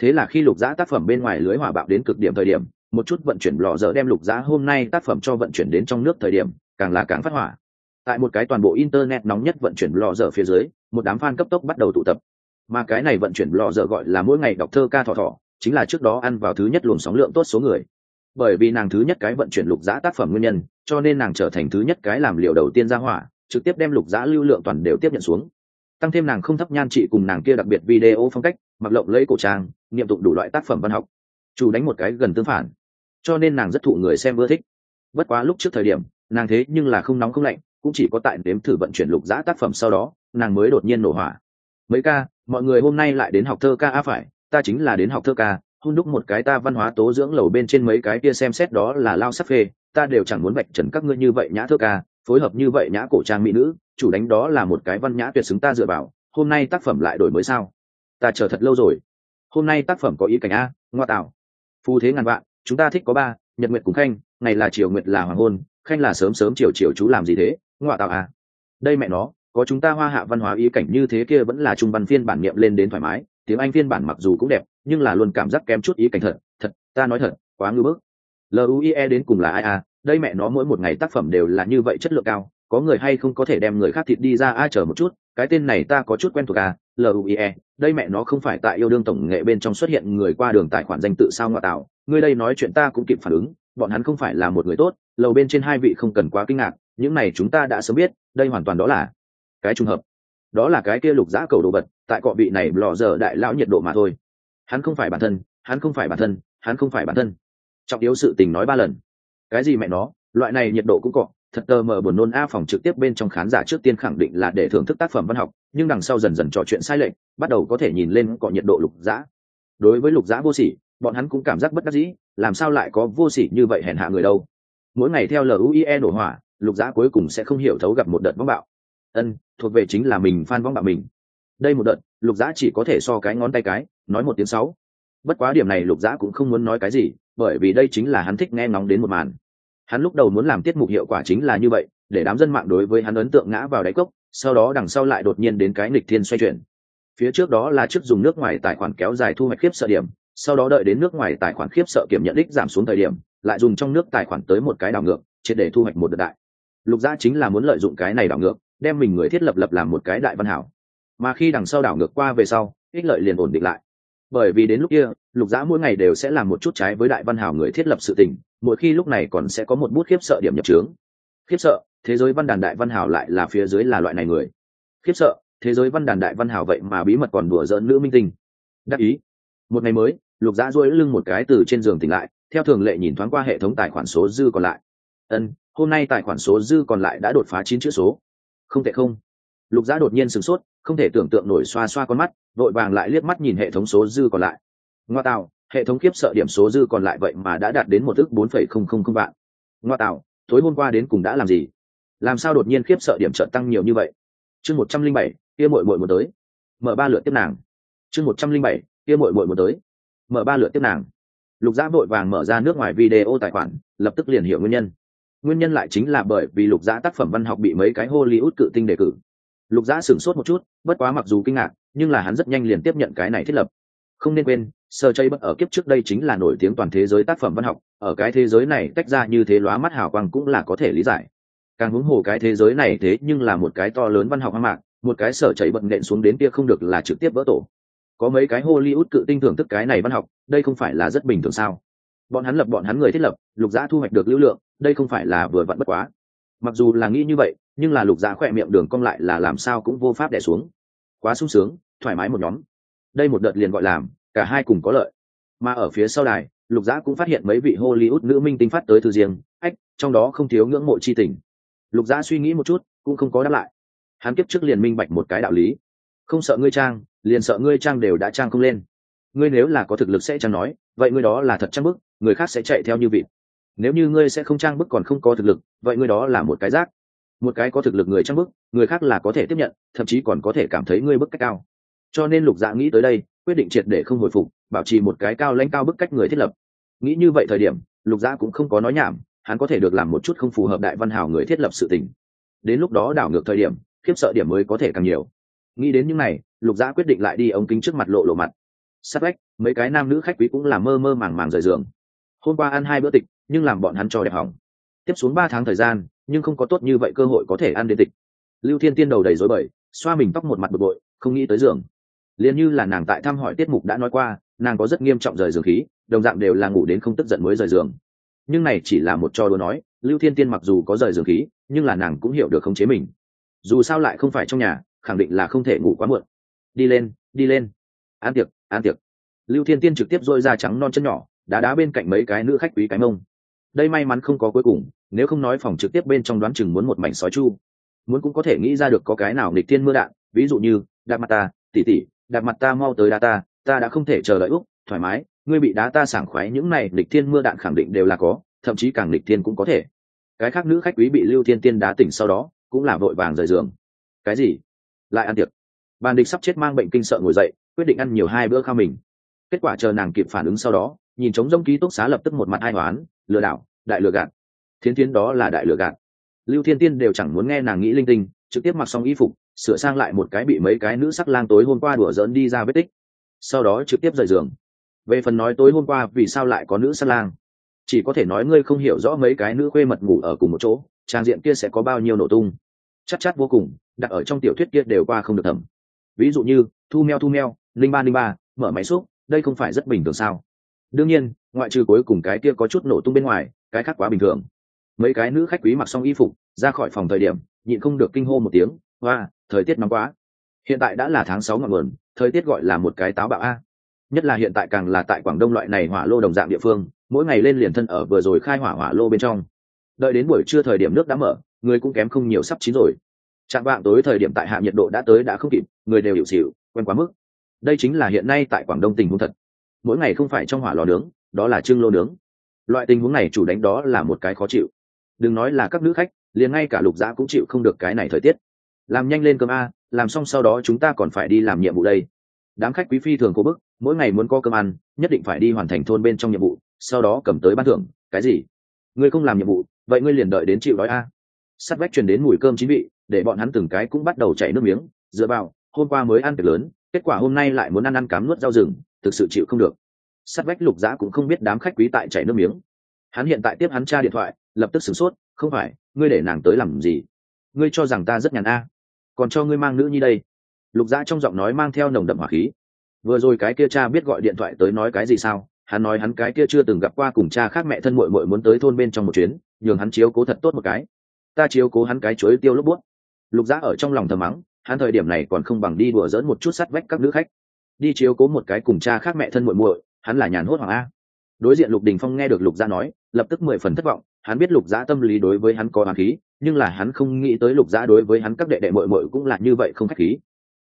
Thế là khi lục giã tác phẩm bên ngoài lưới hòa bạo đến cực điểm thời điểm, một chút vận chuyển lò dở đem lục giã hôm nay tác phẩm cho vận chuyển đến trong nước thời điểm, càng là càng phát hỏa. Tại một cái toàn bộ internet nóng nhất vận chuyển lò dở phía dưới, một đám fan cấp tốc bắt đầu tụ tập. Mà cái này vận chuyển lò dở gọi là mỗi ngày đọc thơ ca thọ thọ, chính là trước đó ăn vào thứ nhất luồng sóng lượng tốt số người bởi vì nàng thứ nhất cái vận chuyển lục giã tác phẩm nguyên nhân, cho nên nàng trở thành thứ nhất cái làm liệu đầu tiên ra hỏa, trực tiếp đem lục giã lưu lượng toàn đều tiếp nhận xuống. Tăng thêm nàng không thấp nhan trị cùng nàng kia đặc biệt video phong cách, mặc lộng lấy cổ trang, nghiệm tụng đủ loại tác phẩm văn học. Chủ đánh một cái gần tương phản. Cho nên nàng rất thụ người xem ưa thích. Bất quá lúc trước thời điểm, nàng thế nhưng là không nóng không lạnh, cũng chỉ có tại đếm thử vận chuyển lục giã tác phẩm sau đó, nàng mới đột nhiên nổ hỏa. Mấy ca, mọi người hôm nay lại đến học thơ ca phải, ta chính là đến học thơ ca hôn đúc một cái ta văn hóa tố dưỡng lầu bên trên mấy cái kia xem xét đó là lao sắc phê, ta đều chẳng muốn bạch trần các ngươi như vậy nhã thơ ca, phối hợp như vậy nhã cổ trang mỹ nữ, chủ đánh đó là một cái văn nhã tuyệt xứng ta dựa vào, hôm nay tác phẩm lại đổi mới sao? Ta chờ thật lâu rồi. Hôm nay tác phẩm có ý cảnh a, ngoa tạo. Phù thế ngàn vạn, chúng ta thích có ba, nhật nguyệt cùng khanh, ngày là chiều nguyệt là hoàng hôn, khanh là sớm sớm chiều chiều chú làm gì thế, ngoa tạo à đây mẹ nó, có chúng ta hoa hạ văn hóa ý cảnh như thế kia vẫn là trung văn phiên bản niệm lên đến thoải mái tiếng anh phiên bản mặc dù cũng đẹp, nhưng là luôn cảm giác kém chút ý cảnh thật thật, ta nói thật, quá ngưỡng bức. Luie đến cùng là ai à? Đây mẹ nó mỗi một ngày tác phẩm đều là như vậy chất lượng cao, có người hay không có thể đem người khác thịt đi ra ai chờ một chút, cái tên này ta có chút quen thuộc à? Luie đây mẹ nó không phải tại yêu đương tổng nghệ bên trong xuất hiện người qua đường tài khoản danh tự sao ngoại tạo, ngươi đây nói chuyện ta cũng kịp phản ứng, bọn hắn không phải là một người tốt, lầu bên trên hai vị không cần quá kinh ngạc, những này chúng ta đã sớm biết, đây hoàn toàn đó là cái trùng hợp đó là cái kia lục giã cầu đồ vật, tại cọ vị này lò dở đại lão nhiệt độ mà thôi. Hắn không phải bản thân, hắn không phải bản thân, hắn không phải bản thân. Trọng yếu sự tình nói ba lần. Cái gì mẹ nó, loại này nhiệt độ cũng cọ, thật tờ mờ buồn nôn a phòng trực tiếp bên trong khán giả trước tiên khẳng định là để thưởng thức tác phẩm văn học, nhưng đằng sau dần dần trò chuyện sai lệch, bắt đầu có thể nhìn lên cọ nhiệt độ lục giã. Đối với lục giã vô sỉ, bọn hắn cũng cảm giác bất đắc dĩ, làm sao lại có vô sỉ như vậy hèn hạ người đâu. Mỗi ngày theo luie nổ hỏa, lục giã cuối cùng sẽ không hiểu thấu gặp một đợt vong bạo ân, thuộc về chính là mình phan vong bạo mình. Đây một đợt, lục giã chỉ có thể so cái ngón tay cái, nói một tiếng sáu. Bất quá điểm này lục giã cũng không muốn nói cái gì, bởi vì đây chính là hắn thích nghe ngóng đến một màn. Hắn lúc đầu muốn làm tiết mục hiệu quả chính là như vậy, để đám dân mạng đối với hắn ấn tượng ngã vào đáy cốc, sau đó đằng sau lại đột nhiên đến cái nghịch thiên xoay chuyển. Phía trước đó là trước dùng nước ngoài tài khoản kéo dài thu hoạch khiếp sợ điểm, sau đó đợi đến nước ngoài tài khoản khiếp sợ kiểm nhận đích giảm xuống thời điểm, lại dùng trong nước tài khoản tới một cái đảo ngược, triệt để thu hoạch một đợt đại. Lục gia chính là muốn lợi dụng cái này đảo ngược đem mình người thiết lập lập làm một cái đại văn hảo. Mà khi đằng sau đảo ngược qua về sau, ích lợi liền ổn định lại. Bởi vì đến lúc kia, lục giã mỗi ngày đều sẽ làm một chút trái với đại văn hảo người thiết lập sự tình, mỗi khi lúc này còn sẽ có một bút khiếp sợ điểm nhập trướng khiếp sợ, thế giới văn đàn đại văn hảo lại là phía dưới là loại này người. Khiếp sợ, thế giới văn đàn đại văn hảo vậy mà bí mật còn đùa giỡn nữ minh tinh. Đắc ý. Một ngày mới, lục giã duỗi lưng một cái từ trên giường tỉnh lại, theo thường lệ nhìn thoáng qua hệ thống tài khoản số dư còn lại. Ân, hôm nay tài khoản số dư còn lại đã đột phá chín chữ số không thể không. Lục giã đột nhiên sửng sốt, không thể tưởng tượng nổi xoa xoa con mắt, vội vàng lại liếc mắt nhìn hệ thống số dư còn lại. Ngoa tạo, hệ thống kiếp sợ điểm số dư còn lại vậy mà đã đạt đến một ước bốn phẩy không không không vạn. Ngoa tạo, tối hôm qua đến cùng đã làm gì? Làm sao đột nhiên khiếp sợ điểm trợ tăng nhiều như vậy? Chương một trăm linh bảy, kia mội mội một tới. Mở ba lượt tiếp nàng. Chương một trăm linh bảy, kia mội mội một tới. Mở ba lượt tiếp nàng. Lục giã vội vàng mở ra nước ngoài video tài khoản, lập tức liền hiểu nguyên nhân nguyên nhân lại chính là bởi vì lục giã tác phẩm văn học bị mấy cái hollywood cự tinh đề cử. Lục giã sửng sốt một chút, bất quá mặc dù kinh ngạc, nhưng là hắn rất nhanh liền tiếp nhận cái này thiết lập. Không nên quên, sơ chay bất ở kiếp trước đây chính là nổi tiếng toàn thế giới tác phẩm văn học, ở cái thế giới này tách ra như thế lóa mắt hào quang cũng là có thể lý giải. Càng huống hồ cái thế giới này thế nhưng là một cái to lớn văn học hoang mạc, một cái sở chảy bận nện xuống đến kia không được là trực tiếp vỡ tổ. Có mấy cái hollywood cự tinh thưởng thức cái này văn học, đây không phải là rất bình thường sao? Bọn hắn lập bọn hắn người thiết lập, lục giã thu hoạch được lưu lượng, đây không phải là vừa vặn bất quá. Mặc dù là nghĩ như vậy, nhưng là lục giã khỏe miệng đường cong lại là làm sao cũng vô pháp đẻ xuống. Quá sung sướng, thoải mái một nhóm. Đây một đợt liền gọi làm, cả hai cùng có lợi. Mà ở phía sau đài, lục giã cũng phát hiện mấy vị hollywood nữ minh tinh phát tới thư riêng, ách, trong đó không thiếu ngưỡng mộ c h i tình. Lục giã suy nghĩ một chút, cũng không có đáp lại. Hắn kiếp trước liền minh bạch một cái đạo lý. Không sợ ngươi trang, liền sợ ngươi trang đều đã trang không lên. Ngươi nếu là có thực lực sẽ trang nói vậy ngươi đó là thật trang bức, người khác sẽ chạy theo như vịt. Nếu như ngươi sẽ không trang bức còn không có thực lực, vậy ngươi đó là một cái rác. Một cái có thực lực người trang bức, người khác là có thể tiếp nhận, thậm chí còn có thể cảm thấy ngươi bức cách cao. Cho nên lục dạ nghĩ tới đây, quyết định triệt để không hồi phục, bảo trì một cái cao lãnh cao bức cách người thiết lập. Nghĩ như vậy thời điểm, lục dạ cũng không có nói nhảm, hắn có thể được làm một chút không phù hợp đại văn hào người thiết lập sự tình. Đến lúc đó đảo ngược thời điểm, khiếp sợ điểm mới có thể càng nhiều. Nghĩ đến những này, lục dạ quyết định lại đi ống kính trước mặt lộ lộ mặt sát vách, mấy cái nam nữ khách quý cũng là mơ mơ màng màng rời giường. Hôm qua ăn hai bữa tịch nhưng làm bọn hắn cho đẹp hỏng. Tiếp xuống ba tháng thời gian, nhưng không có tốt như vậy cơ hội có thể ăn đến tịch lưu thiên tiên đầu đầy dối bời, xoa mình tóc một mặt bực bội, không nghĩ tới giường. Liền như là nàng tại thăm hỏi tiết mục đã nói qua, nàng có rất nghiêm trọng rời giường khí, đồng dạng đều là ngủ đến không tức giận mới rời giường. Nhưng này chỉ là một trò đùa nói, lưu thiên tiên mặc dù có rời giường khí, nhưng là nàng cũng hiểu được khống chế mình. Dù sao lại không phải trong nhà, khẳng định là không thể ngủ quá muộn. Đi lên đi lên an tiệc an tiệc. Lưu thiên tiên trực tiếp dôi ra trắng non chân nhỏ, đá đá bên cạnh mấy cái nữ khách quý cái mông. Đây may mắn không có cuối cùng, nếu không nói phòng trực tiếp bên trong đoán chừng muốn một mảnh sói chu. Muốn cũng có thể nghĩ ra được có cái nào nghịch thiên mưa đạn, ví dụ như, đạp mặt ta tỉ tỉ đạp mặt ta mau tới đá ta ta đã không thể chờ đợi úc thoải mái, ngươi bị đá ta sảng khoái, những này nghịch thiên mưa đạn khẳng định đều là có, thậm chí càng nghịch thiên cũng có thể. Cái khác nữ khách quý bị lưu thiên tiên đá tỉnh sau đó, cũng là vội vàng rời giường. Cái gì? Lại ăn tiệc. Bàn địch sắp chết mang bệnh kinh sợ ngồi dậy quyết định ăn nhiều hai bữa khao mình. Kết quả chờ nàng kịp phản ứng sau đó, nhìn trống rông ký túc xá lập tức một mặt ai hoán lừa đảo, đại lừa gạt. Thiến thiến đó là đại lừa gạt. Lưu thiên tiên đều chẳng muốn nghe nàng nghĩ linh tinh, trực tiếp mặc xong y phục, sửa sang lại một cái bị mấy cái nữ sắc lang tối hôm qua đùa dỡn đi ra vết tích. Sau đó trực tiếp rời giường. Về phần nói tối hôm qua vì sao lại có nữ sắc lang? Chỉ có thể nói ngươi không hiểu rõ mấy cái nữ khuê mật ngủ ở cùng một chỗ, trang diện kia sẽ có bao nhiêu nổ tung. Chắc chắc vô cùng, đặt ở trong tiểu thuyết kia đều qua không được thẩm. Ví dụ như, thu meo thu meo linh ba linh ba, mở máy xúc, đây không phải rất bình thường sao? Đương nhiên, ngoại trừ cuối cùng cái kia có chút nổ tung bên ngoài, cái khác quá bình thường. Mấy cái nữ khách quý mặc xong y phục, ra khỏi phòng thời điểm, nhịn không được kinh hô một tiếng, hoa, thời tiết nóng quá. Hiện tại đã là tháng sáu ngọn nguồn, thời tiết gọi là một cái táo bạo a. Nhất là hiện tại càng là tại quảng đông loại này hỏa lô đồng dạng địa phương, mỗi ngày lên liền thân ở vừa rồi khai hỏa hỏa lô bên trong. Đợi đến buổi trưa thời điểm nước đã mở, người cũng kém không nhiều sắp chín rồi. Chạm vạng tối thời điểm tại hạ nhiệt độ đã tới đã không kịp, người đều hiểu xịu quen quá mức đây chính là hiện nay tại quảng đông tình huống thật. Mỗi ngày không phải trong hỏa lò nướng, đó là trưng lô nướng. Loại tình huống này chủ đánh đó là một cái khó chịu. Đừng nói là các nữ khách, liền ngay cả lục dã cũng chịu không được cái này thời tiết. Làm nhanh lên cơm a, làm xong sau đó chúng ta còn phải đi làm nhiệm vụ đây. Đám khách quý phi thường cố bức, mỗi ngày muốn có cơm ăn, nhất định phải đi hoàn thành thôn bên trong nhiệm vụ, sau đó cầm tới ban thưởng, cái gì? Ngươi không làm nhiệm vụ, vậy ngươi liền đợi đến chịu đói a. Sắt vách truyền đến mùi cơm chín vị, để bọn hắn từng cái cũng bắt đầu chảy nước miếng, dựa vào, hôm qua mới ăn tiệc lớn kết quả hôm nay lại muốn ăn ăn cám nuốt rau rừng, thực sự chịu không được. Sắt vách lục giã cũng không biết đám khách quý tại chảy nước miếng. Hắn hiện tại tiếp hắn tra điện thoại, lập tức sửng sốt, không phải, ngươi để nàng tới làm gì? Ngươi cho rằng ta rất nhàn a? Còn cho ngươi mang nữ nhi đây? Lục giã trong giọng nói mang theo nồng đậm hỏa khí. Vừa rồi cái kia cha biết gọi điện thoại tới nói cái gì sao? Hắn nói hắn cái kia chưa từng gặp qua cùng cha khác mẹ thân mội mội muốn tới thôn bên trong một chuyến, nhường hắn chiếu cố thật tốt một cái. Ta chiếu cố hắn cái chuối tiêu lốp bút lục giã ở trong lòng thầm mắng hắn thời điểm này còn không bằng đi đùa dỡn một chút sắt vách các nữ khách. Đi chiếu cố một cái cùng cha khác mẹ thân muội muội, hắn là nhàn hốt hoàng a. Đối diện lục đình phong nghe được lục gia nói, lập tức mười phần thất vọng, hắn biết lục gia tâm lý đối với hắn có hoàng khí, nhưng là hắn không nghĩ tới lục gia đối với hắn các đệ đệ muội muội cũng là như vậy không khách khí.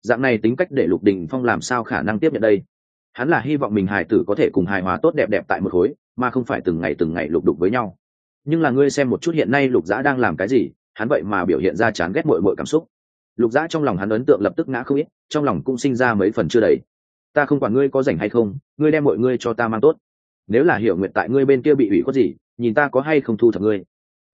Dạng này tính cách để lục đình phong làm sao khả năng tiếp nhận đây? Hắn là hy vọng mình hài tử có thể cùng hài hòa tốt đẹp đẹp tại một khối, mà không phải từng ngày từng ngày lục đục với nhau. Nhưng là ngươi xem một chút hiện nay lục giã đang làm cái gì, hắn vậy mà biểu hiện ra chán ghét mội mội cảm xúc lục giã trong lòng hắn ấn tượng lập tức ngã không ít, trong lòng cũng sinh ra mấy phần chưa đầy. Ta không quản ngươi có rảnh hay không, ngươi đem mọi ngươi cho ta mang tốt. Nếu là hiểu nguyện tại ngươi bên kia bị ủy khuất gì, nhìn ta có hay không thu thập ngươi.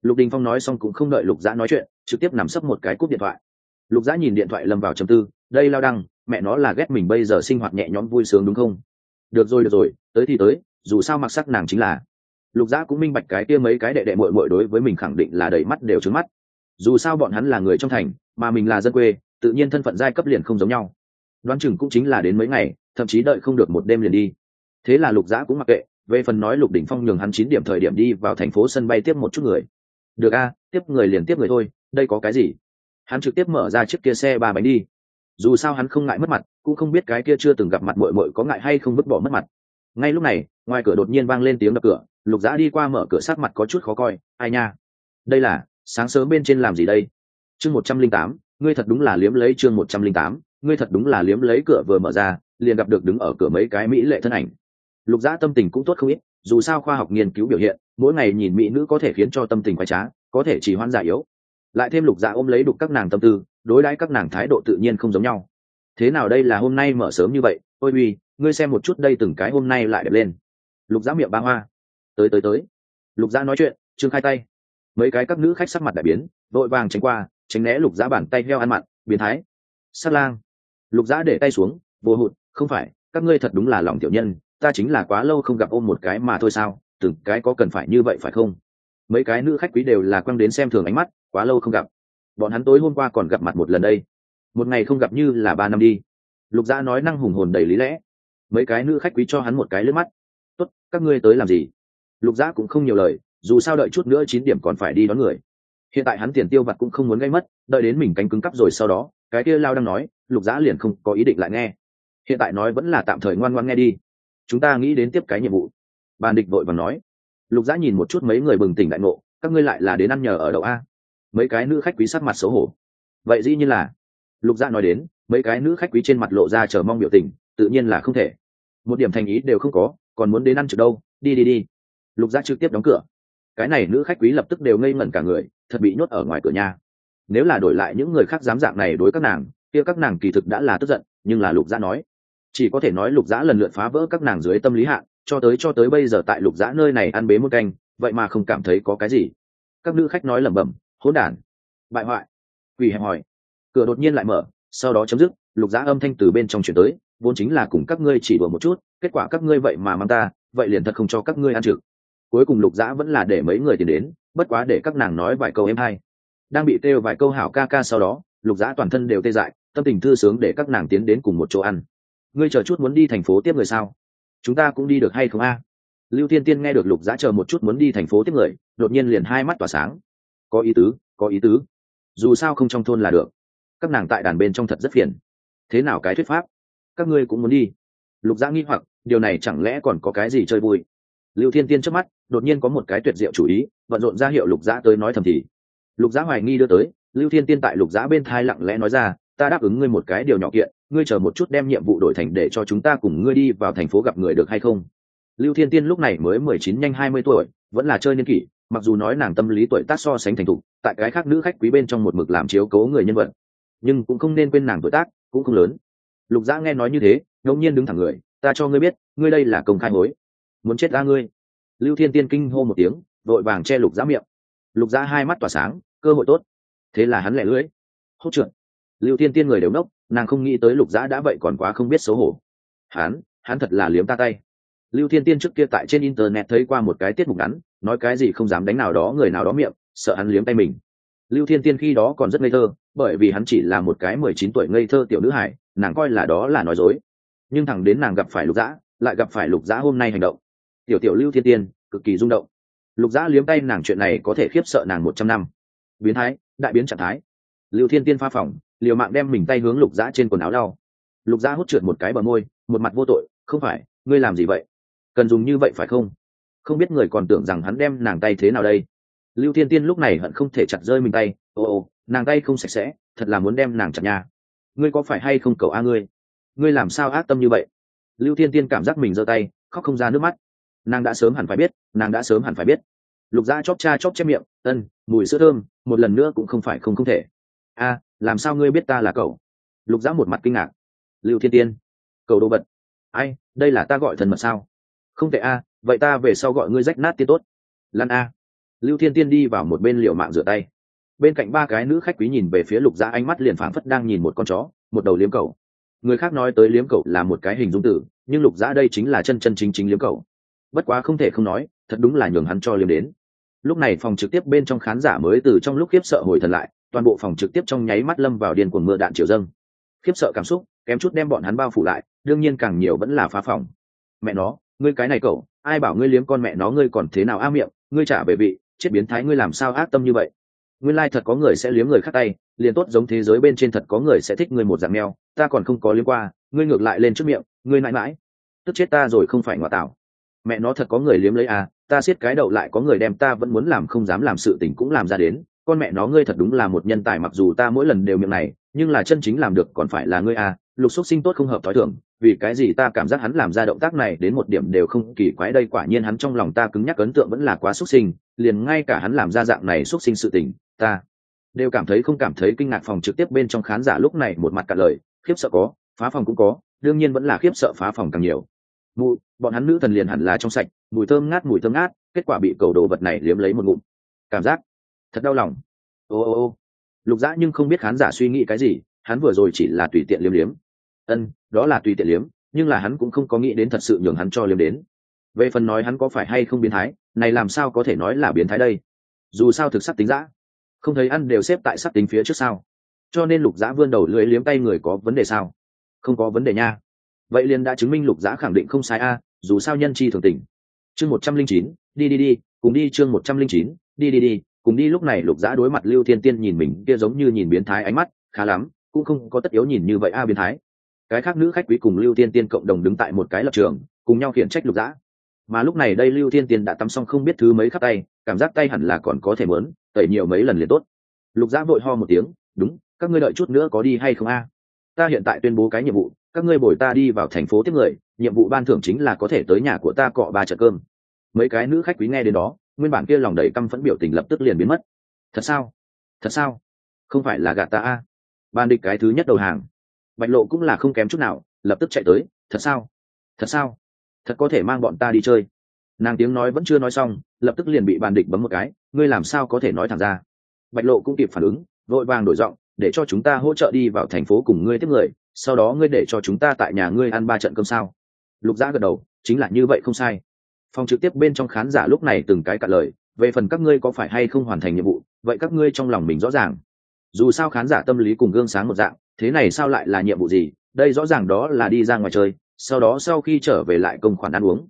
Lục đình phong nói xong cũng không đợi lục giã nói chuyện, trực tiếp nằm sấp một cái cúp điện thoại. Lục giã nhìn điện thoại lâm vào chầm tư, đây lao đăng, mẹ nó là ghét mình bây giờ sinh hoạt nhẹ nhõm vui sướng đúng không? Được rồi được rồi, tới thì tới, dù sao mặc sắc nàng chính là. Lục giã cũng minh bạch cái kia mấy cái đệ đệ mội mội đối với mình khẳng định là đầy mắt đều trứng mắt. Dù sao bọn hắn là người trong thành mà mình là dân quê, tự nhiên thân phận giai cấp liền không giống nhau. Đoán chừng cũng chính là đến mấy ngày, thậm chí đợi không được một đêm liền đi. Thế là lục giã cũng mặc kệ, về phần nói lục đỉnh phong nhường hắn chín điểm thời điểm đi vào thành phố sân bay tiếp một chút người. Được a, tiếp người liền tiếp người thôi, đây có cái gì? Hắn trực tiếp mở ra chiếc kia xe ba bánh đi. Dù sao hắn không ngại mất mặt, cũng không biết cái kia chưa từng gặp mặt mội mội có ngại hay không vứt bỏ mất mặt. Ngay lúc này, ngoài cửa đột nhiên vang lên tiếng đập cửa, lục giã đi qua mở cửa sát mặt có chút khó coi, ai nha? Đây là, sáng sớm bên trên làm gì đây? Chương một trăm linh tám, ngươi thật đúng là liếm lấy chương một trăm linh tám, ngươi thật đúng là liếm lấy cửa vừa mở ra, liền gặp được đứng ở cửa mấy cái mỹ lệ thân ảnh. Lục dã tâm tình cũng tốt không ít, dù sao khoa học nghiên cứu biểu hiện, mỗi ngày nhìn mỹ nữ có thể khiến cho tâm tình quái trá, có thể chỉ hoan giả yếu. Lại thêm lục dạ ôm lấy đục các nàng tâm tư, đối đãi các nàng thái độ tự nhiên không giống nhau. Thế nào đây là hôm nay mở sớm như vậy? Ôi uy, ngươi xem một chút đây từng cái hôm nay lại đẹp lên. Lục giã miệng ba hoa. Tới tới tới. Lục giã nói chuyện, trương khai tay. Mấy cái các nữ khách sắc mặt đại biến, vội vàng tránh qua tránh né lục giã bàn tay heo ăn mặn, biến thái. Sát lang. Lục giã để tay xuống, vô hụt, không phải, các ngươi thật đúng là lòng tiểu nhân, ta chính là quá lâu không gặp ôm một cái mà thôi sao, từng cái có cần phải như vậy phải không? Mấy cái nữ khách quý đều là quăng đến xem thường ánh mắt, quá lâu không gặp. Bọn hắn tối hôm qua còn gặp mặt một lần đây. Một ngày không gặp như là ba năm đi. Lục gia nói năng hùng hồn đầy lý lẽ. Mấy cái nữ khách quý cho hắn một cái lướt mắt. Tốt, các ngươi tới làm gì? Lục gia cũng không nhiều lời, dù sao đợi chút nữa chín điểm còn phải đi đón người hiện tại hắn tiền tiêu vặt cũng không muốn gây mất, đợi đến mình cánh cứng cắp rồi sau đó, cái kia lao đang nói, lục giã liền không có ý định lại nghe. Hiện tại nói vẫn là tạm thời ngoan ngoan nghe đi. Chúng ta nghĩ đến tiếp cái nhiệm vụ. Bàn địch vội và nói. Lục giã nhìn một chút mấy người bừng tỉnh đại ngộ, các ngươi lại là đến ăn nhờ ở đậu a? Mấy cái nữ khách quý sắc mặt xấu hổ. Vậy dĩ nhiên là. Lục giã nói đến, mấy cái nữ khách quý trên mặt lộ ra chờ mong biểu tình, tự nhiên là không thể. Một điểm thành ý đều không có, còn muốn đến ăn trực đâu, đi đi đi. Lục giã trực tiếp đóng cửa cái này nữ khách quý lập tức đều ngây ngẩn cả người, thật bị nhốt ở ngoài cửa nhà. Nếu là đổi lại những người khác dám dạng này đối các nàng, kia các nàng kỳ thực đã là tức giận, nhưng là lục giã nói, chỉ có thể nói lục giã lần lượt phá vỡ các nàng dưới tâm lý hạn cho tới cho tới bây giờ tại lục giã nơi này ăn bế một canh, vậy mà không cảm thấy có cái gì. Các nữ khách nói lẩm bẩm, hỗn đản, bại hoại. Quỷ hẹp hỏi. Cửa đột nhiên lại mở, sau đó chấm dứt, lục giã âm thanh từ bên trong chuyển tới, vốn chính là cùng các ngươi chỉ đùa một chút, kết quả các ngươi vậy mà mang ta, vậy liền thật không cho các ngươi ăn trực cuối cùng lục giã vẫn là để mấy người tìm đến, bất quá để các nàng nói vài câu em hay. Đang bị kêu vài câu hảo ca ca sau đó, lục giã toàn thân đều tê dại, tâm tình thư sướng để các nàng tiến đến cùng một chỗ ăn. Ngươi chờ chút muốn đi thành phố tiếp người sao? Chúng ta cũng đi được hay không a? Lưu thiên tiên nghe được lục giã chờ một chút muốn đi thành phố tiếp người, đột nhiên liền hai mắt tỏa sáng. Có ý tứ, có ý tứ. Dù sao không trong thôn là được. Các nàng tại đàn bên trong thật rất phiền. Thế nào cái thuyết pháp? Các ngươi cũng muốn đi. Lục giã nghi hoặc, điều này chẳng lẽ còn có cái gì chơi vui? Lưu thiên tiên trước mắt đột nhiên có một cái tuyệt diệu chủ ý, vận rộn ra hiệu lục giã tới nói thầm thì. Lục giã hoài nghi đưa tới, lưu thiên tiên tại lục giã bên thai lặng lẽ nói ra, ta đáp ứng ngươi một cái điều nhỏ kiện, ngươi chờ một chút đem nhiệm vụ đổi thành để cho chúng ta cùng ngươi đi vào thành phố gặp người được hay không? Lưu thiên tiên lúc này mới mười chín nhanh hai mươi tuổi, vẫn là chơi niên kỷ, mặc dù nói nàng tâm lý tuổi tác so sánh thành thục, tại cái khác nữ khách quý bên trong một mực làm chiếu cố người nhân vật, nhưng cũng không nên quên nàng tuổi tác, cũng không lớn. Lục giã nghe nói như thế, ngẫu nhiên đứng thẳng người, ta cho ngươi biết, ngươi đây là công khai hối, muốn chết ra ngươi lưu thiên tiên kinh hô một tiếng, vội vàng che lục dã miệng. Lục dã hai mắt tỏa sáng, cơ hội tốt. Thế là hắn lẻ lưỡi. Hốt trượt lưu thiên tiên người đều nốc nàng không nghĩ tới lục dã đã vậy còn quá không biết xấu hổ. Hắn hắn thật là liếm ta tay. Lưu thiên tiên trước kia tại trên internet thấy qua một cái tiết mục ngắn, nói cái gì không dám đánh nào đó, người nào đó miệng, sợ hắn liếm tay mình. Lưu thiên tiên khi đó còn rất ngây thơ, bởi vì hắn chỉ là một cái mười chín tuổi ngây thơ tiểu nữ hải nàng coi là đó là nói dối. Nhưng thẳng đến nàng gặp phải lục dã, lại gặp phải lục dã hôm nay hành động tiểu tiểu lưu thiên tiên, cực kỳ rung động. Lục giã liếm tay nàng chuyện này có thể khiếp sợ nàng một trăm năm. Biến thái, đại biến trạng thái. Lưu thiên tiên pha phỏng, liều mạng đem mình tay hướng lục giã trên quần áo đau. Lục giã hút trượt một cái bờ môi, một mặt vô tội, không phải, ngươi làm gì vậy? Cần dùng như vậy phải không? Không biết người còn tưởng rằng hắn đem nàng tay thế nào đây. Lưu thiên tiên lúc này hận không thể chặt rơi mình tay ồ ồ nàng tay không sạch sẽ, thật là muốn đem nàng chặt nhà ngươi có phải hay không cầu a ngươi? Ngươi làm sao ác tâm như vậy? Lưu thiên tiên cảm giác mình giơ tay, khóc không ra nước mắt nàng đã sớm hẳn phải biết, nàng đã sớm hẳn phải biết. Lục Gia chóp cha chóp chép miệng, ân, mùi sữa thơm, một lần nữa cũng không phải không không thể. A, làm sao ngươi biết ta là cậu? Lục Gia một mặt kinh ngạc. Lưu thiên tiên cầu đồ vật. Ai, đây là ta gọi thần mật sao? Không tệ a, vậy ta về sau gọi ngươi rách nát tiên tốt. Lan a. Lưu thiên tiên đi vào một bên liệu mạng rửa tay. Bên cạnh ba cái nữ khách quý nhìn về phía lục gia ánh mắt liền phảng phất đang nhìn một con chó, một đầu liếm cầu người khác nói tới liếm cầu là một cái hình dung tử, nhưng lục gia đây chính là chân chân chính chính liếm cầu bất quá không thể không nói, thật đúng là nhường hắn cho liếm đến. Lúc này phòng trực tiếp bên trong khán giả mới từ trong lúc khiếp sợ hồi thần lại, toàn bộ phòng trực tiếp trong nháy mắt lâm vào điên cuồng mưa đạn triều dâng. Khiếp sợ cảm xúc, kém chút đem bọn hắn bao phủ lại, đương nhiên càng nhiều vẫn là phá phòng. Mẹ nó, ngươi cái này cậu, ai bảo ngươi liếm con mẹ nó ngươi còn thế nào a miệng, ngươi trả về vị chết biến thái ngươi làm sao ác tâm như vậy? Nguyên lai thật có người sẽ liếm người khác tay, liền tốt giống thế giới bên trên thật có người sẽ thích ngươi một dạng mèo, ta còn không có liếm qua, ngươi ngược lại lên trước miệng, ngươi mãi mãi. Tức chết ta rồi không phải ngoại tạo mẹ nó thật có người liếm lấy à ta siết cái đậu lại có người đem ta vẫn muốn làm không dám làm sự tình cũng làm ra đến, con mẹ nó ngươi thật đúng là một nhân tài mặc dù ta mỗi lần đều miệng này, nhưng là chân chính làm được còn phải là ngươi à lục xúc sinh tốt không hợp t h ó i thường, vì cái gì ta cảm giác hắn làm ra động tác này đến một điểm đều không kỳ quái đây quả nhiên hắn trong lòng ta cứng nhắc ấn tượng vẫn là quá xúc sinh, liền ngay cả hắn làm ra dạng này xúc sinh sự tình, ta đều cảm thấy không cảm thấy kinh ngạc phòng trực tiếp bên trong khán giả lúc này một mặt cả lời, khiếp sợ có, phá phòng cũng có, đương nhiên vẫn là khiếp sợ phá phòng càng nhiều mụ bọn hắn nữ thần liền hẳn là trong sạch, mùi thơm ngát, mùi thơm ngát, kết quả bị cầu đồ vật này liếm lấy một ngụm. Cảm giác thật đau lòng. Ô ô ô. Lục dã nhưng không biết khán giả suy nghĩ cái gì, hắn vừa rồi chỉ là tùy tiện liếm liếm. Ân, đó là tùy tiện liếm, nhưng là hắn cũng không có nghĩ đến thật sự nhường hắn cho liếm đến. Về phần nói hắn có phải hay không biến thái, này làm sao có thể nói là biến thái đây? Dù sao thực sắc tính dã, không thấy ăn đều xếp tại sắc tính phía trước sao? Cho nên lục dã vươn đầu lưỡi liếm tay người có vấn đề sao? Không có vấn đề nha vậy liền đã chứng minh lục dã khẳng định không sai a, dù sao nhân chi thường tình. Chương một trăm linh chín, đi đi đi, cùng đi chương một trăm linh chín, đi đi đi, cùng đi lúc này lục dã đối mặt lưu thiên tiên nhìn mình kia giống như nhìn biến thái ánh mắt, khá lắm, cũng không có tất yếu nhìn như vậy a biến thái. Cái khác nữ khách quý cùng lưu thiên tiên cộng đồng đứng tại một cái lập trường, cùng nhau khiển trách lục giã. Mà lúc này đây lưu thiên tiên đã tắm xong không biết thứ mấy khắp tay, cảm giác tay hẳn là còn có thể mớn, tẩy nhiều mấy lần liền tốt. Lục giã vội ho một tiếng, đúng, các ngươi đợi chút nữa có đi hay không a? Ta hiện tại tuyên bố cái nhiệm vụ các ngươi bồi ta đi vào thành phố tiếp người, nhiệm vụ ban thưởng chính là có thể tới nhà của ta cọ ba trận cơm. Mấy cái nữ khách quý nghe đến đó, nguyên bản kia lòng đầy căm phẫn biểu tình lập tức liền biến mất. Thật sao? Thật sao? Không phải là gạt ta a? Ban địch cái thứ nhất đầu hàng. Bạch lộ cũng là không kém chút nào, lập tức chạy tới, thật sao? Thật sao? Thật có thể mang bọn ta đi chơi? Nàng tiếng nói vẫn chưa nói xong, lập tức liền bị bàn địch bấm một cái, ngươi làm sao có thể nói thẳng ra? Bạch lộ cũng kịp phản ứng, vội vàng đổi giọng để cho chúng ta hỗ trợ đi vào thành phố cùng ngươi tiếp người, sau đó ngươi để cho chúng ta tại nhà ngươi ăn ba trận cơm sao? Lục giã gật đầu, chính là như vậy không sai. Phòng trực tiếp bên trong khán giả lúc này từng cái cả lời, về phần các ngươi có phải hay không hoàn thành nhiệm vụ, vậy các ngươi trong lòng mình rõ ràng. Dù sao khán giả tâm lý cùng gương sáng một dạng, thế này sao lại là nhiệm vụ gì? Đây rõ ràng đó là đi ra ngoài chơi, sau đó sau khi trở về lại công khoản ăn uống.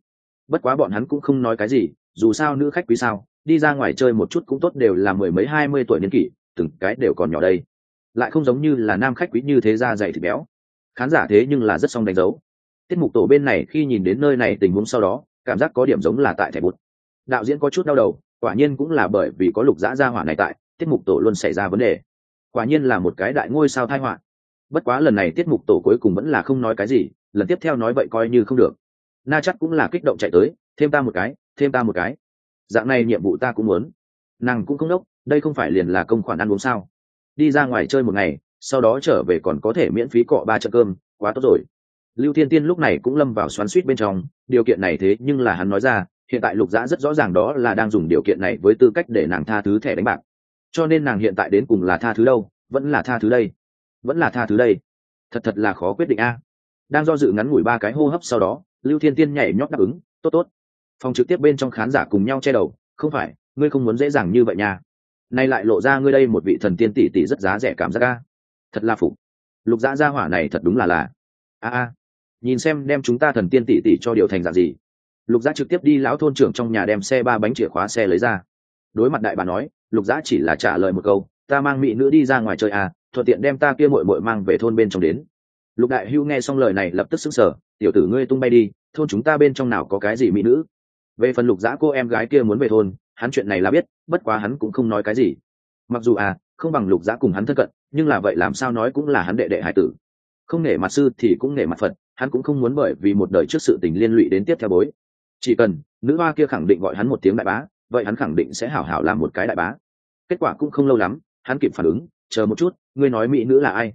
Bất quá bọn hắn cũng không nói cái gì, dù sao nữ khách quý sao, đi ra ngoài chơi một chút cũng tốt đều là mười mấy, hai mươi tuổi niên kỷ, từng cái đều còn nhỏ đây lại không giống như là nam khách quý như thế ra dày thịt béo. Khán giả thế nhưng là rất song đánh dấu. Tiết mục tổ bên này khi nhìn đến nơi này tình huống sau đó, cảm giác có điểm giống là tại thẻ bụt đạo diễn có chút đau đầu, quả nhiên cũng là bởi vì có lục dã gia hỏa này tại, tiết mục tổ luôn xảy ra vấn đề. Quả nhiên là một cái đại ngôi sao thai họa. Bất quá lần này tiết mục tổ cuối cùng vẫn là không nói cái gì, lần tiếp theo nói vậy coi như không được. Na chắc cũng là kích động chạy tới, thêm ta một cái, thêm ta một cái. Dạng này nhiệm vụ ta cũng muốn. Nàng cũng không đốc, đây không phải liền là công khoản ăn uống sao? Đi ra ngoài chơi một ngày, sau đó trở về còn có thể miễn phí cọ ba chợ cơm, quá tốt rồi. Lưu thiên tiên lúc này cũng lâm vào xoắn suýt bên trong, điều kiện này thế nhưng là hắn nói ra, hiện tại lục dã rất rõ ràng đó là đang dùng điều kiện này với tư cách để nàng tha thứ thẻ đánh bạc. Cho nên nàng hiện tại đến cùng là tha thứ đâu, vẫn là tha thứ đây. Vẫn là tha thứ đây. Thật thật là khó quyết định a. Đang do dự ngắn ngủi ba cái hô hấp sau đó, lưu thiên tiên nhảy nhót đáp ứng, tốt tốt. Phòng trực tiếp bên trong khán giả cùng nhau che đầu, không phải, ngươi không muốn dễ dàng như vậy nha nay lại lộ ra ngươi đây một vị thần tiên tỷ tỷ rất giá rẻ cảm giác a. Thật là phục. Lục dã gia hỏa này thật đúng là là. A a. Nhìn xem đem chúng ta thần tiên tỷ tỷ cho điều thành dạng gì. Lục dã trực tiếp đi lão thôn trưởng trong nhà đem xe ba bánh chìa khóa xe lấy ra. Đối mặt đại bà nói, lục dã chỉ là trả lời một câu, ta mang mỹ nữ đi ra ngoài chơi à thuận tiện đem ta kia mội mội mang về thôn bên trong đến. Lục đại hưu nghe xong lời này lập tức xứng sở tiểu tử ngươi tung bay đi, thôn chúng ta bên trong nào có cái gì mỹ nữ? Về phần lục dã cô em gái kia muốn về thôn hắn chuyện này là biết, bất quá hắn cũng không nói cái gì. Mặc dù à không bằng lục giã cùng hắn thân cận, nhưng là vậy làm sao nói cũng là hắn đệ đệ hải tử. Không nể mặt sư thì cũng nể mặt phật, hắn cũng không muốn bởi vì một đời trước sự tình liên lụy đến tiếp theo bối. Chỉ cần, nữ hoa kia khẳng định gọi hắn một tiếng đại bá, vậy hắn khẳng định sẽ hảo hảo làm một cái đại bá. Kết quả cũng không lâu lắm, hắn kịp phản ứng, chờ một chút, ngươi nói mỹ nữ là ai?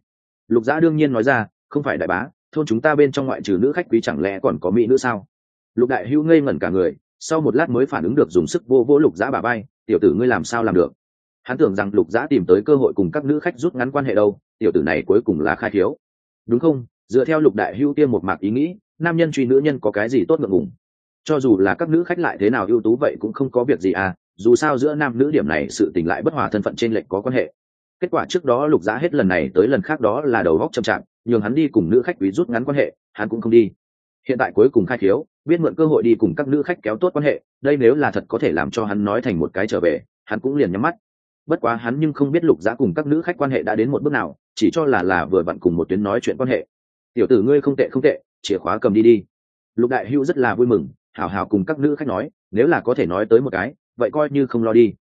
Lục giã đương nhiên nói ra, không phải đại bá, thôn chúng ta bên trong ngoại trừ nữ khách quý chẳng lẽ còn có mỹ nữ sao? Lục đại hữu ngây ngẩn cả người sau một lát mới phản ứng được dùng sức vô vỗ lục giã bà bay tiểu tử ngươi làm sao làm được? Hắn tưởng rằng lục giã tìm tới cơ hội cùng các nữ khách rút ngắn quan hệ đâu, tiểu tử này cuối cùng là khai thiếu. Đúng không? Dựa theo lục đại hưu tiêm một mạc ý nghĩ, nam nhân truy nữ nhân có cái gì tốt ngượng ngùng? Cho dù là các nữ khách lại thế nào ưu tú vậy cũng không có việc gì à dù sao giữa nam nữ điểm này sự tình lại bất hòa thân phận trên lệnh có quan hệ. Kết quả trước đó lục giã hết lần này tới lần khác đó là đầu góc chậm chạp, nhường hắn đi cùng nữ khách quý rút ngắn quan hệ, hắn cũng không đi. Hiện tại cuối cùng khai thiếu biết mượn cơ hội đi cùng các nữ khách kéo tốt quan hệ, đây nếu là thật có thể làm cho hắn nói thành một cái trở về, hắn cũng liền nhắm mắt. Bất quá hắn nhưng không biết lục giã cùng các nữ khách quan hệ đã đến một bước nào, chỉ cho là là vừa vặn cùng một tuyến nói chuyện quan hệ. Tiểu tử ngươi không tệ không tệ, chìa khóa cầm đi đi. Lục đại hưu rất là vui mừng, hào hào cùng các nữ khách nói, nếu là có thể nói tới một cái, vậy coi như không lo đi.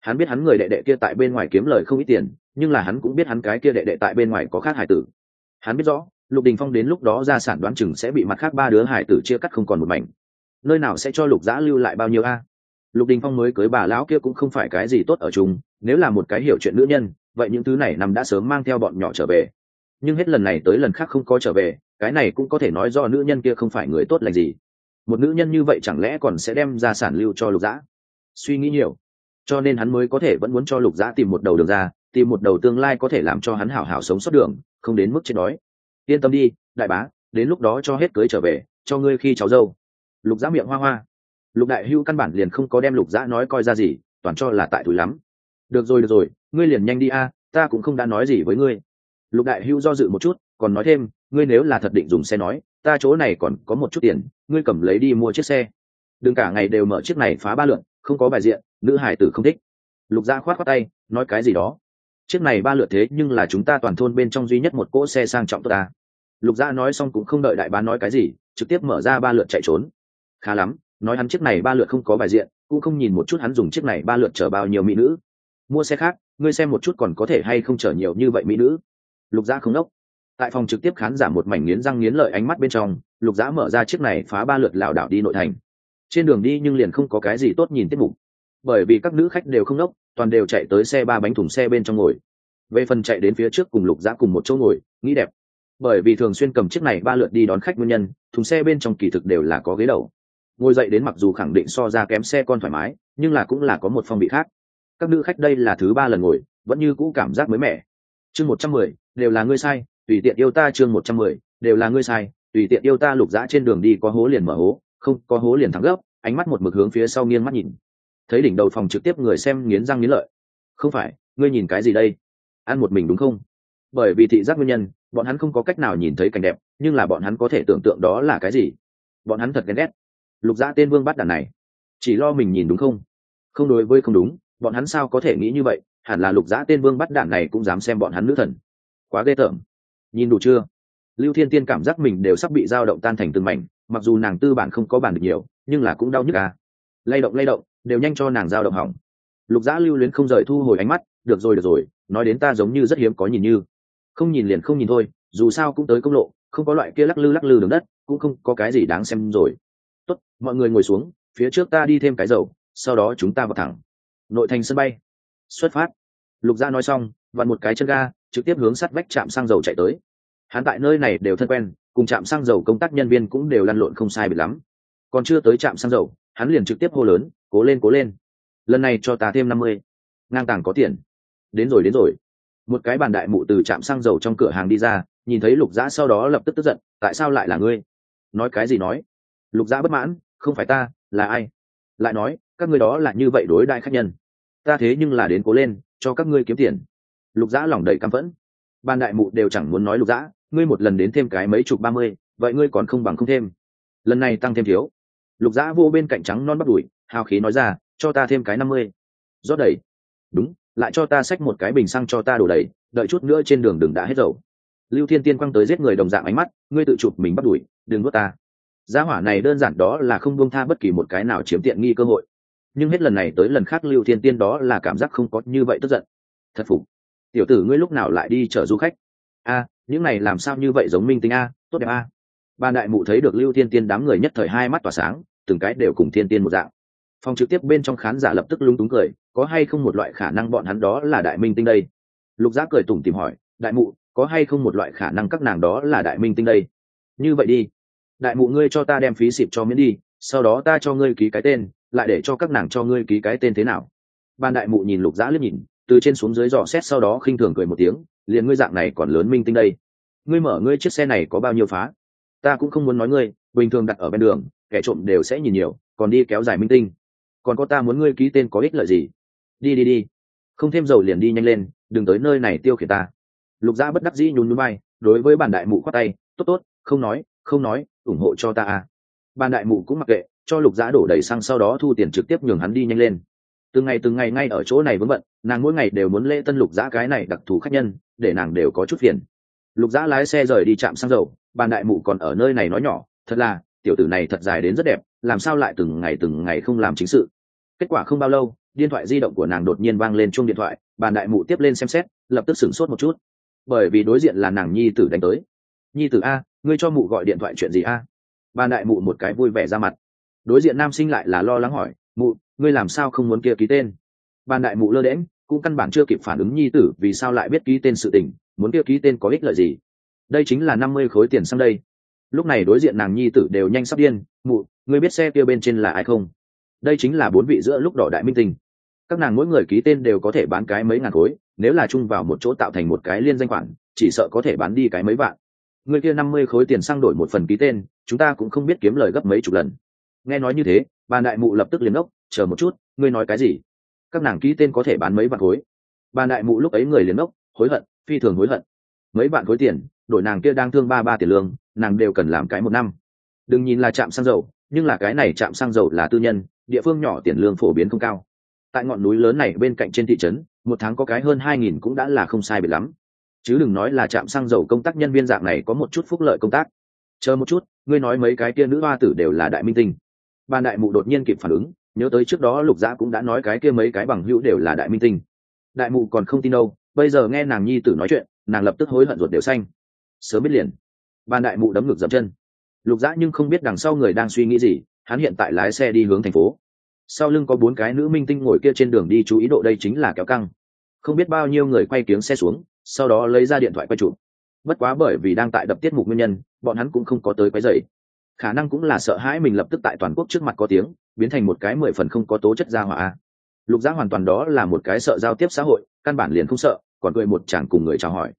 Hắn biết hắn người đệ đệ kia tại bên ngoài kiếm lời không ít tiền, nhưng là hắn cũng biết hắn cái kia đệ đệ tại bên ngoài có khác hải tử. Hắn biết rõ lục đình phong đến lúc đó ra sản đoán chừng sẽ bị mặt khác ba đứa hải tử chia cắt không còn một mảnh. Nơi nào sẽ cho lục giã lưu lại bao nhiêu a? Lục đình phong mới cưới bà lão kia cũng không phải cái gì tốt ở chúng. nếu là một cái hiểu chuyện nữ nhân, vậy những thứ này nằm đã sớm mang theo bọn nhỏ trở về. Nhưng hết lần này tới lần khác không có trở về, cái này cũng có thể nói do nữ nhân kia không phải người tốt lành gì. Một nữ nhân như vậy chẳng lẽ còn sẽ đem ra sản lưu cho lục dã suy nghĩ nhiều. Cho nên hắn mới có thể vẫn muốn cho lục dã tìm một đầu đường ra, tìm một đầu tương lai có thể làm cho hắn hảo hảo sống suốt đường, không đến mức chết đói yên tâm đi, đại bá, đến lúc đó cho hết cưới trở về, cho ngươi khi cháu dâu. Lục giã miệng hoa hoa. Lục đại hưu căn bản liền không có đem lục giã nói coi ra gì, toàn cho là tại túi lắm. Được rồi được rồi, ngươi liền nhanh đi a, ta cũng không đã nói gì với ngươi. Lục đại hưu do dự một chút, còn nói thêm, ngươi nếu là thật định dùng xe nói, ta chỗ này còn có một chút tiền, ngươi cầm lấy đi mua chiếc xe. Đừng cả ngày đều mở chiếc này phá ba lượn, không có bài diện, nữ hải tử không thích. Lục gia khoát khoát tay, nói cái gì đó chiếc này ba lượt thế nhưng là chúng ta toàn thôn bên trong duy nhất một cỗ xe sang trọng tốt ta. Lục gia nói xong cũng không đợi đại bán nói cái gì, trực tiếp mở ra ba lượt chạy trốn. Khá lắm, nói hắn chiếc này ba lượt không có bài diện, cũng không nhìn một chút hắn dùng chiếc này ba lượt chở bao nhiêu mỹ nữ. Mua xe khác, ngươi xem một chút còn có thể hay không chở nhiều như vậy mỹ nữ. Lục gia không đốc. Tại phòng trực tiếp khán giả một mảnh nghiến răng nghiến lợi ánh mắt bên trong, lục giã mở ra chiếc này phá ba lượt lảo đảo đi nội thành. Trên đường đi nhưng liền không có cái gì tốt nhìn tiết mục. Bởi vì các nữ khách đều không đốc toàn đều chạy tới xe ba bánh thùng xe bên trong ngồi. Về phần chạy đến phía trước cùng lục giã cùng một chỗ ngồi, nghĩ đẹp. Bởi vì thường xuyên cầm chiếc này ba lượt đi đón khách nguyên nhân, thùng xe bên trong kỳ thực đều là có ghế đầu. Ngồi dậy đến mặc dù khẳng định so ra kém xe con thoải mái, nhưng là cũng là có một phong vị khác. Các nữ khách đây là thứ ba lần ngồi, vẫn như cũ cảm giác mới mẻ. Chương một trăm mười, đều là ngươi sai, tùy tiện yêu ta chương một trăm mười, đều là ngươi sai, tùy tiện yêu ta lục dã trên đường đi có hố liền mở hố, không, có hố liền thắng gấp, ánh mắt một mực hướng phía sau nghiêng mắt nhìn thấy đỉnh đầu phòng trực tiếp người xem nghiến răng nghiến lợi. Không phải, ngươi nhìn cái gì đây? Ăn một mình đúng không? Bởi vì thị giác nguyên nhân, bọn hắn không có cách nào nhìn thấy cảnh đẹp, nhưng là bọn hắn có thể tưởng tượng đó là cái gì. Bọn hắn thật ghen ghét. Lục dã tên vương bắt đàn này, chỉ lo mình nhìn đúng không? Không đối với không đúng, bọn hắn sao có thể nghĩ như vậy? Hẳn là lục dã tên vương bắt đạn này cũng dám xem bọn hắn nữ thần. Quá ghê tởm. Nhìn đủ chưa? Lưu thiên tiên cảm giác mình đều sắp bị dao động tan thành từng mảnh, mặc dù nàng tư bản không có bản được nhiều, nhưng là cũng đau nhức à lay động lay động, đều nhanh cho nàng dao động hỏng. Lục dã lưu luyến không rời thu hồi ánh mắt, được rồi được rồi, nói đến ta giống như rất hiếm có nhìn như. Không nhìn liền không nhìn thôi, dù sao cũng tới công lộ, không có loại kia lắc lư lắc lư đường đất, cũng không có cái gì đáng xem rồi. Tốt, mọi người ngồi xuống, phía trước ta đi thêm cái dầu, sau đó chúng ta vào thẳng. Nội thành sân bay. Xuất phát. Lục gia nói xong, vặn một cái chân ga, trực tiếp hướng sắt vách trạm xăng dầu chạy tới. Hắn tại nơi này đều thân quen, cùng trạm xăng dầu công tác nhân viên cũng đều lăn lộn không sai biệt lắm. Còn chưa tới trạm xăng dầu hắn liền trực tiếp hô lớn, cố lên cố lên. Lần này cho ta thêm năm mươi. Ngang tàng có tiền. Đến rồi đến rồi. Một cái bàn đại mụ từ trạm xăng dầu trong cửa hàng đi ra, nhìn thấy lục dã sau đó lập tức tức giận, tại sao lại là ngươi? Nói cái gì nói? Lục dã bất mãn, không phải ta, là ai? Lại nói, các ngươi đó là như vậy đối đại khách nhân. Ta thế nhưng là đến cố lên, cho các ngươi kiếm tiền. Lục dã lòng đầy căm phẫn. Ban đại mụ đều chẳng muốn nói lục dã, ngươi một lần đến thêm cái mấy chục ba mươi, vậy ngươi còn không bằng không thêm. Lần này tăng thêm thiếu lục dã vô bên cạnh trắng non bắt đùi, hào khí nói ra, cho ta thêm cái năm mươi. Rót đầy. Đúng, lại cho ta xách một cái bình xăng cho ta đổ đầy, đợi chút nữa trên đường đừng đã hết dầu. Lưu thiên tiên quăng tới giết người đồng dạng ánh mắt, ngươi tự chụp mình bắt đuổi đừng nuốt ta. Gia hỏa này đơn giản đó là không buông tha bất kỳ một cái nào chiếm tiện nghi cơ hội. Nhưng hết lần này tới lần khác lưu thiên tiên đó là cảm giác không có như vậy tức giận. Thật phục. Tiểu tử ngươi lúc nào lại đi chở du khách? A, những này làm sao như vậy giống minh tính a, tốt đẹp a. Ban đại mụ thấy được lưu thiên tiên đám người nhất thời hai mắt tỏa sáng từng cái đều cùng thiên tiên một dạng. Phòng trực tiếp bên trong khán giả lập tức lúng túng cười, có hay không một loại khả năng bọn hắn đó là đại minh tinh đây? Lục giác cười tủm tìm hỏi, đại mụ, có hay không một loại khả năng các nàng đó là đại minh tinh đây? Như vậy đi. Đại mụ ngươi cho ta đem phí xịp cho miễn đi, sau đó ta cho ngươi ký cái tên, lại để cho các nàng cho ngươi ký cái tên thế nào? Ban đại mụ nhìn lục giã liếc nhìn, từ trên xuống dưới dò xét sau đó khinh thường cười một tiếng, liền ngươi dạng này còn lớn minh tinh đây? Ngươi mở ngươi chiếc xe này có bao nhiêu phá? Ta cũng không muốn nói ngươi, bình thường đặt ở bên đường kẻ trộm đều sẽ nhìn nhiều, còn đi kéo dài minh tinh. Còn có ta muốn ngươi ký tên có ích lợi gì? Đi đi đi. Không thêm dầu liền đi nhanh lên, đừng tới nơi này tiêu khiển ta. Lục gia bất đắc dĩ nhún núi bay đối với bản đại mụ khoát tay, tốt tốt, không nói không nói, ủng hộ cho ta à. Bản đại mụ cũng mặc kệ, cho lục gia đổ đầy xăng sau đó thu tiền trực tiếp nhường hắn đi nhanh lên. Từng ngày từng ngày ngay ở chỗ này vướng bận, nàng mỗi ngày đều muốn lễ tân lục giã cái này đặc thù khách nhân, để nàng đều có chút phiền. Lục giã lái xe rời đi chạm xăng dầu, bản đại mụ còn ở nơi này nói nhỏ, thật là tiểu tử này thật dài đến rất đẹp, làm sao lại từng ngày từng ngày không làm chính sự? Kết quả không bao lâu, điện thoại di động của nàng đột nhiên vang lên chung điện thoại, bàn đại mụ tiếp lên xem xét, lập tức sửng sốt một chút. Bởi vì đối diện là nàng nhi tử đánh tới. Nhi tử a, ngươi cho mụ gọi điện thoại chuyện gì a? Bàn đại mụ một cái vui vẻ ra mặt. Đối diện nam sinh lại là lo lắng hỏi, mụ, ngươi làm sao không muốn kia ký tên? Bàn đại mụ lơ đễm cũng căn bản chưa kịp phản ứng nhi tử vì sao lại biết ký tên sự tình, muốn kia ký tên có ích lợi gì? Đây chính là năm mươi khối tiền sang đây lúc này đối diện nàng nhi tử đều nhanh sắp điên, mụ, ngươi biết xe kia bên trên là ai không? Đây chính là bốn vị giữa lúc đỏ đại minh tình các nàng mỗi người ký tên đều có thể bán cái mấy ngàn khối, nếu là chung vào một chỗ tạo thành một cái liên danh khoản, chỉ sợ có thể bán đi cái mấy vạn. Người kia năm mươi khối tiền sang đổi một phần ký tên, chúng ta cũng không biết kiếm lời gấp mấy chục lần. Nghe nói như thế, bà đại mụ lập tức liền ốc chờ một chút, ngươi nói cái gì? Các nàng ký tên có thể bán mấy vạn khối? Bà đại mụ lúc ấy người liền ốc hối hận, phi thường hối hận. Mấy vạn khối tiền, đổi nàng kia đang thương ba ba tiền lương nàng đều cần làm cái một năm. Đừng nhìn là trạm xăng dầu, nhưng là cái này trạm xăng dầu là tư nhân, địa phương nhỏ tiền lương phổ biến không cao. Tại ngọn núi lớn này bên cạnh trên thị trấn, một tháng có cái hơn hai nghìn cũng đã là không sai biệt lắm. Chứ đừng nói là trạm xăng dầu công tác nhân viên dạng này có một chút phúc lợi công tác. Chờ một chút, ngươi nói mấy cái kia nữ hoa tử đều là đại minh tinh. Ban đại mụ đột nhiên kịp phản ứng, nhớ tới trước đó lục dã cũng đã nói cái kia mấy cái bằng hữu đều là đại minh tinh. Đại mụ còn không tin đâu, bây giờ nghe nàng nhi tử nói chuyện, nàng lập tức hối hận ruột đều xanh. Sớm biết liền ban đại mụ đấm ngực dậm chân. Lục dã nhưng không biết đằng sau người đang suy nghĩ gì, hắn hiện tại lái xe đi hướng thành phố. Sau lưng có bốn cái nữ minh tinh ngồi kia trên đường đi chú ý độ đây chính là kéo căng. Không biết bao nhiêu người quay tiếng xe xuống, sau đó lấy ra điện thoại quay chụp. Bất quá bởi vì đang tại đập tiết mục nguyên nhân, bọn hắn cũng không có tới quấy dậy khả năng cũng là sợ hãi mình lập tức tại toàn quốc trước mặt có tiếng, biến thành một cái mười phần không có tố chất gia hỏa. Lục giá hoàn toàn đó là một cái sợ giao tiếp xã hội, căn bản liền không sợ, còn cười một chàng cùng người chào hỏi.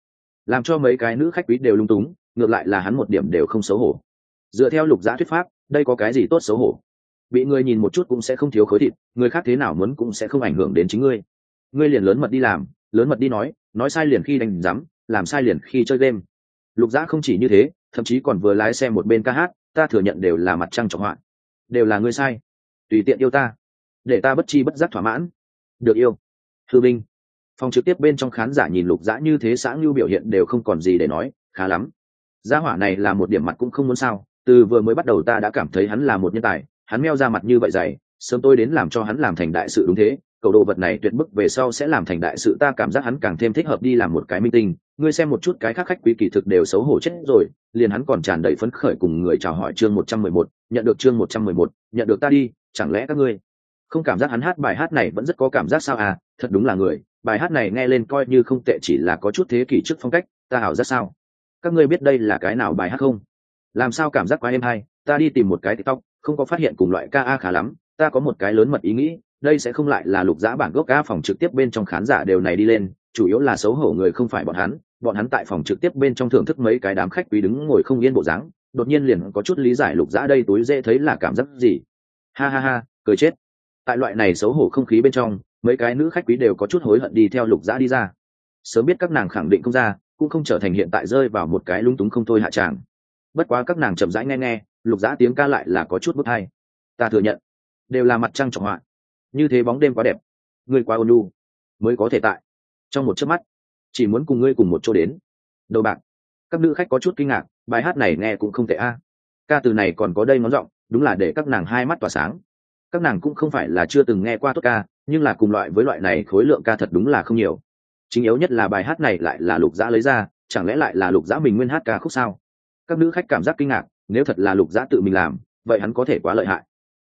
Làm cho mấy cái nữ khách quý đều lung túng ngược lại là hắn một điểm đều không xấu hổ. Dựa theo lục giã thuyết pháp, đây có cái gì tốt xấu hổ? Bị người nhìn một chút cũng sẽ không thiếu khối thịt, người khác thế nào muốn cũng sẽ không ảnh hưởng đến chính ngươi. Ngươi liền lớn mật đi làm, lớn mật đi nói nói sai liền khi đánh rắm làm sai liền khi chơi game. Lục giã không chỉ như thế, thậm chí còn vừa lái xe một bên ca hát, ta thừa nhận đều là mặt trăng trọng hoạn đều là ngươi sai. Tùy tiện yêu ta. Để ta bất chi bất giác thỏa mãn. Được yêu. Thư binh. Phòng trực tiếp bên trong khán giả nhìn lục dã như thế xã ngưu biểu hiện đều không còn gì để nói, khá lắm gia hỏa này là một điểm mặt cũng không muốn sao, từ vừa mới bắt đầu ta đã cảm thấy hắn là một nhân tài, hắn meo ra mặt như vậy dày, sớm tôi đến làm cho hắn làm thành đại sự đúng thế, cầu đồ vật này tuyệt bức về sau sẽ làm thành đại sự, ta cảm giác hắn càng thêm thích hợp đi làm một cái minh tinh, ngươi xem một chút cái khác khách quý kỳ thực đều xấu hổ chết rồi, liền hắn còn tràn đầy phấn khởi cùng người chào hỏi chương một trăm mười một, nhận được chương một trăm mười một, nhận được ta đi, chẳng lẽ các ngươi không cảm giác hắn hát bài hát này vẫn rất có cảm giác sao à thật đúng là người, bài hát này nghe lên coi như không tệ chỉ là có chút thế kỷ trước phong cách, ta hảo ra sao? Các ngươi biết đây là cái nào bài hát không? Làm sao cảm giác quá êm hay? Ta đi tìm một cái tiktok, không có phát hiện cùng loại ca a khá lắm, ta có một cái lớn mật ý nghĩ, đây sẽ không lại là lục giã bản gốc ca phòng trực tiếp bên trong khán giả đều này đi lên, chủ yếu là xấu hổ người không phải bọn hắn bọn hắn tại phòng trực tiếp bên trong thưởng thức mấy cái đám khách quý đứng ngồi không yên bộ dáng, đột nhiên liền có chút lý giải lục giã đây túi dễ thấy là cảm giác gì. Ha ha ha, cười chết. Tại loại này xấu hổ không khí bên trong, mấy cái nữ khách quý đều có chút hối hận đi theo lục giã đi ra. Sớm biết các nàng khẳng định không ra cũng không trở thành hiện tại rơi vào một cái lung túng không thôi hạ tràng. Bất quá các nàng chậm rãi nghe nghe, lục giã tiếng ca lại là có chút bức hay ta thừa nhận, đều là mặt trăng trọng họa. Như thế bóng đêm quá đẹp, ngươi quá ôn lu mới có thể tại. Trong một chớp mắt, chỉ muốn cùng ngươi cùng một chỗ đến. Đầu bạc, các nữ khách có chút kinh ngạc, bài hát này nghe cũng không tệ a. Ca từ này còn có đây ngón giọng, đúng là để các nàng hai mắt tỏa sáng. Các nàng cũng không phải là chưa từng nghe qua tốt ca, nhưng là cùng loại với loại này khối lượng ca thật đúng là không nhiều chính yếu nhất là bài hát này lại là lục giã lấy ra, chẳng lẽ lại là lục giã mình nguyên hát ca khúc sao? Các nữ khách cảm giác kinh ngạc, nếu thật là lục giã tự mình làm, vậy hắn có thể quá lợi hại.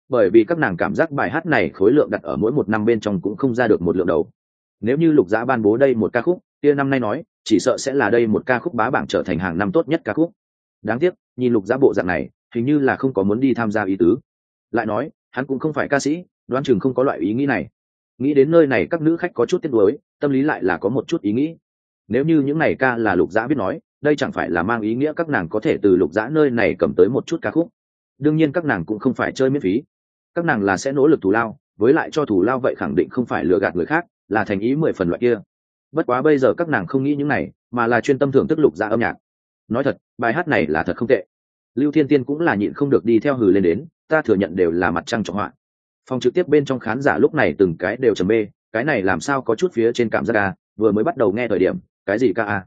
Bởi vì các nàng cảm giác bài hát này khối lượng đặt ở mỗi một năm bên trong cũng không ra được một lượng đầu. Nếu như lục giã ban bố đây một ca khúc, kia năm nay nói, chỉ sợ sẽ là đây một ca khúc bá bảng trở thành hàng năm tốt nhất ca khúc. Đáng tiếc, nhìn lục giã bộ dạng này, hình như là không có muốn đi tham gia ý tứ. Lại nói, hắn cũng không phải ca sĩ, đoán chừng không có loại ý nghĩ này nghĩ đến nơi này các nữ khách có chút tiếc nuối, tâm lý lại là có một chút ý nghĩ. Nếu như những này ca là lục dã biết nói, đây chẳng phải là mang ý nghĩa các nàng có thể từ lục dã nơi này cầm tới một chút ca khúc. Đương nhiên các nàng cũng không phải chơi miễn phí. Các nàng là sẽ nỗ lực thù lao, với lại cho thù lao vậy khẳng định không phải lừa gạt người khác, là thành ý mười phần loại kia. Bất quá bây giờ các nàng không nghĩ những này, mà là chuyên tâm thưởng thức lục dã âm nhạc. Nói thật, bài hát này là thật không tệ. Lưu thiên tiên cũng là nhịn không được đi theo hừ lên đến, ta thừa nhận đều là mặt trăng trọng họa phòng trực tiếp bên trong khán giả lúc này từng cái đều trầm mê, cái này làm sao có chút phía trên cảm giác à? vừa mới bắt đầu nghe thời điểm, cái gì ca a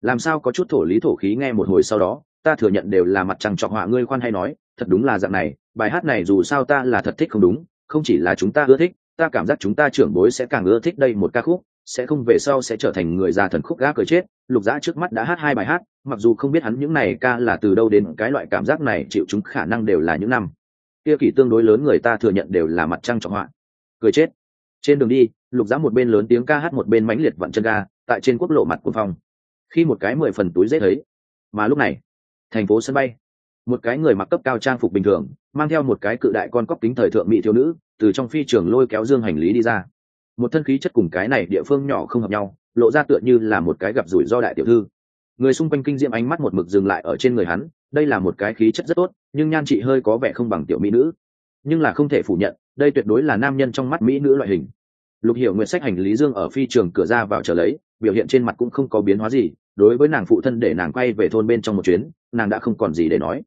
làm sao có chút thổ lý thổ khí nghe một hồi sau đó, ta thừa nhận đều là mặt trăng trọc họa ngươi khoan hay nói, thật đúng là dạng này, bài hát này dù sao ta là thật thích không đúng, không chỉ là chúng ta ưa thích, ta cảm giác chúng ta trưởng bối sẽ càng ưa thích đây một ca khúc, sẽ không về sau sẽ trở thành người già thần khúc gác cười chết, lục dã trước mắt đã hát hai bài hát, mặc dù không biết hắn những này ca là từ đâu đến, cái loại cảm giác này chịu chúng khả năng đều là những năm kia kỷ tương đối lớn người ta thừa nhận đều là mặt trăng trọng họa. Cười chết. Trên đường đi, lục dã một bên lớn tiếng ca hát một bên mãnh liệt vặn chân ga, tại trên quốc lộ mặt của phòng. Khi một cái mười phần túi dễ thấy. Mà lúc này, thành phố sân bay. Một cái người mặc cấp cao trang phục bình thường, mang theo một cái cự đại con cóc kính thời thượng mỹ thiếu nữ, từ trong phi trường lôi kéo dương hành lý đi ra. Một thân khí chất cùng cái này địa phương nhỏ không hợp nhau, lộ ra tựa như là một cái gặp rủi do đại tiểu thư người xung quanh kinh diệm ánh mắt một mực dừng lại ở trên người hắn, đây là một cái khí chất rất tốt, nhưng nhan chị hơi có vẻ không bằng tiểu mỹ nữ. Nhưng là không thể phủ nhận, đây tuyệt đối là nam nhân trong mắt mỹ nữ loại hình. Lục hiểu nguyện sách hành lý dương ở phi trường cửa ra vào chờ lấy, biểu hiện trên mặt cũng không có biến hóa gì, đối với nàng phụ thân để nàng quay về thôn bên trong một chuyến, nàng đã không còn gì để nói.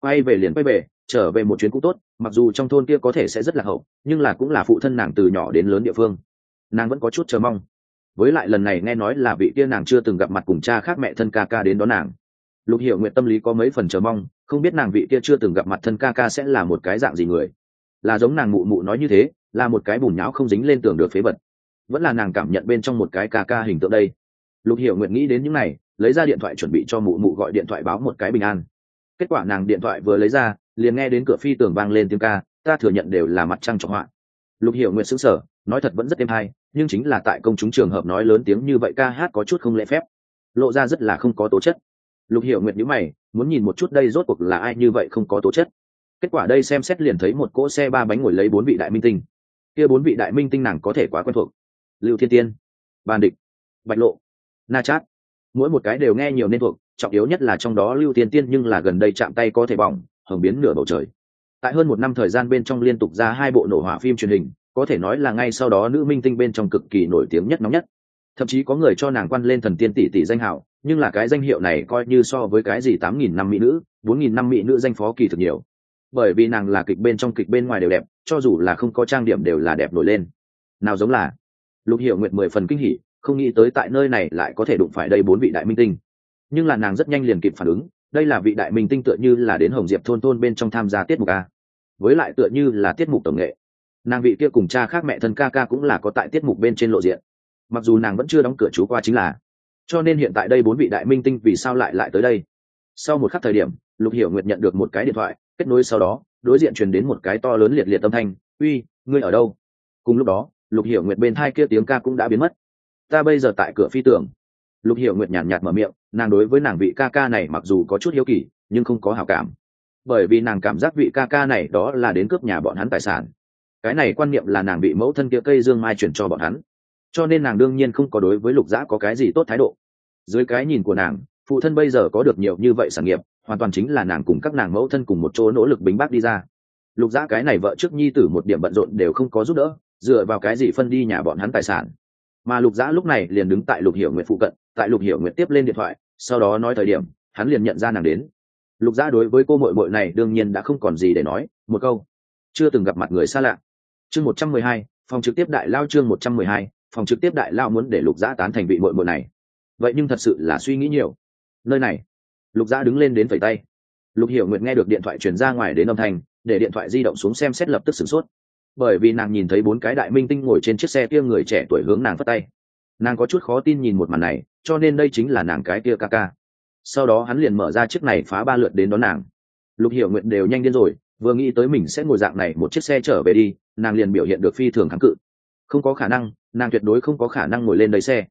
Quay về liền quay về, trở về một chuyến cũng tốt, mặc dù trong thôn kia có thể sẽ rất là hậu, nhưng là cũng là phụ thân nàng từ nhỏ đến lớn địa phương. Nàng vẫn có chút chờ mong với lại lần này nghe nói là vị kia nàng chưa từng gặp mặt cùng cha khác mẹ thân ca ca đến đó nàng. Lục hiểu nguyện tâm lý có mấy phần chờ mong, không biết nàng vị kia chưa từng gặp mặt thân ca ca sẽ là một cái dạng gì người. Là giống nàng mụ mụ nói như thế, là một cái bùn nhão không dính lên tường được phế vật. Vẫn là nàng cảm nhận bên trong một cái ca ca hình tượng đây. Lục hiểu nguyện nghĩ đến những này, lấy ra điện thoại chuẩn bị cho mụ mụ gọi điện thoại báo một cái bình an. Kết quả nàng điện thoại vừa lấy ra, liền nghe đến cửa phi tường vang lên tiếng ca, ta thừa nhận đều là mặt trăng trọng họa. Lục hiểu nguyện xứng sở nói thật vẫn rất êm hay, nhưng chính là tại công chúng trường hợp nói lớn tiếng như vậy ca hát có chút không lễ phép. Lộ ra rất là không có tố chất. Lục hiểu nguyện nhữ mày, muốn nhìn một chút đây rốt cuộc là ai như vậy không có tố chất. Kết quả đây xem xét liền thấy một cỗ xe ba bánh ngồi lấy bốn vị đại minh tinh. Kia bốn vị đại minh tinh nàng có thể quá quen thuộc. Lưu thiên tiên bàn địch, bạch lộ, na chát. Mỗi một cái đều nghe nhiều nên thuộc, trọng yếu nhất là trong đó lưu thiên tiên nhưng là gần đây chạm tay có thể bỏng, hồng biến nửa bầu trời. Tại hơn một năm thời gian bên trong liên tục ra hai bộ nổ hỏa phim truyền hình có thể nói là ngay sau đó nữ minh tinh bên trong cực kỳ nổi tiếng nhất nóng nhất. Thậm chí có người cho nàng quan lên thần tiên tỷ tỷ danh hảo, nhưng là cái danh hiệu này coi như so với cái gì tám nghìn năm mỹ nữ, bốn nghìn năm mỹ nữ danh phó kỳ thực nhiều. Bởi vì nàng là kịch bên trong kịch bên ngoài đều đẹp, cho dù là không có trang điểm đều là đẹp nổi lên. Nào giống là, lục hiệu nguyện mười phần kinh hỉ, không nghĩ tới tại nơi này lại có thể đụng phải đây bốn vị đại minh tinh. Nhưng là nàng rất nhanh liền kịp phản ứng, đây là vị đại minh tinh tựa như là đến hồng diệp thôn thôn bên trong tham gia tiết mục a. Với lại tựa như là tiết mục tổng nghệ nàng vị kia cùng cha khác mẹ thân ca ca cũng là có tại tiết mục bên trên lộ diện. Mặc dù nàng vẫn chưa đóng cửa chú qua chính là, cho nên hiện tại đây bốn vị đại minh tinh vì sao lại lại tới đây? Sau một khắc thời điểm, lục hiểu nguyệt nhận được một cái điện thoại, kết nối sau đó, đối diện truyền đến một cái to lớn liệt liệt âm thanh, uy, ngươi ở đâu? Cùng lúc đó, lục hiểu nguyệt bên thai kia tiếng ca cũng đã biến mất. Ta bây giờ tại cửa phi tường. Lục hiểu nguyệt nhàn nhạt mở miệng, nàng đối với nàng vị ca ca này mặc dù có chút hiếu kỳ, nhưng không có hảo cảm. Bởi vì nàng cảm giác vị ca ca này đó là đến cướp nhà bọn hắn tài sản cái này quan niệm là nàng bị mẫu thân kia cây dương mai chuyển cho bọn hắn. Cho nên nàng đương nhiên không có đối với lục dã có cái gì tốt thái độ. Dưới cái nhìn của nàng, phụ thân bây giờ có được nhiều như vậy sản nghiệp, hoàn toàn chính là nàng cùng các nàng mẫu thân cùng một chỗ nỗ lực bính bác đi ra. Lục dã cái này vợ trước nhi tử một điểm bận rộn đều không có giúp đỡ, dựa vào cái gì phân đi nhà bọn hắn tài sản. Mà lục dã lúc này liền đứng tại lục hiểu nguyện phụ cận, tại lục hiểu nguyện tiếp lên điện thoại, sau đó nói thời điểm, hắn liền nhận ra nàng đến. Lục dã đối với cô mội mội này đương nhiên đã không còn gì để nói, một câu. Chưa từng gặp mặt người xa lạ chương một trăm mười hai, phòng trực tiếp đại lao chương một trăm mười hai, phòng trực tiếp đại lao muốn để lục gia tán thành vị mội mội này. Vậy nhưng thật sự là suy nghĩ nhiều. Nơi này, lục gia đứng lên đến vẩy tay. Lục hiểu nguyện nghe được điện thoại truyền ra ngoài đến âm thanh, để điện thoại di động xuống xem xét lập tức sửng sốt. Bởi vì nàng nhìn thấy bốn cái đại minh tinh ngồi trên chiếc xe kia người trẻ tuổi hướng nàng phất tay. Nàng có chút khó tin nhìn một màn này, cho nên đây chính là nàng cái kia ca ca. Sau đó hắn liền mở ra chiếc này phá ba lượt đến đón nàng. Lục hiểu nguyện đều nhanh điên rồi vừa nghĩ tới mình sẽ ngồi dạng này một chiếc xe trở về đi, nàng liền biểu hiện được phi thường kháng cự. Không có khả năng, nàng tuyệt đối không có khả năng ngồi lên đầy xe.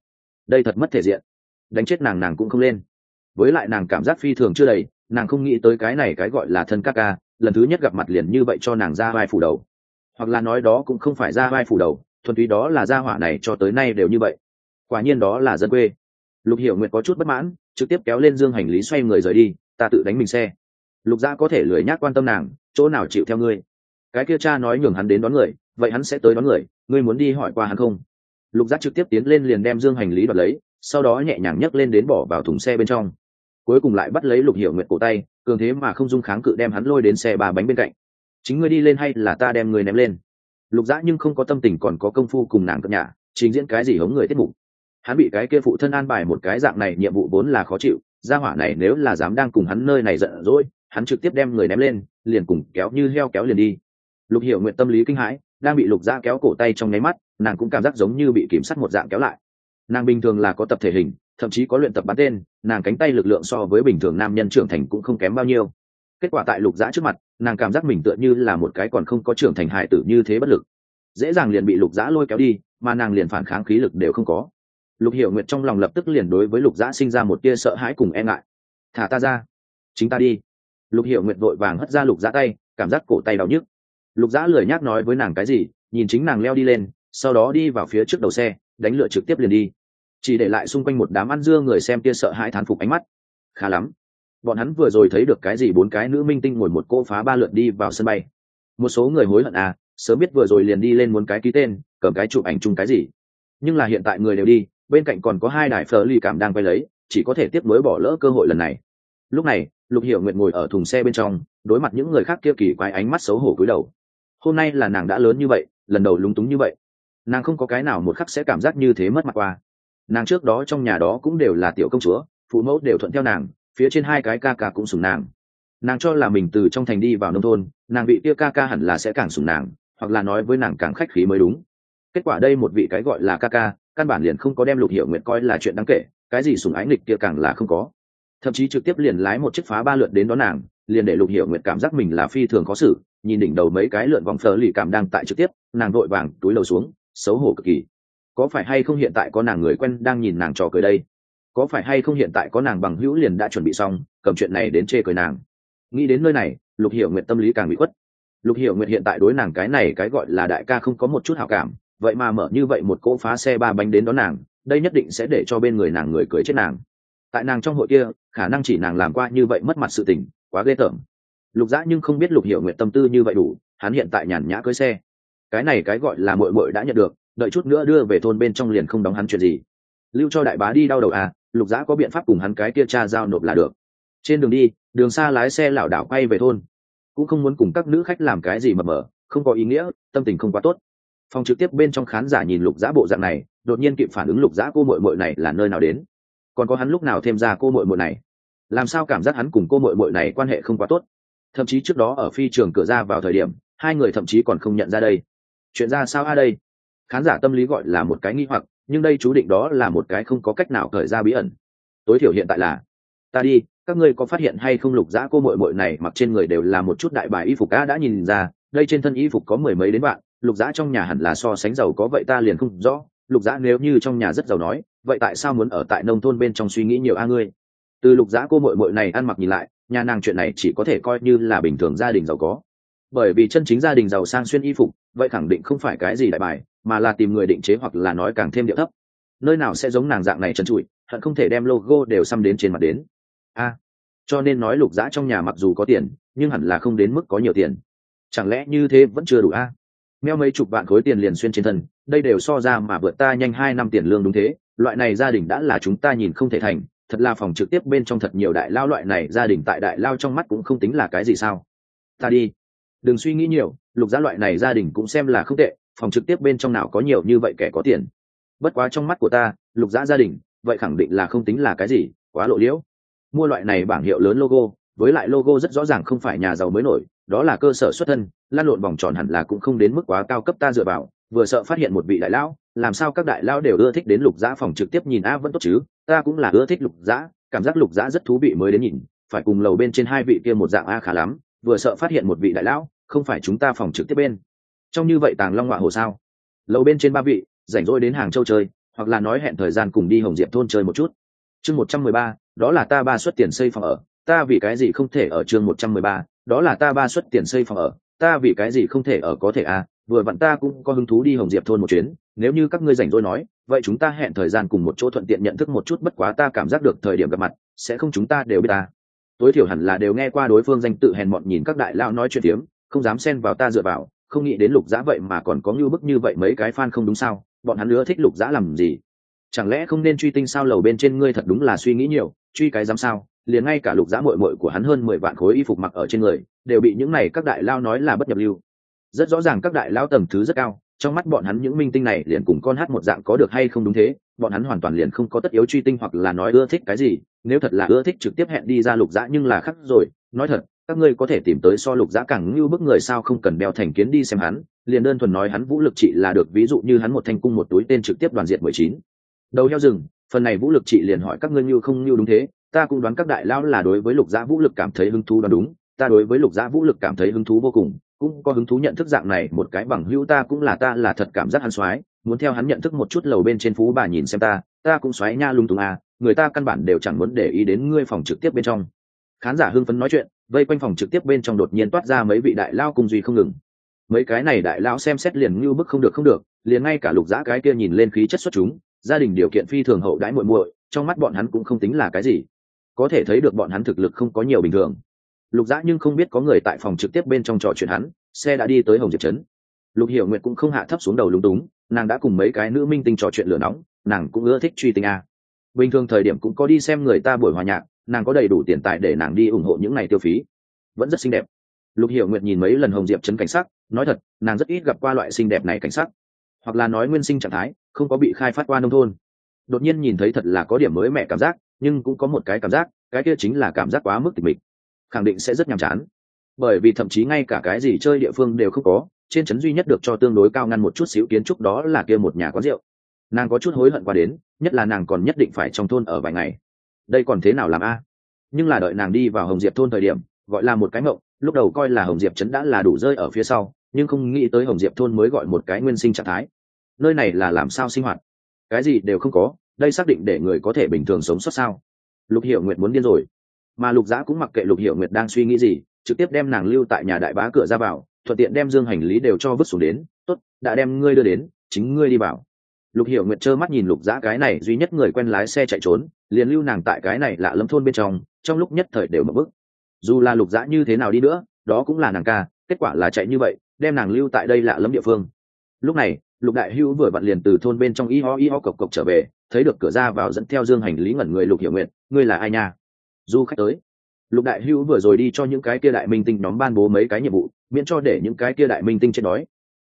Đây thật mất thể diện. Đánh chết nàng nàng cũng không lên. Với lại nàng cảm giác phi thường chưa đầy, nàng không nghĩ tới cái này cái gọi là thân ca ca, lần thứ nhất gặp mặt liền như vậy cho nàng ra vai phủ đầu. Hoặc là nói đó cũng không phải ra vai phủ đầu, thuần túy đó là gia hỏa này cho tới nay đều như vậy. Quả nhiên đó là dân quê. Lục hiểu nguyện có chút bất mãn, trực tiếp kéo lên dương hành lý xoay người rời đi, ta tự đánh mình xe. Lục gia có thể lười nhác quan tâm nàng chỗ nào chịu theo ngươi? Cái kia cha nói nhường hắn đến đón người, vậy hắn sẽ tới đón người, ngươi muốn đi hỏi qua hắn không? Lục giác trực tiếp tiến lên liền đem dương hành lý đoạt lấy, sau đó nhẹ nhàng nhấc lên đến bỏ vào thùng xe bên trong. Cuối cùng lại bắt lấy lục hiểu nguyện cổ tay, cường thế mà không dung kháng cự đem hắn lôi đến xe ba bánh bên cạnh. Chính ngươi đi lên hay là ta đem người ném lên? Lục dã nhưng không có tâm tình còn có công phu cùng nàng cất nhà trình diễn cái gì hống người tiết mục. Hắn bị cái kia phụ thân an bài một cái dạng này, nhiệm vụ vốn là khó chịu, gia hỏa này nếu là dám đang cùng hắn nơi này giận dỗi hắn trực tiếp đem người ném lên, liền cùng kéo như heo kéo liền đi. Lục hiểu nguyện tâm lý kinh hãi, đang bị lục dã kéo cổ tay trong nháy mắt, nàng cũng cảm giác giống như bị kiểm sát một dạng kéo lại. Nàng bình thường là có tập thể hình, thậm chí có luyện tập bắn tên, nàng cánh tay lực lượng so với bình thường nam nhân trưởng thành cũng không kém bao nhiêu. Kết quả tại lục dã trước mặt, nàng cảm giác mình tựa như là một cái còn không có trưởng thành hại tử như thế bất lực. Dễ dàng liền bị lục dã lôi kéo đi, mà nàng liền phản kháng khí lực đều không có. Lục hiểu nguyệt trong lòng lập tức liền đối với lục dã sinh ra một tia sợ hãi cùng e ngại. Thả ta ra, chính ta đi lục hiểu nguyệt vội vàng hất ra lục giã tay, cảm giác cổ tay đau nhức. Lục giã lười nhác nói với nàng cái gì, nhìn chính nàng leo đi lên, sau đó đi vào phía trước đầu xe, đánh lựa trực tiếp liền đi. Chỉ để lại xung quanh một đám ăn dưa người xem kia sợ hãi thán phục ánh mắt. Khá lắm. Bọn hắn vừa rồi thấy được cái gì bốn cái nữ minh tinh ngồi một cô phá ba lượt đi vào sân bay. Một số người hối hận à sớm biết vừa rồi liền đi lên muốn cái ký tên, cầm cái chụp ảnh chung cái gì. Nhưng là hiện tại người đều đi, bên cạnh còn có hai đài phở ly cảm đang quay lấy, chỉ có thể tiếp nối bỏ lỡ cơ hội lần này lúc này, lục hiểu nguyện ngồi ở thùng xe bên trong, đối mặt những người khác kia kỳ quái ánh mắt xấu hổ cúi đầu. Hôm nay là nàng đã lớn như vậy, lần đầu lúng túng như vậy. Nàng không có cái nào một khắc sẽ cảm giác như thế mất mặt qua. Nàng trước đó trong nhà đó cũng đều là tiểu công chúa, phụ mẫu đều thuận theo nàng, phía trên hai cái ca ca cũng sùng nàng. Nàng cho là mình từ trong thành đi vào nông thôn, nàng bị tia ca ca hẳn là sẽ càng sùng nàng, hoặc là nói với nàng càng khách khí mới đúng. Kết quả đây một vị cái gọi là ca ca, căn bản liền không có đem lục hiệu nguyện coi là chuyện đáng kể, cái gì sùng ái nghịch kia càng là không có thậm chí trực tiếp liền lái một chiếc phá ba lượt đến đó nàng, liền để lục hiệu Nguyệt cảm giác mình là phi thường khó xử, nhìn đỉnh đầu mấy cái lượn vòng phờ lì cảm đang tại trực tiếp, nàng vội vàng túi lầu xuống, xấu hổ cực kỳ. Có phải hay không hiện tại có nàng người quen đang nhìn nàng trò cười đây? Có phải hay không hiện tại có nàng bằng hữu liền đã chuẩn bị xong, cầm chuyện này đến chê cười nàng? Nghĩ đến nơi này, lục hiểu nguyện tâm lý càng bị khuất. Lục hiểu nguyện hiện tại đối nàng cái này cái gọi là đại ca không có một chút hảo cảm, vậy mà mở như vậy một cỗ phá xe ba bánh đến đón nàng, đây nhất định sẽ để cho bên người nàng người cười chết nàng. Tại nàng trong hội kia khả năng chỉ nàng làm qua như vậy mất mặt sự tình, quá ghê tởm. Lục dã nhưng không biết lục hiểu nguyện tâm tư như vậy đủ, hắn hiện tại nhàn nhã cưới xe. Cái này cái gọi là mội mội đã nhận được, đợi chút nữa đưa về thôn bên trong liền không đóng hắn chuyện gì. Lưu cho đại bá đi đau đầu à lục dã có biện pháp cùng hắn cái kia cha giao nộp là được. Trên đường đi, đường xa lái xe lảo đảo quay về thôn. Cũng không muốn cùng các nữ khách làm cái gì mập mờ không có ý nghĩa, tâm tình không quá tốt. Phòng trực tiếp bên trong khán giả nhìn lục dã bộ dạng này, đột nhiên kịp phản ứng lục dã cô mội mội này là nơi nào đến còn có hắn lúc nào thêm ra cô mội mội này? Làm sao cảm giác hắn cùng cô mội mội này quan hệ không quá tốt? Thậm chí trước đó ở phi trường cửa ra vào thời điểm, hai người thậm chí còn không nhận ra đây. Chuyện ra sao a đây? Khán giả tâm lý gọi là một cái nghi hoặc, nhưng đây chú định đó là một cái không có cách nào cởi ra bí ẩn. Tối thiểu hiện tại là, ta đi, các ngươi có phát hiện hay không lục dã cô mội mội này mặc trên người đều là một chút đại bài y phục a đã nhìn ra, đây trên thân y phục có mười mấy đến bạn lục dã trong nhà hẳn là so sánh giàu có vậy ta liền không rõ, lục dã nếu như trong nhà rất giàu nói vậy tại sao muốn ở tại nông thôn bên trong suy nghĩ nhiều a ngươi? Từ lục giã cô mội mội này ăn mặc nhìn lại, nhà nàng chuyện này chỉ có thể coi như là bình thường gia đình giàu có. Bởi vì chân chính gia đình giàu sang xuyên y phục, vậy khẳng định không phải cái gì đại bài, mà là tìm người định chế hoặc là nói càng thêm điệu thấp. Nơi nào sẽ giống nàng dạng này trần trụi, hận không thể đem logo đều xăm đến trên mặt đến. A, cho nên nói lục giã trong nhà mặc dù có tiền, nhưng hẳn là không đến mức có nhiều tiền. Chẳng lẽ như thế vẫn chưa đủ a? À? meo mấy chục vạn khối tiền liền xuyên trên thân, đây đều so ra mà vượt ta nhanh hai năm tiền lương đúng thế loại này gia đình đã là chúng ta nhìn không thể thành, thật là phòng trực tiếp bên trong thật nhiều đại lao loại này gia đình tại đại lao trong mắt cũng không tính là cái gì sao. Ta đi. Đừng suy nghĩ nhiều, lục giá loại này gia đình cũng xem là không tệ, phòng trực tiếp bên trong nào có nhiều như vậy kẻ có tiền. Bất quá trong mắt của ta, lục giá gia đình, vậy khẳng định là không tính là cái gì, quá lộ liễu. Mua loại này bảng hiệu lớn logo, với lại logo rất rõ ràng không phải nhà giàu mới nổi, đó là cơ sở xuất thân, lan lộn vòng tròn hẳn là cũng không đến mức quá cao cấp ta dựa vào vừa sợ phát hiện một vị đại lão, làm sao các đại lão đều ưa thích đến lục giã phòng trực tiếp nhìn a vẫn tốt chứ? Ta cũng là ưa thích lục giã, cảm giác lục giã rất thú vị mới đến nhìn, phải cùng lầu bên trên hai vị kia một dạng a khá lắm, vừa sợ phát hiện một vị đại lão, không phải chúng ta phòng trực tiếp bên. Trong như vậy tàng long họa hồ sao? Lầu bên trên ba vị, rảnh rỗi đến hàng châu chơi, hoặc là nói hẹn thời gian cùng đi hồng diệp thôn chơi một chút. Chương một trăm mười ba, đó là ta ba xuất tiền xây phòng ở. Ta vì cái gì không thể ở chương một trăm mười ba, đó là ta ba xuất tiền xây phòng ở. Ta vì cái gì không thể ở có thể à vừa vặn ta cũng có hứng thú đi hồng diệp thôn một chuyến, nếu như các ngươi rảnh rỗi nói, vậy chúng ta hẹn thời gian cùng một chỗ thuận tiện nhận thức một chút bất quá ta cảm giác được thời điểm gặp mặt, sẽ không chúng ta đều biết ta. Tối thiểu hẳn là đều nghe qua đối phương danh tự hèn mọn nhìn các đại lao nói chuyện tiếng không dám xen vào ta dựa vào, không nghĩ đến lục giã vậy mà còn có như bức như vậy mấy cái fan không đúng sao, bọn hắn nữa thích lục giã làm gì? Chẳng lẽ không nên truy tinh sao lầu bên trên ngươi thật đúng là suy nghĩ nhiều, truy cái dám sao? Liền ngay cả lục giã mội mội của hắn hơn mười vạn khối y phục mặc ở trên người, đều bị những này các đại lao nói là bất nhập lưu rất rõ ràng các đại lão tầng thứ rất cao, trong mắt bọn hắn những minh tinh này liền cùng con hát một dạng có được hay không đúng thế, bọn hắn hoàn toàn liền không có tất yếu truy tinh hoặc là nói ưa thích cái gì, nếu thật là ưa thích trực tiếp hẹn đi ra lục dã nhưng là khắc rồi, nói thật, các ngươi có thể tìm tới so lục dã càng như bức người sao không cần đeo thành kiến đi xem hắn, liền đơn thuần nói hắn vũ lực trị là được, ví dụ như hắn một thanh cung một túi tên trực tiếp đoàn diện mười chín. Đầu heo rừng, phần này vũ lực trị liền hỏi các ngươi như không như đúng thế, ta cũng đoán các đại lão là đối với lục dã vũ lực cảm thấy hứng thú đoán đúng, ta đối với lục dã vũ lực cảm thấy hứng thú vô cùng cũng có hứng thú nhận thức dạng này, một cái bằng hữu ta cũng là ta, là thật cảm giác hắn xoái, muốn theo hắn nhận thức một chút lầu bên trên phú bà nhìn xem ta ta cũng xoáy nha lung tung à người ta căn bản đều chẳng muốn để ý đến ngươi phòng trực tiếp bên trong. Khán giả hưng phấn nói chuyện, vây quanh phòng trực tiếp bên trong đột nhiên toát ra mấy vị đại lao cùng duy không ngừng. Mấy cái này đại lao xem xét liền như bức không được không được, liền ngay cả lục giã cái kia nhìn lên khí chất xuất chúng, gia đình điều kiện phi thường hậu đãi muội muội, trong mắt bọn hắn cũng không tính là cái gì. Có thể thấy được bọn hắn thực lực không có nhiều bình thường lục dã nhưng không biết có người tại phòng trực tiếp bên trong trò chuyện hắn, xe đã đi tới hồng diệp trấn. Lục hiểu nguyệt cũng không hạ thấp xuống đầu lúng túng, nàng đã cùng mấy cái nữ minh tinh trò chuyện lửa nóng, nàng cũng ưa thích truy tinh a. Bình thường thời điểm cũng có đi xem người ta buổi hòa nhạc, nàng có đầy đủ tiền tài để nàng đi ủng hộ những ngày tiêu phí. Vẫn rất xinh đẹp. Lục hiểu nguyệt nhìn mấy lần hồng diệp trấn cảnh sắc, nói thật, nàng rất ít gặp qua loại xinh đẹp này cảnh sắc. Hoặc là nói nguyên sinh trạng thái, không có bị khai phát qua nông thôn. Đột nhiên nhìn thấy thật là có điểm mới mẹ cảm giác, nhưng cũng có một cái cảm giác, cái kia chính là cảm giác quá mức tịch mịch khẳng định sẽ rất nhàm chán. Bởi vì thậm chí ngay cả cái gì chơi địa phương đều không có, trên trấn duy nhất được cho tương đối cao ngăn một chút xíu kiến trúc đó là kia một nhà quán rượu. Nàng có chút hối hận qua đến, nhất là nàng còn nhất định phải trong thôn ở vài ngày. Đây còn thế nào làm a? Nhưng là đợi nàng đi vào hồng diệp thôn thời điểm, gọi là một cái mộng, lúc đầu coi là hồng diệp trấn đã là đủ rơi ở phía sau, nhưng không nghĩ tới hồng diệp thôn mới gọi một cái nguyên sinh trạng thái. Nơi này là làm sao sinh hoạt? Cái gì đều không có, đây xác định để người có thể bình thường sống sót sao? Lục hiệu nguyện muốn điên rồi mà lục giã cũng mặc kệ lục hiểu nguyệt đang suy nghĩ gì, trực tiếp đem nàng lưu tại nhà đại bá cửa ra vào, thuận tiện đem dương hành lý đều cho vứt xuống đến, tốt, đã đem ngươi đưa đến, chính ngươi đi vào. Lục hiểu nguyệt trơ mắt nhìn lục giã cái này duy nhất người quen lái xe chạy trốn, liền lưu nàng tại cái này lạ lâm thôn bên trong trong lúc nhất thời đều mở bức. Dù là lục giã như thế nào đi nữa, đó cũng là nàng ca, kết quả là chạy như vậy, đem nàng lưu tại đây lạ lẫm địa phương. Lúc này, lục đại hữu vừa vặn liền từ thôn bên trong y ho y ho cộc cộc trở về, thấy được cửa ra vào dẫn theo dương hành lý ngẩn người lục hiểu nguyện ngươi là ai nha? Du khách tới. Lục đại hữu vừa rồi đi cho những cái kia đại minh tinh nhóm ban bố mấy cái nhiệm vụ, miễn cho để những cái kia đại minh tinh chết đói.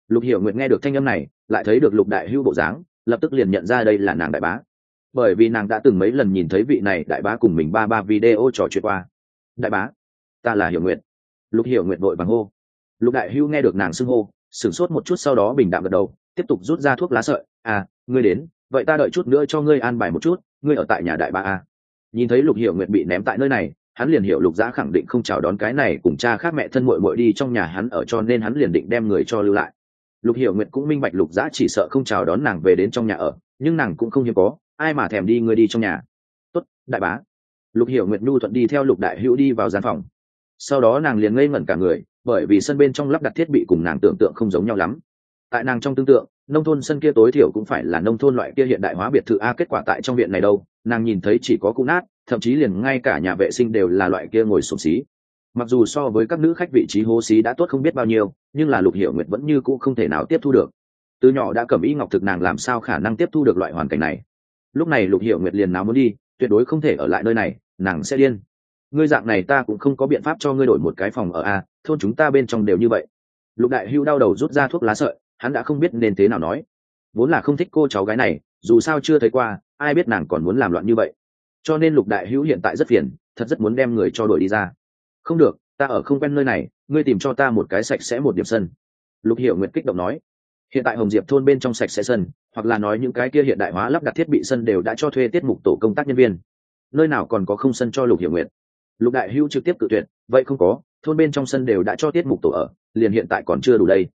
Lục hiểu nguyện nghe được thanh âm này, lại thấy được lục đại hữu bộ dáng, lập tức liền nhận ra đây là nàng đại bá. Bởi vì nàng đã từng mấy lần nhìn thấy vị này đại bá cùng mình ba ba video trò chuyện qua. Đại bá, ta là hiểu nguyện lục hiểu nguyện vội bằng hô. Lục đại hữu nghe được nàng xưng hô, sửng sốt một chút sau đó bình đạm gật đầu, tiếp tục rút ra thuốc lá sợi. À ngươi đến, vậy ta đợi chút nữa cho ngươi an bài một chút, ngươi ở tại nhà đại bá à nhìn thấy lục hiểu nguyệt bị ném tại nơi này, hắn liền hiểu lục giã khẳng định không chào đón cái này cùng cha khác mẹ thân mội mội đi trong nhà hắn ở cho nên hắn liền định đem người cho lưu lại. Lục hiểu nguyệt cũng minh bạch lục giã chỉ sợ không chào đón nàng về đến trong nhà ở, nhưng nàng cũng không hiếm có, ai mà thèm đi người đi trong nhà. Tốt, đại bá. Lục hiểu nguyệt nhu thuận đi theo lục đại hữu đi vào gian phòng. Sau đó nàng liền ngây ngẩn cả người, bởi vì sân bên trong lắp đặt thiết bị cùng nàng tưởng tượng không giống nhau lắm. Tại nàng trong tương tượng nông thôn sân kia tối thiểu cũng phải là nông thôn loại kia hiện đại hóa biệt thự a, kết quả tại trong viện này đâu? Nàng nhìn thấy chỉ có cụ nát, thậm chí liền ngay cả nhà vệ sinh đều là loại kia ngồi sụp xí. Mặc dù so với các nữ khách vị trí hố xí đã tốt không biết bao nhiêu, nhưng là lục hiệu nguyệt vẫn như cũ không thể nào tiếp thu được. Từ nhỏ đã cầm ý ngọc thực nàng làm sao khả năng tiếp thu được loại hoàn cảnh này? Lúc này lục hiệu nguyệt liền nào muốn đi, tuyệt đối không thể ở lại nơi này, nàng sẽ điên. Ngươi dạng này ta cũng không có biện pháp cho ngươi đổi một cái phòng ở a thôn chúng ta bên trong đều như vậy. Lục đại hưu đau đầu rút ra thuốc lá sợi, hắn đã không biết nên thế nào nói. Vốn là không thích cô cháu gái này, dù sao chưa thấy qua ai biết nàng còn muốn làm loạn như vậy. Cho nên lục đại hữu hiện tại rất phiền, thật rất muốn đem người cho đuổi đi ra. Không được, ta ở không quen nơi này, ngươi tìm cho ta một cái sạch sẽ một điểm sân. Lục hiệu nguyện kích động nói. Hiện tại hồng diệp thôn bên trong sạch sẽ sân, hoặc là nói những cái kia hiện đại hóa lắp đặt thiết bị sân đều đã cho thuê tiết mục tổ công tác nhân viên. Nơi nào còn có không sân cho lục hiệu nguyện lục đại hữu trực tiếp cự tuyệt, vậy không có, thôn bên trong sân đều đã cho tiết mục tổ ở, liền hiện tại còn chưa đủ đây.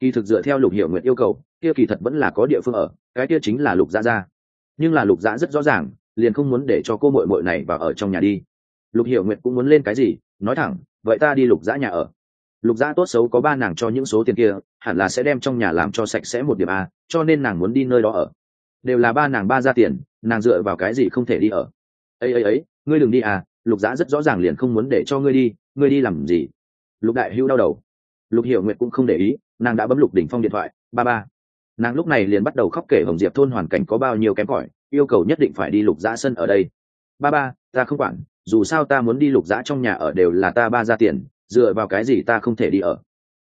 Kỳ thực dựa theo lục hiệu nguyện yêu cầu, kia kỳ thật vẫn là có địa phương ở, cái kia chính là lục gia gia nhưng là lục dã rất rõ ràng, liền không muốn để cho cô mội mội này vào ở trong nhà đi. Lục hiểu nguyệt cũng muốn lên cái gì, nói thẳng, vậy ta đi lục dã nhà ở. Lục dã tốt xấu có ba nàng cho những số tiền kia, hẳn là sẽ đem trong nhà làm cho sạch sẽ một điểm a, cho nên nàng muốn đi nơi đó ở. Đều là ba nàng ba ra tiền, nàng dựa vào cái gì không thể đi ở? Ấy ấy ấy, ngươi đừng đi à lục dã rất rõ ràng liền không muốn để cho ngươi đi ngươi đi làm gì? Lục đại hưu đau đầu. Lục hiểu nguyệt cũng không để ý, nàng đã bấm lục đỉnh phong điện thoại, ba ba nàng lúc này liền bắt đầu khóc kể hồng diệp thôn hoàn cảnh có bao nhiêu kém cỏi, yêu cầu nhất định phải đi lục dã sân ở đây. Ba ba, ta không quản, dù sao ta muốn đi lục dã trong nhà ở đều là ta ba ra tiền, dựa vào cái gì ta không thể đi ở?